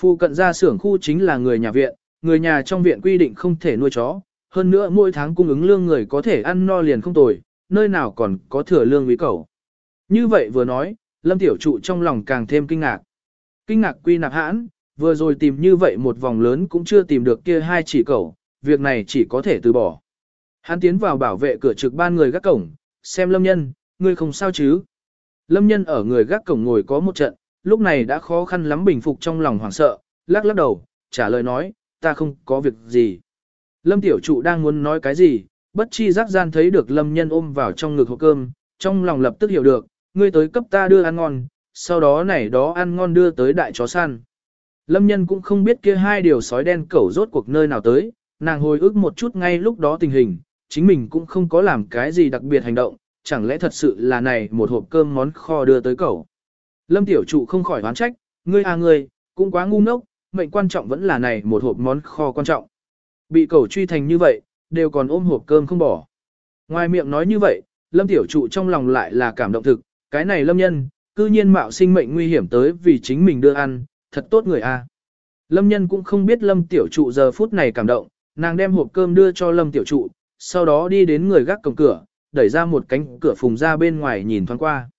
Phụ cận ra xưởng khu chính là người nhà viện, người nhà trong viện quy định không thể nuôi chó, hơn nữa mỗi tháng cung ứng lương người có thể ăn no liền không tồi, nơi nào còn có thừa lương quý cầu. Như vậy vừa nói, Lâm Tiểu Trụ trong lòng càng thêm kinh ngạc. Kinh ngạc quy nạp hãn, vừa rồi tìm như vậy một vòng lớn cũng chưa tìm được kia hai chỉ cầu, việc này chỉ có thể từ bỏ. Hắn tiến vào bảo vệ cửa trực ban người gác cổng, xem Lâm Nhân, ngươi không sao chứ. Lâm Nhân ở người gác cổng ngồi có một trận, lúc này đã khó khăn lắm bình phục trong lòng hoảng sợ, lắc lắc đầu, trả lời nói, ta không có việc gì. Lâm Tiểu Trụ đang muốn nói cái gì, bất chi giác gian thấy được Lâm Nhân ôm vào trong ngực hộp cơm, trong lòng lập tức hiểu được, ngươi tới cấp ta đưa ăn ngon, sau đó này đó ăn ngon đưa tới đại chó săn. Lâm Nhân cũng không biết kia hai điều sói đen cẩu rốt cuộc nơi nào tới, Nàng hồi ức một chút ngay lúc đó tình hình, chính mình cũng không có làm cái gì đặc biệt hành động, chẳng lẽ thật sự là này một hộp cơm món kho đưa tới cẩu? Lâm tiểu trụ không khỏi oán trách, ngươi à ngươi, cũng quá ngu ngốc, mệnh quan trọng vẫn là này một hộp món kho quan trọng. Bị cẩu truy thành như vậy, đều còn ôm hộp cơm không bỏ. Ngoài miệng nói như vậy, lâm tiểu trụ trong lòng lại là cảm động thực, cái này lâm nhân, cư nhiên mạo sinh mệnh nguy hiểm tới vì chính mình đưa ăn, thật tốt người a. Lâm nhân cũng không biết lâm tiểu trụ giờ phút này cảm động, nàng đem hộp cơm đưa cho lâm tiểu trụ, sau đó đi đến người gác cổng cửa, đẩy ra một cánh cửa phùng ra bên ngoài nhìn thoáng qua.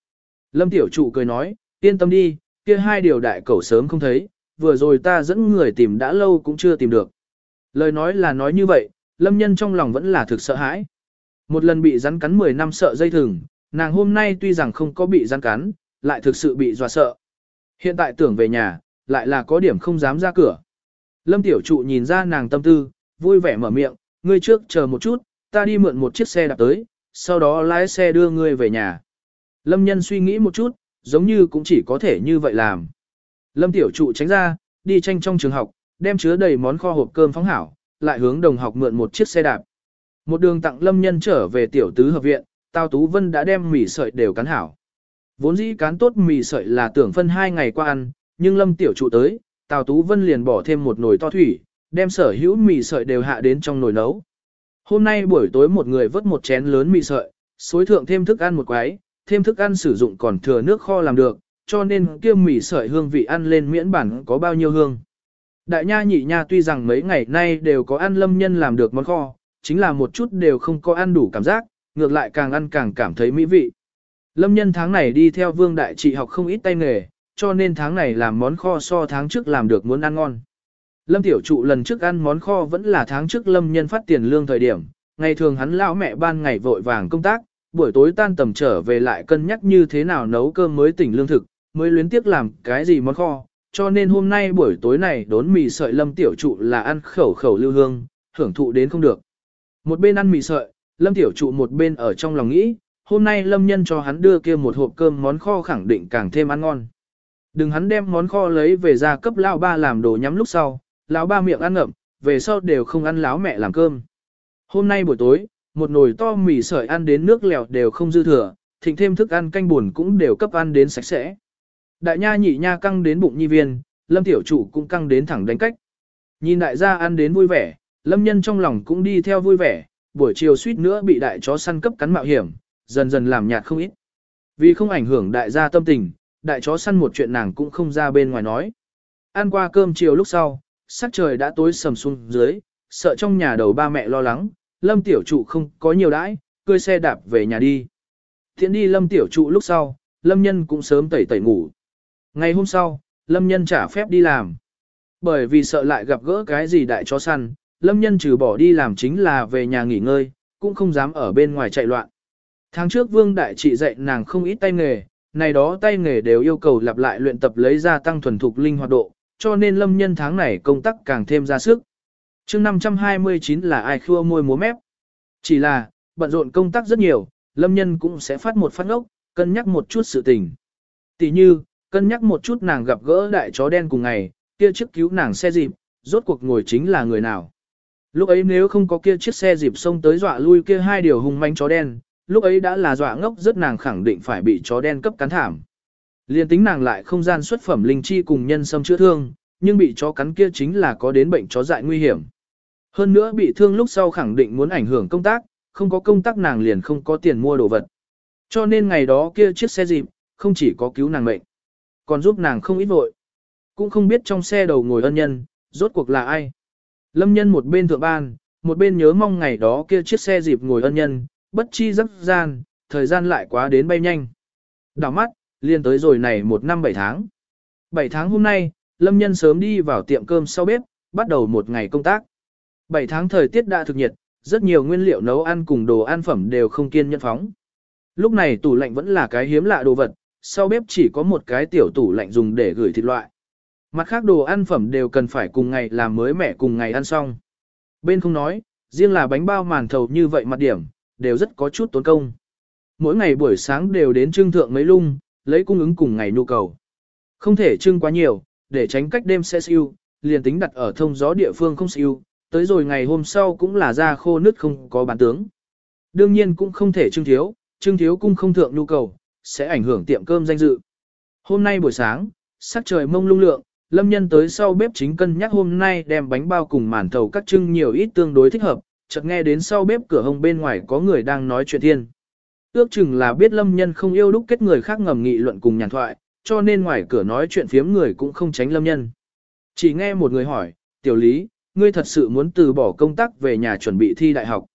Lâm tiểu trụ cười nói, yên tâm đi, kia hai điều đại cẩu sớm không thấy, vừa rồi ta dẫn người tìm đã lâu cũng chưa tìm được. Lời nói là nói như vậy, lâm nhân trong lòng vẫn là thực sợ hãi. Một lần bị rắn cắn 10 năm sợ dây thừng, nàng hôm nay tuy rằng không có bị rắn cắn, lại thực sự bị dọa sợ. Hiện tại tưởng về nhà, lại là có điểm không dám ra cửa. Lâm tiểu trụ nhìn ra nàng tâm tư, vui vẻ mở miệng, ngươi trước chờ một chút, ta đi mượn một chiếc xe đạp tới, sau đó lái xe đưa ngươi về nhà. Lâm nhân suy nghĩ một chút, giống như cũng chỉ có thể như vậy làm. Lâm tiểu trụ tránh ra, đi tranh trong trường học, đem chứa đầy món kho hộp cơm phóng hảo, lại hướng đồng học mượn một chiếc xe đạp. Một đường tặng Lâm nhân trở về tiểu tứ hợp viện, Tào Tú Vân đã đem mì sợi đều cắn hảo. Vốn dĩ cán tốt mì sợi là tưởng phân hai ngày qua ăn, nhưng Lâm tiểu trụ tới, Tào Tú Vân liền bỏ thêm một nồi to thủy, đem sở hữu mì sợi đều hạ đến trong nồi nấu. Hôm nay buổi tối một người vớt một chén lớn mì sợi, xối thượng thêm thức ăn một quái, thêm thức ăn sử dụng còn thừa nước kho làm được, cho nên kia mì sợi hương vị ăn lên miễn bản có bao nhiêu hương. Đại nha nhị nha tuy rằng mấy ngày nay đều có ăn lâm nhân làm được món kho, chính là một chút đều không có ăn đủ cảm giác, ngược lại càng ăn càng cảm thấy mỹ vị. Lâm nhân tháng này đi theo vương đại trị học không ít tay nghề, cho nên tháng này làm món kho so tháng trước làm được muốn ăn ngon. Lâm tiểu trụ lần trước ăn món kho vẫn là tháng trước lâm nhân phát tiền lương thời điểm, ngày thường hắn lão mẹ ban ngày vội vàng công tác, buổi tối tan tầm trở về lại cân nhắc như thế nào nấu cơm mới tỉnh lương thực, mới luyến tiếc làm cái gì món kho, cho nên hôm nay buổi tối này đốn mì sợi lâm tiểu trụ là ăn khẩu khẩu lưu hương, hưởng thụ đến không được. Một bên ăn mì sợi, lâm tiểu trụ một bên ở trong lòng nghĩ, hôm nay lâm nhân cho hắn đưa kia một hộp cơm món kho khẳng định càng thêm ăn ngon. Đừng hắn đem món kho lấy về ra cấp lão ba làm đồ nhắm lúc sau, lão ba miệng ăn ngậm, về sau đều không ăn láo mẹ làm cơm. Hôm nay buổi tối, một nồi to mì sợi ăn đến nước lèo đều không dư thừa, thịnh thêm thức ăn canh buồn cũng đều cấp ăn đến sạch sẽ. Đại nha nhị nha căng đến bụng nhi viên, lâm tiểu chủ cũng căng đến thẳng đánh cách. Nhìn đại gia ăn đến vui vẻ, lâm nhân trong lòng cũng đi theo vui vẻ, buổi chiều suýt nữa bị đại chó săn cấp cắn mạo hiểm, dần dần làm nhạt không ít. Vì không ảnh hưởng đại gia tâm tình, đại chó săn một chuyện nàng cũng không ra bên ngoài nói. Ăn qua cơm chiều lúc sau, sắc trời đã tối sầm xuống dưới, sợ trong nhà đầu ba mẹ lo lắng, lâm tiểu trụ không có nhiều đãi, cưỡi xe đạp về nhà đi. Thiện đi lâm tiểu trụ lúc sau, lâm nhân cũng sớm tẩy tẩy ngủ. Ngày hôm sau, lâm nhân trả phép đi làm. Bởi vì sợ lại gặp gỡ cái gì đại chó săn, lâm nhân trừ bỏ đi làm chính là về nhà nghỉ ngơi, cũng không dám ở bên ngoài chạy loạn. Tháng trước vương đại trị dạy nàng không ít tay nghề, này đó tay nghề đều yêu cầu lặp lại luyện tập lấy ra tăng thuần thục linh hoạt độ, cho nên lâm nhân tháng này công tác càng thêm ra sức. chương 529 là ai khua môi múa mép. Chỉ là, bận rộn công tác rất nhiều, lâm nhân cũng sẽ phát một phát ngốc, cân nhắc một chút sự tình. Tỷ như, cân nhắc một chút nàng gặp gỡ đại chó đen cùng ngày, kia chiếc cứu nàng xe dịp, rốt cuộc ngồi chính là người nào. Lúc ấy nếu không có kia chiếc xe dịp xông tới dọa lui kia hai điều hung manh chó đen, lúc ấy đã là dọa ngốc rất nàng khẳng định phải bị chó đen cấp cắn thảm. Liên tính nàng lại không gian xuất phẩm linh chi cùng nhân sâm chữa thương, nhưng bị chó cắn kia chính là có đến bệnh chó dại nguy hiểm. Hơn nữa bị thương lúc sau khẳng định muốn ảnh hưởng công tác, không có công tác nàng liền không có tiền mua đồ vật. Cho nên ngày đó kia chiếc xe dịp, không chỉ có cứu nàng mệnh, còn giúp nàng không ít vội. Cũng không biết trong xe đầu ngồi ân nhân, rốt cuộc là ai. Lâm nhân một bên thượng ban, một bên nhớ mong ngày đó kia chiếc xe dịp ngồi ân nhân, bất chi rất gian, thời gian lại quá đến bay nhanh. Đảo mắt, liên tới rồi này một năm bảy tháng. Bảy tháng hôm nay, Lâm Nhân sớm đi vào tiệm cơm sau bếp, bắt đầu một ngày công tác. Bảy tháng thời tiết đã thực nhiệt, rất nhiều nguyên liệu nấu ăn cùng đồ ăn phẩm đều không kiên nhẫn phóng. Lúc này tủ lạnh vẫn là cái hiếm lạ đồ vật, sau bếp chỉ có một cái tiểu tủ lạnh dùng để gửi thịt loại. Mặt khác đồ ăn phẩm đều cần phải cùng ngày làm mới mẻ cùng ngày ăn xong. Bên không nói, riêng là bánh bao màn thầu như vậy mặt điểm, đều rất có chút tốn công. Mỗi ngày buổi sáng đều đến trưng thượng mấy lung, lấy cung ứng cùng ngày nhu cầu. Không thể trưng quá nhiều, để tránh cách đêm sẽ siêu, liền tính đặt ở thông gió địa phương không siêu, tới rồi ngày hôm sau cũng là ra khô nứt không có bán tướng. Đương nhiên cũng không thể trưng thiếu, trưng thiếu cung không thượng nhu cầu, sẽ ảnh hưởng tiệm cơm danh dự. Hôm nay buổi sáng, sắc trời mông lung lượng, lâm nhân tới sau bếp chính cân nhắc hôm nay đem bánh bao cùng màn thầu các trưng nhiều ít tương đối thích hợp, chợt nghe đến sau bếp cửa hông bên ngoài có người đang nói chuyện thiên. Ước chừng là biết lâm nhân không yêu đúc kết người khác ngầm nghị luận cùng nhàn thoại, cho nên ngoài cửa nói chuyện phiếm người cũng không tránh lâm nhân. Chỉ nghe một người hỏi, tiểu lý, ngươi thật sự muốn từ bỏ công tác về nhà chuẩn bị thi đại học.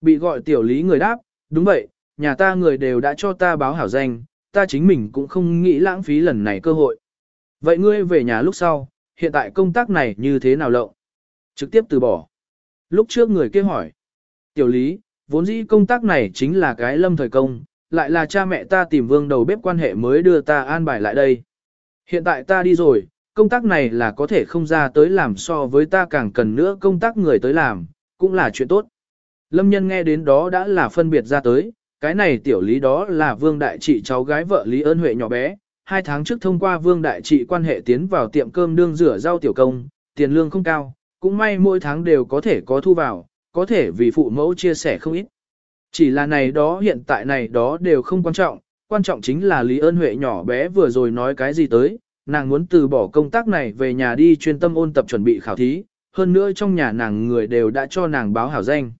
Bị gọi tiểu lý người đáp, đúng vậy, nhà ta người đều đã cho ta báo hảo danh, ta chính mình cũng không nghĩ lãng phí lần này cơ hội. Vậy ngươi về nhà lúc sau, hiện tại công tác này như thế nào lộng? Trực tiếp từ bỏ. Lúc trước người kia hỏi, tiểu lý, vốn dĩ công tác này chính là cái lâm thời công, lại là cha mẹ ta tìm vương đầu bếp quan hệ mới đưa ta an bài lại đây. Hiện tại ta đi rồi, công tác này là có thể không ra tới làm so với ta càng cần nữa công tác người tới làm, cũng là chuyện tốt. Lâm nhân nghe đến đó đã là phân biệt ra tới, cái này tiểu lý đó là vương đại trị cháu gái vợ Lý ơn Huệ nhỏ bé, hai tháng trước thông qua vương đại trị quan hệ tiến vào tiệm cơm đương rửa rau tiểu công, tiền lương không cao, cũng may mỗi tháng đều có thể có thu vào, có thể vì phụ mẫu chia sẻ không ít. Chỉ là này đó hiện tại này đó đều không quan trọng, quan trọng chính là Lý ơn Huệ nhỏ bé vừa rồi nói cái gì tới, nàng muốn từ bỏ công tác này về nhà đi chuyên tâm ôn tập chuẩn bị khảo thí, hơn nữa trong nhà nàng người đều đã cho nàng báo hảo danh.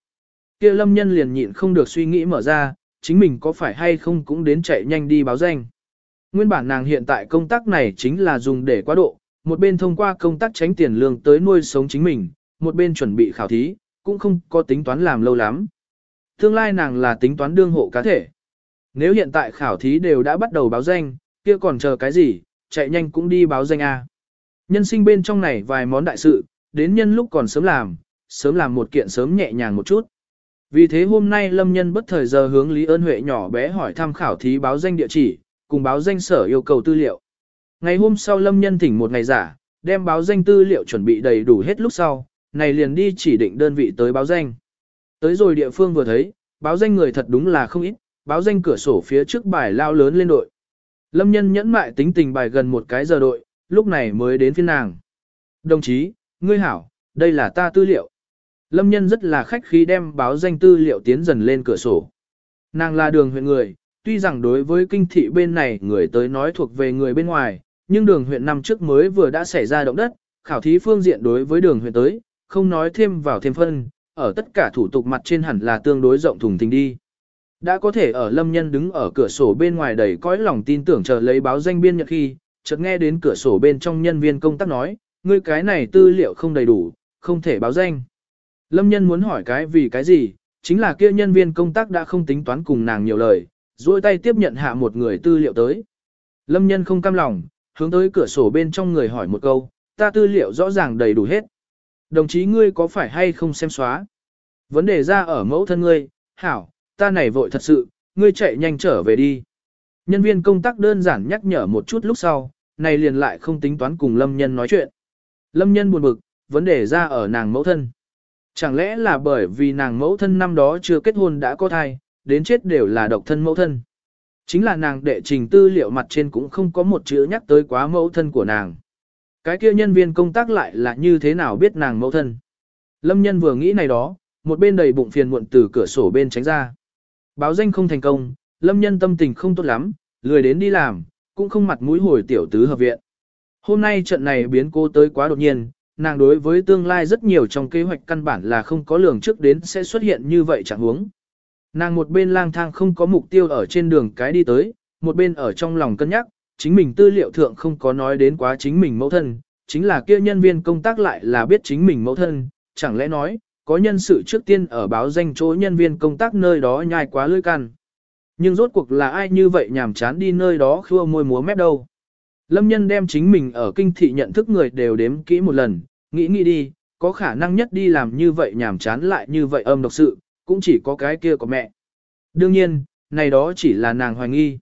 kia lâm nhân liền nhịn không được suy nghĩ mở ra, chính mình có phải hay không cũng đến chạy nhanh đi báo danh. Nguyên bản nàng hiện tại công tác này chính là dùng để quá độ, một bên thông qua công tác tránh tiền lương tới nuôi sống chính mình, một bên chuẩn bị khảo thí, cũng không có tính toán làm lâu lắm. Tương lai nàng là tính toán đương hộ cá thể. Nếu hiện tại khảo thí đều đã bắt đầu báo danh, kia còn chờ cái gì, chạy nhanh cũng đi báo danh A. Nhân sinh bên trong này vài món đại sự, đến nhân lúc còn sớm làm, sớm làm một kiện sớm nhẹ nhàng một chút. Vì thế hôm nay Lâm Nhân bất thời giờ hướng Lý Ơn Huệ nhỏ bé hỏi tham khảo thí báo danh địa chỉ, cùng báo danh sở yêu cầu tư liệu. Ngày hôm sau Lâm Nhân thỉnh một ngày giả, đem báo danh tư liệu chuẩn bị đầy đủ hết lúc sau, này liền đi chỉ định đơn vị tới báo danh. Tới rồi địa phương vừa thấy, báo danh người thật đúng là không ít, báo danh cửa sổ phía trước bài lao lớn lên đội. Lâm nhân nhẫn mại tính tình bài gần một cái giờ đội, lúc này mới đến phiên nàng. Đồng chí, ngươi hảo, đây là ta tư liệu. Lâm nhân rất là khách khí đem báo danh tư liệu tiến dần lên cửa sổ. Nàng là đường huyện người, tuy rằng đối với kinh thị bên này người tới nói thuộc về người bên ngoài, nhưng đường huyện năm trước mới vừa đã xảy ra động đất, khảo thí phương diện đối với đường huyện tới, không nói thêm vào thêm phân, ở tất cả thủ tục mặt trên hẳn là tương đối rộng thùng thình đi. Đã có thể ở lâm nhân đứng ở cửa sổ bên ngoài đầy cõi lòng tin tưởng chờ lấy báo danh biên nhật khi, chợt nghe đến cửa sổ bên trong nhân viên công tác nói, ngươi cái này tư liệu không đầy đủ, không thể báo danh. Lâm nhân muốn hỏi cái vì cái gì, chính là kia nhân viên công tác đã không tính toán cùng nàng nhiều lời, duỗi tay tiếp nhận hạ một người tư liệu tới. Lâm nhân không cam lòng, hướng tới cửa sổ bên trong người hỏi một câu, ta tư liệu rõ ràng đầy đủ hết. Đồng chí ngươi có phải hay không xem xóa? Vấn đề ra ở mẫu thân ngươi, hảo, ta này vội thật sự, ngươi chạy nhanh trở về đi. Nhân viên công tác đơn giản nhắc nhở một chút lúc sau, này liền lại không tính toán cùng Lâm Nhân nói chuyện. Lâm Nhân buồn bực, vấn đề ra ở nàng mẫu thân. Chẳng lẽ là bởi vì nàng mẫu thân năm đó chưa kết hôn đã có thai, đến chết đều là độc thân mẫu thân. Chính là nàng đệ trình tư liệu mặt trên cũng không có một chữ nhắc tới quá mẫu thân của nàng. Cái kia nhân viên công tác lại là như thế nào biết nàng mẫu thân. Lâm nhân vừa nghĩ này đó, một bên đầy bụng phiền muộn từ cửa sổ bên tránh ra. Báo danh không thành công, lâm nhân tâm tình không tốt lắm, lười đến đi làm, cũng không mặt mũi hồi tiểu tứ hợp viện. Hôm nay trận này biến cô tới quá đột nhiên, nàng đối với tương lai rất nhiều trong kế hoạch căn bản là không có lường trước đến sẽ xuất hiện như vậy chẳng huống. Nàng một bên lang thang không có mục tiêu ở trên đường cái đi tới, một bên ở trong lòng cân nhắc, chính mình tư liệu thượng không có nói đến quá chính mình mẫu thân, chính là kia nhân viên công tác lại là biết chính mình mẫu thân, chẳng lẽ nói, có nhân sự trước tiên ở báo danh chỗ nhân viên công tác nơi đó nhai quá lưỡi căn. Nhưng rốt cuộc là ai như vậy nhàm chán đi nơi đó khua môi múa mép đâu. Lâm nhân đem chính mình ở kinh thị nhận thức người đều đếm kỹ một lần, nghĩ nghĩ đi, có khả năng nhất đi làm như vậy nhàm chán lại như vậy âm độc sự, cũng chỉ có cái kia của mẹ. Đương nhiên, này đó chỉ là nàng hoài nghi.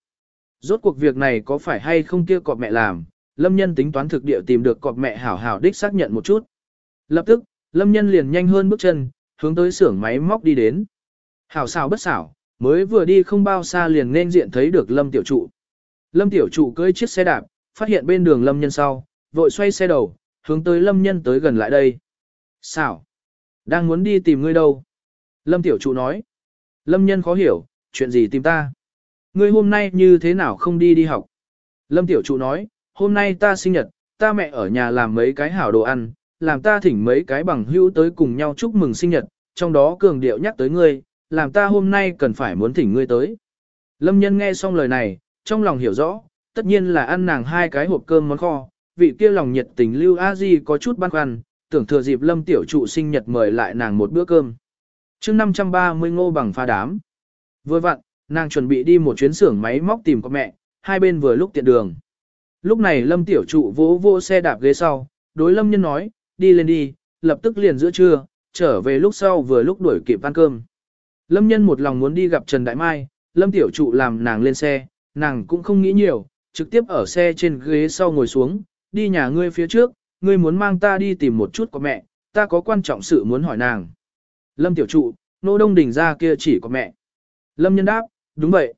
Rốt cuộc việc này có phải hay không kia cọp mẹ làm, lâm nhân tính toán thực địa tìm được cọp mẹ hảo hảo đích xác nhận một chút. Lập tức, lâm nhân liền nhanh hơn bước chân, hướng tới xưởng máy móc đi đến. Hảo xảo bất xảo, mới vừa đi không bao xa liền nên diện thấy được lâm tiểu trụ. Lâm tiểu trụ cưỡi chiếc xe đạp, phát hiện bên đường lâm nhân sau, vội xoay xe đầu, hướng tới lâm nhân tới gần lại đây. Xảo. Đang muốn đi tìm ngươi đâu? Lâm tiểu trụ nói. Lâm nhân khó hiểu, chuyện gì tìm ta? Ngươi hôm nay như thế nào không đi đi học? Lâm tiểu trụ nói, hôm nay ta sinh nhật, ta mẹ ở nhà làm mấy cái hảo đồ ăn, làm ta thỉnh mấy cái bằng hữu tới cùng nhau chúc mừng sinh nhật, trong đó cường điệu nhắc tới ngươi, làm ta hôm nay cần phải muốn thỉnh ngươi tới. Lâm nhân nghe xong lời này, trong lòng hiểu rõ, tất nhiên là ăn nàng hai cái hộp cơm món kho, vị kia lòng nhiệt tình lưu a di có chút băn khoăn, tưởng thừa dịp lâm tiểu trụ sinh nhật mời lại nàng một bữa cơm. chương 530 ngô bằng pha đám. Vừa vặn, nàng chuẩn bị đi một chuyến xưởng máy móc tìm con mẹ, hai bên vừa lúc tiện đường. Lúc này lâm tiểu trụ vỗ vỗ xe đạp ghế sau, đối lâm nhân nói, đi lên đi, lập tức liền giữa trưa, trở về lúc sau vừa lúc đuổi kịp ăn cơm. Lâm nhân một lòng muốn đi gặp Trần Đại Mai, lâm tiểu trụ làm nàng lên xe, nàng cũng không nghĩ nhiều, trực tiếp ở xe trên ghế sau ngồi xuống, đi nhà ngươi phía trước, ngươi muốn mang ta đi tìm một chút của mẹ, ta có quan trọng sự muốn hỏi nàng. Lâm tiểu trụ, nô đông đình ra kia chỉ có mẹ. Lâm nhân đáp, đúng vậy.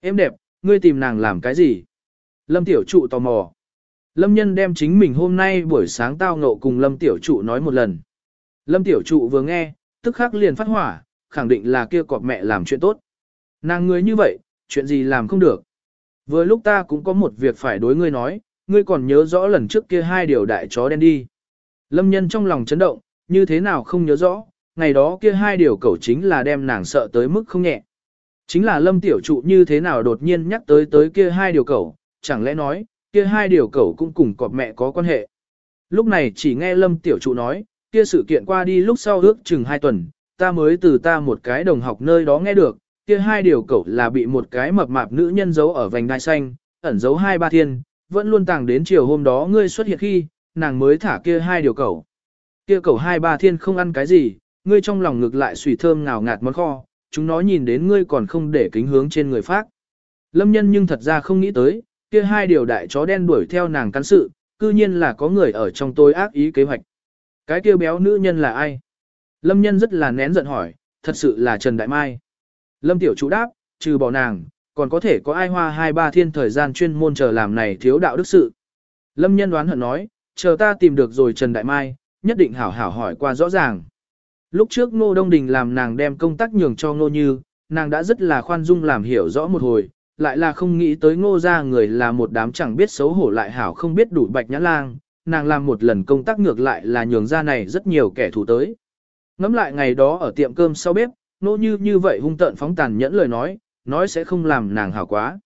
Em đẹp, ngươi tìm nàng làm cái gì? Lâm tiểu trụ tò mò. Lâm nhân đem chính mình hôm nay buổi sáng tao ngộ cùng Lâm tiểu trụ nói một lần. Lâm tiểu trụ vừa nghe, tức khắc liền phát hỏa, khẳng định là kia cọp mẹ làm chuyện tốt. Nàng ngươi như vậy, chuyện gì làm không được. Vừa lúc ta cũng có một việc phải đối ngươi nói, ngươi còn nhớ rõ lần trước kia hai điều đại chó đen đi. Lâm nhân trong lòng chấn động, như thế nào không nhớ rõ, ngày đó kia hai điều cẩu chính là đem nàng sợ tới mức không nhẹ. Chính là lâm tiểu trụ như thế nào đột nhiên nhắc tới tới kia hai điều cẩu, chẳng lẽ nói, kia hai điều cẩu cũng cùng cọp mẹ có quan hệ. Lúc này chỉ nghe lâm tiểu trụ nói, kia sự kiện qua đi lúc sau ước chừng hai tuần, ta mới từ ta một cái đồng học nơi đó nghe được, kia hai điều cậu là bị một cái mập mạp nữ nhân giấu ở vành đai xanh, ẩn giấu hai ba thiên, vẫn luôn tàng đến chiều hôm đó ngươi xuất hiện khi, nàng mới thả kia hai điều cậu. Kia cậu hai ba thiên không ăn cái gì, ngươi trong lòng ngực lại sủi thơm ngào ngạt món kho, chúng nó nhìn đến ngươi còn không để kính hướng trên người phát. Lâm nhân nhưng thật ra không nghĩ tới, kia hai điều đại chó đen đuổi theo nàng cắn sự, cư nhiên là có người ở trong tôi ác ý kế hoạch. Cái kia béo nữ nhân là ai? Lâm nhân rất là nén giận hỏi, thật sự là Trần Đại Mai. Lâm tiểu chủ đáp, trừ bỏ nàng, còn có thể có ai hoa hai ba thiên thời gian chuyên môn chờ làm này thiếu đạo đức sự. Lâm nhân đoán hận nói, chờ ta tìm được rồi Trần Đại Mai, nhất định hảo hảo hỏi qua rõ ràng. Lúc trước Ngô Đông Đình làm nàng đem công tác nhường cho Ngô Như, nàng đã rất là khoan dung làm hiểu rõ một hồi, lại là không nghĩ tới Ngô ra người là một đám chẳng biết xấu hổ lại hảo không biết đủ bạch nhã lang, nàng làm một lần công tác ngược lại là nhường ra này rất nhiều kẻ thù tới. Ngắm lại ngày đó ở tiệm cơm sau bếp, Nô Như như vậy hung tợn phóng tàn nhẫn lời nói, nói sẽ không làm nàng hảo quá.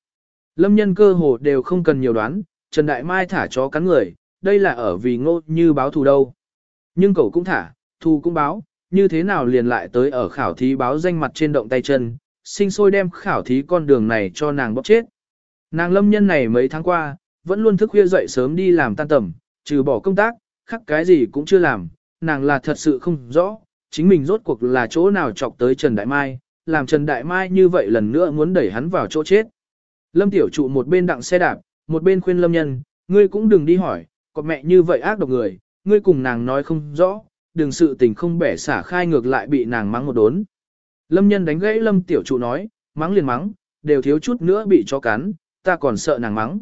Lâm nhân cơ hồ đều không cần nhiều đoán, Trần Đại Mai thả chó cắn người, đây là ở vì ngô như báo thù đâu. Nhưng cậu cũng thả, thù cũng báo, như thế nào liền lại tới ở khảo thí báo danh mặt trên động tay chân, sinh sôi đem khảo thí con đường này cho nàng bóc chết. Nàng lâm nhân này mấy tháng qua, vẫn luôn thức khuya dậy sớm đi làm tan tầm, trừ bỏ công tác, khắc cái gì cũng chưa làm, nàng là thật sự không rõ, chính mình rốt cuộc là chỗ nào chọc tới Trần Đại Mai, làm Trần Đại Mai như vậy lần nữa muốn đẩy hắn vào chỗ chết. Lâm Tiểu Trụ một bên đặng xe đạp, một bên khuyên Lâm Nhân, ngươi cũng đừng đi hỏi, có mẹ như vậy ác độc người, ngươi cùng nàng nói không rõ, đừng sự tình không bẻ xả khai ngược lại bị nàng mắng một đốn. Lâm Nhân đánh gãy Lâm Tiểu Trụ nói, mắng liền mắng, đều thiếu chút nữa bị cho cắn, ta còn sợ nàng mắng.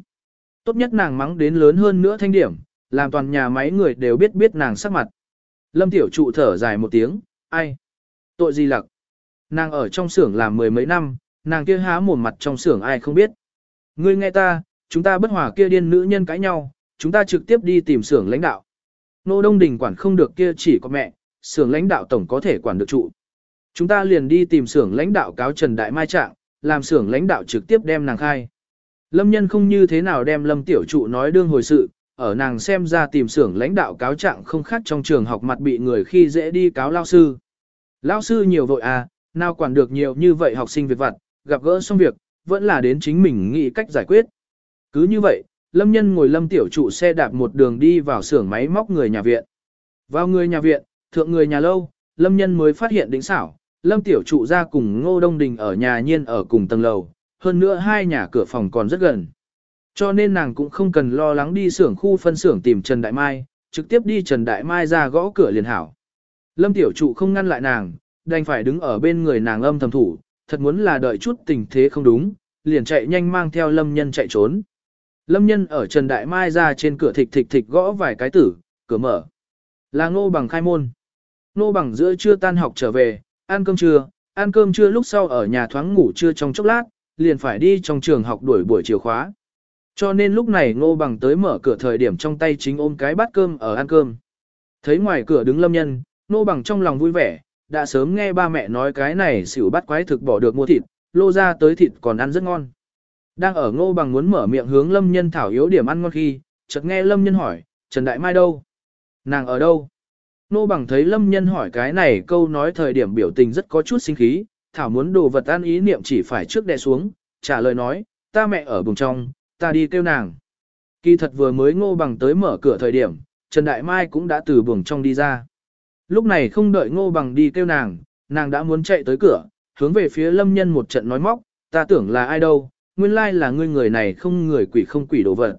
Tốt nhất nàng mắng đến lớn hơn nữa thanh điểm, làm toàn nhà máy người đều biết biết nàng sắc mặt. Lâm Tiểu Trụ thở dài một tiếng, ai? Tội gì lặc? Nàng ở trong xưởng làm mười mấy năm, nàng kia há mồm mặt trong xưởng ai không biết. Ngươi nghe ta, chúng ta bất hòa kia điên nữ nhân cãi nhau, chúng ta trực tiếp đi tìm xưởng lãnh đạo. Nô Đông Đình quản không được kia chỉ có mẹ, xưởng lãnh đạo tổng có thể quản được trụ. Chúng ta liền đi tìm xưởng lãnh đạo cáo Trần Đại Mai Trạng, làm xưởng lãnh đạo trực tiếp đem nàng khai. Lâm nhân không như thế nào đem Lâm Tiểu Trụ nói đương hồi sự, ở nàng xem ra tìm xưởng lãnh đạo cáo trạng không khác trong trường học mặt bị người khi dễ đi cáo lao sư. Lao sư nhiều vội à, nào quản được nhiều như vậy học sinh việc vặt, gặp gỡ xong việc, vẫn là đến chính mình nghĩ cách giải quyết. Cứ như vậy, Lâm Nhân ngồi Lâm Tiểu trụ xe đạp một đường đi vào xưởng máy móc người nhà viện. Vào người nhà viện, thượng người nhà lâu, Lâm Nhân mới phát hiện đỉnh xảo, Lâm Tiểu trụ ra cùng Ngô Đông Đình ở nhà nhiên ở cùng tầng lầu, hơn nữa hai nhà cửa phòng còn rất gần. Cho nên nàng cũng không cần lo lắng đi xưởng khu phân xưởng tìm Trần Đại Mai, trực tiếp đi Trần Đại Mai ra gõ cửa liền hảo. Lâm Tiểu trụ không ngăn lại nàng, đành phải đứng ở bên người nàng âm thầm thủ, thật muốn là đợi chút tình thế không đúng, liền chạy nhanh mang theo lâm nhân chạy trốn. Lâm nhân ở Trần Đại Mai ra trên cửa thịch thịch thịch gõ vài cái tử, cửa mở. Là ngô bằng khai môn. Ngô bằng giữa trưa tan học trở về, ăn cơm trưa, ăn cơm trưa lúc sau ở nhà thoáng ngủ trưa trong chốc lát, liền phải đi trong trường học đuổi buổi chiều khóa. Cho nên lúc này ngô bằng tới mở cửa thời điểm trong tay chính ôm cái bát cơm ở ăn cơm. Thấy ngoài cửa đứng lâm nhân, ngô bằng trong lòng vui vẻ, đã sớm nghe ba mẹ nói cái này xỉu bắt quái thực bỏ được mua thịt, lô ra tới thịt còn ăn rất ngon. Đang ở ngô bằng muốn mở miệng hướng lâm nhân thảo yếu điểm ăn ngon khi, chợt nghe lâm nhân hỏi, Trần Đại Mai đâu? Nàng ở đâu? Ngô bằng thấy lâm nhân hỏi cái này câu nói thời điểm biểu tình rất có chút sinh khí, thảo muốn đồ vật ăn ý niệm chỉ phải trước đè xuống, trả lời nói, ta mẹ ở vùng trong, ta đi kêu nàng. Kỳ thật vừa mới ngô bằng tới mở cửa thời điểm, Trần Đại Mai cũng đã từ buồng trong đi ra. Lúc này không đợi ngô bằng đi kêu nàng, nàng đã muốn chạy tới cửa, hướng về phía lâm nhân một trận nói móc, ta tưởng là ai đâu, nguyên lai là ngươi người này không người quỷ không quỷ đồ vật.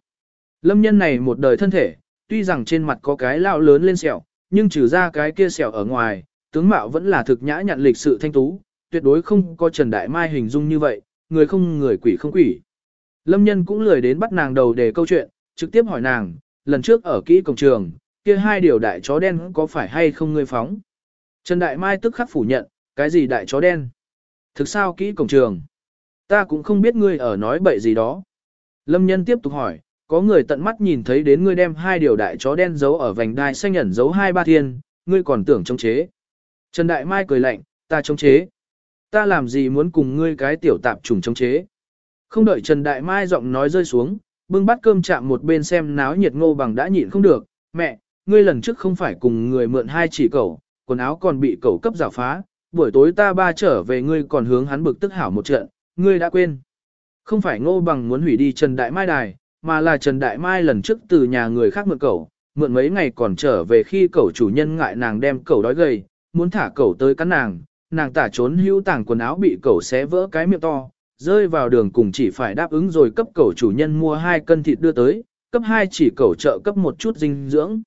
Lâm nhân này một đời thân thể, tuy rằng trên mặt có cái lao lớn lên sẹo, nhưng trừ ra cái kia sẹo ở ngoài, tướng mạo vẫn là thực nhã nhặn lịch sự thanh tú, tuyệt đối không có Trần Đại Mai hình dung như vậy, người không người quỷ không quỷ. Lâm nhân cũng lười đến bắt nàng đầu để câu chuyện, trực tiếp hỏi nàng, lần trước ở kỹ cổng trường, kia hai điều đại chó đen có phải hay không ngươi phóng? Trần Đại Mai tức khắc phủ nhận, cái gì đại chó đen? Thực sao kỹ cổng trường? Ta cũng không biết ngươi ở nói bậy gì đó. Lâm nhân tiếp tục hỏi, có người tận mắt nhìn thấy đến ngươi đem hai điều đại chó đen giấu ở vành đai xanh ẩn giấu hai ba thiên, ngươi còn tưởng chống chế. Trần Đại Mai cười lạnh, ta chống chế. Ta làm gì muốn cùng ngươi cái tiểu tạp trùng chống chế. Không đợi Trần Đại Mai giọng nói rơi xuống, bưng bát cơm chạm một bên xem náo nhiệt ngô bằng đã nhịn không được. Mẹ, ngươi lần trước không phải cùng người mượn hai chỉ cẩu, quần áo còn bị cẩu cấp rào phá, buổi tối ta ba trở về ngươi còn hướng hắn bực tức hảo một trận, ngươi đã quên. Không phải ngô bằng muốn hủy đi Trần Đại Mai đài, mà là Trần Đại Mai lần trước từ nhà người khác mượn cẩu, mượn mấy ngày còn trở về khi cẩu chủ nhân ngại nàng đem cẩu đói gầy, muốn thả cẩu tới cắn nàng, nàng tả trốn hữu tảng quần áo bị cẩu xé vỡ cái miệng to, rơi vào đường cùng chỉ phải đáp ứng rồi cấp cầu chủ nhân mua hai cân thịt đưa tới, cấp hai chỉ cầu trợ cấp một chút dinh dưỡng.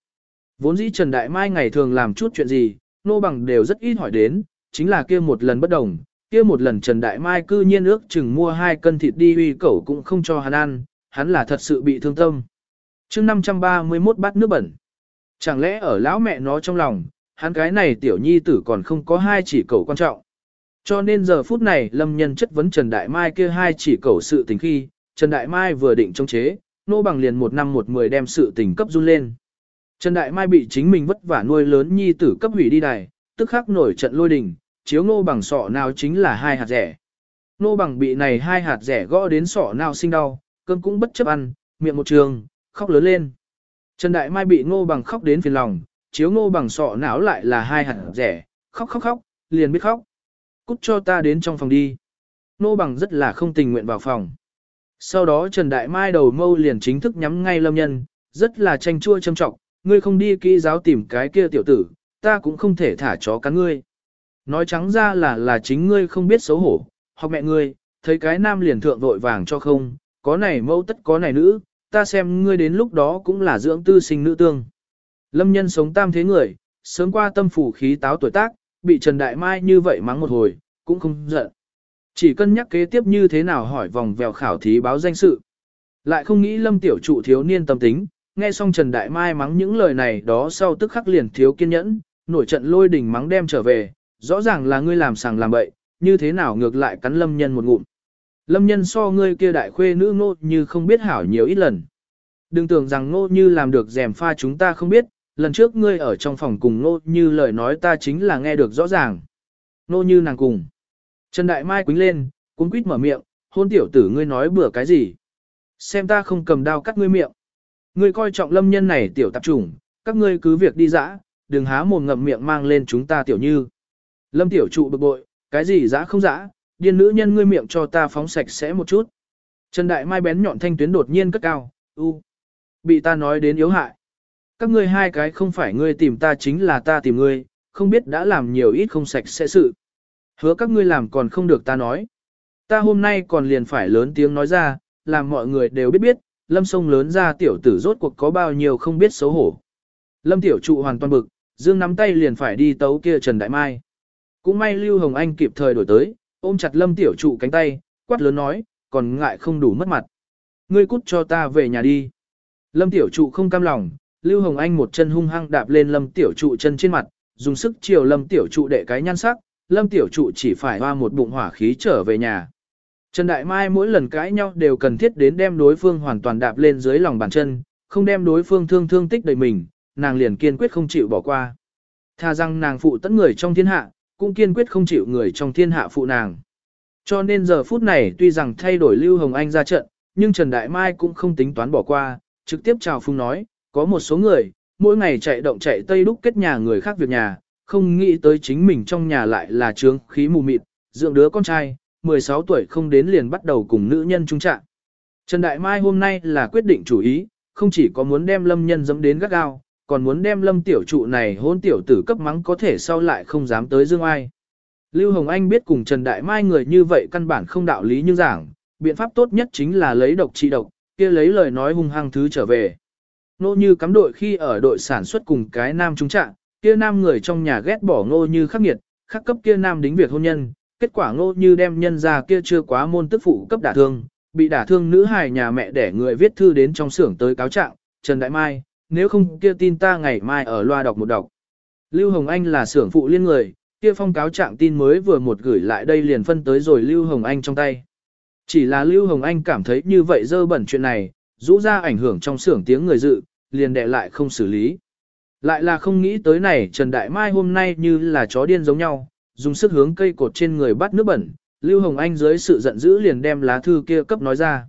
Vốn dĩ Trần Đại Mai ngày thường làm chút chuyện gì, nô bằng đều rất ít hỏi đến, chính là kia một lần bất đồng, kia một lần Trần Đại Mai cư nhiên ước chừng mua hai cân thịt đi uy cẩu cũng không cho hắn ăn, hắn là thật sự bị thương tâm. chương 531 bát nước bẩn. Chẳng lẽ ở lão mẹ nó trong lòng, hắn cái này tiểu nhi tử còn không có hai chỉ cẩu quan trọng. Cho nên giờ phút này Lâm Nhân chất vấn Trần Đại Mai kia hai chỉ cầu sự tình khi, Trần Đại Mai vừa định chống chế, nô bằng liền một năm một mười đem sự tình cấp run lên. Trần Đại Mai bị chính mình vất vả nuôi lớn nhi tử cấp hủy đi đài, tức khắc nổi trận lôi đình, chiếu nô bằng sọ nào chính là hai hạt rẻ. Nô bằng bị này hai hạt rẻ gõ đến sọ nào sinh đau, cơm cũng bất chấp ăn, miệng một trường, khóc lớn lên. Trần Đại Mai bị ngô bằng khóc đến phiền lòng, chiếu ngô bằng sọ não lại là hai hạt rẻ, khóc khóc khóc, liền biết khóc. Cút cho ta đến trong phòng đi. Nô bằng rất là không tình nguyện vào phòng. Sau đó Trần Đại Mai đầu mâu liền chính thức nhắm ngay lâm nhân, rất là tranh chua châm trọng, ngươi không đi kỹ giáo tìm cái kia tiểu tử, ta cũng không thể thả chó cắn ngươi. Nói trắng ra là là chính ngươi không biết xấu hổ, hoặc mẹ ngươi, thấy cái nam liền thượng vội vàng cho không, có này mẫu tất có này nữ, ta xem ngươi đến lúc đó cũng là dưỡng tư sinh nữ tương. Lâm nhân sống tam thế người, sớm qua tâm phủ khí táo tuổi tác, bị Trần Đại Mai như vậy mắng một hồi, cũng không giận. Chỉ cân nhắc kế tiếp như thế nào hỏi vòng vèo khảo thí báo danh sự. Lại không nghĩ Lâm tiểu trụ thiếu niên tâm tính, nghe xong Trần Đại Mai mắng những lời này đó sau tức khắc liền thiếu kiên nhẫn, nổi trận lôi đình mắng đem trở về, rõ ràng là ngươi làm sàng làm bậy, như thế nào ngược lại cắn Lâm nhân một ngụm. Lâm nhân so ngươi kia đại khuê nữ ngô như không biết hảo nhiều ít lần. Đừng tưởng rằng ngô như làm được rèm pha chúng ta không biết, lần trước ngươi ở trong phòng cùng nô như lời nói ta chính là nghe được rõ ràng. Nô như nàng cùng. Trần Đại Mai quính lên, cuốn quýt mở miệng, hôn tiểu tử ngươi nói bừa cái gì. Xem ta không cầm đao cắt ngươi miệng. Ngươi coi trọng lâm nhân này tiểu tạp chủng, các ngươi cứ việc đi dã, đừng há mồm ngậm miệng mang lên chúng ta tiểu như. Lâm tiểu trụ bực bội, cái gì dã không dã, điên nữ nhân ngươi miệng cho ta phóng sạch sẽ một chút. Trần Đại Mai bén nhọn thanh tuyến đột nhiên cất cao, u, bị ta nói đến yếu hại. Các ngươi hai cái không phải ngươi tìm ta chính là ta tìm ngươi, không biết đã làm nhiều ít không sạch sẽ sự. Hứa các ngươi làm còn không được ta nói. Ta hôm nay còn liền phải lớn tiếng nói ra, làm mọi người đều biết biết, lâm sông lớn ra tiểu tử rốt cuộc có bao nhiêu không biết xấu hổ. Lâm tiểu trụ hoàn toàn bực, dương nắm tay liền phải đi tấu kia Trần Đại Mai. Cũng may Lưu Hồng Anh kịp thời đổi tới, ôm chặt lâm tiểu trụ cánh tay, quát lớn nói, còn ngại không đủ mất mặt. Ngươi cút cho ta về nhà đi. Lâm tiểu trụ không cam lòng, Lưu Hồng Anh một chân hung hăng đạp lên lâm tiểu trụ chân trên mặt, dùng sức chiều lâm tiểu trụ đệ cái nhan sắc, lâm tiểu trụ chỉ phải hoa một bụng hỏa khí trở về nhà. Trần Đại Mai mỗi lần cãi nhau đều cần thiết đến đem đối phương hoàn toàn đạp lên dưới lòng bàn chân, không đem đối phương thương thương tích đầy mình, nàng liền kiên quyết không chịu bỏ qua. Tha rằng nàng phụ tất người trong thiên hạ, cũng kiên quyết không chịu người trong thiên hạ phụ nàng. Cho nên giờ phút này tuy rằng thay đổi Lưu Hồng Anh ra trận, nhưng Trần Đại Mai cũng không tính toán bỏ qua, trực tiếp chào phung nói, có một số người, mỗi ngày chạy động chạy tây đúc kết nhà người khác việc nhà, không nghĩ tới chính mình trong nhà lại là trướng khí mù mịt, dưỡng đứa con trai, 16 tuổi không đến liền bắt đầu cùng nữ nhân trung trạng. Trần Đại Mai hôm nay là quyết định chủ ý, không chỉ có muốn đem lâm nhân dẫm đến gắt gao, còn muốn đem lâm tiểu trụ này hôn tiểu tử cấp mắng có thể sau lại không dám tới dương ai. Lưu Hồng Anh biết cùng Trần Đại Mai người như vậy căn bản không đạo lý nhưng giảng, biện pháp tốt nhất chính là lấy độc trị độc, kia lấy lời nói hung hăng thứ trở về. Nô như cắm đội khi ở đội sản xuất cùng cái nam trung trạng, kia nam người trong nhà ghét bỏ ngô như khắc nghiệt, khắc cấp kia nam đính việc hôn nhân, kết quả ngô như đem nhân ra kia chưa quá môn tức phụ cấp đả thương, bị đả thương nữ hài nhà mẹ để người viết thư đến trong xưởng tới cáo trạng, Trần Đại Mai, nếu không kia tin ta ngày mai ở loa đọc một đọc. Lưu Hồng Anh là xưởng phụ liên người, kia phong cáo trạng tin mới vừa một gửi lại đây liền phân tới rồi Lưu Hồng Anh trong tay. Chỉ là Lưu Hồng Anh cảm thấy như vậy dơ bẩn chuyện này, rũ ra ảnh hưởng trong xưởng tiếng người dự, liền đệ lại không xử lý. Lại là không nghĩ tới này Trần Đại Mai hôm nay như là chó điên giống nhau, dùng sức hướng cây cột trên người bắt nước bẩn, Lưu Hồng Anh dưới sự giận dữ liền đem lá thư kia cấp nói ra.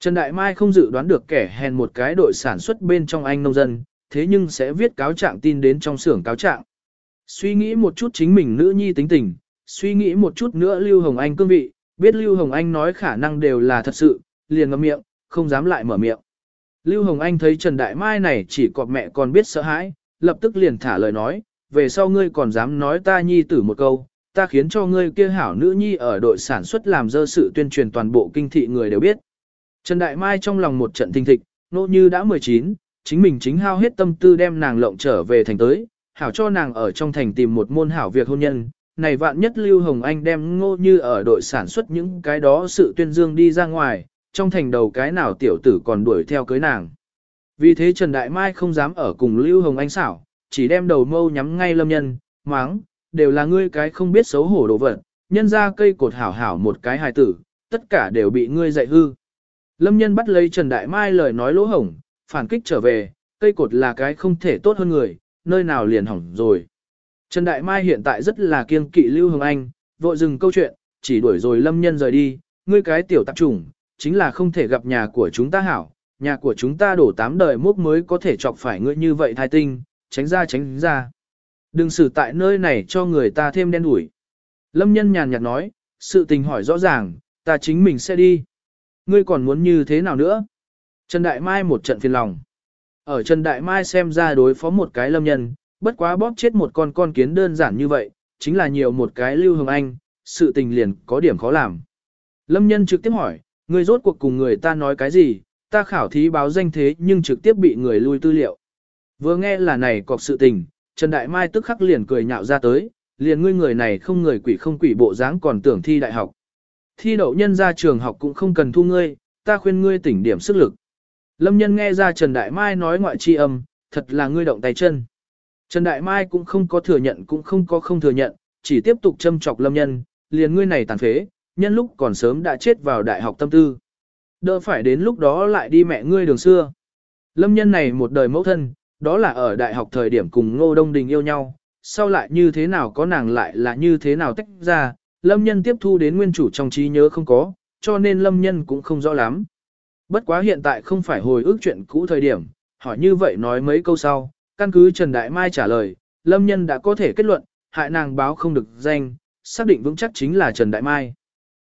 Trần Đại Mai không dự đoán được kẻ hèn một cái đội sản xuất bên trong anh nông dân, thế nhưng sẽ viết cáo trạng tin đến trong xưởng cáo trạng. Suy nghĩ một chút chính mình nữ nhi tính tình, suy nghĩ một chút nữa Lưu Hồng Anh cương vị, biết Lưu Hồng Anh nói khả năng đều là thật sự, liền ngậm miệng, không dám lại mở miệng. Lưu Hồng Anh thấy Trần Đại Mai này chỉ cọp mẹ còn biết sợ hãi, lập tức liền thả lời nói, về sau ngươi còn dám nói ta nhi tử một câu, ta khiến cho ngươi kia hảo nữ nhi ở đội sản xuất làm dơ sự tuyên truyền toàn bộ kinh thị người đều biết. Trần Đại Mai trong lòng một trận thình thịch, nô như đã 19, chính mình chính hao hết tâm tư đem nàng lộng trở về thành tới, hảo cho nàng ở trong thành tìm một môn hảo việc hôn nhân. Này vạn nhất Lưu Hồng Anh đem ngô như ở đội sản xuất những cái đó sự tuyên dương đi ra ngoài, trong thành đầu cái nào tiểu tử còn đuổi theo cưới nàng. Vì thế Trần Đại Mai không dám ở cùng Lưu Hồng Anh xảo, chỉ đem đầu mâu nhắm ngay lâm nhân, máng, đều là ngươi cái không biết xấu hổ đồ vật, nhân ra cây cột hảo hảo một cái hài tử, tất cả đều bị ngươi dạy hư. Lâm nhân bắt lấy Trần Đại Mai lời nói lỗ hổng, phản kích trở về, cây cột là cái không thể tốt hơn người, nơi nào liền hỏng rồi. Trần Đại Mai hiện tại rất là kiêng kỵ Lưu Hồng Anh, vội dừng câu chuyện, chỉ đuổi rồi Lâm nhân rời đi, ngươi cái tiểu tạp trùng, chính là không thể gặp nhà của chúng ta hảo, nhà của chúng ta đổ tám đời mốc mới có thể chọc phải ngươi như vậy thai tinh, tránh ra tránh ra. Đừng xử tại nơi này cho người ta thêm đen đủi. Lâm nhân nhàn nhạt nói, sự tình hỏi rõ ràng, ta chính mình sẽ đi. Ngươi còn muốn như thế nào nữa? Trần Đại Mai một trận phiền lòng. Ở Trần Đại Mai xem ra đối phó một cái lâm nhân, bất quá bóp chết một con con kiến đơn giản như vậy, chính là nhiều một cái lưu hồng anh, sự tình liền có điểm khó làm. Lâm nhân trực tiếp hỏi, ngươi rốt cuộc cùng người ta nói cái gì, ta khảo thí báo danh thế nhưng trực tiếp bị người lui tư liệu. Vừa nghe là này cọc sự tình, Trần Đại Mai tức khắc liền cười nhạo ra tới, liền ngươi người này không người quỷ không quỷ bộ dáng còn tưởng thi đại học. Thi đậu nhân ra trường học cũng không cần thu ngươi, ta khuyên ngươi tỉnh điểm sức lực. Lâm nhân nghe ra Trần Đại Mai nói ngoại chi âm, thật là ngươi động tay chân. Trần Đại Mai cũng không có thừa nhận cũng không có không thừa nhận, chỉ tiếp tục châm chọc lâm nhân, liền ngươi này tàn phế, nhân lúc còn sớm đã chết vào đại học tâm tư. Đỡ phải đến lúc đó lại đi mẹ ngươi đường xưa. Lâm nhân này một đời mẫu thân, đó là ở đại học thời điểm cùng Ngô Đông Đình yêu nhau, sau lại như thế nào có nàng lại là như thế nào tách ra, Lâm nhân tiếp thu đến nguyên chủ trong trí nhớ không có, cho nên Lâm nhân cũng không rõ lắm. Bất quá hiện tại không phải hồi ức chuyện cũ thời điểm, hỏi như vậy nói mấy câu sau, căn cứ Trần Đại Mai trả lời, Lâm nhân đã có thể kết luận, hại nàng báo không được danh, xác định vững chắc chính là Trần Đại Mai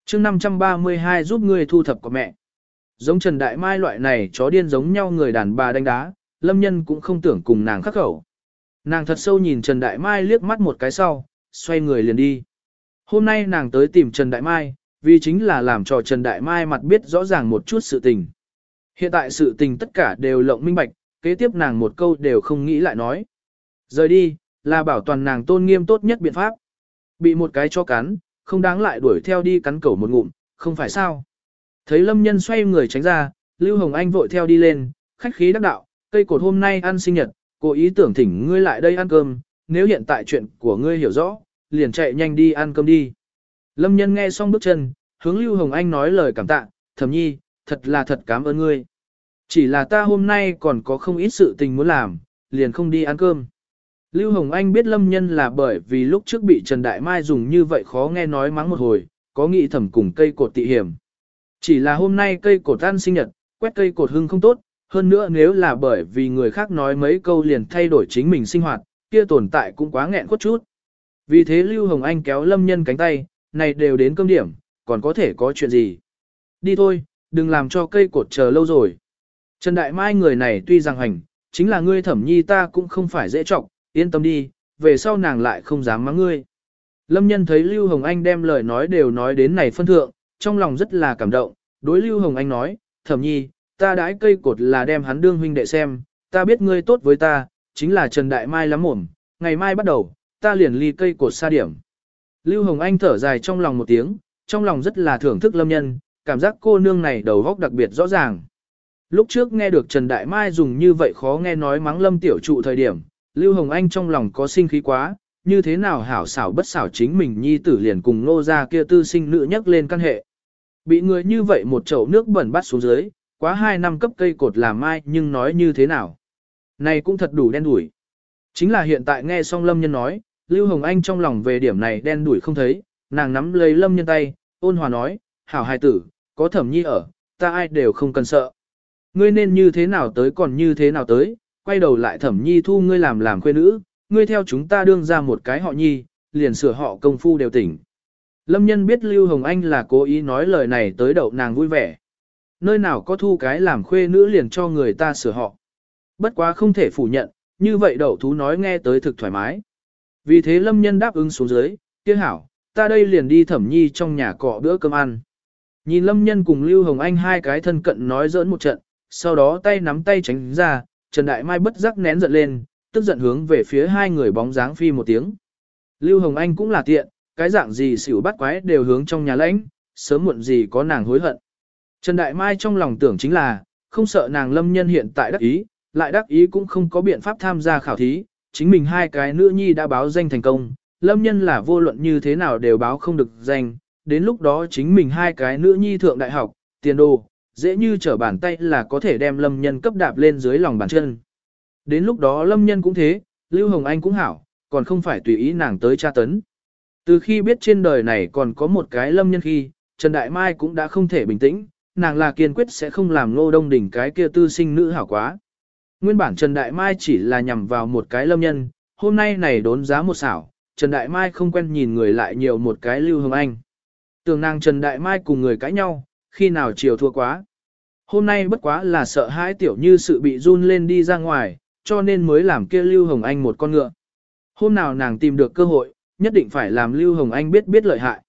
chương 532 giúp ngươi thu thập của mẹ. Giống Trần Đại Mai loại này chó điên giống nhau người đàn bà đánh đá, lâm nhân cũng không tưởng cùng nàng khắc khẩu. Nàng thật sâu nhìn Trần Đại Mai liếc mắt một cái sau, xoay người liền đi. Hôm nay nàng tới tìm Trần Đại Mai, vì chính là làm cho Trần Đại Mai mặt biết rõ ràng một chút sự tình. Hiện tại sự tình tất cả đều lộng minh bạch, kế tiếp nàng một câu đều không nghĩ lại nói. Rời đi, là bảo toàn nàng tôn nghiêm tốt nhất biện pháp. Bị một cái cho cắn, không đáng lại đuổi theo đi cắn cẩu một ngụm, không phải sao. Thấy lâm nhân xoay người tránh ra, Lưu Hồng Anh vội theo đi lên, khách khí đắc đạo, cây cột hôm nay ăn sinh nhật, cô ý tưởng thỉnh ngươi lại đây ăn cơm, nếu hiện tại chuyện của ngươi hiểu rõ, liền chạy nhanh đi ăn cơm đi. Lâm nhân nghe xong bước chân, hướng Lưu Hồng Anh nói lời cảm tạ, thẩm nhi, thật là thật cảm ơn ngươi. Chỉ là ta hôm nay còn có không ít sự tình muốn làm, liền không đi ăn cơm. Lưu Hồng Anh biết Lâm Nhân là bởi vì lúc trước bị Trần Đại Mai dùng như vậy khó nghe nói mắng một hồi, có nghĩ thẩm cùng cây cột tị hiểm. Chỉ là hôm nay cây cột ăn sinh nhật, quét cây cột hưng không tốt, hơn nữa nếu là bởi vì người khác nói mấy câu liền thay đổi chính mình sinh hoạt, kia tồn tại cũng quá nghẹn khuất chút. Vì thế Lưu Hồng Anh kéo Lâm Nhân cánh tay, này đều đến cơm điểm, còn có thể có chuyện gì. Đi thôi, đừng làm cho cây cột chờ lâu rồi. Trần Đại Mai người này tuy rằng hành, chính là ngươi thẩm nhi ta cũng không phải dễ trọng, yên tâm đi, về sau nàng lại không dám mắng ngươi. Lâm nhân thấy Lưu Hồng Anh đem lời nói đều nói đến này phân thượng, trong lòng rất là cảm động, đối Lưu Hồng Anh nói, thẩm nhi, ta đãi cây cột là đem hắn đương huynh đệ xem, ta biết ngươi tốt với ta, chính là Trần Đại Mai lắm mồm, ngày mai bắt đầu, ta liền ly cây cột xa điểm. Lưu Hồng Anh thở dài trong lòng một tiếng, trong lòng rất là thưởng thức lâm nhân, cảm giác cô nương này đầu góc đặc biệt rõ ràng. Lúc trước nghe được Trần Đại Mai dùng như vậy khó nghe nói mắng lâm tiểu trụ thời điểm, Lưu Hồng Anh trong lòng có sinh khí quá, như thế nào hảo xảo bất xảo chính mình nhi tử liền cùng nô ra kia tư sinh nữ nhắc lên căn hệ. Bị người như vậy một chậu nước bẩn bắt xuống dưới, quá hai năm cấp cây cột làm mai nhưng nói như thế nào. Này cũng thật đủ đen đủi. Chính là hiện tại nghe xong Lâm Nhân nói, Lưu Hồng Anh trong lòng về điểm này đen đủi không thấy, nàng nắm lấy Lâm Nhân tay, ôn hòa nói, hảo hài tử, có thẩm nhi ở, ta ai đều không cần sợ. Ngươi nên như thế nào tới còn như thế nào tới, quay đầu lại thẩm nhi thu ngươi làm làm khuê nữ, ngươi theo chúng ta đương ra một cái họ nhi, liền sửa họ công phu đều tỉnh. Lâm nhân biết Lưu Hồng Anh là cố ý nói lời này tới đậu nàng vui vẻ. Nơi nào có thu cái làm khuê nữ liền cho người ta sửa họ. Bất quá không thể phủ nhận, như vậy đậu thú nói nghe tới thực thoải mái. Vì thế Lâm nhân đáp ứng xuống dưới, tiếc hảo, ta đây liền đi thẩm nhi trong nhà cọ bữa cơm ăn. Nhìn Lâm nhân cùng Lưu Hồng Anh hai cái thân cận nói giỡn một trận, sau đó tay nắm tay tránh ra, Trần Đại Mai bất giác nén giận lên, tức giận hướng về phía hai người bóng dáng phi một tiếng. Lưu Hồng Anh cũng là tiện, cái dạng gì xỉu bắt quái đều hướng trong nhà lãnh, sớm muộn gì có nàng hối hận. Trần Đại Mai trong lòng tưởng chính là, không sợ nàng lâm nhân hiện tại đắc ý, lại đắc ý cũng không có biện pháp tham gia khảo thí, chính mình hai cái nữ nhi đã báo danh thành công, lâm nhân là vô luận như thế nào đều báo không được danh, đến lúc đó chính mình hai cái nữ nhi thượng đại học, tiền đồ, dễ như trở bàn tay là có thể đem lâm nhân cấp đạp lên dưới lòng bàn chân. Đến lúc đó lâm nhân cũng thế, Lưu Hồng Anh cũng hảo, còn không phải tùy ý nàng tới tra tấn. Từ khi biết trên đời này còn có một cái lâm nhân khi, Trần Đại Mai cũng đã không thể bình tĩnh, nàng là kiên quyết sẽ không làm ngô đông đỉnh cái kia tư sinh nữ hảo quá. Nguyên bản Trần Đại Mai chỉ là nhằm vào một cái lâm nhân, hôm nay này đốn giá một xảo, Trần Đại Mai không quen nhìn người lại nhiều một cái Lưu Hồng Anh. Tưởng nàng Trần Đại Mai cùng người cãi nhau, khi nào chiều thua quá. Hôm nay bất quá là sợ hãi tiểu như sự bị run lên đi ra ngoài, cho nên mới làm kia Lưu Hồng Anh một con ngựa. Hôm nào nàng tìm được cơ hội, nhất định phải làm Lưu Hồng Anh biết biết lợi hại.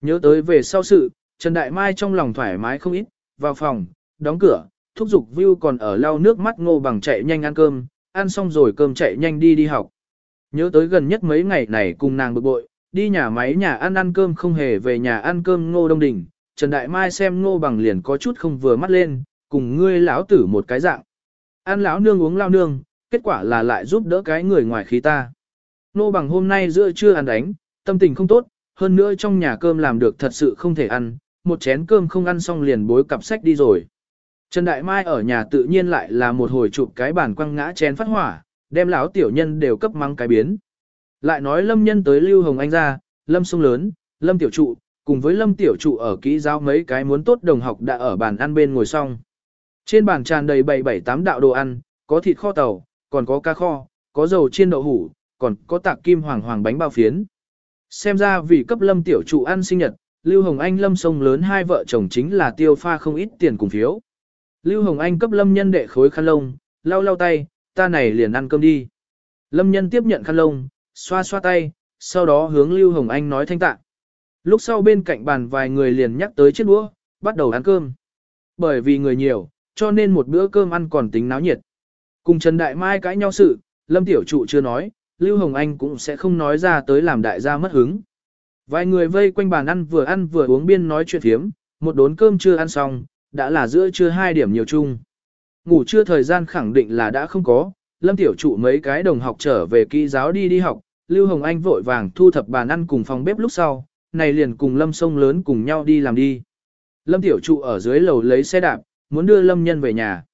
Nhớ tới về sau sự, Trần Đại Mai trong lòng thoải mái không ít, vào phòng, đóng cửa, thúc giục View còn ở lau nước mắt ngô bằng chạy nhanh ăn cơm, ăn xong rồi cơm chạy nhanh đi đi học. Nhớ tới gần nhất mấy ngày này cùng nàng bực bội, đi nhà máy nhà ăn ăn cơm không hề về nhà ăn cơm ngô đông đỉnh, Trần Đại Mai xem ngô bằng liền có chút không vừa mắt lên, cùng ngươi lão tử một cái dạng. Ăn lão nương uống lao nương, kết quả là lại giúp đỡ cái người ngoài khí ta. Ngô bằng hôm nay giữa trưa ăn đánh, tâm tình không tốt, hơn nữa trong nhà cơm làm được thật sự không thể ăn, một chén cơm không ăn xong liền bối cặp sách đi rồi. Trần Đại Mai ở nhà tự nhiên lại là một hồi chụp cái bàn quăng ngã chén phát hỏa, đem lão tiểu nhân đều cấp mắng cái biến. Lại nói lâm nhân tới Lưu Hồng Anh ra, lâm sông lớn, lâm tiểu trụ, cùng với lâm tiểu trụ ở kỹ giáo mấy cái muốn tốt đồng học đã ở bàn ăn bên ngồi xong. Trên bàn tràn đầy bảy bảy tám đạo đồ ăn, có thịt kho tàu, còn có cá kho, có dầu chiên đậu hủ, còn có tạc kim hoàng hoàng bánh bao phiến. Xem ra vì cấp lâm tiểu trụ ăn sinh nhật, Lưu Hồng Anh lâm sông lớn hai vợ chồng chính là tiêu pha không ít tiền cùng phiếu. Lưu Hồng Anh cấp lâm nhân đệ khối khăn lông, lau lau tay, ta này liền ăn cơm đi. Lâm nhân tiếp nhận khăn lông, xoa xoa tay, sau đó hướng Lưu Hồng Anh nói thanh tạ. Lúc sau bên cạnh bàn vài người liền nhắc tới chiếc đũa, bắt đầu ăn cơm. Bởi vì người nhiều, cho nên một bữa cơm ăn còn tính náo nhiệt. Cùng Trần Đại Mai cãi nhau sự, Lâm Tiểu Trụ chưa nói, Lưu Hồng Anh cũng sẽ không nói ra tới làm đại gia mất hứng. Vài người vây quanh bàn ăn vừa ăn vừa uống biên nói chuyện thiếm, một đốn cơm chưa ăn xong, đã là giữa trưa hai điểm nhiều chung. Ngủ trưa thời gian khẳng định là đã không có, Lâm Tiểu Trụ mấy cái đồng học trở về kỹ giáo đi đi học, Lưu Hồng Anh vội vàng thu thập bàn ăn cùng phòng bếp lúc sau, này liền cùng Lâm Sông lớn cùng nhau đi làm đi. Lâm Tiểu Trụ ở dưới lầu lấy xe đạp, muốn đưa Lâm Nhân về nhà.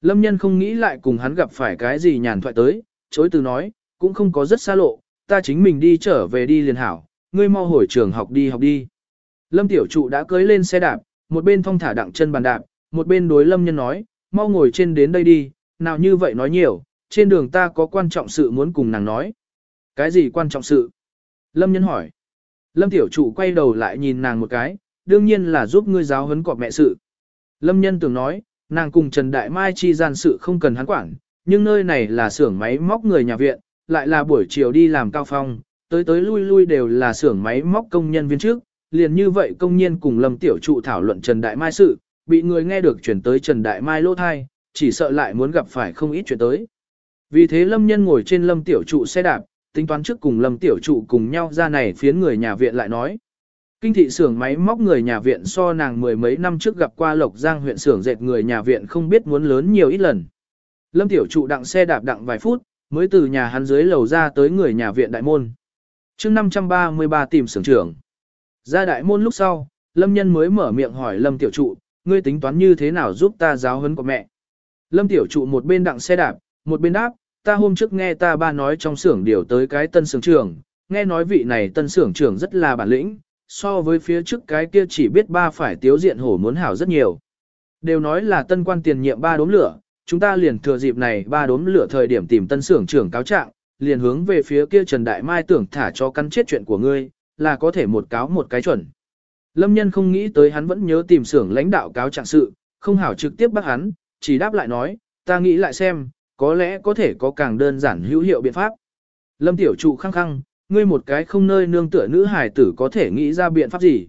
Lâm Nhân không nghĩ lại cùng hắn gặp phải cái gì nhàn thoại tới, chối từ nói, cũng không có rất xa lộ, ta chính mình đi trở về đi liền hảo, ngươi mau hồi trường học đi học đi. Lâm Tiểu Trụ đã cưới lên xe đạp, một bên thong thả đặng chân bàn đạp, một bên đối Lâm Nhân nói, mau ngồi trên đến đây đi, nào như vậy nói nhiều, trên đường ta có quan trọng sự muốn cùng nàng nói. Cái gì quan trọng sự? Lâm Nhân hỏi. Lâm Tiểu Chủ quay đầu lại nhìn nàng một cái, đương nhiên là giúp ngươi giáo huấn cọp mẹ sự. Lâm Nhân tưởng nói, nàng cùng Trần Đại Mai chi gian sự không cần hắn quản, nhưng nơi này là xưởng máy móc người nhà viện, lại là buổi chiều đi làm cao phong, tới tới lui lui đều là xưởng máy móc công nhân viên trước, liền như vậy công nhân cùng Lâm Tiểu Trụ thảo luận Trần Đại Mai sự, bị người nghe được chuyển tới Trần Đại Mai lỗ thai, chỉ sợ lại muốn gặp phải không ít chuyện tới. Vì thế Lâm Nhân ngồi trên Lâm Tiểu Trụ xe đạp, tính toán trước cùng Lâm Tiểu Trụ cùng nhau ra này phiến người nhà viện lại nói. Kinh thị xưởng máy móc người nhà viện so nàng mười mấy năm trước gặp qua Lộc Giang huyện xưởng dệt người nhà viện không biết muốn lớn nhiều ít lần. Lâm Tiểu Trụ đặng xe đạp đặng vài phút, mới từ nhà hắn dưới lầu ra tới người nhà viện đại môn. chương 533 tìm xưởng trưởng. Ra đại môn lúc sau, Lâm Nhân mới mở miệng hỏi Lâm Tiểu Trụ, ngươi tính toán như thế nào giúp ta giáo huấn của mẹ. Lâm Tiểu Trụ một bên đặng xe đạp, một bên đáp, ta hôm trước nghe ta ba nói trong xưởng điều tới cái tân xưởng trưởng, nghe nói vị này tân xưởng trưởng rất là bản lĩnh, so với phía trước cái kia chỉ biết ba phải tiếu diện hổ muốn hảo rất nhiều. Đều nói là tân quan tiền nhiệm ba đốm lửa, chúng ta liền thừa dịp này ba đốm lửa thời điểm tìm tân xưởng trưởng cáo trạng, liền hướng về phía kia Trần Đại Mai tưởng thả cho cắn chết chuyện của ngươi, là có thể một cáo một cái chuẩn. Lâm nhân không nghĩ tới hắn vẫn nhớ tìm xưởng lãnh đạo cáo trạng sự, không hảo trực tiếp bắt hắn, chỉ đáp lại nói, ta nghĩ lại xem, có lẽ có thể có càng đơn giản hữu hiệu biện pháp. Lâm tiểu trụ khăng khăng, ngươi một cái không nơi nương tựa nữ hài tử có thể nghĩ ra biện pháp gì.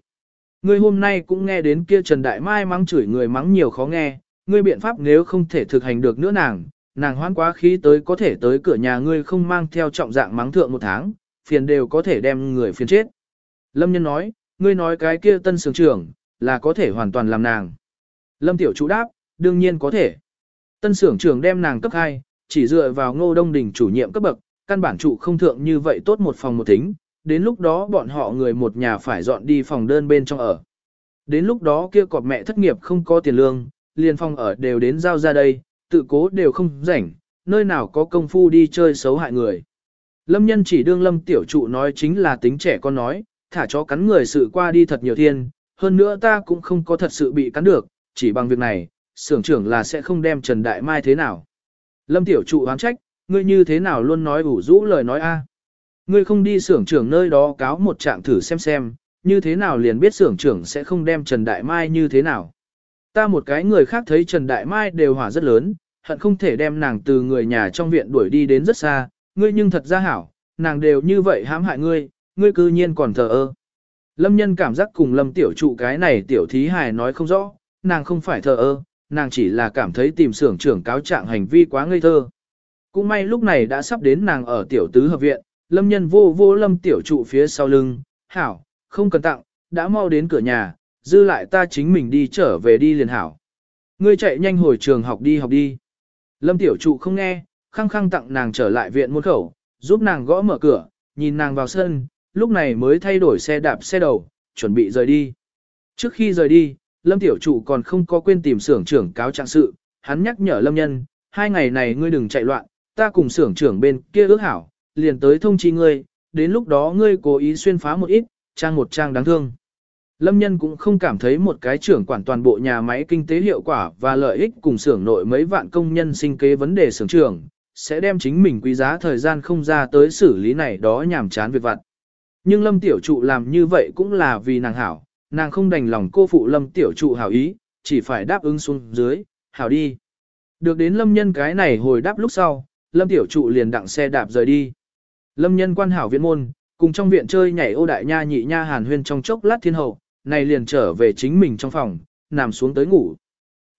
Ngươi hôm nay cũng nghe đến kia Trần Đại Mai mắng chửi người mắng nhiều khó nghe, ngươi biện pháp nếu không thể thực hành được nữa nàng, nàng hoan quá khí tới có thể tới cửa nhà ngươi không mang theo trọng dạng mắng thượng một tháng, phiền đều có thể đem người phiền chết. Lâm nhân nói, ngươi nói cái kia tân sướng trưởng, là có thể hoàn toàn làm nàng. Lâm tiểu chủ đáp, đương nhiên có thể. Tân sưởng trưởng đem nàng cấp 2, chỉ dựa vào ngô đông đình chủ nhiệm cấp bậc, căn bản trụ không thượng như vậy tốt một phòng một thính, đến lúc đó bọn họ người một nhà phải dọn đi phòng đơn bên trong ở. Đến lúc đó kia cọp mẹ thất nghiệp không có tiền lương, liền phòng ở đều đến giao ra đây, tự cố đều không rảnh, nơi nào có công phu đi chơi xấu hại người. Lâm nhân chỉ đương lâm tiểu trụ nói chính là tính trẻ con nói, thả chó cắn người sự qua đi thật nhiều thiên, hơn nữa ta cũng không có thật sự bị cắn được, chỉ bằng việc này, xưởng trưởng là sẽ không đem Trần Đại Mai thế nào. Lâm tiểu trụ oán trách, ngươi như thế nào luôn nói ủ rũ lời nói a? Ngươi không đi xưởng trưởng nơi đó cáo một trạng thử xem xem, như thế nào liền biết xưởng trưởng sẽ không đem Trần Đại Mai như thế nào. Ta một cái người khác thấy Trần Đại Mai đều hỏa rất lớn, hận không thể đem nàng từ người nhà trong viện đuổi đi đến rất xa, ngươi nhưng thật ra hảo, nàng đều như vậy hãm hại ngươi, ngươi cư nhiên còn thờ ơ. Lâm nhân cảm giác cùng lâm tiểu trụ cái này tiểu thí hài nói không rõ, nàng không phải thờ ơ, nàng chỉ là cảm thấy tìm xưởng trưởng cáo trạng hành vi quá ngây thơ. Cũng may lúc này đã sắp đến nàng ở tiểu tứ hợp viện, lâm nhân vô vô lâm tiểu trụ phía sau lưng, hảo, không cần tặng, đã mau đến cửa nhà, dư lại ta chính mình đi trở về đi liền hảo. Ngươi chạy nhanh hồi trường học đi học đi. Lâm tiểu trụ không nghe, khăng khăng tặng nàng trở lại viện môn khẩu, giúp nàng gõ mở cửa, nhìn nàng vào sân, lúc này mới thay đổi xe đạp xe đầu, chuẩn bị rời đi. Trước khi rời đi, Lâm Tiểu Trụ còn không có quên tìm xưởng trưởng cáo trạng sự, hắn nhắc nhở Lâm Nhân, hai ngày này ngươi đừng chạy loạn, ta cùng xưởng trưởng bên kia ước hảo, liền tới thông chi ngươi, đến lúc đó ngươi cố ý xuyên phá một ít, trang một trang đáng thương. Lâm Nhân cũng không cảm thấy một cái trưởng quản toàn bộ nhà máy kinh tế hiệu quả và lợi ích cùng xưởng nội mấy vạn công nhân sinh kế vấn đề xưởng trưởng, sẽ đem chính mình quý giá thời gian không ra tới xử lý này đó nhảm chán việc vặt. Nhưng Lâm Tiểu Trụ làm như vậy cũng là vì nàng hảo, nàng không đành lòng cô phụ Lâm Tiểu Trụ hảo ý, chỉ phải đáp ứng xuống dưới, hảo đi. Được đến Lâm Nhân cái này hồi đáp lúc sau, Lâm Tiểu Trụ liền đặng xe đạp rời đi. Lâm Nhân quan hảo viện môn, cùng trong viện chơi nhảy ô đại nha nhị nha hàn huyên trong chốc lát thiên hậu, này liền trở về chính mình trong phòng, nằm xuống tới ngủ.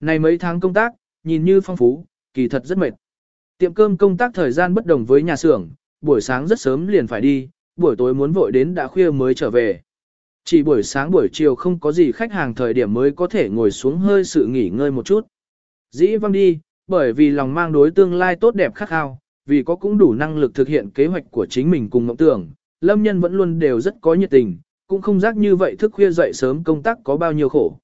Này mấy tháng công tác, nhìn như phong phú, kỳ thật rất mệt. Tiệm cơm công tác thời gian bất đồng với nhà xưởng, buổi sáng rất sớm liền phải đi, buổi tối muốn vội đến đã khuya mới trở về. Chỉ buổi sáng buổi chiều không có gì khách hàng thời điểm mới có thể ngồi xuống hơi sự nghỉ ngơi một chút. Dĩ văng đi, bởi vì lòng mang đối tương lai tốt đẹp khắc khao, vì có cũng đủ năng lực thực hiện kế hoạch của chính mình cùng mộng tưởng, lâm nhân vẫn luôn đều rất có nhiệt tình, cũng không giác như vậy thức khuya dậy sớm công tác có bao nhiêu khổ.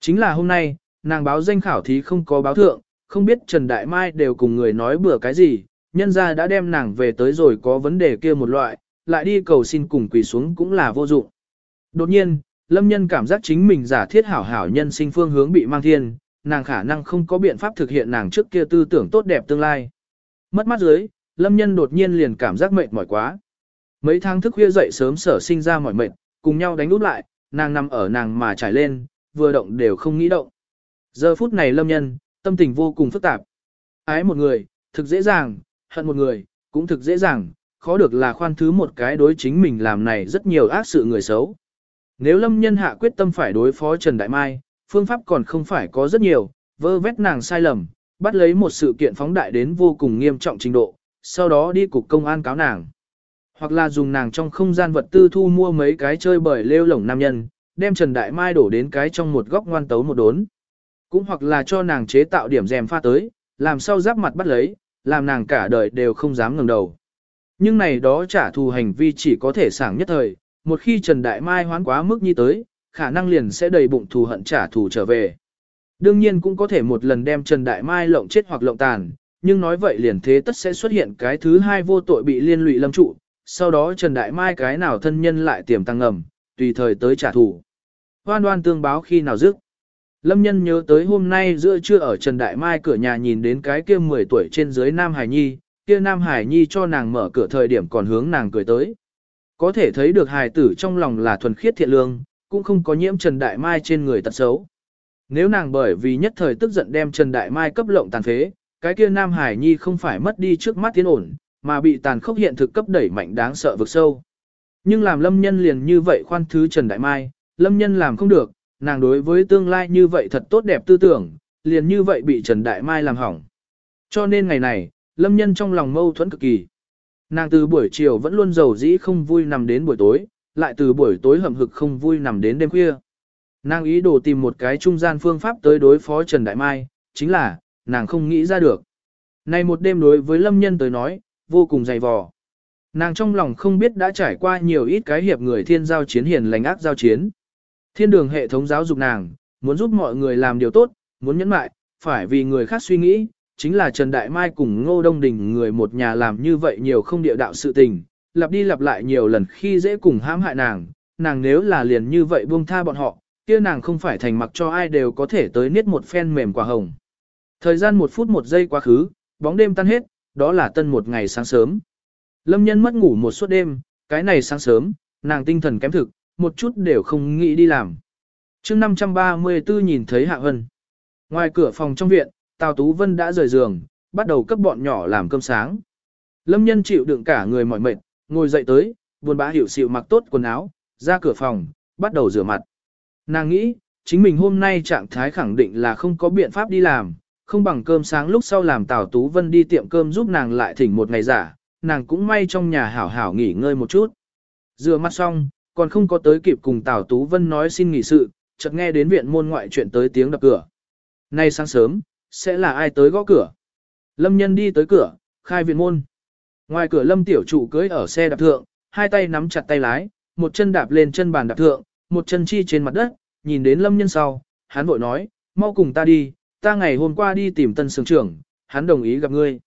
Chính là hôm nay, nàng báo danh khảo thí không có báo thượng, không biết Trần Đại Mai đều cùng người nói bừa cái gì, nhân ra đã đem nàng về tới rồi có vấn đề kia một loại, lại đi cầu xin cùng quỳ xuống cũng là vô dụng. Đột nhiên, Lâm Nhân cảm giác chính mình giả thiết hảo hảo nhân sinh phương hướng bị mang thiên, nàng khả năng không có biện pháp thực hiện nàng trước kia tư tưởng tốt đẹp tương lai. Mất mắt dưới, Lâm Nhân đột nhiên liền cảm giác mệt mỏi quá. Mấy tháng thức khuya dậy sớm sở sinh ra mỏi mệt, cùng nhau đánh út lại, nàng nằm ở nàng mà trải lên, vừa động đều không nghĩ động. Giờ phút này Lâm Nhân, tâm tình vô cùng phức tạp. Ái một người, thực dễ dàng, hận một người, cũng thực dễ dàng, khó được là khoan thứ một cái đối chính mình làm này rất nhiều ác sự người xấu. Nếu Lâm Nhân hạ quyết tâm phải đối phó Trần Đại Mai, phương pháp còn không phải có rất nhiều, vơ vét nàng sai lầm, bắt lấy một sự kiện phóng đại đến vô cùng nghiêm trọng trình độ, sau đó đi cục công an cáo nàng. Hoặc là dùng nàng trong không gian vật tư thu mua mấy cái chơi bời lêu lổng nam nhân, đem Trần Đại Mai đổ đến cái trong một góc ngoan tấu một đốn. Cũng hoặc là cho nàng chế tạo điểm rèm pha tới, làm sao giáp mặt bắt lấy, làm nàng cả đời đều không dám ngẩng đầu. Nhưng này đó trả thù hành vi chỉ có thể sảng nhất thời, một khi Trần Đại Mai hoán quá mức như tới, khả năng liền sẽ đầy bụng thù hận trả thù trở về. Đương nhiên cũng có thể một lần đem Trần Đại Mai lộng chết hoặc lộng tàn, nhưng nói vậy liền thế tất sẽ xuất hiện cái thứ hai vô tội bị liên lụy lâm trụ, sau đó Trần Đại Mai cái nào thân nhân lại tiềm tăng ngầm, tùy thời tới trả thù. Hoan đoan tương báo khi nào dứt. Lâm nhân nhớ tới hôm nay giữa trưa ở Trần Đại Mai cửa nhà nhìn đến cái kia 10 tuổi trên dưới Nam Hải Nhi, kia Nam Hải Nhi cho nàng mở cửa thời điểm còn hướng nàng cười tới. Có thể thấy được hài tử trong lòng là thuần khiết thiện lương, cũng không có nhiễm Trần Đại Mai trên người tật xấu. Nếu nàng bởi vì nhất thời tức giận đem Trần Đại Mai cấp lộng tàn phế, cái kia Nam Hải Nhi không phải mất đi trước mắt tiến ổn, mà bị tàn khốc hiện thực cấp đẩy mạnh đáng sợ vực sâu. Nhưng làm lâm nhân liền như vậy khoan thứ Trần Đại Mai, lâm nhân làm không được, nàng đối với tương lai như vậy thật tốt đẹp tư tưởng, liền như vậy bị Trần Đại Mai làm hỏng. Cho nên ngày này, lâm nhân trong lòng mâu thuẫn cực kỳ. Nàng từ buổi chiều vẫn luôn giàu dĩ không vui nằm đến buổi tối, lại từ buổi tối hầm hực không vui nằm đến đêm khuya. Nàng ý đồ tìm một cái trung gian phương pháp tới đối phó Trần Đại Mai, chính là, nàng không nghĩ ra được. Này một đêm đối với lâm nhân tới nói, vô cùng dày vò. Nàng trong lòng không biết đã trải qua nhiều ít cái hiệp người thiên giao chiến hiền lành ác giao chiến. Thiên đường hệ thống giáo dục nàng, muốn giúp mọi người làm điều tốt, muốn nhẫn mại, phải vì người khác suy nghĩ, chính là Trần Đại Mai cùng Ngô Đông Đình người một nhà làm như vậy nhiều không địa đạo sự tình, lặp đi lặp lại nhiều lần khi dễ cùng hãm hại nàng, nàng nếu là liền như vậy buông tha bọn họ, kia nàng không phải thành mặc cho ai đều có thể tới niết một phen mềm quả hồng. Thời gian một phút một giây quá khứ, bóng đêm tan hết, đó là tân một ngày sáng sớm. Lâm nhân mất ngủ một suốt đêm, cái này sáng sớm, nàng tinh thần kém thực, một chút đều không nghĩ đi làm. mươi 534 nhìn thấy Hạ Hân. Ngoài cửa phòng trong viện, Tào Tú Vân đã rời giường, bắt đầu cấp bọn nhỏ làm cơm sáng. Lâm nhân chịu đựng cả người mỏi mệt, ngồi dậy tới, buồn bã hiểu xịu mặc tốt quần áo, ra cửa phòng, bắt đầu rửa mặt. Nàng nghĩ, chính mình hôm nay trạng thái khẳng định là không có biện pháp đi làm, không bằng cơm sáng lúc sau làm Tào Tú Vân đi tiệm cơm giúp nàng lại thỉnh một ngày giả, nàng cũng may trong nhà hảo hảo nghỉ ngơi một chút. Rửa mặt xong, còn không có tới kịp cùng Tào Tú Vân nói xin nghỉ sự, chợt nghe đến viện môn ngoại chuyện tới tiếng đập cửa. Nay sáng sớm, sẽ là ai tới gõ cửa? Lâm nhân đi tới cửa, khai viện môn. Ngoài cửa lâm tiểu trụ cưới ở xe đạp thượng, hai tay nắm chặt tay lái, một chân đạp lên chân bàn đạp thượng, một chân chi trên mặt đất, nhìn đến lâm nhân sau, hắn vội nói, mau cùng ta đi, ta ngày hôm qua đi tìm tân sưởng trưởng, hắn đồng ý gặp ngươi.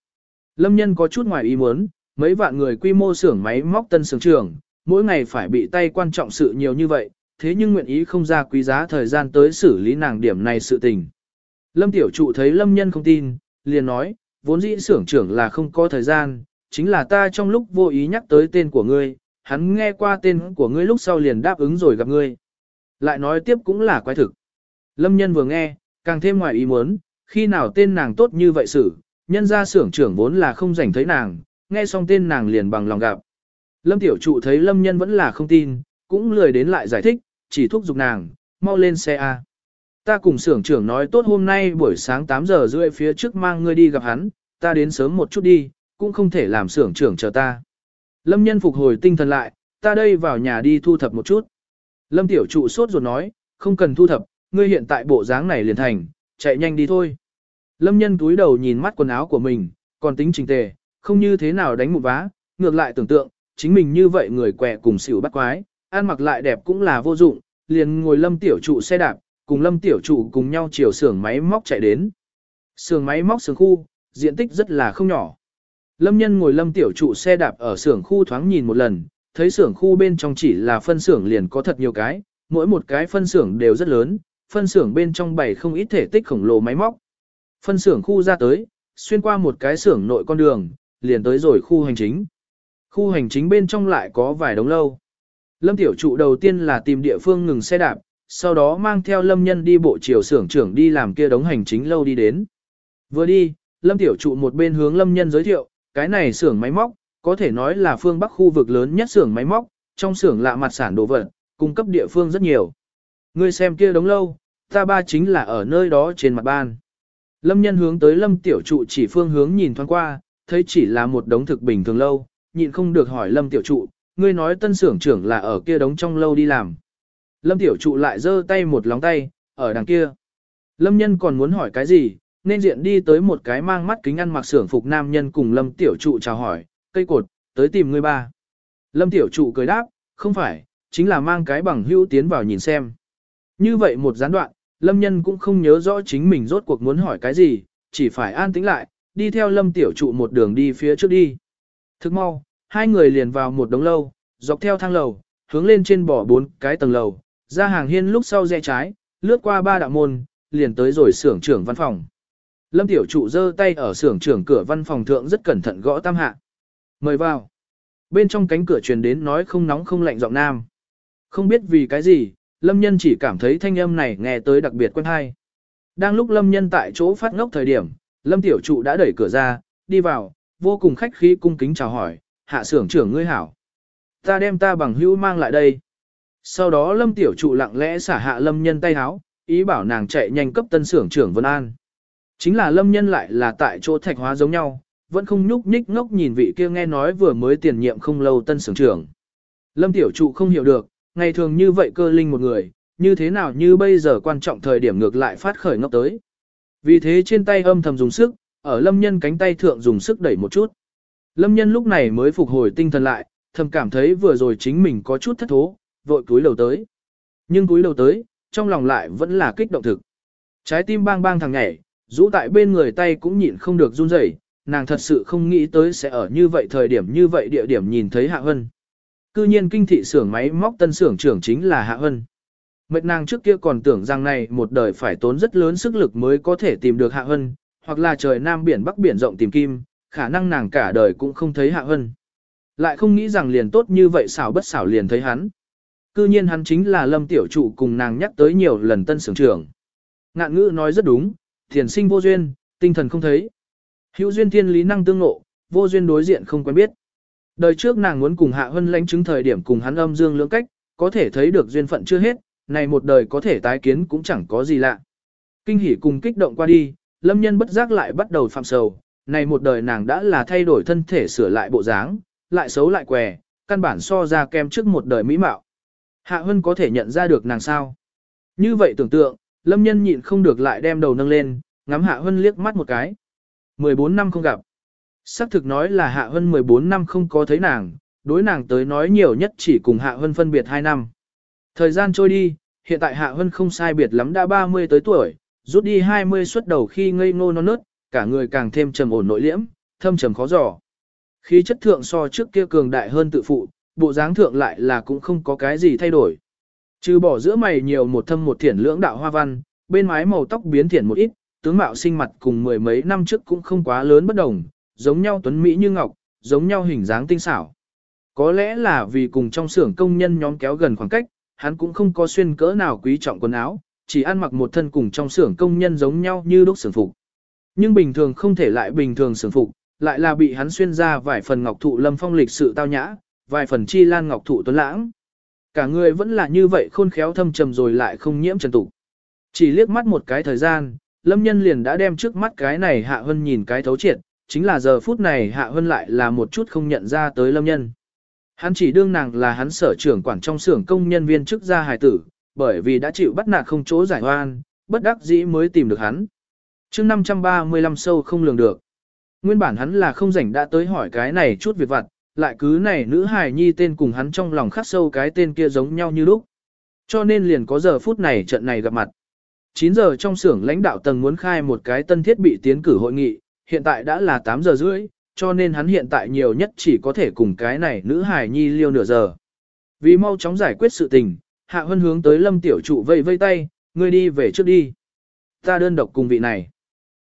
Lâm nhân có chút ngoài ý muốn, mấy vạn người quy mô xưởng máy móc tân sưởng trưởng, mỗi ngày phải bị tay quan trọng sự nhiều như vậy, thế nhưng nguyện ý không ra quý giá thời gian tới xử lý nàng điểm này sự tình. Lâm tiểu trụ thấy lâm nhân không tin, liền nói, vốn dĩ xưởng trưởng là không có thời gian, chính là ta trong lúc vô ý nhắc tới tên của ngươi, hắn nghe qua tên của ngươi lúc sau liền đáp ứng rồi gặp ngươi. Lại nói tiếp cũng là quái thực. Lâm nhân vừa nghe, càng thêm ngoài ý muốn, khi nào tên nàng tốt như vậy xử, nhân ra xưởng trưởng vốn là không rảnh thấy nàng, nghe xong tên nàng liền bằng lòng gặp. Lâm tiểu trụ thấy lâm nhân vẫn là không tin, cũng lười đến lại giải thích, chỉ thúc giục nàng, mau lên xe A. Ta cùng xưởng trưởng nói tốt hôm nay buổi sáng 8 giờ rưỡi phía trước mang ngươi đi gặp hắn, ta đến sớm một chút đi, cũng không thể làm xưởng trưởng chờ ta. Lâm nhân phục hồi tinh thần lại, ta đây vào nhà đi thu thập một chút. Lâm tiểu trụ sốt ruột nói, không cần thu thập, ngươi hiện tại bộ dáng này liền thành, chạy nhanh đi thôi. Lâm nhân túi đầu nhìn mắt quần áo của mình, còn tính trình tề, không như thế nào đánh một vá, ngược lại tưởng tượng, chính mình như vậy người quẹ cùng xỉu bắt quái, ăn mặc lại đẹp cũng là vô dụng, liền ngồi lâm tiểu trụ xe đạp, cùng lâm tiểu trụ cùng nhau chiều xưởng máy móc chạy đến. Xưởng máy móc xưởng khu, diện tích rất là không nhỏ. Lâm nhân ngồi lâm tiểu trụ xe đạp ở xưởng khu thoáng nhìn một lần, thấy xưởng khu bên trong chỉ là phân xưởng liền có thật nhiều cái, mỗi một cái phân xưởng đều rất lớn, phân xưởng bên trong bày không ít thể tích khổng lồ máy móc. Phân xưởng khu ra tới, xuyên qua một cái xưởng nội con đường, liền tới rồi khu hành chính. Khu hành chính bên trong lại có vài đống lâu. Lâm tiểu trụ đầu tiên là tìm địa phương ngừng xe đạp, sau đó mang theo lâm nhân đi bộ chiều xưởng trưởng đi làm kia đống hành chính lâu đi đến. Vừa đi, lâm tiểu trụ một bên hướng lâm nhân giới thiệu, cái này xưởng máy móc, có thể nói là phương bắc khu vực lớn nhất xưởng máy móc, trong xưởng lạ mặt sản đồ vật, cung cấp địa phương rất nhiều. Ngươi xem kia đống lâu, ta ba chính là ở nơi đó trên mặt ban. Lâm nhân hướng tới lâm tiểu trụ chỉ phương hướng nhìn thoáng qua, thấy chỉ là một đống thực bình thường lâu, nhịn không được hỏi lâm tiểu trụ, ngươi nói tân xưởng trưởng là ở kia đống trong lâu đi làm. Lâm tiểu trụ lại giơ tay một lóng tay, ở đằng kia. Lâm nhân còn muốn hỏi cái gì, nên diện đi tới một cái mang mắt kính ăn mặc xưởng phục nam nhân cùng lâm tiểu trụ chào hỏi, cây cột, tới tìm người ba. Lâm tiểu trụ cười đáp, không phải, chính là mang cái bằng hữu tiến vào nhìn xem. Như vậy một gián đoạn, lâm nhân cũng không nhớ rõ chính mình rốt cuộc muốn hỏi cái gì, chỉ phải an tĩnh lại, đi theo lâm tiểu trụ một đường đi phía trước đi. Thức mau, hai người liền vào một đống lâu, dọc theo thang lầu, hướng lên trên bỏ bốn cái tầng lầu, ra hàng hiên lúc sau rẽ trái, lướt qua ba đạo môn, liền tới rồi xưởng trưởng văn phòng. Lâm tiểu trụ giơ tay ở xưởng trưởng cửa văn phòng thượng rất cẩn thận gõ tam hạ. Mời vào. Bên trong cánh cửa truyền đến nói không nóng không lạnh giọng nam. Không biết vì cái gì, Lâm Nhân chỉ cảm thấy thanh âm này nghe tới đặc biệt quen hay. Đang lúc Lâm Nhân tại chỗ phát ngốc thời điểm, Lâm Tiểu Trụ đã đẩy cửa ra, đi vào, vô cùng khách khí cung kính chào hỏi, hạ xưởng trưởng ngươi hảo. Ta đem ta bằng hữu mang lại đây. Sau đó Lâm Tiểu Trụ lặng lẽ xả hạ Lâm Nhân tay háo, ý bảo nàng chạy nhanh cấp tân xưởng trưởng Vân An. Chính là Lâm Nhân lại là tại chỗ thạch hóa giống nhau, vẫn không nhúc nhích ngốc nhìn vị kia nghe nói vừa mới tiền nhiệm không lâu tân xưởng trưởng. Lâm Tiểu Trụ không hiểu được, ngày thường như vậy cơ linh một người, như thế nào như bây giờ quan trọng thời điểm ngược lại phát khởi ngốc tới. Vì thế trên tay âm thầm dùng sức, ở lâm nhân cánh tay thượng dùng sức đẩy một chút. Lâm nhân lúc này mới phục hồi tinh thần lại, thầm cảm thấy vừa rồi chính mình có chút thất thố, vội cúi đầu tới. Nhưng cúi đầu tới, trong lòng lại vẫn là kích động thực. Trái tim bang bang thằng nhảy, rũ tại bên người tay cũng nhịn không được run rẩy, nàng thật sự không nghĩ tới sẽ ở như vậy thời điểm như vậy địa điểm nhìn thấy Hạ Hân. Cư nhiên kinh thị xưởng máy móc tân xưởng trưởng chính là Hạ Hân. Mệt nàng trước kia còn tưởng rằng này một đời phải tốn rất lớn sức lực mới có thể tìm được Hạ Hân, hoặc là trời nam biển bắc biển rộng tìm kim, khả năng nàng cả đời cũng không thấy Hạ Hân. Lại không nghĩ rằng liền tốt như vậy xảo bất xảo liền thấy hắn. Cư nhiên hắn chính là lâm tiểu trụ cùng nàng nhắc tới nhiều lần tân sưởng trưởng. Ngạn ngữ nói rất đúng, thiền sinh vô duyên, tinh thần không thấy. Hữu duyên thiên lý năng tương ngộ, vô duyên đối diện không quen biết. Đời trước nàng muốn cùng Hạ Hân lãnh chứng thời điểm cùng hắn âm dương lưỡng cách, có thể thấy được duyên phận chưa hết, này một đời có thể tái kiến cũng chẳng có gì lạ. Kinh hỉ cùng kích động qua đi, lâm nhân bất giác lại bắt đầu phạm sầu, này một đời nàng đã là thay đổi thân thể sửa lại bộ dáng, lại xấu lại què, căn bản so ra kem trước một đời mỹ mạo. Hạ Hân có thể nhận ra được nàng sao? Như vậy tưởng tượng, lâm nhân nhịn không được lại đem đầu nâng lên, ngắm Hạ Hân liếc mắt một cái. 14 năm không gặp. Sắc thực nói là Hạ Hân 14 năm không có thấy nàng, đối nàng tới nói nhiều nhất chỉ cùng Hạ Hân phân biệt 2 năm. Thời gian trôi đi, hiện tại Hạ Hân không sai biệt lắm đã 30 tới tuổi, rút đi 20 xuất đầu khi ngây ngô non nớt, cả người càng thêm trầm ổn nội liễm, thâm trầm khó dò. Khí chất thượng so trước kia cường đại hơn tự phụ, bộ dáng thượng lại là cũng không có cái gì thay đổi. Trừ bỏ giữa mày nhiều một thâm một thiển lưỡng đạo hoa văn, bên mái màu tóc biến thiển một ít, tướng mạo sinh mặt cùng mười mấy năm trước cũng không quá lớn bất đồng, giống nhau tuấn mỹ như ngọc, giống nhau hình dáng tinh xảo. Có lẽ là vì cùng trong xưởng công nhân nhóm kéo gần khoảng cách, hắn cũng không có xuyên cỡ nào quý trọng quần áo, chỉ ăn mặc một thân cùng trong xưởng công nhân giống nhau như đúc xưởng phục. Nhưng bình thường không thể lại bình thường xưởng phục, lại là bị hắn xuyên ra vài phần ngọc thụ lâm phong lịch sự tao nhã, vài phần chi lan ngọc thụ tuấn lãng. Cả người vẫn là như vậy khôn khéo thâm trầm rồi lại không nhiễm trần tục. Chỉ liếc mắt một cái thời gian, lâm nhân liền đã đem trước mắt cái này hạ hân nhìn cái thấu triệt, chính là giờ phút này hạ hân lại là một chút không nhận ra tới lâm nhân. Hắn chỉ đương nàng là hắn sở trưởng quản trong xưởng công nhân viên chức gia hài tử, bởi vì đã chịu bắt nạt không chỗ giải oan, bất đắc dĩ mới tìm được hắn. chương 535 sâu không lường được. Nguyên bản hắn là không rảnh đã tới hỏi cái này chút việc vặt, lại cứ này nữ hài nhi tên cùng hắn trong lòng khắc sâu cái tên kia giống nhau như lúc. Cho nên liền có giờ phút này trận này gặp mặt. 9 giờ trong xưởng lãnh đạo tầng muốn khai một cái tân thiết bị tiến cử hội nghị, hiện tại đã là 8 giờ rưỡi, cho nên hắn hiện tại nhiều nhất chỉ có thể cùng cái này nữ hài nhi liêu nửa giờ. Vì mau chóng giải quyết sự tình, Hạ Hân hướng tới Lâm Tiểu Trụ vây vây tay, ngươi đi về trước đi. Ta đơn độc cùng vị này.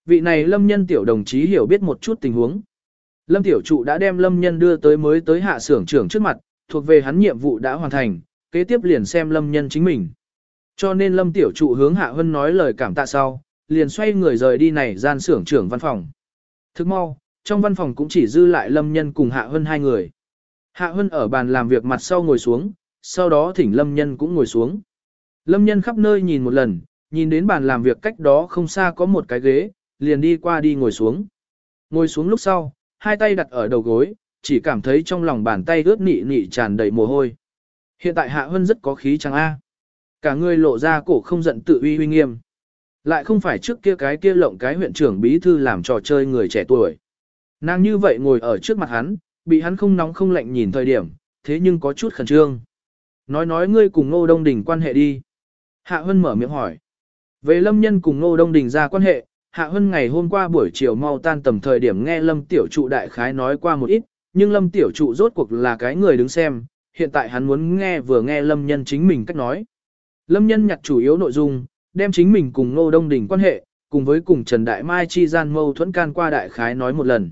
Vị này Lâm Nhân Tiểu đồng chí hiểu biết một chút tình huống. Lâm Tiểu Trụ đã đem Lâm Nhân đưa tới mới tới hạ xưởng trưởng trước mặt, thuộc về hắn nhiệm vụ đã hoàn thành, kế tiếp liền xem Lâm Nhân chính mình. Cho nên Lâm Tiểu Trụ hướng Hạ Hân nói lời cảm tạ sau, liền xoay người rời đi này gian xưởng trưởng văn phòng. Thức mau, trong văn phòng cũng chỉ dư lại Lâm Nhân cùng Hạ Hân hai người. Hạ Hân ở bàn làm việc mặt sau ngồi xuống, sau đó thỉnh Lâm Nhân cũng ngồi xuống. Lâm Nhân khắp nơi nhìn một lần, nhìn đến bàn làm việc cách đó không xa có một cái ghế, liền đi qua đi ngồi xuống. Ngồi xuống lúc sau, hai tay đặt ở đầu gối, chỉ cảm thấy trong lòng bàn tay ướt nị nị tràn đầy mồ hôi. Hiện tại Hạ Hân rất có khí chẳng a. Cả người lộ ra cổ không giận tự uy uy nghiêm. Lại không phải trước kia cái kia lộng cái huyện trưởng bí thư làm trò chơi người trẻ tuổi. Nàng như vậy ngồi ở trước mặt hắn, bị hắn không nóng không lạnh nhìn thời điểm, thế nhưng có chút khẩn trương. Nói nói ngươi cùng Ngô Đông Đình quan hệ đi. Hạ Hân mở miệng hỏi. Về lâm nhân cùng Ngô Đông Đình ra quan hệ, Hạ Hân ngày hôm qua buổi chiều mau tan tầm thời điểm nghe Lâm Tiểu Trụ đại khái nói qua một ít, nhưng Lâm Tiểu Trụ rốt cuộc là cái người đứng xem, hiện tại hắn muốn nghe vừa nghe Lâm Nhân chính mình cách nói. Lâm Nhân nhặt chủ yếu nội dung, đem chính mình cùng Ngô Đông Đình quan hệ, cùng với cùng Trần Đại Mai chi gian mâu thuẫn can qua đại khái nói một lần.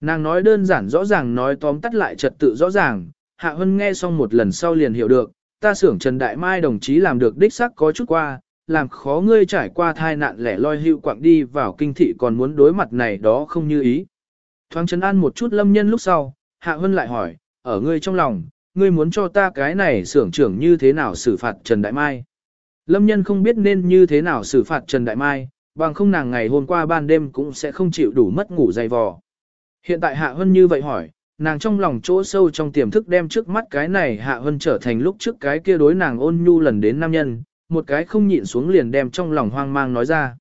Nàng nói đơn giản rõ ràng nói tóm tắt lại trật tự rõ ràng, Hạ Hân nghe xong một lần sau liền hiểu được, ta xưởng Trần Đại Mai đồng chí làm được đích xác có chút qua, làm khó ngươi trải qua thai nạn lẻ loi hữu quạng đi vào kinh thị còn muốn đối mặt này đó không như ý. Thoáng chấn an một chút lâm nhân lúc sau, Hạ Hân lại hỏi, ở ngươi trong lòng, ngươi muốn cho ta cái này xưởng trưởng như thế nào xử phạt Trần Đại Mai. Lâm nhân không biết nên như thế nào xử phạt Trần Đại Mai, bằng không nàng ngày hôm qua ban đêm cũng sẽ không chịu đủ mất ngủ dày vò. Hiện tại Hạ Hân như vậy hỏi, nàng trong lòng chỗ sâu trong tiềm thức đem trước mắt cái này Hạ Hân trở thành lúc trước cái kia đối nàng ôn nhu lần đến nam nhân, một cái không nhịn xuống liền đem trong lòng hoang mang nói ra.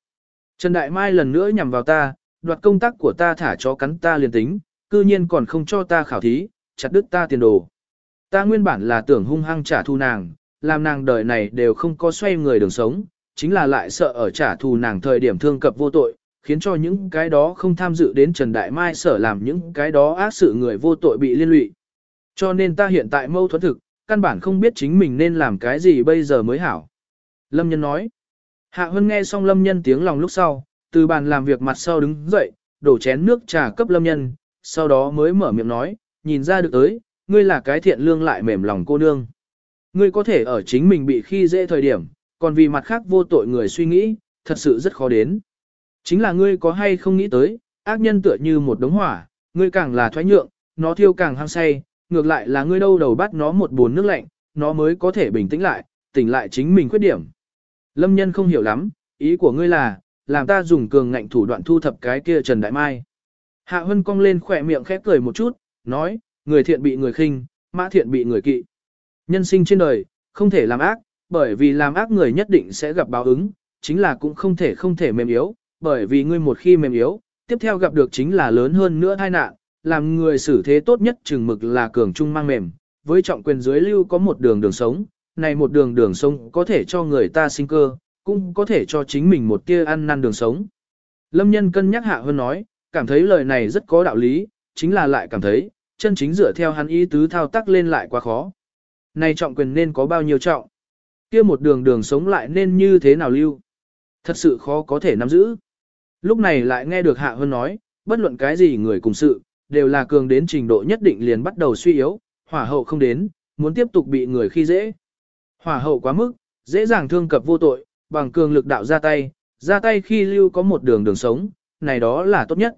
Trần Đại Mai lần nữa nhằm vào ta, đoạt công tác của ta thả chó cắn ta liền tính, cư nhiên còn không cho ta khảo thí, chặt đứt ta tiền đồ. Ta nguyên bản là tưởng hung hăng trả thù nàng, làm nàng đời này đều không có xoay người đường sống, chính là lại sợ ở trả thù nàng thời điểm thương cập vô tội, khiến cho những cái đó không tham dự đến Trần Đại Mai sở làm những cái đó ác sự người vô tội bị liên lụy. Cho nên ta hiện tại mâu thuẫn thực, căn bản không biết chính mình nên làm cái gì bây giờ mới hảo. Lâm nhân nói. Hạ Hân nghe xong Lâm nhân tiếng lòng lúc sau, từ bàn làm việc mặt sau đứng dậy, đổ chén nước trà cấp Lâm nhân, sau đó mới mở miệng nói, nhìn ra được tới, ngươi là cái thiện lương lại mềm lòng cô nương. Ngươi có thể ở chính mình bị khi dễ thời điểm, còn vì mặt khác vô tội người suy nghĩ, thật sự rất khó đến. Chính là ngươi có hay không nghĩ tới, ác nhân tựa như một đống hỏa, ngươi càng là thoái nhượng, nó thiêu càng hăng say, ngược lại là ngươi đâu đầu bắt nó một bồn nước lạnh, nó mới có thể bình tĩnh lại, tỉnh lại chính mình khuyết điểm. Lâm nhân không hiểu lắm, ý của ngươi là, làm ta dùng cường ngạnh thủ đoạn thu thập cái kia Trần Đại Mai. Hạ Hân cong lên khỏe miệng khép cười một chút, nói, người thiện bị người khinh, mã thiện bị người kỵ. Nhân sinh trên đời, không thể làm ác, bởi vì làm ác người nhất định sẽ gặp báo ứng, chính là cũng không thể không thể mềm yếu, bởi vì ngươi một khi mềm yếu, tiếp theo gặp được chính là lớn hơn nữa tai nạn, làm người xử thế tốt nhất chừng mực là cường trung mang mềm, với trọng quyền dưới lưu có một đường đường sống, này một đường đường sống có thể cho người ta sinh cơ, cũng có thể cho chính mình một tia ăn năn đường sống. Lâm nhân cân nhắc hạ hơn nói, cảm thấy lời này rất có đạo lý, chính là lại cảm thấy, chân chính dựa theo hắn ý tứ thao tác lên lại quá khó. Này trọng quyền nên có bao nhiêu trọng? kia một đường đường sống lại nên như thế nào lưu? Thật sự khó có thể nắm giữ. Lúc này lại nghe được Hạ Hơn nói, bất luận cái gì người cùng sự, đều là cường đến trình độ nhất định liền bắt đầu suy yếu, hỏa hậu không đến, muốn tiếp tục bị người khi dễ. Hỏa hậu quá mức, dễ dàng thương cập vô tội, bằng cường lực đạo ra tay, ra tay khi lưu có một đường đường sống, này đó là tốt nhất.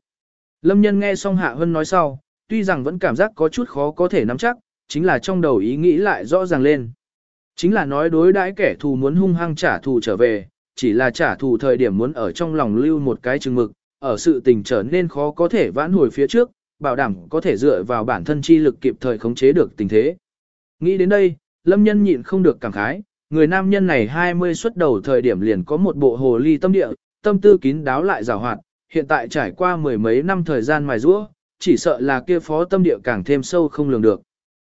Lâm nhân nghe xong Hạ Hân nói sau, tuy rằng vẫn cảm giác có chút khó có thể nắm chắc, chính là trong đầu ý nghĩ lại rõ ràng lên. Chính là nói đối đãi kẻ thù muốn hung hăng trả thù trở về, chỉ là trả thù thời điểm muốn ở trong lòng lưu một cái chừng mực, ở sự tình trở nên khó có thể vãn hồi phía trước, bảo đảm có thể dựa vào bản thân chi lực kịp thời khống chế được tình thế. Nghĩ đến đây, lâm nhân nhịn không được cảm khái, người nam nhân này 20 xuất đầu thời điểm liền có một bộ hồ ly tâm địa, tâm tư kín đáo lại rào hoạt, hiện tại trải qua mười mấy năm thời gian mài rũa, chỉ sợ là kia phó tâm địa càng thêm sâu không lường được.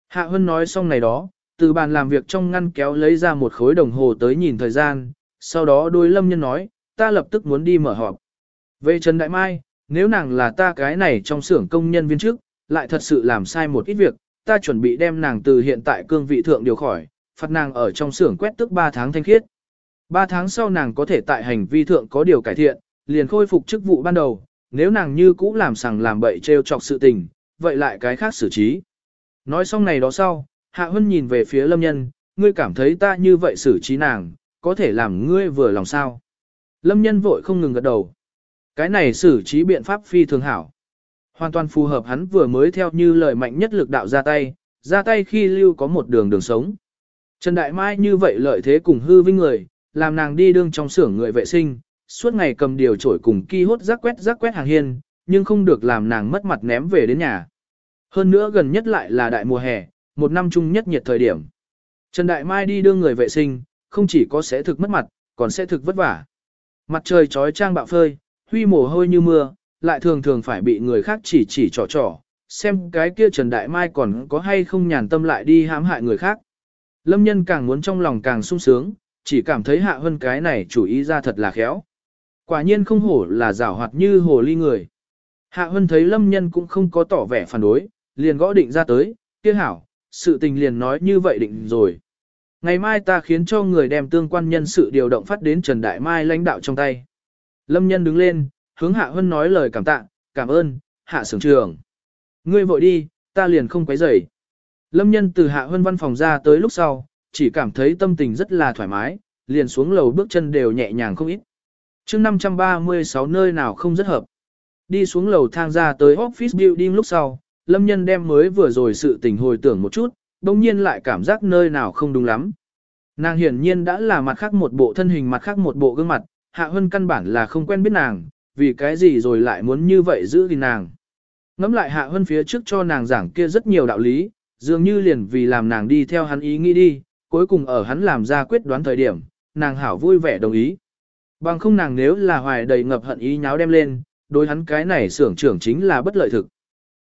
Hạ Hân nói xong này đó, từ bàn làm việc trong ngăn kéo lấy ra một khối đồng hồ tới nhìn thời gian, sau đó đôi lâm nhân nói, ta lập tức muốn đi mở họp. Về Trần Đại Mai, nếu nàng là ta cái này trong xưởng công nhân viên trước, lại thật sự làm sai một ít việc, ta chuẩn bị đem nàng từ hiện tại cương vị thượng điều khỏi, phạt nàng ở trong xưởng quét tức 3 tháng thanh khiết. 3 tháng sau nàng có thể tại hành vi thượng có điều cải thiện, liền khôi phục chức vụ ban đầu, nếu nàng như cũ làm sằng làm bậy trêu chọc sự tình, vậy lại cái khác xử trí. Nói xong này đó sau, Hạ Hân nhìn về phía Lâm Nhân, ngươi cảm thấy ta như vậy xử trí nàng, có thể làm ngươi vừa lòng sao. Lâm Nhân vội không ngừng gật đầu. Cái này xử trí biện pháp phi thường hảo. Hoàn toàn phù hợp hắn vừa mới theo như lời mạnh nhất lực đạo ra tay, ra tay khi lưu có một đường đường sống. Trần Đại Mai như vậy lợi thế cùng hư vinh người, làm nàng đi đương trong xưởng người vệ sinh, suốt ngày cầm điều trổi cùng ki hốt rác quét rác quét hàng hiên, nhưng không được làm nàng mất mặt ném về đến nhà. Hơn nữa gần nhất lại là đại mùa hè, một năm chung nhất nhiệt thời điểm. Trần Đại Mai đi đưa người vệ sinh, không chỉ có sẽ thực mất mặt, còn sẽ thực vất vả. Mặt trời trói trang bạo phơi, huy mồ hôi như mưa, lại thường thường phải bị người khác chỉ chỉ trò trò, xem cái kia Trần Đại Mai còn có hay không nhàn tâm lại đi hãm hại người khác. Lâm nhân càng muốn trong lòng càng sung sướng, chỉ cảm thấy hạ hơn cái này chủ ý ra thật là khéo. Quả nhiên không hổ là rảo hoạt như hồ ly người. Hạ Hân thấy Lâm Nhân cũng không có tỏ vẻ phản đối, liền gõ định ra tới, kia hảo, sự tình liền nói như vậy định rồi. Ngày mai ta khiến cho người đem tương quan nhân sự điều động phát đến Trần Đại Mai lãnh đạo trong tay. Lâm Nhân đứng lên, hướng Hạ Hân nói lời cảm tạ, cảm ơn, Hạ Sưởng Trường. Ngươi vội đi, ta liền không quấy rầy. Lâm Nhân từ Hạ Hân văn phòng ra tới lúc sau, chỉ cảm thấy tâm tình rất là thoải mái, liền xuống lầu bước chân đều nhẹ nhàng không ít mươi 536 nơi nào không rất hợp. Đi xuống lầu thang ra tới office building lúc sau, Lâm Nhân đem mới vừa rồi sự tình hồi tưởng một chút, đồng nhiên lại cảm giác nơi nào không đúng lắm. Nàng hiển nhiên đã là mặt khác một bộ thân hình mặt khác một bộ gương mặt, Hạ Hân căn bản là không quen biết nàng, vì cái gì rồi lại muốn như vậy giữ gìn nàng. Ngắm lại Hạ Hân phía trước cho nàng giảng kia rất nhiều đạo lý, dường như liền vì làm nàng đi theo hắn ý nghĩ đi, cuối cùng ở hắn làm ra quyết đoán thời điểm, nàng hảo vui vẻ đồng ý. Bằng không nàng nếu là hoài đầy ngập hận ý nháo đem lên, đối hắn cái này xưởng trưởng chính là bất lợi thực.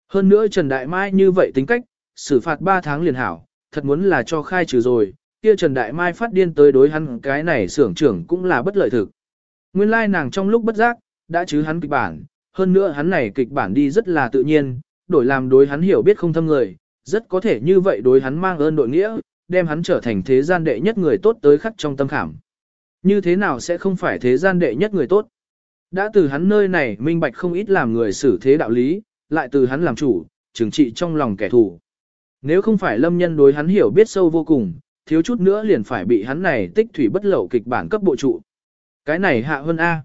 Hơn nữa Trần Đại Mai như vậy tính cách, xử phạt 3 tháng liền hảo, thật muốn là cho khai trừ rồi, kia Trần Đại Mai phát điên tới đối hắn cái này xưởng trưởng cũng là bất lợi thực. Nguyên lai like nàng trong lúc bất giác, đã chứ hắn kịch bản, hơn nữa hắn này kịch bản đi rất là tự nhiên, đổi làm đối hắn hiểu biết không thâm người, rất có thể như vậy đối hắn mang ơn đội nghĩa, đem hắn trở thành thế gian đệ nhất người tốt tới khắc trong tâm khảm. Như thế nào sẽ không phải thế gian đệ nhất người tốt? Đã từ hắn nơi này minh bạch không ít làm người xử thế đạo lý, lại từ hắn làm chủ, trừng trị trong lòng kẻ thù. Nếu không phải lâm nhân đối hắn hiểu biết sâu vô cùng, thiếu chút nữa liền phải bị hắn này tích thủy bất lậu kịch bản cấp bộ trụ. Cái này hạ hơn A.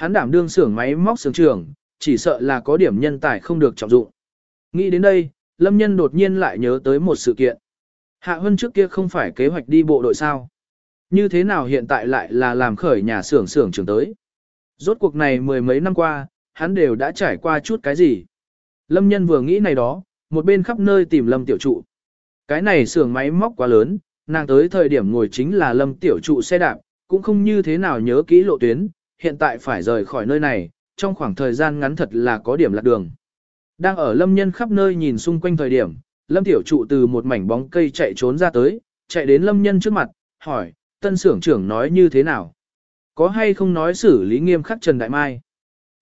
Hắn đảm đương xưởng máy móc xưởng trường, chỉ sợ là có điểm nhân tài không được trọng dụng. Nghĩ đến đây, lâm nhân đột nhiên lại nhớ tới một sự kiện. Hạ hơn trước kia không phải kế hoạch đi bộ đội sao. Như thế nào hiện tại lại là làm khởi nhà xưởng xưởng trưởng tới. Rốt cuộc này mười mấy năm qua, hắn đều đã trải qua chút cái gì. Lâm nhân vừa nghĩ này đó, một bên khắp nơi tìm lâm tiểu trụ. Cái này xưởng máy móc quá lớn, nàng tới thời điểm ngồi chính là lâm tiểu trụ xe đạp, cũng không như thế nào nhớ kỹ lộ tuyến, hiện tại phải rời khỏi nơi này, trong khoảng thời gian ngắn thật là có điểm lạc đường. Đang ở lâm nhân khắp nơi nhìn xung quanh thời điểm, lâm tiểu trụ từ một mảnh bóng cây chạy trốn ra tới, chạy đến lâm nhân trước mặt, hỏi, tân xưởng trưởng nói như thế nào? Có hay không nói xử lý nghiêm khắc Trần Đại Mai?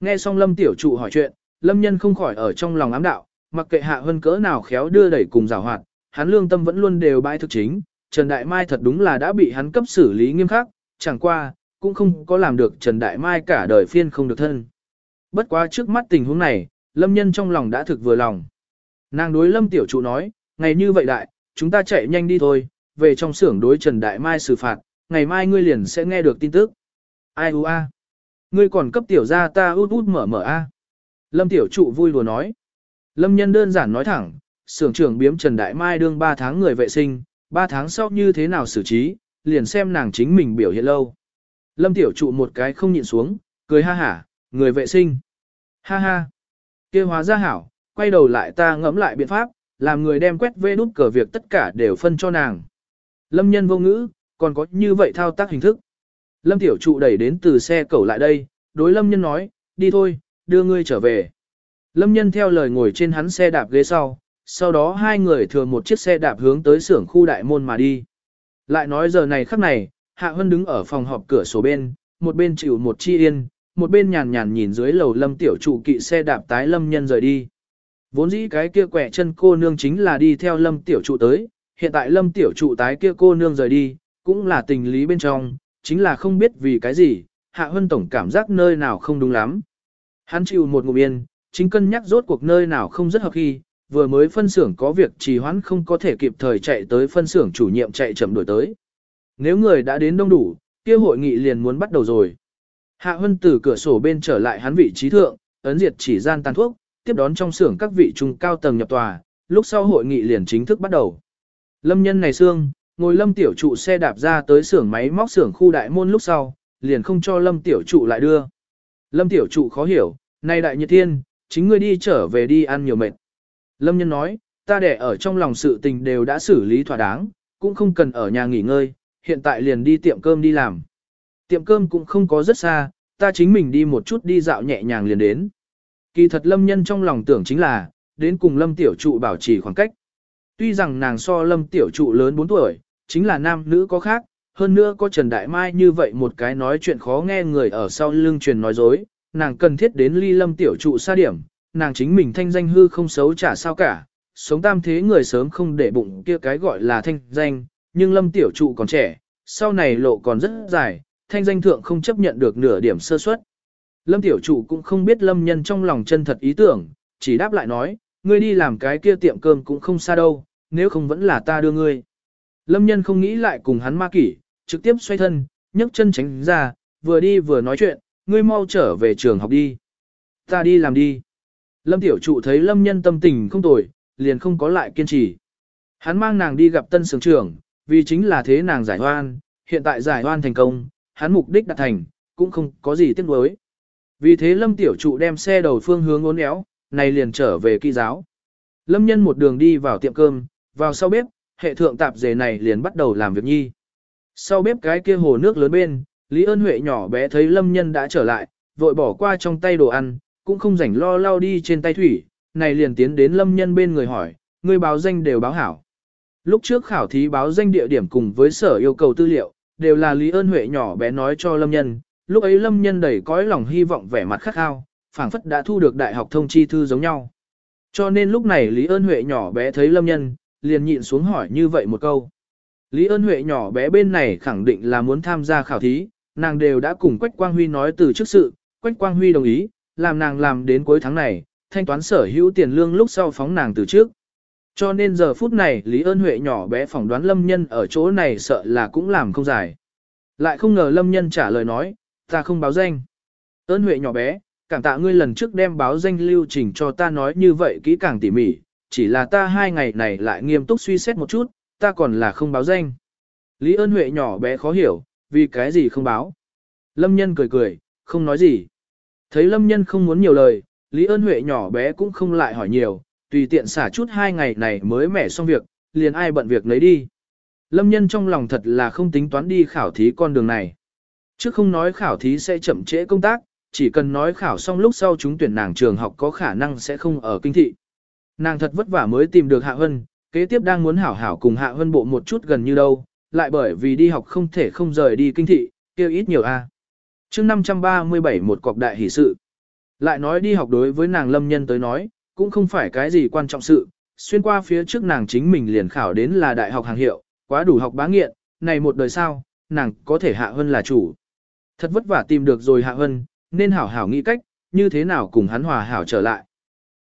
Nghe xong Lâm Tiểu Trụ hỏi chuyện, Lâm Nhân không khỏi ở trong lòng ám đạo, mặc kệ hạ hơn cỡ nào khéo đưa đẩy cùng rào hoạt, hắn lương tâm vẫn luôn đều bãi thực chính, Trần Đại Mai thật đúng là đã bị hắn cấp xử lý nghiêm khắc, chẳng qua, cũng không có làm được Trần Đại Mai cả đời phiên không được thân. Bất quá trước mắt tình huống này, Lâm Nhân trong lòng đã thực vừa lòng. Nàng đối Lâm Tiểu Trụ nói, ngày như vậy đại, chúng ta chạy nhanh đi thôi, về trong xưởng đối Trần Đại Mai xử phạt, ngày mai ngươi liền sẽ nghe được tin tức. Ai u a? Ngươi còn cấp tiểu ra ta út út mở mở a. Lâm tiểu trụ vui đùa nói. Lâm nhân đơn giản nói thẳng, xưởng trưởng biếm Trần Đại Mai đương 3 tháng người vệ sinh, 3 tháng sau như thế nào xử trí, liền xem nàng chính mình biểu hiện lâu. Lâm tiểu trụ một cái không nhịn xuống, cười ha hả, người vệ sinh. Ha ha. kia hóa ra hảo, quay đầu lại ta ngẫm lại biện pháp, làm người đem quét vê đút cờ việc tất cả đều phân cho nàng. Lâm nhân vô ngữ, còn có như vậy thao tác hình thức. Lâm Tiểu Trụ đẩy đến từ xe cẩu lại đây, đối lâm nhân nói, đi thôi, đưa ngươi trở về. Lâm nhân theo lời ngồi trên hắn xe đạp ghế sau, sau đó hai người thừa một chiếc xe đạp hướng tới xưởng khu đại môn mà đi. Lại nói giờ này khắc này, Hạ Hân đứng ở phòng họp cửa sổ bên, một bên chịu một chi yên, một bên nhàn nhàn nhìn dưới lầu lâm tiểu trụ kỵ xe đạp tái lâm nhân rời đi. Vốn dĩ cái kia quẻ chân cô nương chính là đi theo lâm tiểu trụ tới, hiện tại lâm tiểu trụ tái kia cô nương rời đi, cũng là tình lý bên trong, chính là không biết vì cái gì, Hạ Hân Tổng cảm giác nơi nào không đúng lắm. Hắn chịu một ngụm yên, chính cân nhắc rốt cuộc nơi nào không rất hợp khi, vừa mới phân xưởng có việc trì hoãn không có thể kịp thời chạy tới phân xưởng chủ nhiệm chạy chậm đổi tới. Nếu người đã đến đông đủ, kia hội nghị liền muốn bắt đầu rồi. Hạ Hân từ cửa sổ bên trở lại hắn vị trí thượng, ấn diệt chỉ gian tàn thuốc, tiếp đón trong xưởng các vị trung cao tầng nhập tòa, lúc sau hội nghị liền chính thức bắt đầu. Lâm nhân này xương, ngồi lâm tiểu trụ xe đạp ra tới xưởng máy móc xưởng khu đại môn lúc sau, liền không cho lâm tiểu trụ lại đưa. Lâm tiểu trụ khó hiểu, nay đại nhiệt thiên, chính ngươi đi trở về đi ăn nhiều mệt. Lâm nhân nói, ta để ở trong lòng sự tình đều đã xử lý thỏa đáng, cũng không cần ở nhà nghỉ ngơi, hiện tại liền đi tiệm cơm đi làm. Tiệm cơm cũng không có rất xa, ta chính mình đi một chút đi dạo nhẹ nhàng liền đến. Kỳ thật lâm nhân trong lòng tưởng chính là, đến cùng lâm tiểu trụ bảo trì khoảng cách. Tuy rằng nàng so lâm tiểu trụ lớn 4 tuổi, chính là nam nữ có khác, hơn nữa có Trần Đại Mai như vậy một cái nói chuyện khó nghe người ở sau lưng truyền nói dối, nàng cần thiết đến ly lâm tiểu trụ xa điểm, nàng chính mình thanh danh hư không xấu trả sao cả, sống tam thế người sớm không để bụng kia cái gọi là thanh danh, nhưng lâm tiểu trụ còn trẻ, sau này lộ còn rất dài, thanh danh thượng không chấp nhận được nửa điểm sơ suất. Lâm tiểu trụ cũng không biết lâm nhân trong lòng chân thật ý tưởng, chỉ đáp lại nói, ngươi đi làm cái kia tiệm cơm cũng không xa đâu, nếu không vẫn là ta đưa ngươi. Lâm nhân không nghĩ lại cùng hắn ma kỷ, trực tiếp xoay thân, nhấc chân tránh ra, vừa đi vừa nói chuyện, ngươi mau trở về trường học đi. Ta đi làm đi. Lâm tiểu trụ thấy lâm nhân tâm tình không tồi, liền không có lại kiên trì. Hắn mang nàng đi gặp tân sướng trưởng, vì chính là thế nàng giải hoan, hiện tại giải hoan thành công, hắn mục đích đạt thành, cũng không có gì tiếc nuối. Vì thế lâm tiểu trụ đem xe đầu phương hướng ốn éo, này liền trở về kỳ giáo. Lâm nhân một đường đi vào tiệm cơm, vào sau bếp, hệ thượng tạp dề này liền bắt đầu làm việc nhi. Sau bếp cái kia hồ nước lớn bên, Lý ơn Huệ nhỏ bé thấy lâm nhân đã trở lại, vội bỏ qua trong tay đồ ăn, cũng không rảnh lo lao đi trên tay thủy, này liền tiến đến lâm nhân bên người hỏi, người báo danh đều báo hảo. Lúc trước khảo thí báo danh địa điểm cùng với sở yêu cầu tư liệu, đều là Lý ơn Huệ nhỏ bé nói cho lâm nhân, lúc ấy lâm nhân đầy cõi lòng hy vọng vẻ mặt khắc khao, phảng phất đã thu được đại học thông chi thư giống nhau. Cho nên lúc này Lý ơn Huệ nhỏ bé thấy lâm nhân, liền nhịn xuống hỏi như vậy một câu. Lý ơn Huệ nhỏ bé bên này khẳng định là muốn tham gia khảo thí, nàng đều đã cùng Quách Quang Huy nói từ trước sự, Quách Quang Huy đồng ý, làm nàng làm đến cuối tháng này, thanh toán sở hữu tiền lương lúc sau phóng nàng từ trước. Cho nên giờ phút này Lý ơn Huệ nhỏ bé phỏng đoán Lâm Nhân ở chỗ này sợ là cũng làm không giải. Lại không ngờ Lâm Nhân trả lời nói, ta không báo danh. Ơn Huệ nhỏ bé, cảm tạ ngươi lần trước đem báo danh lưu trình cho ta nói như vậy kỹ càng tỉ mỉ, chỉ là ta hai ngày này lại nghiêm túc suy xét một chút, ta còn là không báo danh. Lý ơn Huệ nhỏ bé khó hiểu, vì cái gì không báo. Lâm Nhân cười cười, không nói gì. Thấy Lâm Nhân không muốn nhiều lời, Lý ơn Huệ nhỏ bé cũng không lại hỏi nhiều, tùy tiện xả chút hai ngày này mới mẻ xong việc, liền ai bận việc lấy đi. Lâm Nhân trong lòng thật là không tính toán đi khảo thí con đường này. Trước không nói khảo thí sẽ chậm trễ công tác, chỉ cần nói khảo xong lúc sau chúng tuyển nàng trường học có khả năng sẽ không ở kinh thị. Nàng thật vất vả mới tìm được Hạ Hân, kế tiếp đang muốn hảo hảo cùng Hạ Hân bộ một chút gần như đâu, lại bởi vì đi học không thể không rời đi kinh thị, kêu ít nhiều a. À. Chương 537 một cọc đại hỷ sự. Lại nói đi học đối với nàng lâm nhân tới nói, cũng không phải cái gì quan trọng sự, xuyên qua phía trước nàng chính mình liền khảo đến là đại học hàng hiệu, quá đủ học bá nghiện, này một đời sao, nàng có thể Hạ hơn là chủ. Thật vất vả tìm được rồi Hạ hơn nên hảo hảo nghĩ cách, như thế nào cùng hắn hòa hảo trở lại.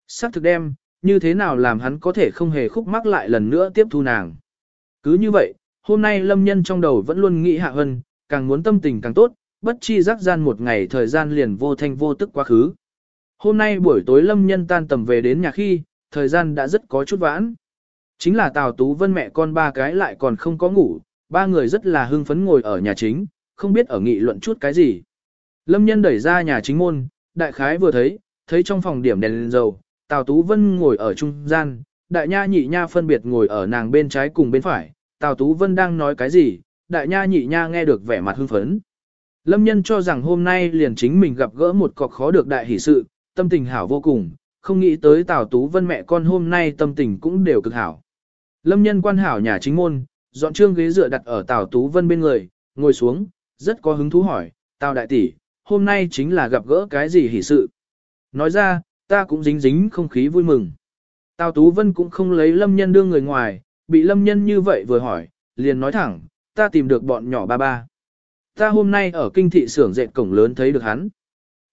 Sắc thực đem, như thế nào làm hắn có thể không hề khúc mắc lại lần nữa tiếp thu nàng. Cứ như vậy, hôm nay lâm nhân trong đầu vẫn luôn nghĩ hạ hơn càng muốn tâm tình càng tốt, bất chi giác gian một ngày thời gian liền vô thanh vô tức quá khứ. Hôm nay buổi tối lâm nhân tan tầm về đến nhà khi, thời gian đã rất có chút vãn. Chính là Tào Tú Vân mẹ con ba cái lại còn không có ngủ, ba người rất là hưng phấn ngồi ở nhà chính, không biết ở nghị luận chút cái gì. Lâm nhân đẩy ra nhà chính môn, đại khái vừa thấy, thấy trong phòng điểm đèn lên dầu, Tào Tú Vân ngồi ở trung gian, đại nha nhị nha phân biệt ngồi ở nàng bên trái cùng bên phải, Tào Tú Vân đang nói cái gì, đại nha nhị nha nghe được vẻ mặt hưng phấn. Lâm nhân cho rằng hôm nay liền chính mình gặp gỡ một cọc khó được đại hỷ sự, tâm tình hảo vô cùng, không nghĩ tới Tào Tú Vân mẹ con hôm nay tâm tình cũng đều cực hảo. Lâm nhân quan hảo nhà chính môn, dọn trương ghế dựa đặt ở Tào Tú Vân bên người, ngồi xuống, rất có hứng thú hỏi, Tào đại tỷ, hôm nay chính là gặp gỡ cái gì hỷ sự. Nói ra, ta cũng dính dính không khí vui mừng. Tào Tú Vân cũng không lấy Lâm nhân đưa người ngoài, bị Lâm nhân như vậy vừa hỏi, liền nói thẳng, ta tìm được bọn nhỏ ba ba. Ta hôm nay ở kinh thị xưởng dệt cổng lớn thấy được hắn.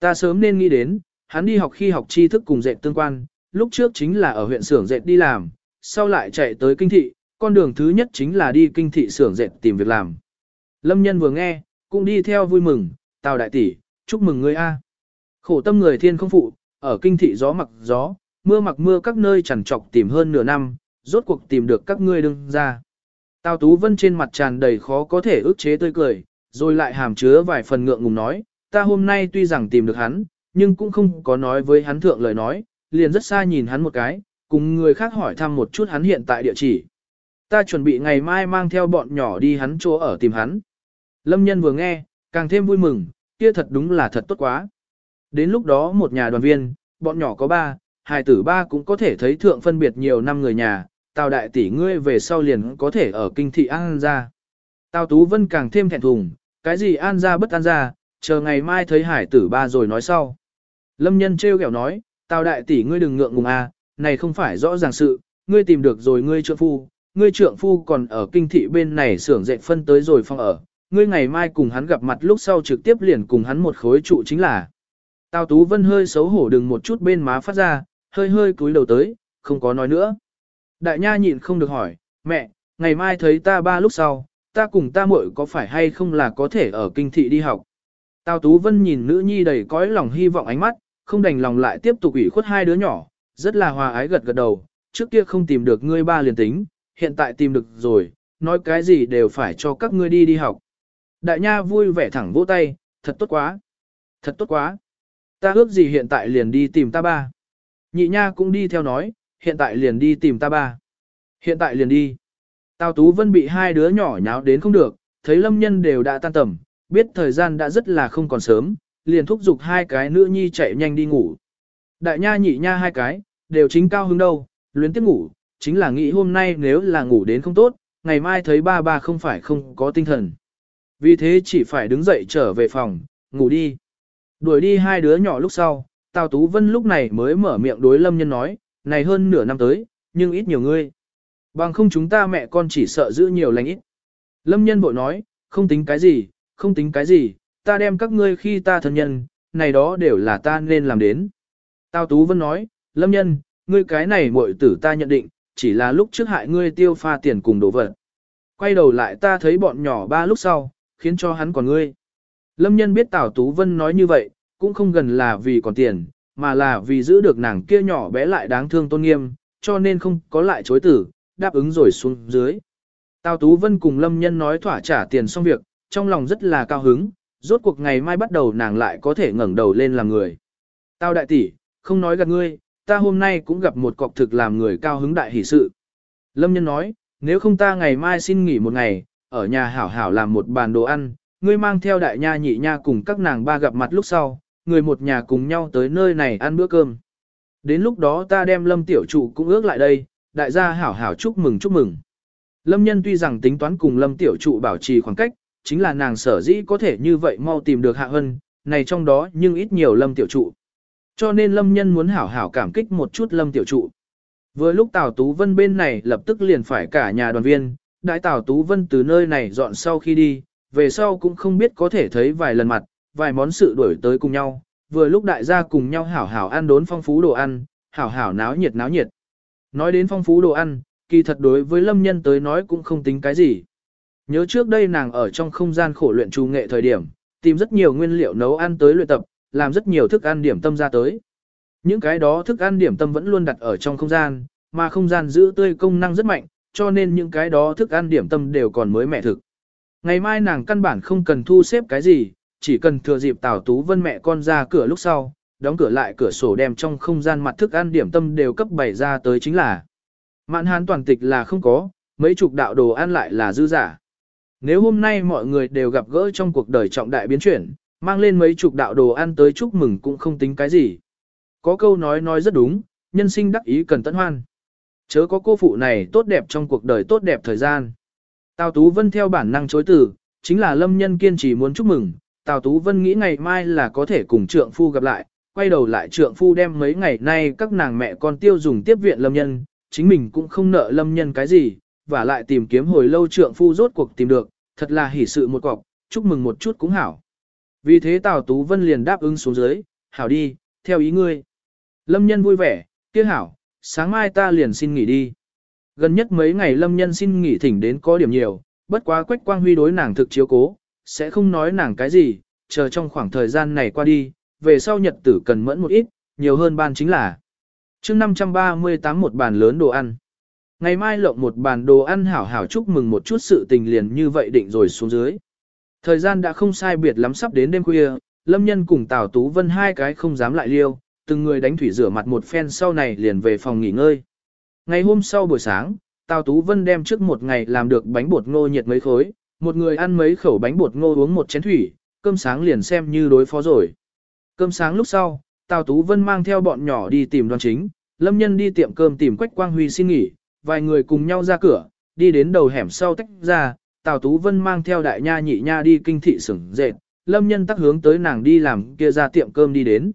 Ta sớm nên nghĩ đến, hắn đi học khi học tri thức cùng dệt tương quan, lúc trước chính là ở huyện xưởng dệt đi làm, sau lại chạy tới kinh thị, con đường thứ nhất chính là đi kinh thị xưởng dệt tìm việc làm. Lâm nhân vừa nghe, cũng đi theo vui mừng, tào đại tỷ, chúc mừng ngươi a. Khổ tâm người thiên không phụ, ở kinh thị gió mặc gió, mưa mặc mưa các nơi chẳng trọc tìm hơn nửa năm, rốt cuộc tìm được các ngươi đương ra. Tào Tú Vân trên mặt tràn đầy khó có thể ức chế tươi cười, rồi lại hàm chứa vài phần ngượng ngùng nói, ta hôm nay tuy rằng tìm được hắn, nhưng cũng không có nói với hắn thượng lời nói, liền rất xa nhìn hắn một cái, cùng người khác hỏi thăm một chút hắn hiện tại địa chỉ. Ta chuẩn bị ngày mai mang theo bọn nhỏ đi hắn chỗ ở tìm hắn. Lâm nhân vừa nghe, càng thêm vui mừng, kia thật đúng là thật tốt quá. Đến lúc đó một nhà đoàn viên, bọn nhỏ có ba, hài tử ba cũng có thể thấy thượng phân biệt nhiều năm người nhà, tào đại tỷ ngươi về sau liền có thể ở kinh thị an ra. Tào Tú Vân càng thêm thẹn thùng, cái gì an ra bất an ra, chờ ngày mai thấy hải tử ba rồi nói sau. Lâm nhân trêu ghẹo nói, tào đại tỷ ngươi đừng ngượng ngùng à, này không phải rõ ràng sự, ngươi tìm được rồi ngươi trượng phu, ngươi trượng phu còn ở kinh thị bên này xưởng dệt phân tới rồi phong ở, ngươi ngày mai cùng hắn gặp mặt lúc sau trực tiếp liền cùng hắn một khối trụ chính là. Tào Tú Vân hơi xấu hổ đừng một chút bên má phát ra, hơi hơi cúi đầu tới, không có nói nữa. Đại nha nhịn không được hỏi, mẹ, ngày mai thấy ta ba lúc sau, ta cùng ta muội có phải hay không là có thể ở kinh thị đi học. Tào Tú Vân nhìn nữ nhi đầy cõi lòng hy vọng ánh mắt, không đành lòng lại tiếp tục ủy khuất hai đứa nhỏ, rất là hòa ái gật gật đầu, trước kia không tìm được ngươi ba liền tính, hiện tại tìm được rồi, nói cái gì đều phải cho các ngươi đi đi học. Đại nha vui vẻ thẳng vỗ tay, thật tốt quá, thật tốt quá. Ta ước gì hiện tại liền đi tìm ta ba. Nhị nha cũng đi theo nói, hiện tại liền đi tìm ta ba. Hiện tại liền đi. Tào Tú Vân bị hai đứa nhỏ nháo đến không được, thấy lâm nhân đều đã tan tầm, biết thời gian đã rất là không còn sớm, liền thúc giục hai cái nữ nhi chạy nhanh đi ngủ. Đại nha nhị nha hai cái, đều chính cao hứng đâu, luyến tiếp ngủ, chính là nghĩ hôm nay nếu là ngủ đến không tốt, ngày mai thấy ba ba không phải không có tinh thần. Vì thế chỉ phải đứng dậy trở về phòng, ngủ đi. Đuổi đi hai đứa nhỏ lúc sau, Tào Tú Vân lúc này mới mở miệng đối lâm nhân nói, này hơn nửa năm tới, nhưng ít nhiều ngươi. Bằng không chúng ta mẹ con chỉ sợ giữ nhiều lành ít. Lâm nhân bội nói, không tính cái gì, không tính cái gì, ta đem các ngươi khi ta thân nhân, này đó đều là ta nên làm đến. Tào Tú Vân nói, Lâm nhân, ngươi cái này muội tử ta nhận định, chỉ là lúc trước hại ngươi tiêu pha tiền cùng đồ vật. Quay đầu lại ta thấy bọn nhỏ ba lúc sau, khiến cho hắn còn ngươi. Lâm nhân biết Tào Tú Vân nói như vậy, cũng không gần là vì còn tiền, mà là vì giữ được nàng kia nhỏ bé lại đáng thương tôn nghiêm, cho nên không có lại chối tử, đáp ứng rồi xuống dưới. Tào Tú Vân cùng Lâm Nhân nói thỏa trả tiền xong việc, trong lòng rất là cao hứng, rốt cuộc ngày mai bắt đầu nàng lại có thể ngẩng đầu lên làm người. Tào đại tỷ, không nói gạt ngươi, ta hôm nay cũng gặp một cọc thực làm người cao hứng đại hỷ sự. Lâm Nhân nói, nếu không ta ngày mai xin nghỉ một ngày, ở nhà hảo hảo làm một bàn đồ ăn, ngươi mang theo đại nha nhị nha cùng các nàng ba gặp mặt lúc sau, người một nhà cùng nhau tới nơi này ăn bữa cơm. Đến lúc đó ta đem lâm tiểu trụ cũng ước lại đây, đại gia hảo hảo chúc mừng chúc mừng. Lâm nhân tuy rằng tính toán cùng lâm tiểu trụ bảo trì khoảng cách, chính là nàng sở dĩ có thể như vậy mau tìm được hạ hân, này trong đó nhưng ít nhiều lâm tiểu trụ. Cho nên lâm nhân muốn hảo hảo cảm kích một chút lâm tiểu trụ. Vừa lúc Tào Tú Vân bên này lập tức liền phải cả nhà đoàn viên, đại Tào Tú Vân từ nơi này dọn sau khi đi, về sau cũng không biết có thể thấy vài lần mặt, vài món sự đổi tới cùng nhau, vừa lúc đại gia cùng nhau hảo hảo ăn đốn phong phú đồ ăn, hảo hảo náo nhiệt náo nhiệt. Nói đến phong phú đồ ăn, kỳ thật đối với lâm nhân tới nói cũng không tính cái gì. Nhớ trước đây nàng ở trong không gian khổ luyện trù nghệ thời điểm, tìm rất nhiều nguyên liệu nấu ăn tới luyện tập, làm rất nhiều thức ăn điểm tâm ra tới. Những cái đó thức ăn điểm tâm vẫn luôn đặt ở trong không gian, mà không gian giữ tươi công năng rất mạnh, cho nên những cái đó thức ăn điểm tâm đều còn mới mẻ thực. Ngày mai nàng căn bản không cần thu xếp cái gì, chỉ cần thừa dịp Tào Tú Vân mẹ con ra cửa lúc sau, đóng cửa lại cửa sổ đem trong không gian mặt thức ăn điểm tâm đều cấp bày ra tới chính là. Mạn hán toàn tịch là không có, mấy chục đạo đồ ăn lại là dư giả. Nếu hôm nay mọi người đều gặp gỡ trong cuộc đời trọng đại biến chuyển, mang lên mấy chục đạo đồ ăn tới chúc mừng cũng không tính cái gì. Có câu nói nói rất đúng, nhân sinh đắc ý cần tận hoan. Chớ có cô phụ này tốt đẹp trong cuộc đời tốt đẹp thời gian. Tào Tú Vân theo bản năng chối từ, chính là lâm nhân kiên trì muốn chúc mừng. Tào Tú Vân nghĩ ngày mai là có thể cùng trượng phu gặp lại, quay đầu lại trượng phu đem mấy ngày nay các nàng mẹ con tiêu dùng tiếp viện lâm nhân, chính mình cũng không nợ lâm nhân cái gì, và lại tìm kiếm hồi lâu trượng phu rốt cuộc tìm được, thật là hỉ sự một cọc, chúc mừng một chút cũng hảo. Vì thế Tào Tú Vân liền đáp ứng xuống dưới, hảo đi, theo ý ngươi. Lâm nhân vui vẻ, kia hảo, sáng mai ta liền xin nghỉ đi. Gần nhất mấy ngày lâm nhân xin nghỉ thỉnh đến có điểm nhiều, bất quá quách quang huy đối nàng thực chiếu cố, sẽ không nói nàng cái gì, chờ trong khoảng thời gian này qua đi, về sau nhật tử cần mẫn một ít, nhiều hơn ban chính là. chương 538 một bàn lớn đồ ăn. Ngày mai lộng một bàn đồ ăn hảo hảo chúc mừng một chút sự tình liền như vậy định rồi xuống dưới. Thời gian đã không sai biệt lắm sắp đến đêm khuya, Lâm Nhân cùng Tào Tú Vân hai cái không dám lại liêu, từng người đánh thủy rửa mặt một phen sau này liền về phòng nghỉ ngơi. Ngày hôm sau buổi sáng, Tào Tú Vân đem trước một ngày làm được bánh bột ngô nhiệt mấy khối, một người ăn mấy khẩu bánh bột ngô uống một chén thủy, cơm sáng liền xem như đối phó rồi. Cơm sáng lúc sau, Tào Tú Vân mang theo bọn nhỏ đi tìm đoàn chính, Lâm Nhân đi tiệm cơm tìm Quách Quang Huy xin nghỉ, vài người cùng nhau ra cửa, đi đến đầu hẻm sau tách ra, Tào Tú Vân mang theo đại nha nhị nha đi kinh thị sửng dệt, Lâm Nhân tắc hướng tới nàng đi làm kia ra tiệm cơm đi đến.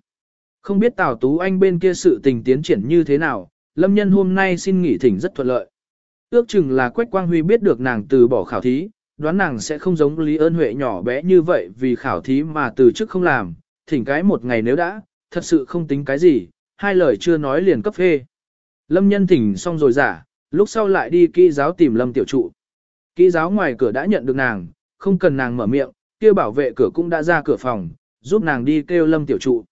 Không biết Tào Tú Anh bên kia sự tình tiến triển như thế nào, Lâm Nhân hôm nay xin nghỉ thỉnh rất thuận lợi. Ước chừng là Quách Quang Huy biết được nàng từ bỏ khảo thí, đoán nàng sẽ không giống Lý ơn Huệ nhỏ bé như vậy vì khảo thí mà từ chức không làm, thỉnh cái một ngày nếu đã, thật sự không tính cái gì, hai lời chưa nói liền cấp phê. Lâm Nhân thỉnh xong rồi giả, lúc sau lại đi kỹ giáo tìm Lâm Tiểu Trụ. Kỹ giáo ngoài cửa đã nhận được nàng, không cần nàng mở miệng, kia bảo vệ cửa cũng đã ra cửa phòng, giúp nàng đi kêu Lâm Tiểu Trụ.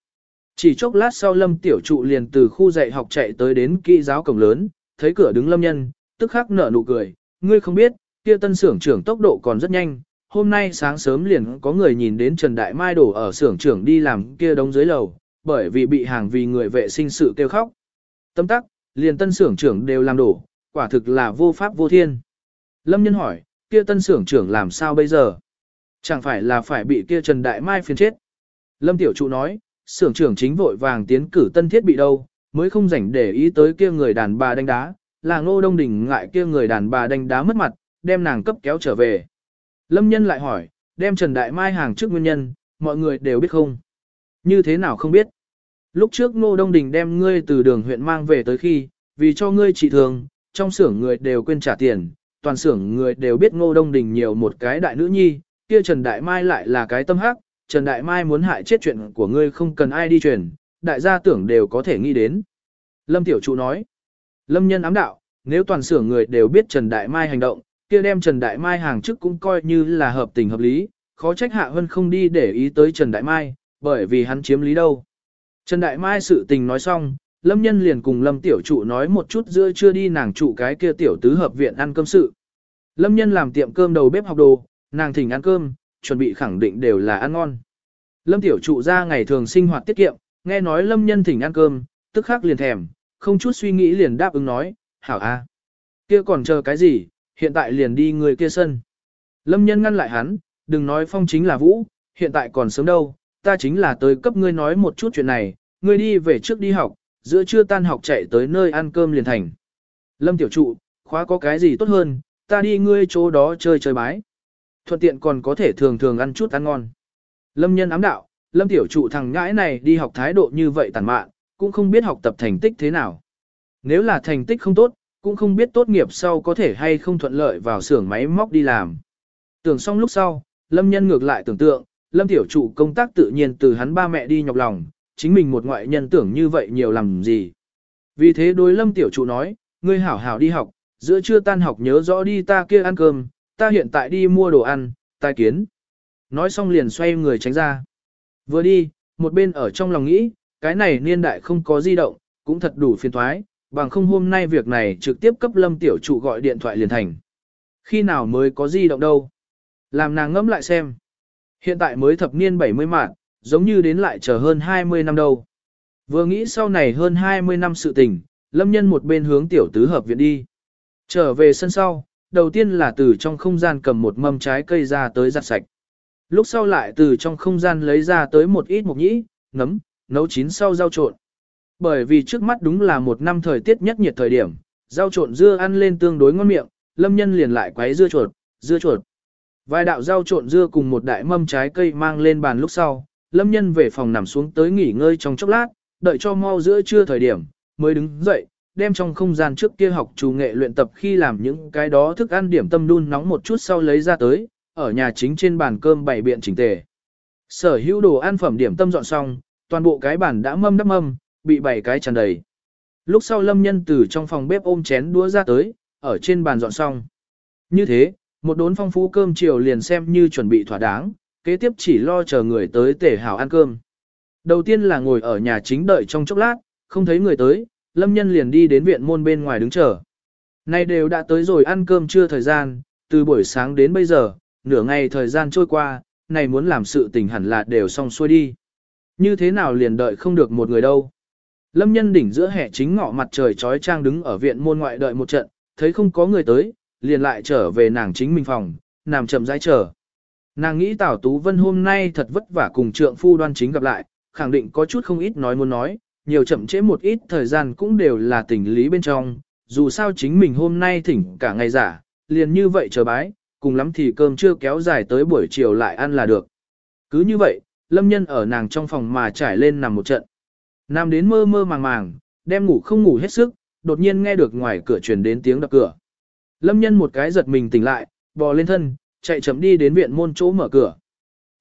Chỉ chốc lát sau Lâm Tiểu Trụ liền từ khu dạy học chạy tới đến kỹ giáo cổng lớn, thấy cửa đứng Lâm Nhân, tức khắc nở nụ cười, ngươi không biết, kia tân xưởng trưởng tốc độ còn rất nhanh. Hôm nay sáng sớm liền có người nhìn đến Trần Đại Mai đổ ở xưởng trưởng đi làm kia đống dưới lầu, bởi vì bị hàng vì người vệ sinh sự kêu khóc. Tâm tắc, liền tân xưởng trưởng đều làm đổ, quả thực là vô pháp vô thiên. Lâm Nhân hỏi, kia tân xưởng trưởng làm sao bây giờ? Chẳng phải là phải bị kia Trần Đại Mai phiền chết. Lâm Tiểu Trụ nói, xưởng trưởng chính vội vàng tiến cử tân thiết bị đâu, mới không rảnh để ý tới kia người đàn bà đánh đá, là ngô đông Đình ngại kia người đàn bà đánh đá mất mặt, đem nàng cấp kéo trở về. Lâm Nhân lại hỏi, đem Trần Đại Mai hàng trước nguyên nhân, mọi người đều biết không? Như thế nào không biết? Lúc trước ngô đông đình đem ngươi từ đường huyện mang về tới khi, vì cho ngươi trị thường, trong xưởng người đều quên trả tiền, toàn xưởng người đều biết ngô đông đình nhiều một cái đại nữ nhi, kia Trần Đại Mai lại là cái tâm hắc, Trần Đại Mai muốn hại chết chuyện của ngươi không cần ai đi truyền, đại gia tưởng đều có thể nghĩ đến. Lâm Tiểu Trụ nói, Lâm nhân ám đạo, nếu toàn xưởng người đều biết Trần Đại Mai hành động, kia đem Trần Đại Mai hàng chức cũng coi như là hợp tình hợp lý, khó trách Hạ Hân không đi để ý tới Trần Đại Mai, bởi vì hắn chiếm lý đâu. Trần Đại Mai sự tình nói xong, Lâm Nhân liền cùng Lâm Tiểu Trụ nói một chút giữa chưa đi nàng trụ cái kia tiểu tứ hợp viện ăn cơm sự. Lâm Nhân làm tiệm cơm đầu bếp học đồ, nàng thỉnh ăn cơm, chuẩn bị khẳng định đều là ăn ngon. Lâm Tiểu Trụ ra ngày thường sinh hoạt tiết kiệm, nghe nói Lâm Nhân thỉnh ăn cơm, tức khắc liền thèm, không chút suy nghĩ liền đáp ứng nói, hảo a, kia còn chờ cái gì, hiện tại liền đi người kia sân. Lâm Nhân ngăn lại hắn, đừng nói phong chính là vũ, hiện tại còn sớm đâu, ta chính là tới cấp ngươi nói một chút chuyện này, ngươi đi về trước đi học, giữa trưa tan học chạy tới nơi ăn cơm liền thành. Lâm Tiểu Trụ, khóa có cái gì tốt hơn, ta đi ngươi chỗ đó chơi chơi bái. Thuận tiện còn có thể thường thường ăn chút ăn ngon. Lâm nhân ám đạo, Lâm Tiểu Trụ thằng ngãi này đi học thái độ như vậy tàn mạn, cũng không biết học tập thành tích thế nào. Nếu là thành tích không tốt, cũng không biết tốt nghiệp sau có thể hay không thuận lợi vào xưởng máy móc đi làm. Tưởng xong lúc sau, Lâm nhân ngược lại tưởng tượng, Lâm Tiểu Trụ công tác tự nhiên từ hắn ba mẹ đi nhọc lòng, chính mình một ngoại nhân tưởng như vậy nhiều làm gì. Vì thế đối Lâm Tiểu Trụ nói, ngươi hảo hảo đi học, giữa trưa tan học nhớ rõ đi ta kia ăn cơm, ta hiện tại đi mua đồ ăn, tai kiến. Nói xong liền xoay người tránh ra. Vừa đi, một bên ở trong lòng nghĩ, cái này niên đại không có di động, cũng thật đủ phiền thoái, bằng không hôm nay việc này trực tiếp cấp Lâm Tiểu Trụ gọi điện thoại liền thành. Khi nào mới có di động đâu? Làm nàng ngẫm lại xem. Hiện tại mới thập niên 70 mạng, giống như đến lại chờ hơn 20 năm đâu. Vừa nghĩ sau này hơn 20 năm sự tình, lâm nhân một bên hướng tiểu tứ hợp viện đi. Trở về sân sau, đầu tiên là từ trong không gian cầm một mâm trái cây ra tới giặt sạch. Lúc sau lại từ trong không gian lấy ra tới một ít mộc nhĩ, nấm, nấu chín sau rau trộn. Bởi vì trước mắt đúng là một năm thời tiết nhất nhiệt thời điểm, rau trộn dưa ăn lên tương đối ngon miệng, lâm nhân liền lại quấy dưa chuột, dưa chuột. Vài đạo rau trộn dưa cùng một đại mâm trái cây mang lên bàn lúc sau, lâm nhân về phòng nằm xuống tới nghỉ ngơi trong chốc lát, đợi cho mau giữa trưa thời điểm, mới đứng dậy, đem trong không gian trước kia học chủ nghệ luyện tập khi làm những cái đó thức ăn điểm tâm đun nóng một chút sau lấy ra tới, ở nhà chính trên bàn cơm bày biện chỉnh tề. Sở hữu đồ ăn phẩm điểm tâm dọn xong, toàn bộ cái bàn đã mâm đắp mâm, bị bảy cái tràn đầy. Lúc sau lâm nhân từ trong phòng bếp ôm chén đũa ra tới, ở trên bàn dọn xong. Như thế, một đốn phong phú cơm chiều liền xem như chuẩn bị thỏa đáng, kế tiếp chỉ lo chờ người tới tể hảo ăn cơm. Đầu tiên là ngồi ở nhà chính đợi trong chốc lát, không thấy người tới, lâm nhân liền đi đến viện môn bên ngoài đứng chờ. Nay đều đã tới rồi ăn cơm trưa thời gian, từ buổi sáng đến bây giờ, nửa ngày thời gian trôi qua, này muốn làm sự tình hẳn là đều xong xuôi đi. Như thế nào liền đợi không được một người đâu. Lâm nhân đỉnh giữa hẻ chính ngọ mặt trời trói trang đứng ở viện môn ngoại đợi một trận, thấy không có người tới, liền lại trở về nàng chính mình phòng, nằm chậm rãi chờ. Nàng nghĩ Tào Tú Vân hôm nay thật vất vả cùng trượng phu đoan chính gặp lại, khẳng định có chút không ít nói muốn nói, nhiều chậm trễ một ít thời gian cũng đều là tình lý bên trong, dù sao chính mình hôm nay thỉnh cả ngày giả, liền như vậy chờ bái, cùng lắm thì cơm chưa kéo dài tới buổi chiều lại ăn là được. Cứ như vậy, lâm nhân ở nàng trong phòng mà trải lên nằm một trận. Nằm đến mơ mơ màng màng, đem ngủ không ngủ hết sức, đột nhiên nghe được ngoài cửa truyền đến tiếng đập cửa. Lâm nhân một cái giật mình tỉnh lại, bò lên thân, chạy chậm đi đến viện môn chỗ mở cửa.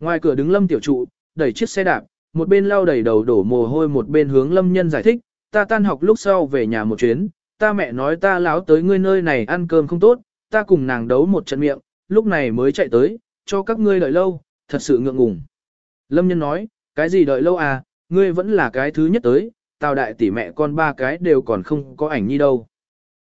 Ngoài cửa đứng lâm tiểu trụ, đẩy chiếc xe đạp, một bên lau đầy đầu đổ mồ hôi một bên hướng lâm nhân giải thích, ta tan học lúc sau về nhà một chuyến, ta mẹ nói ta láo tới ngươi nơi này ăn cơm không tốt, ta cùng nàng đấu một trận miệng, lúc này mới chạy tới, cho các ngươi đợi lâu, thật sự ngượng ngùng. Lâm nhân nói, cái gì đợi lâu à, ngươi vẫn là cái thứ nhất tới, tào đại tỷ mẹ con ba cái đều còn không có ảnh nhi đâu.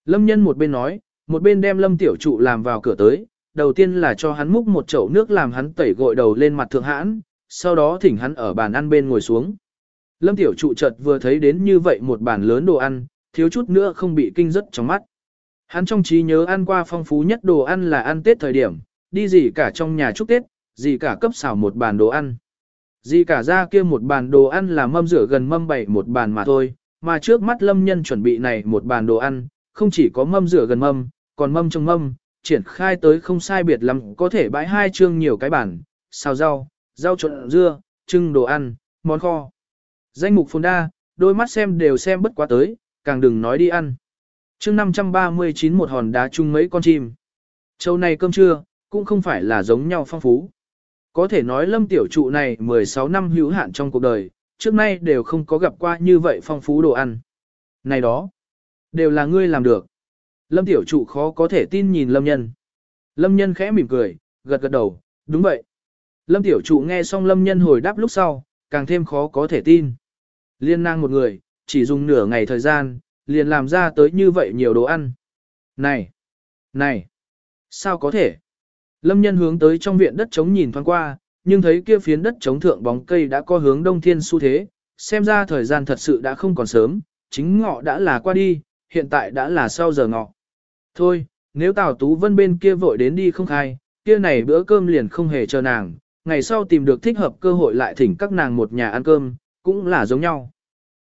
Lâm nhân một bên nói, một bên đem lâm tiểu trụ làm vào cửa tới, đầu tiên là cho hắn múc một chậu nước làm hắn tẩy gội đầu lên mặt thượng hãn, sau đó thỉnh hắn ở bàn ăn bên ngồi xuống. Lâm tiểu trụ chợt vừa thấy đến như vậy một bàn lớn đồ ăn, thiếu chút nữa không bị kinh rất trong mắt. Hắn trong trí nhớ ăn qua phong phú nhất đồ ăn là ăn Tết thời điểm, đi gì cả trong nhà chúc Tết, gì cả cấp xào một bàn đồ ăn. Gì cả ra kia một bàn đồ ăn là mâm rửa gần mâm bảy một bàn mà thôi, mà trước mắt lâm nhân chuẩn bị này một bàn đồ ăn, không chỉ có mâm rửa gần mâm, còn mâm trong mâm, triển khai tới không sai biệt lắm có thể bãi hai chương nhiều cái bản, xào rau, rau trộn dưa, trưng đồ ăn, món kho. Danh mục phồn đa, đôi mắt xem đều xem bất quá tới, càng đừng nói đi ăn. chương 539 một hòn đá chung mấy con chim. Châu này cơm trưa, cũng không phải là giống nhau phong phú. Có thể nói lâm tiểu trụ này 16 năm hữu hạn trong cuộc đời, trước nay đều không có gặp qua như vậy phong phú đồ ăn. Này đó, đều là ngươi làm được. Lâm tiểu trụ khó có thể tin nhìn lâm nhân. Lâm nhân khẽ mỉm cười, gật gật đầu, đúng vậy. Lâm tiểu trụ nghe xong lâm nhân hồi đáp lúc sau, càng thêm khó có thể tin. Liên năng một người, chỉ dùng nửa ngày thời gian, liền làm ra tới như vậy nhiều đồ ăn. Này! Này! Sao có thể? Lâm nhân hướng tới trong viện đất trống nhìn thoáng qua, nhưng thấy kia phiến đất trống thượng bóng cây đã có hướng đông thiên xu thế, xem ra thời gian thật sự đã không còn sớm, chính ngọ đã là qua đi, hiện tại đã là sau giờ ngọ. Thôi, nếu Tào Tú Vân bên kia vội đến đi không khai, kia này bữa cơm liền không hề chờ nàng, ngày sau tìm được thích hợp cơ hội lại thỉnh các nàng một nhà ăn cơm, cũng là giống nhau.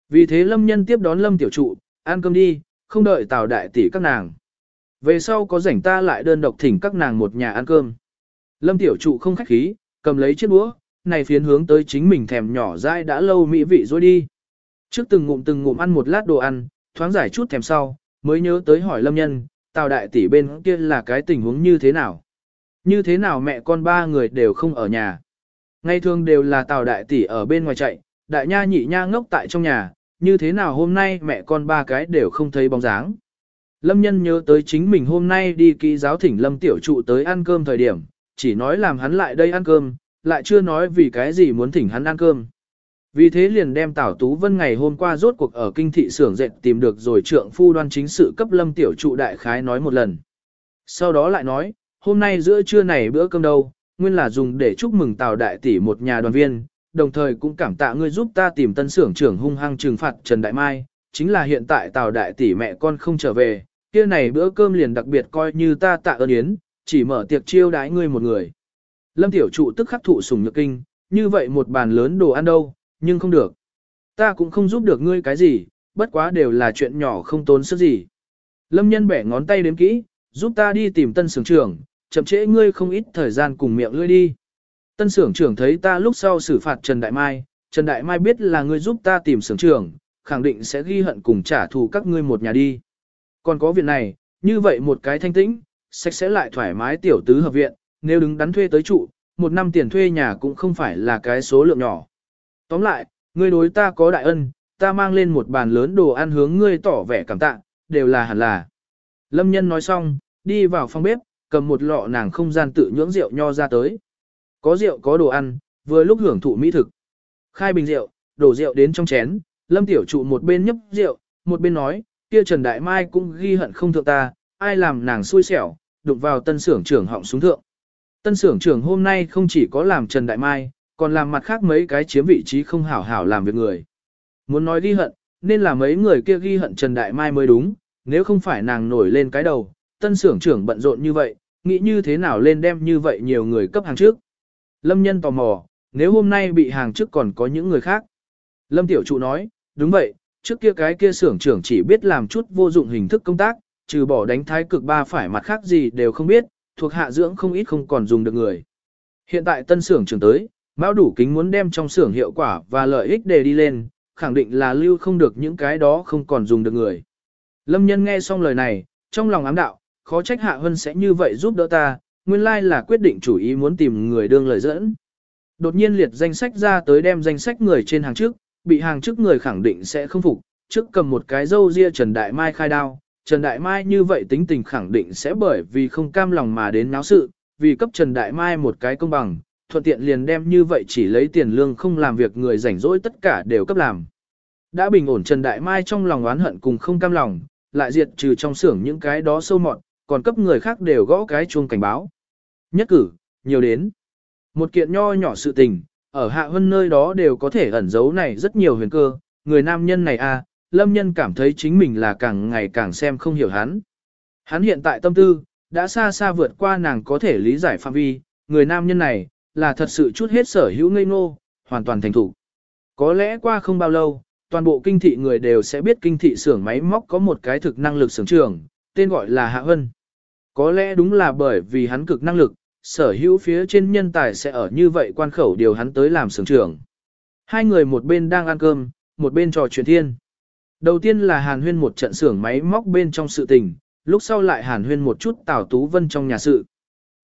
Vì thế Lâm Nhân tiếp đón Lâm Tiểu Trụ, ăn cơm đi, không đợi Tào Đại tỷ các nàng. Về sau có rảnh ta lại đơn độc thỉnh các nàng một nhà ăn cơm. Lâm Tiểu Trụ không khách khí, cầm lấy chiếc đũa, này phiến hướng tới chính mình thèm nhỏ dai đã lâu mỹ vị rồi đi. Trước từng ngụm từng ngụm ăn một lát đồ ăn, thoáng giải chút thèm sau, mới nhớ tới hỏi Lâm Nhân, Tào đại tỷ bên kia là cái tình huống như thế nào? Như thế nào mẹ con ba người đều không ở nhà? Ngày thường đều là Tào đại tỷ ở bên ngoài chạy, đại nha nhị nha ngốc tại trong nhà, như thế nào hôm nay mẹ con ba cái đều không thấy bóng dáng? Lâm nhân nhớ tới chính mình hôm nay đi ký giáo thỉnh Lâm tiểu trụ tới ăn cơm thời điểm, chỉ nói làm hắn lại đây ăn cơm, lại chưa nói vì cái gì muốn thỉnh hắn ăn cơm. Vì thế liền đem Tảo Tú Vân ngày hôm qua rốt cuộc ở kinh thị xưởng dệt tìm được rồi trượng phu đoan chính sự cấp lâm tiểu trụ đại khái nói một lần. Sau đó lại nói, hôm nay giữa trưa này bữa cơm đâu, nguyên là dùng để chúc mừng Tào đại tỷ một nhà đoàn viên, đồng thời cũng cảm tạ ngươi giúp ta tìm tân xưởng trưởng hung hăng trừng phạt Trần Đại Mai, chính là hiện tại Tào đại tỷ mẹ con không trở về, kia này bữa cơm liền đặc biệt coi như ta tạ ơn yến, chỉ mở tiệc chiêu đãi ngươi một người. Lâm tiểu trụ tức khắc thụ sủng nhược kinh, như vậy một bàn lớn đồ ăn đâu, nhưng không được. Ta cũng không giúp được ngươi cái gì, bất quá đều là chuyện nhỏ không tốn sức gì. Lâm nhân bẻ ngón tay đếm kỹ, giúp ta đi tìm tân sưởng trưởng, chậm trễ ngươi không ít thời gian cùng miệng lưỡi đi. Tân sưởng trưởng thấy ta lúc sau xử phạt Trần Đại Mai, Trần Đại Mai biết là ngươi giúp ta tìm sưởng trưởng, khẳng định sẽ ghi hận cùng trả thù các ngươi một nhà đi. Còn có việc này, như vậy một cái thanh tĩnh, sạch sẽ lại thoải mái tiểu tứ hợp viện, nếu đứng đắn thuê tới trụ, một năm tiền thuê nhà cũng không phải là cái số lượng nhỏ. Tóm lại, ngươi đối ta có đại ân, ta mang lên một bàn lớn đồ ăn hướng ngươi tỏ vẻ cảm tạ, đều là hẳn là. Lâm nhân nói xong, đi vào phòng bếp, cầm một lọ nàng không gian tự nhưỡng rượu nho ra tới. Có rượu có đồ ăn, vừa lúc hưởng thụ mỹ thực. Khai bình rượu, đổ rượu đến trong chén, lâm tiểu trụ một bên nhấp rượu, một bên nói, kia Trần Đại Mai cũng ghi hận không thượng ta, ai làm nàng xui xẻo, đụng vào tân sưởng trưởng họng xuống thượng. Tân sưởng trưởng hôm nay không chỉ có làm Trần Đại Mai, còn làm mặt khác mấy cái chiếm vị trí không hảo hảo làm việc người. Muốn nói ghi hận, nên là mấy người kia ghi hận Trần Đại Mai mới đúng, nếu không phải nàng nổi lên cái đầu, tân sưởng trưởng bận rộn như vậy, nghĩ như thế nào lên đem như vậy nhiều người cấp hàng trước. Lâm nhân tò mò, nếu hôm nay bị hàng trước còn có những người khác. Lâm tiểu trụ nói, đúng vậy, trước kia cái kia xưởng trưởng chỉ biết làm chút vô dụng hình thức công tác, trừ bỏ đánh thái cực ba phải mặt khác gì đều không biết, thuộc hạ dưỡng không ít không còn dùng được người. Hiện tại tân xưởng trưởng tới, Mao đủ kính muốn đem trong xưởng hiệu quả và lợi ích đề đi lên, khẳng định là lưu không được những cái đó không còn dùng được người. Lâm nhân nghe xong lời này, trong lòng ám đạo, khó trách Hạ Hân sẽ như vậy giúp đỡ ta, nguyên lai là quyết định chủ ý muốn tìm người đương lời dẫn. Đột nhiên liệt danh sách ra tới đem danh sách người trên hàng trước, bị hàng trước người khẳng định sẽ không phục, trước cầm một cái dâu ria Trần Đại Mai khai đao. Trần Đại Mai như vậy tính tình khẳng định sẽ bởi vì không cam lòng mà đến náo sự, vì cấp Trần Đại Mai một cái công bằng, thuận tiện liền đem như vậy chỉ lấy tiền lương không làm việc người rảnh rỗi tất cả đều cấp làm. Đã bình ổn Trần Đại Mai trong lòng oán hận cùng không cam lòng, lại diệt trừ trong xưởng những cái đó sâu mọt, còn cấp người khác đều gõ cái chuông cảnh báo. Nhất cử, nhiều đến. Một kiện nho nhỏ sự tình, ở hạ hơn nơi đó đều có thể ẩn giấu này rất nhiều huyền cơ, người nam nhân này a, à, lâm nhân cảm thấy chính mình là càng ngày càng xem không hiểu hắn. Hắn hiện tại tâm tư, đã xa xa vượt qua nàng có thể lý giải phạm vi, người nam nhân này, là thật sự chút hết sở hữu ngây ngô, hoàn toàn thành thủ. Có lẽ qua không bao lâu, toàn bộ kinh thị người đều sẽ biết kinh thị xưởng máy móc có một cái thực năng lực xưởng trường, tên gọi là Hạ Hân. Có lẽ đúng là bởi vì hắn cực năng lực, sở hữu phía trên nhân tài sẽ ở như vậy quan khẩu điều hắn tới làm xưởng trưởng. Hai người một bên đang ăn cơm, một bên trò chuyện thiên. Đầu tiên là hàn huyên một trận xưởng máy móc bên trong sự tình, lúc sau lại hàn huyên một chút Tào Tú Vân trong nhà sự.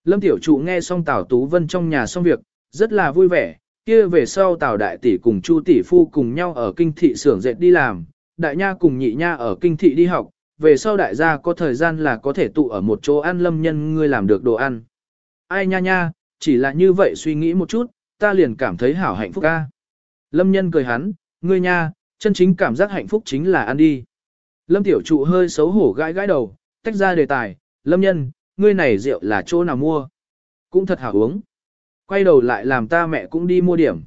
Lâm Tiểu Trụ nghe xong Tào Tú Vân trong nhà xong việc, rất là vui vẻ, kia về sau Tào Đại Tỷ cùng Chu Tỷ Phu cùng nhau ở kinh thị xưởng dệt đi làm, Đại Nha cùng Nhị Nha ở kinh thị đi học, về sau đại gia có thời gian là có thể tụ ở một chỗ ăn lâm nhân ngươi làm được đồ ăn. Ai nha nha, chỉ là như vậy suy nghĩ một chút, ta liền cảm thấy hảo hạnh phúc ca. Lâm nhân cười hắn, ngươi nha, chân chính cảm giác hạnh phúc chính là ăn đi. Lâm tiểu trụ hơi xấu hổ gãi gãi đầu, tách ra đề tài, lâm nhân, ngươi này rượu là chỗ nào mua? Cũng thật hảo uống. Quay đầu lại làm ta mẹ cũng đi mua điểm.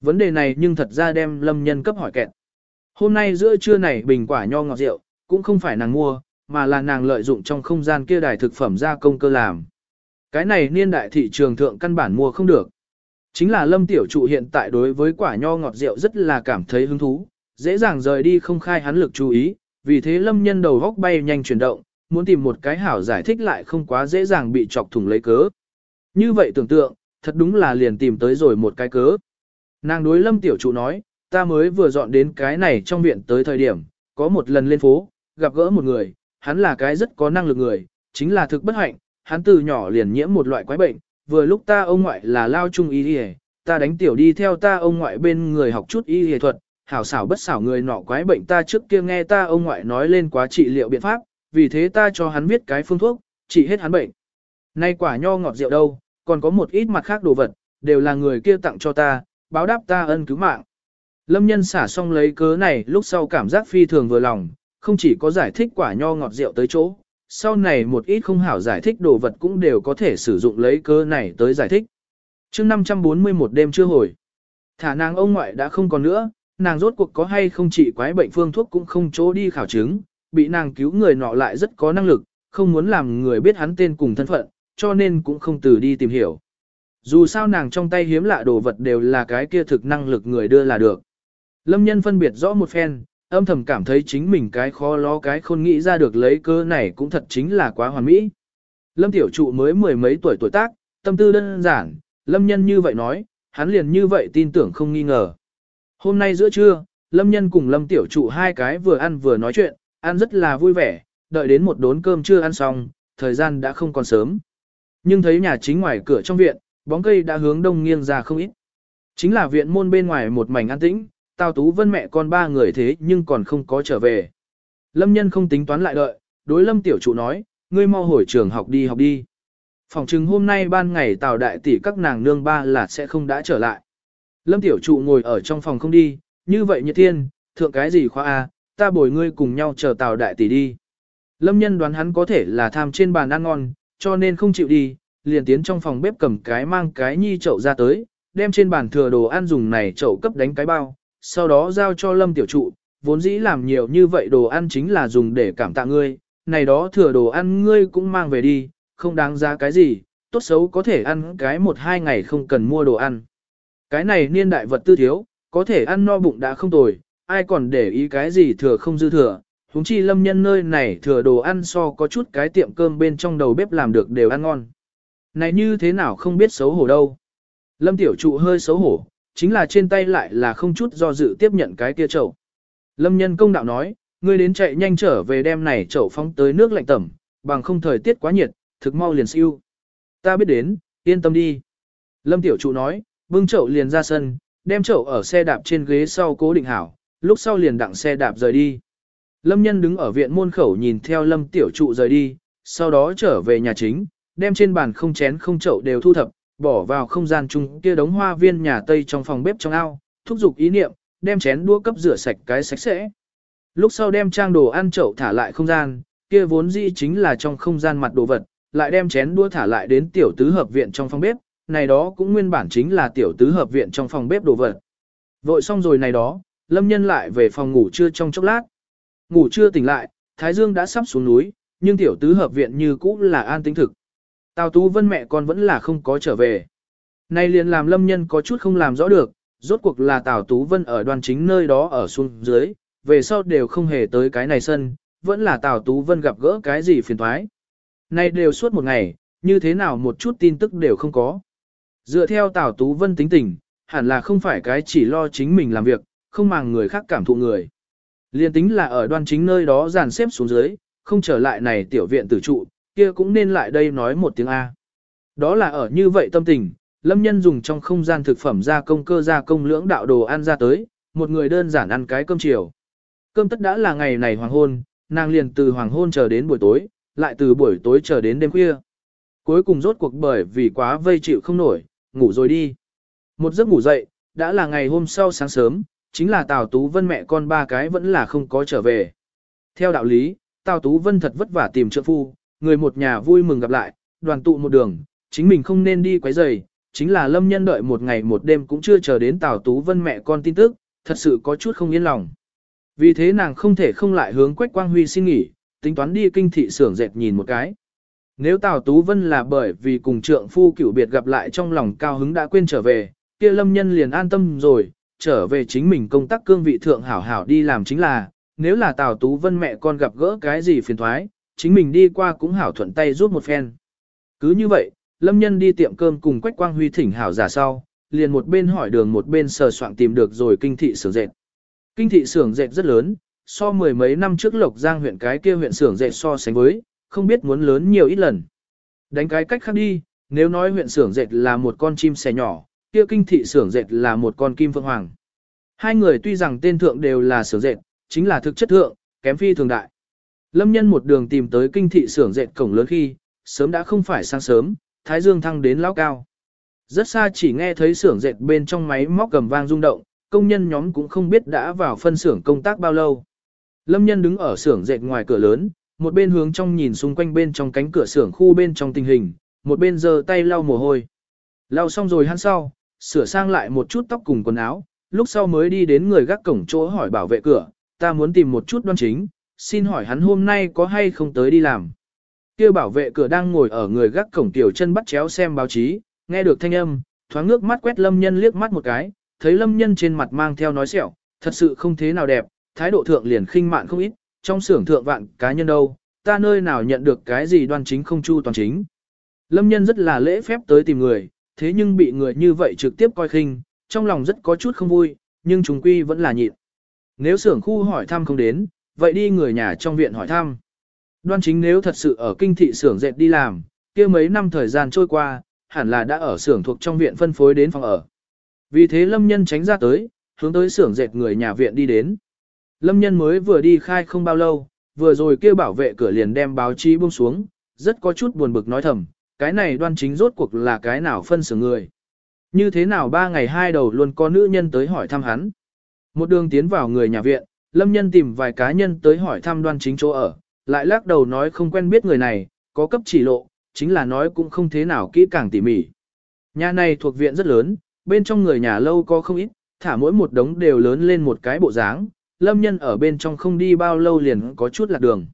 Vấn đề này nhưng thật ra đem lâm nhân cấp hỏi kẹt. Hôm nay giữa trưa này bình quả nho ngọt rượu, cũng không phải nàng mua, mà là nàng lợi dụng trong không gian kia đài thực phẩm gia công cơ làm. Cái này niên đại thị trường thượng căn bản mua không được. Chính là lâm tiểu trụ hiện tại đối với quả nho ngọt rượu rất là cảm thấy hứng thú, dễ dàng rời đi không khai hắn lực chú ý, vì thế lâm nhân đầu góc bay nhanh chuyển động, muốn tìm một cái hảo giải thích lại không quá dễ dàng bị chọc thủng lấy cớ. Như vậy tưởng tượng, thật đúng là liền tìm tới rồi một cái cớ. Nàng đối lâm tiểu trụ nói, ta mới vừa dọn đến cái này trong viện tới thời điểm, có một lần lên phố, gặp gỡ một người, hắn là cái rất có năng lực người, chính là thực bất hạnh, hắn từ nhỏ liền nhiễm một loại quái bệnh, vừa lúc ta ông ngoại là lao trung y y, ta đánh tiểu đi theo ta ông ngoại bên người học chút y y thuật, hảo xảo bất xảo người nọ quái bệnh ta trước kia nghe ta ông ngoại nói lên quá trị liệu biện pháp, vì thế ta cho hắn viết cái phương thuốc, trị hết hắn bệnh. Nay quả nho ngọt rượu đâu, còn có một ít mặt khác đồ vật, đều là người kia tặng cho ta, báo đáp ta ân cứu mạng. Lâm nhân xả xong lấy cớ này lúc sau cảm giác phi thường vừa lòng, không chỉ có giải thích quả nho ngọt rượu tới chỗ, sau này một ít không hảo giải thích đồ vật cũng đều có thể sử dụng lấy cớ này tới giải thích. mươi 541 đêm chưa hồi, thả nàng ông ngoại đã không còn nữa, nàng rốt cuộc có hay không trị quái bệnh phương thuốc cũng không chỗ đi khảo chứng, bị nàng cứu người nọ lại rất có năng lực, không muốn làm người biết hắn tên cùng thân phận, cho nên cũng không từ đi tìm hiểu. Dù sao nàng trong tay hiếm lạ đồ vật đều là cái kia thực năng lực người đưa là được. Lâm nhân phân biệt rõ một phen, âm thầm cảm thấy chính mình cái khó lo cái khôn nghĩ ra được lấy cơ này cũng thật chính là quá hoàn mỹ. Lâm tiểu trụ mới mười mấy tuổi tuổi tác, tâm tư đơn giản, lâm nhân như vậy nói, hắn liền như vậy tin tưởng không nghi ngờ. Hôm nay giữa trưa, lâm nhân cùng lâm tiểu trụ hai cái vừa ăn vừa nói chuyện, ăn rất là vui vẻ, đợi đến một đốn cơm chưa ăn xong, thời gian đã không còn sớm. Nhưng thấy nhà chính ngoài cửa trong viện, bóng cây đã hướng đông nghiêng ra không ít. Chính là viện môn bên ngoài một mảnh an tĩnh, Tào Tú Vân mẹ con ba người thế nhưng còn không có trở về. Lâm nhân không tính toán lại đợi, đối lâm tiểu trụ nói, ngươi mau hồi trường học đi học đi. Phòng chừng hôm nay ban ngày Tào đại tỷ các nàng nương ba là sẽ không đã trở lại. Lâm tiểu trụ ngồi ở trong phòng không đi, như vậy nhiệt thiên, thượng cái gì khoa A, ta bồi ngươi cùng nhau chờ Tào đại tỷ đi. Lâm nhân đoán hắn có thể là tham trên bàn ăn ngon, cho nên không chịu đi, liền tiến trong phòng bếp cầm cái mang cái nhi chậu ra tới, đem trên bàn thừa đồ ăn dùng này chậu cấp đánh cái bao, sau đó giao cho lâm tiểu trụ, vốn dĩ làm nhiều như vậy đồ ăn chính là dùng để cảm tạ ngươi, này đó thừa đồ ăn ngươi cũng mang về đi, không đáng giá cái gì, tốt xấu có thể ăn cái một hai ngày không cần mua đồ ăn. Cái này niên đại vật tư thiếu, có thể ăn no bụng đã không tồi, ai còn để ý cái gì thừa không dư thừa, huống chi lâm nhân nơi này thừa đồ ăn so có chút cái tiệm cơm bên trong đầu bếp làm được đều ăn ngon. Này như thế nào không biết xấu hổ đâu. Lâm tiểu trụ hơi xấu hổ, chính là trên tay lại là không chút do dự tiếp nhận cái kia chậu. Lâm nhân công đạo nói, ngươi đến chạy nhanh trở về đem này chậu phóng tới nước lạnh tẩm, bằng không thời tiết quá nhiệt, thực mau liền siêu. Ta biết đến, yên tâm đi. Lâm tiểu trụ nói, bưng chậu liền ra sân, đem chậu ở xe đạp trên ghế sau cố định hảo, lúc sau liền đặng xe đạp rời đi. Lâm nhân đứng ở viện môn khẩu nhìn theo lâm tiểu trụ rời đi, sau đó trở về nhà chính, đem trên bàn không chén không chậu đều thu thập, bỏ vào không gian chung kia đống hoa viên nhà Tây trong phòng bếp trong ao, thúc giục ý niệm, đem chén đũa cấp rửa sạch cái sạch sẽ. Lúc sau đem trang đồ ăn chậu thả lại không gian, kia vốn dĩ chính là trong không gian mặt đồ vật, lại đem chén đũa thả lại đến tiểu tứ hợp viện trong phòng bếp, này đó cũng nguyên bản chính là tiểu tứ hợp viện trong phòng bếp đồ vật. Vội xong rồi này đó, lâm nhân lại về phòng ngủ trưa trong chốc lát. Ngủ trưa tỉnh lại, Thái Dương đã sắp xuống núi, nhưng tiểu tứ hợp viện như cũ là an tinh thực. Tào Tú Vân mẹ con vẫn là không có trở về. Nay liền làm lâm nhân có chút không làm rõ được, rốt cuộc là Tào Tú Vân ở đoàn chính nơi đó ở xuống dưới, về sau đều không hề tới cái này sân, vẫn là Tào Tú Vân gặp gỡ cái gì phiền thoái. Nay đều suốt một ngày, như thế nào một chút tin tức đều không có. Dựa theo Tào Tú Vân tính tình, hẳn là không phải cái chỉ lo chính mình làm việc, không màng người khác cảm thụ người. Liên tính là ở đoan chính nơi đó dàn xếp xuống dưới, không trở lại này tiểu viện tử trụ, kia cũng nên lại đây nói một tiếng A. Đó là ở như vậy tâm tình, lâm nhân dùng trong không gian thực phẩm gia công cơ gia công lưỡng đạo đồ ăn ra tới, một người đơn giản ăn cái cơm chiều. Cơm tất đã là ngày này hoàng hôn, nàng liền từ hoàng hôn chờ đến buổi tối, lại từ buổi tối chờ đến đêm khuya. Cuối cùng rốt cuộc bởi vì quá vây chịu không nổi, ngủ rồi đi. Một giấc ngủ dậy, đã là ngày hôm sau sáng sớm, chính là Tào Tú Vân mẹ con ba cái vẫn là không có trở về. Theo đạo lý, Tào Tú Vân thật vất vả tìm trượng phu, người một nhà vui mừng gặp lại, đoàn tụ một đường, chính mình không nên đi quấy rầy, chính là lâm nhân đợi một ngày một đêm cũng chưa chờ đến Tào Tú Vân mẹ con tin tức, thật sự có chút không yên lòng. Vì thế nàng không thể không lại hướng Quách Quang Huy xin nghỉ, tính toán đi kinh thị xưởng dệt nhìn một cái. Nếu Tào Tú Vân là bởi vì cùng trượng phu cửu biệt gặp lại trong lòng cao hứng đã quên trở về, kia lâm nhân liền an tâm rồi, trở về chính mình công tác cương vị thượng hảo hảo đi làm chính là, nếu là Tào Tú Vân mẹ con gặp gỡ cái gì phiền thoái, chính mình đi qua cũng hảo thuận tay giúp một phen. Cứ như vậy, Lâm Nhân đi tiệm cơm cùng Quách Quang Huy thỉnh hảo giả sau, liền một bên hỏi đường một bên sờ soạn tìm được rồi kinh thị xưởng dệt. Kinh thị xưởng dệt rất lớn, so mười mấy năm trước Lộc Giang huyện cái kia huyện xưởng dệt so sánh với, không biết muốn lớn nhiều ít lần. Đánh cái cách khác đi, nếu nói huyện xưởng dệt là một con chim sẻ nhỏ, kia kinh thị xưởng dệt là một con kim phượng hoàng. Hai người tuy rằng tên thượng đều là xưởng dệt, chính là thực chất thượng, kém phi thường đại. Lâm nhân một đường tìm tới kinh thị xưởng dệt cổng lớn khi, sớm đã không phải sáng sớm, thái dương thăng đến lão cao. Rất xa chỉ nghe thấy xưởng dệt bên trong máy móc cầm vang rung động, công nhân nhóm cũng không biết đã vào phân xưởng công tác bao lâu. Lâm nhân đứng ở xưởng dệt ngoài cửa lớn, một bên hướng trong nhìn xung quanh bên trong cánh cửa xưởng khu bên trong tình hình, một bên giơ tay lau mồ hôi. Lau xong rồi hắn sau, sửa sang lại một chút tóc cùng quần áo, lúc sau mới đi đến người gác cổng chỗ hỏi bảo vệ cửa, ta muốn tìm một chút đoan chính, xin hỏi hắn hôm nay có hay không tới đi làm. Kia bảo vệ cửa đang ngồi ở người gác cổng tiểu chân bắt chéo xem báo chí, nghe được thanh âm, thoáng ngước mắt quét lâm nhân liếc mắt một cái, thấy lâm nhân trên mặt mang theo nói sẹo, thật sự không thế nào đẹp, thái độ thượng liền khinh mạn không ít, trong xưởng thượng vạn cá nhân đâu, ta nơi nào nhận được cái gì đoan chính không chu toàn chính. Lâm nhân rất là lễ phép tới tìm người, thế nhưng bị người như vậy trực tiếp coi khinh, trong lòng rất có chút không vui, nhưng chúng quy vẫn là nhịn. Nếu xưởng khu hỏi thăm không đến, vậy đi người nhà trong viện hỏi thăm. Đoan chính nếu thật sự ở kinh thị xưởng dệt đi làm, kia mấy năm thời gian trôi qua, hẳn là đã ở xưởng thuộc trong viện phân phối đến phòng ở. Vì thế Lâm Nhân tránh ra tới, hướng tới xưởng dệt người nhà viện đi đến. Lâm Nhân mới vừa đi khai không bao lâu, vừa rồi kêu bảo vệ cửa liền đem báo chí buông xuống, rất có chút buồn bực nói thầm, cái này đoan chính rốt cuộc là cái nào phân xử người. Như thế nào ba ngày hai đầu luôn có nữ nhân tới hỏi thăm hắn. Một đường tiến vào người nhà viện, Lâm Nhân tìm vài cá nhân tới hỏi thăm đoan chính chỗ ở, lại lắc đầu nói không quen biết người này, có cấp chỉ lộ, chính là nói cũng không thế nào kỹ càng tỉ mỉ. Nhà này thuộc viện rất lớn, bên trong người nhà lâu có không ít, thả mỗi một đống đều lớn lên một cái bộ dáng, lâm nhân ở bên trong không đi bao lâu liền có chút lạc đường.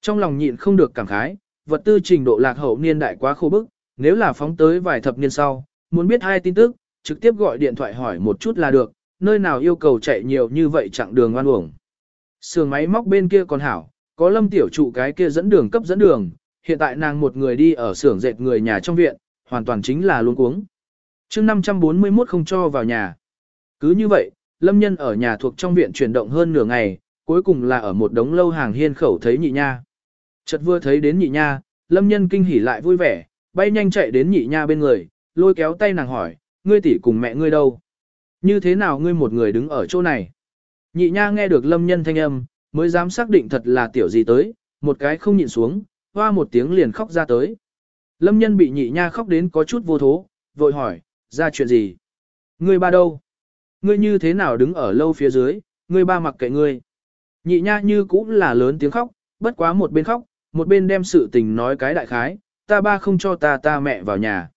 Trong lòng nhịn không được cảm khái, vật tư trình độ lạc hậu niên đại quá khô bức, nếu là phóng tới vài thập niên sau, muốn biết hai tin tức, trực tiếp gọi điện thoại hỏi một chút là được, nơi nào yêu cầu chạy nhiều như vậy chặng đường ngoan uổng. Sườn máy móc bên kia còn hảo, có lâm tiểu trụ cái kia dẫn đường cấp dẫn đường, hiện tại nàng một người đi ở xưởng dệt người nhà trong viện, hoàn toàn chính là luôn cuống. chương 541 không cho vào nhà. Cứ như vậy, lâm nhân ở nhà thuộc trong viện chuyển động hơn nửa ngày, cuối cùng là ở một đống lâu hàng hiên khẩu thấy nhị nha. Chợt vừa thấy đến nhị nha, lâm nhân kinh hỉ lại vui vẻ, bay nhanh chạy đến nhị nha bên người, lôi kéo tay nàng hỏi, ngươi tỷ cùng mẹ ngươi đâu? Như thế nào ngươi một người đứng ở chỗ này? Nhị nha nghe được lâm nhân thanh âm, mới dám xác định thật là tiểu gì tới, một cái không nhịn xuống, hoa một tiếng liền khóc ra tới. Lâm nhân bị nhị nha khóc đến có chút vô thố, vội hỏi, ra chuyện gì? Ngươi ba đâu? Ngươi như thế nào đứng ở lâu phía dưới, ngươi ba mặc kệ ngươi. Nhị nha như cũng là lớn tiếng khóc, bất quá một bên khóc, một bên đem sự tình nói cái đại khái, ta ba không cho ta ta mẹ vào nhà.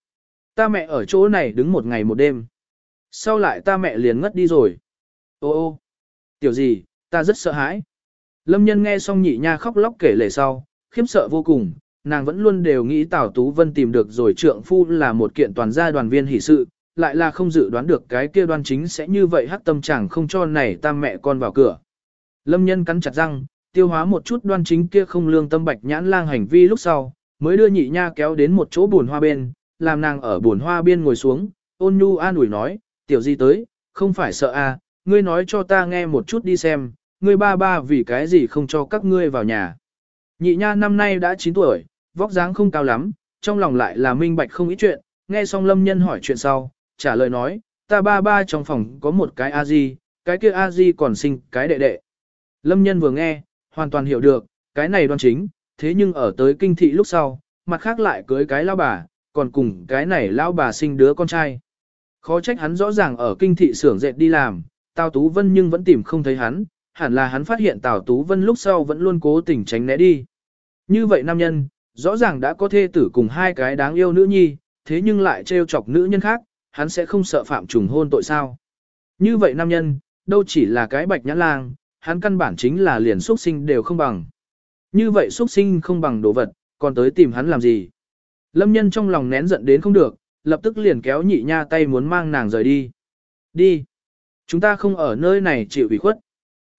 Ta mẹ ở chỗ này đứng một ngày một đêm. Sau lại ta mẹ liền ngất đi rồi. Ô ô, tiểu gì, ta rất sợ hãi. Lâm nhân nghe xong nhị nha khóc lóc kể lể sau, khiếp sợ vô cùng, nàng vẫn luôn đều nghĩ Tào Tú Vân tìm được rồi trượng phu là một kiện toàn gia đoàn viên hỷ sự, lại là không dự đoán được cái kia đoan chính sẽ như vậy hắc tâm chẳng không cho này ta mẹ con vào cửa. Lâm nhân cắn chặt răng, tiêu hóa một chút đoan chính kia không lương tâm bạch nhãn lang hành vi lúc sau, mới đưa nhị nha kéo đến một chỗ buồn hoa bên, làm nàng ở buồn hoa bên ngồi xuống, ôn nhu an ủi nói, tiểu di tới, không phải sợ a, à, ngươi nói cho ta nghe một chút đi xem, ngươi ba ba vì cái gì không cho các ngươi vào nhà. Nhị nha năm nay đã 9 tuổi, vóc dáng không cao lắm, trong lòng lại là minh bạch không ít chuyện, nghe xong lâm nhân hỏi chuyện sau, trả lời nói, ta ba ba trong phòng có một cái A-di, cái kia A-di còn sinh cái đệ đệ. Lâm nhân vừa nghe, hoàn toàn hiểu được, cái này đoan chính, thế nhưng ở tới kinh thị lúc sau, mặt khác lại cưới cái lao bà, còn cùng cái này lao bà sinh đứa con trai. Khó trách hắn rõ ràng ở kinh thị xưởng dệt đi làm, Tào Tú Vân nhưng vẫn tìm không thấy hắn, hẳn là hắn phát hiện Tào Tú Vân lúc sau vẫn luôn cố tình tránh né đi. Như vậy nam nhân, rõ ràng đã có thê tử cùng hai cái đáng yêu nữ nhi, thế nhưng lại trêu chọc nữ nhân khác, hắn sẽ không sợ phạm trùng hôn tội sao. Như vậy nam nhân, đâu chỉ là cái bạch nhãn lang, hắn căn bản chính là liền xuất sinh đều không bằng. Như vậy xuất sinh không bằng đồ vật, còn tới tìm hắn làm gì. Lâm nhân trong lòng nén giận đến không được, lập tức liền kéo nhị nha tay muốn mang nàng rời đi. Đi. Chúng ta không ở nơi này chịu ủy khuất.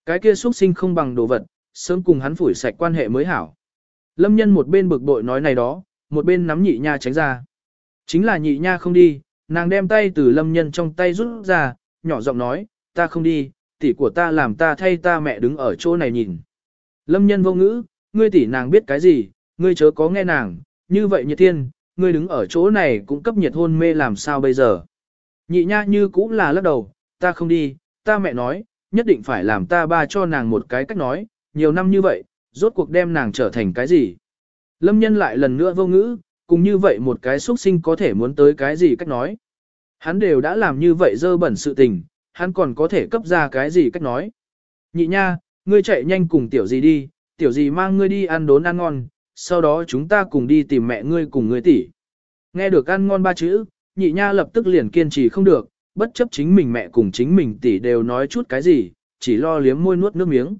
Cái kia xuất sinh không bằng đồ vật, sớm cùng hắn phủi sạch quan hệ mới hảo. Lâm nhân một bên bực bội nói này đó, một bên nắm nhị nha tránh ra. Chính là nhị nha không đi, nàng đem tay từ lâm nhân trong tay rút ra, nhỏ giọng nói, ta không đi, tỷ của ta làm ta thay ta mẹ đứng ở chỗ này nhìn. Lâm nhân vô ngữ, ngươi tỷ nàng biết cái gì, ngươi chớ có nghe nàng, như vậy nhiệt thiên, ngươi đứng ở chỗ này cũng cấp nhiệt hôn mê làm sao bây giờ. Nhị nha như cũng là lắc đầu, ta không đi, ta mẹ nói, nhất định phải làm ta ba cho nàng một cái cách nói, nhiều năm như vậy, rốt cuộc đem nàng trở thành cái gì. Lâm nhân lại lần nữa vô ngữ, cùng như vậy một cái xuất sinh có thể muốn tới cái gì cách nói. Hắn đều đã làm như vậy dơ bẩn sự tình, hắn còn có thể cấp ra cái gì cách nói. Nhị nha, ngươi chạy nhanh cùng tiểu gì đi, tiểu gì mang ngươi đi ăn đốn ăn ngon, sau đó chúng ta cùng đi tìm mẹ ngươi cùng ngươi tỷ. Nghe được ăn ngon ba chữ, nhị nha lập tức liền kiên trì không được, bất chấp chính mình mẹ cùng chính mình tỷ đều nói chút cái gì, chỉ lo liếm môi nuốt nước miếng.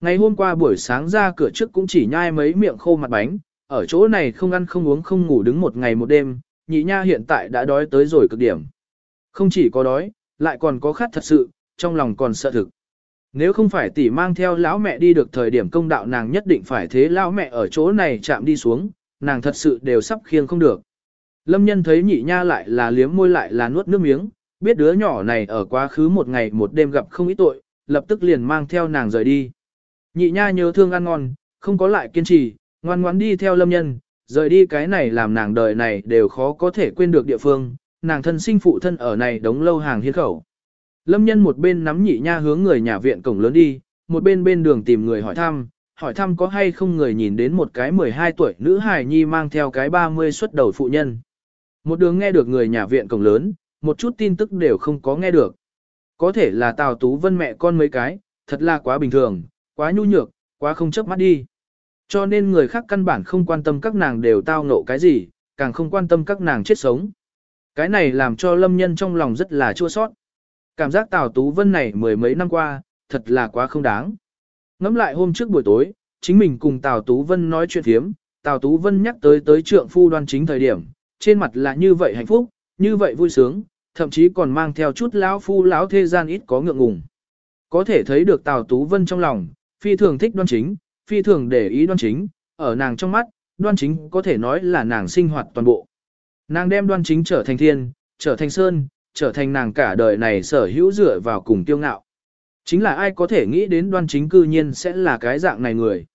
Ngày hôm qua buổi sáng ra cửa trước cũng chỉ nhai mấy miệng khô mặt bánh, ở chỗ này không ăn không uống không ngủ đứng một ngày một đêm, nhị nha hiện tại đã đói tới rồi cực điểm. Không chỉ có đói, lại còn có khát thật sự, trong lòng còn sợ thực. Nếu không phải tỷ mang theo lão mẹ đi được thời điểm công đạo nàng nhất định phải thế lão mẹ ở chỗ này chạm đi xuống, nàng thật sự đều sắp khiêng không được. Lâm nhân thấy nhị nha lại là liếm môi lại là nuốt nước miếng, biết đứa nhỏ này ở quá khứ một ngày một đêm gặp không ít tội, lập tức liền mang theo nàng rời đi. Nhị nha nhớ thương ăn ngon, không có lại kiên trì, ngoan ngoãn đi theo lâm nhân, rời đi cái này làm nàng đời này đều khó có thể quên được địa phương, nàng thân sinh phụ thân ở này đống lâu hàng hiên khẩu. Lâm nhân một bên nắm nhị nha hướng người nhà viện cổng lớn đi, một bên bên đường tìm người hỏi thăm, hỏi thăm có hay không người nhìn đến một cái 12 tuổi nữ hài nhi mang theo cái 30 xuất đầu phụ nhân. Một đường nghe được người nhà viện cổng lớn, một chút tin tức đều không có nghe được. Có thể là Tào Tú Vân mẹ con mấy cái, thật là quá bình thường, quá nhu nhược, quá không chấp mắt đi. Cho nên người khác căn bản không quan tâm các nàng đều tao ngộ cái gì, càng không quan tâm các nàng chết sống. Cái này làm cho lâm nhân trong lòng rất là chua sót. Cảm giác Tào Tú Vân này mười mấy năm qua, thật là quá không đáng. Ngắm lại hôm trước buổi tối, chính mình cùng Tào Tú Vân nói chuyện thiếm, Tào Tú Vân nhắc tới tới trượng phu đoan chính thời điểm, trên mặt là như vậy hạnh phúc, như vậy vui sướng, thậm chí còn mang theo chút lão phu lão thế gian ít có ngượng ngùng. Có thể thấy được Tào Tú Vân trong lòng, phi thường thích đoan chính, phi thường để ý đoan chính, ở nàng trong mắt, đoan chính có thể nói là nàng sinh hoạt toàn bộ. Nàng đem đoan chính trở thành thiên, trở thành sơn, trở thành nàng cả đời này sở hữu dựa vào cùng tiêu ngạo. Chính là ai có thể nghĩ đến đoan chính cư nhiên sẽ là cái dạng này người.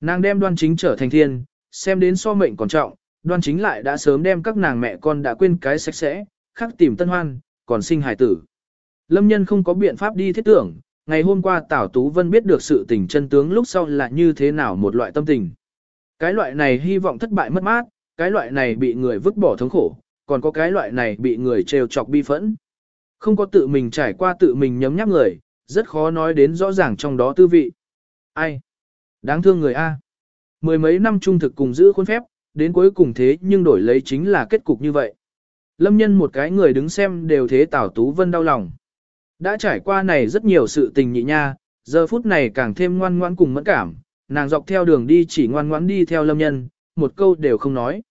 Nàng đem đoan chính trở thành thiên, xem đến so mệnh còn trọng, đoan chính lại đã sớm đem các nàng mẹ con đã quên cái sạch sẽ, khắc tìm tân hoan, còn sinh hài tử. Lâm nhân không có biện pháp đi thiết tưởng, ngày hôm qua Tảo Tú Vân biết được sự tình chân tướng lúc sau là như thế nào một loại tâm tình. Cái loại này hy vọng thất bại mất mát, cái loại này bị người vứt bỏ thống khổ, còn có cái loại này bị người trêu chọc bi phẫn. Không có tự mình trải qua tự mình nhấm nháp người, rất khó nói đến rõ ràng trong đó tư vị. Ai? Đáng thương người A. Mười mấy năm trung thực cùng giữ khuôn phép, đến cuối cùng thế nhưng đổi lấy chính là kết cục như vậy. Lâm nhân một cái người đứng xem đều thế Tảo Tú Vân đau lòng. Đã trải qua này rất nhiều sự tình nhị nha, giờ phút này càng thêm ngoan ngoãn cùng mẫn cảm, nàng dọc theo đường đi chỉ ngoan ngoãn đi theo lâm nhân, một câu đều không nói.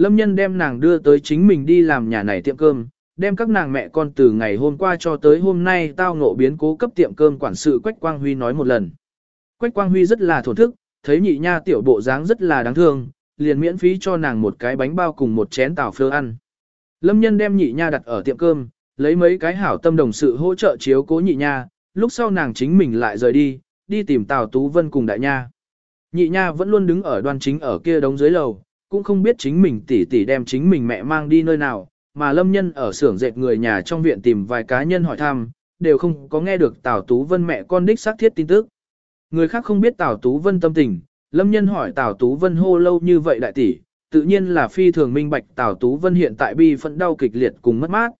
Lâm nhân đem nàng đưa tới chính mình đi làm nhà này tiệm cơm, đem các nàng mẹ con từ ngày hôm qua cho tới hôm nay tao ngộ biến cố cấp tiệm cơm quản sự Quách Quang Huy nói một lần. Quách Quang Huy rất là thổn thức, thấy nhị nha tiểu bộ dáng rất là đáng thương, liền miễn phí cho nàng một cái bánh bao cùng một chén tàu phơ ăn. Lâm nhân đem nhị nha đặt ở tiệm cơm, lấy mấy cái hảo tâm đồng sự hỗ trợ chiếu cố nhị nha, lúc sau nàng chính mình lại rời đi, đi tìm Tào Tú Vân cùng đại nha. Nhị nha vẫn luôn đứng ở đoan chính ở kia đống dưới lầu, cũng không biết chính mình tỷ tỷ đem chính mình mẹ mang đi nơi nào, mà lâm nhân ở xưởng dệt người nhà trong viện tìm vài cá nhân hỏi thăm, đều không có nghe được Tào Tú Vân mẹ con đích xác thiết tin tức. Người khác không biết Tào Tú Vân tâm tình, lâm nhân hỏi Tào Tú Vân hô lâu như vậy đại tỷ, tự nhiên là phi thường minh bạch Tào Tú Vân hiện tại bi phẫn đau kịch liệt cùng mất mát.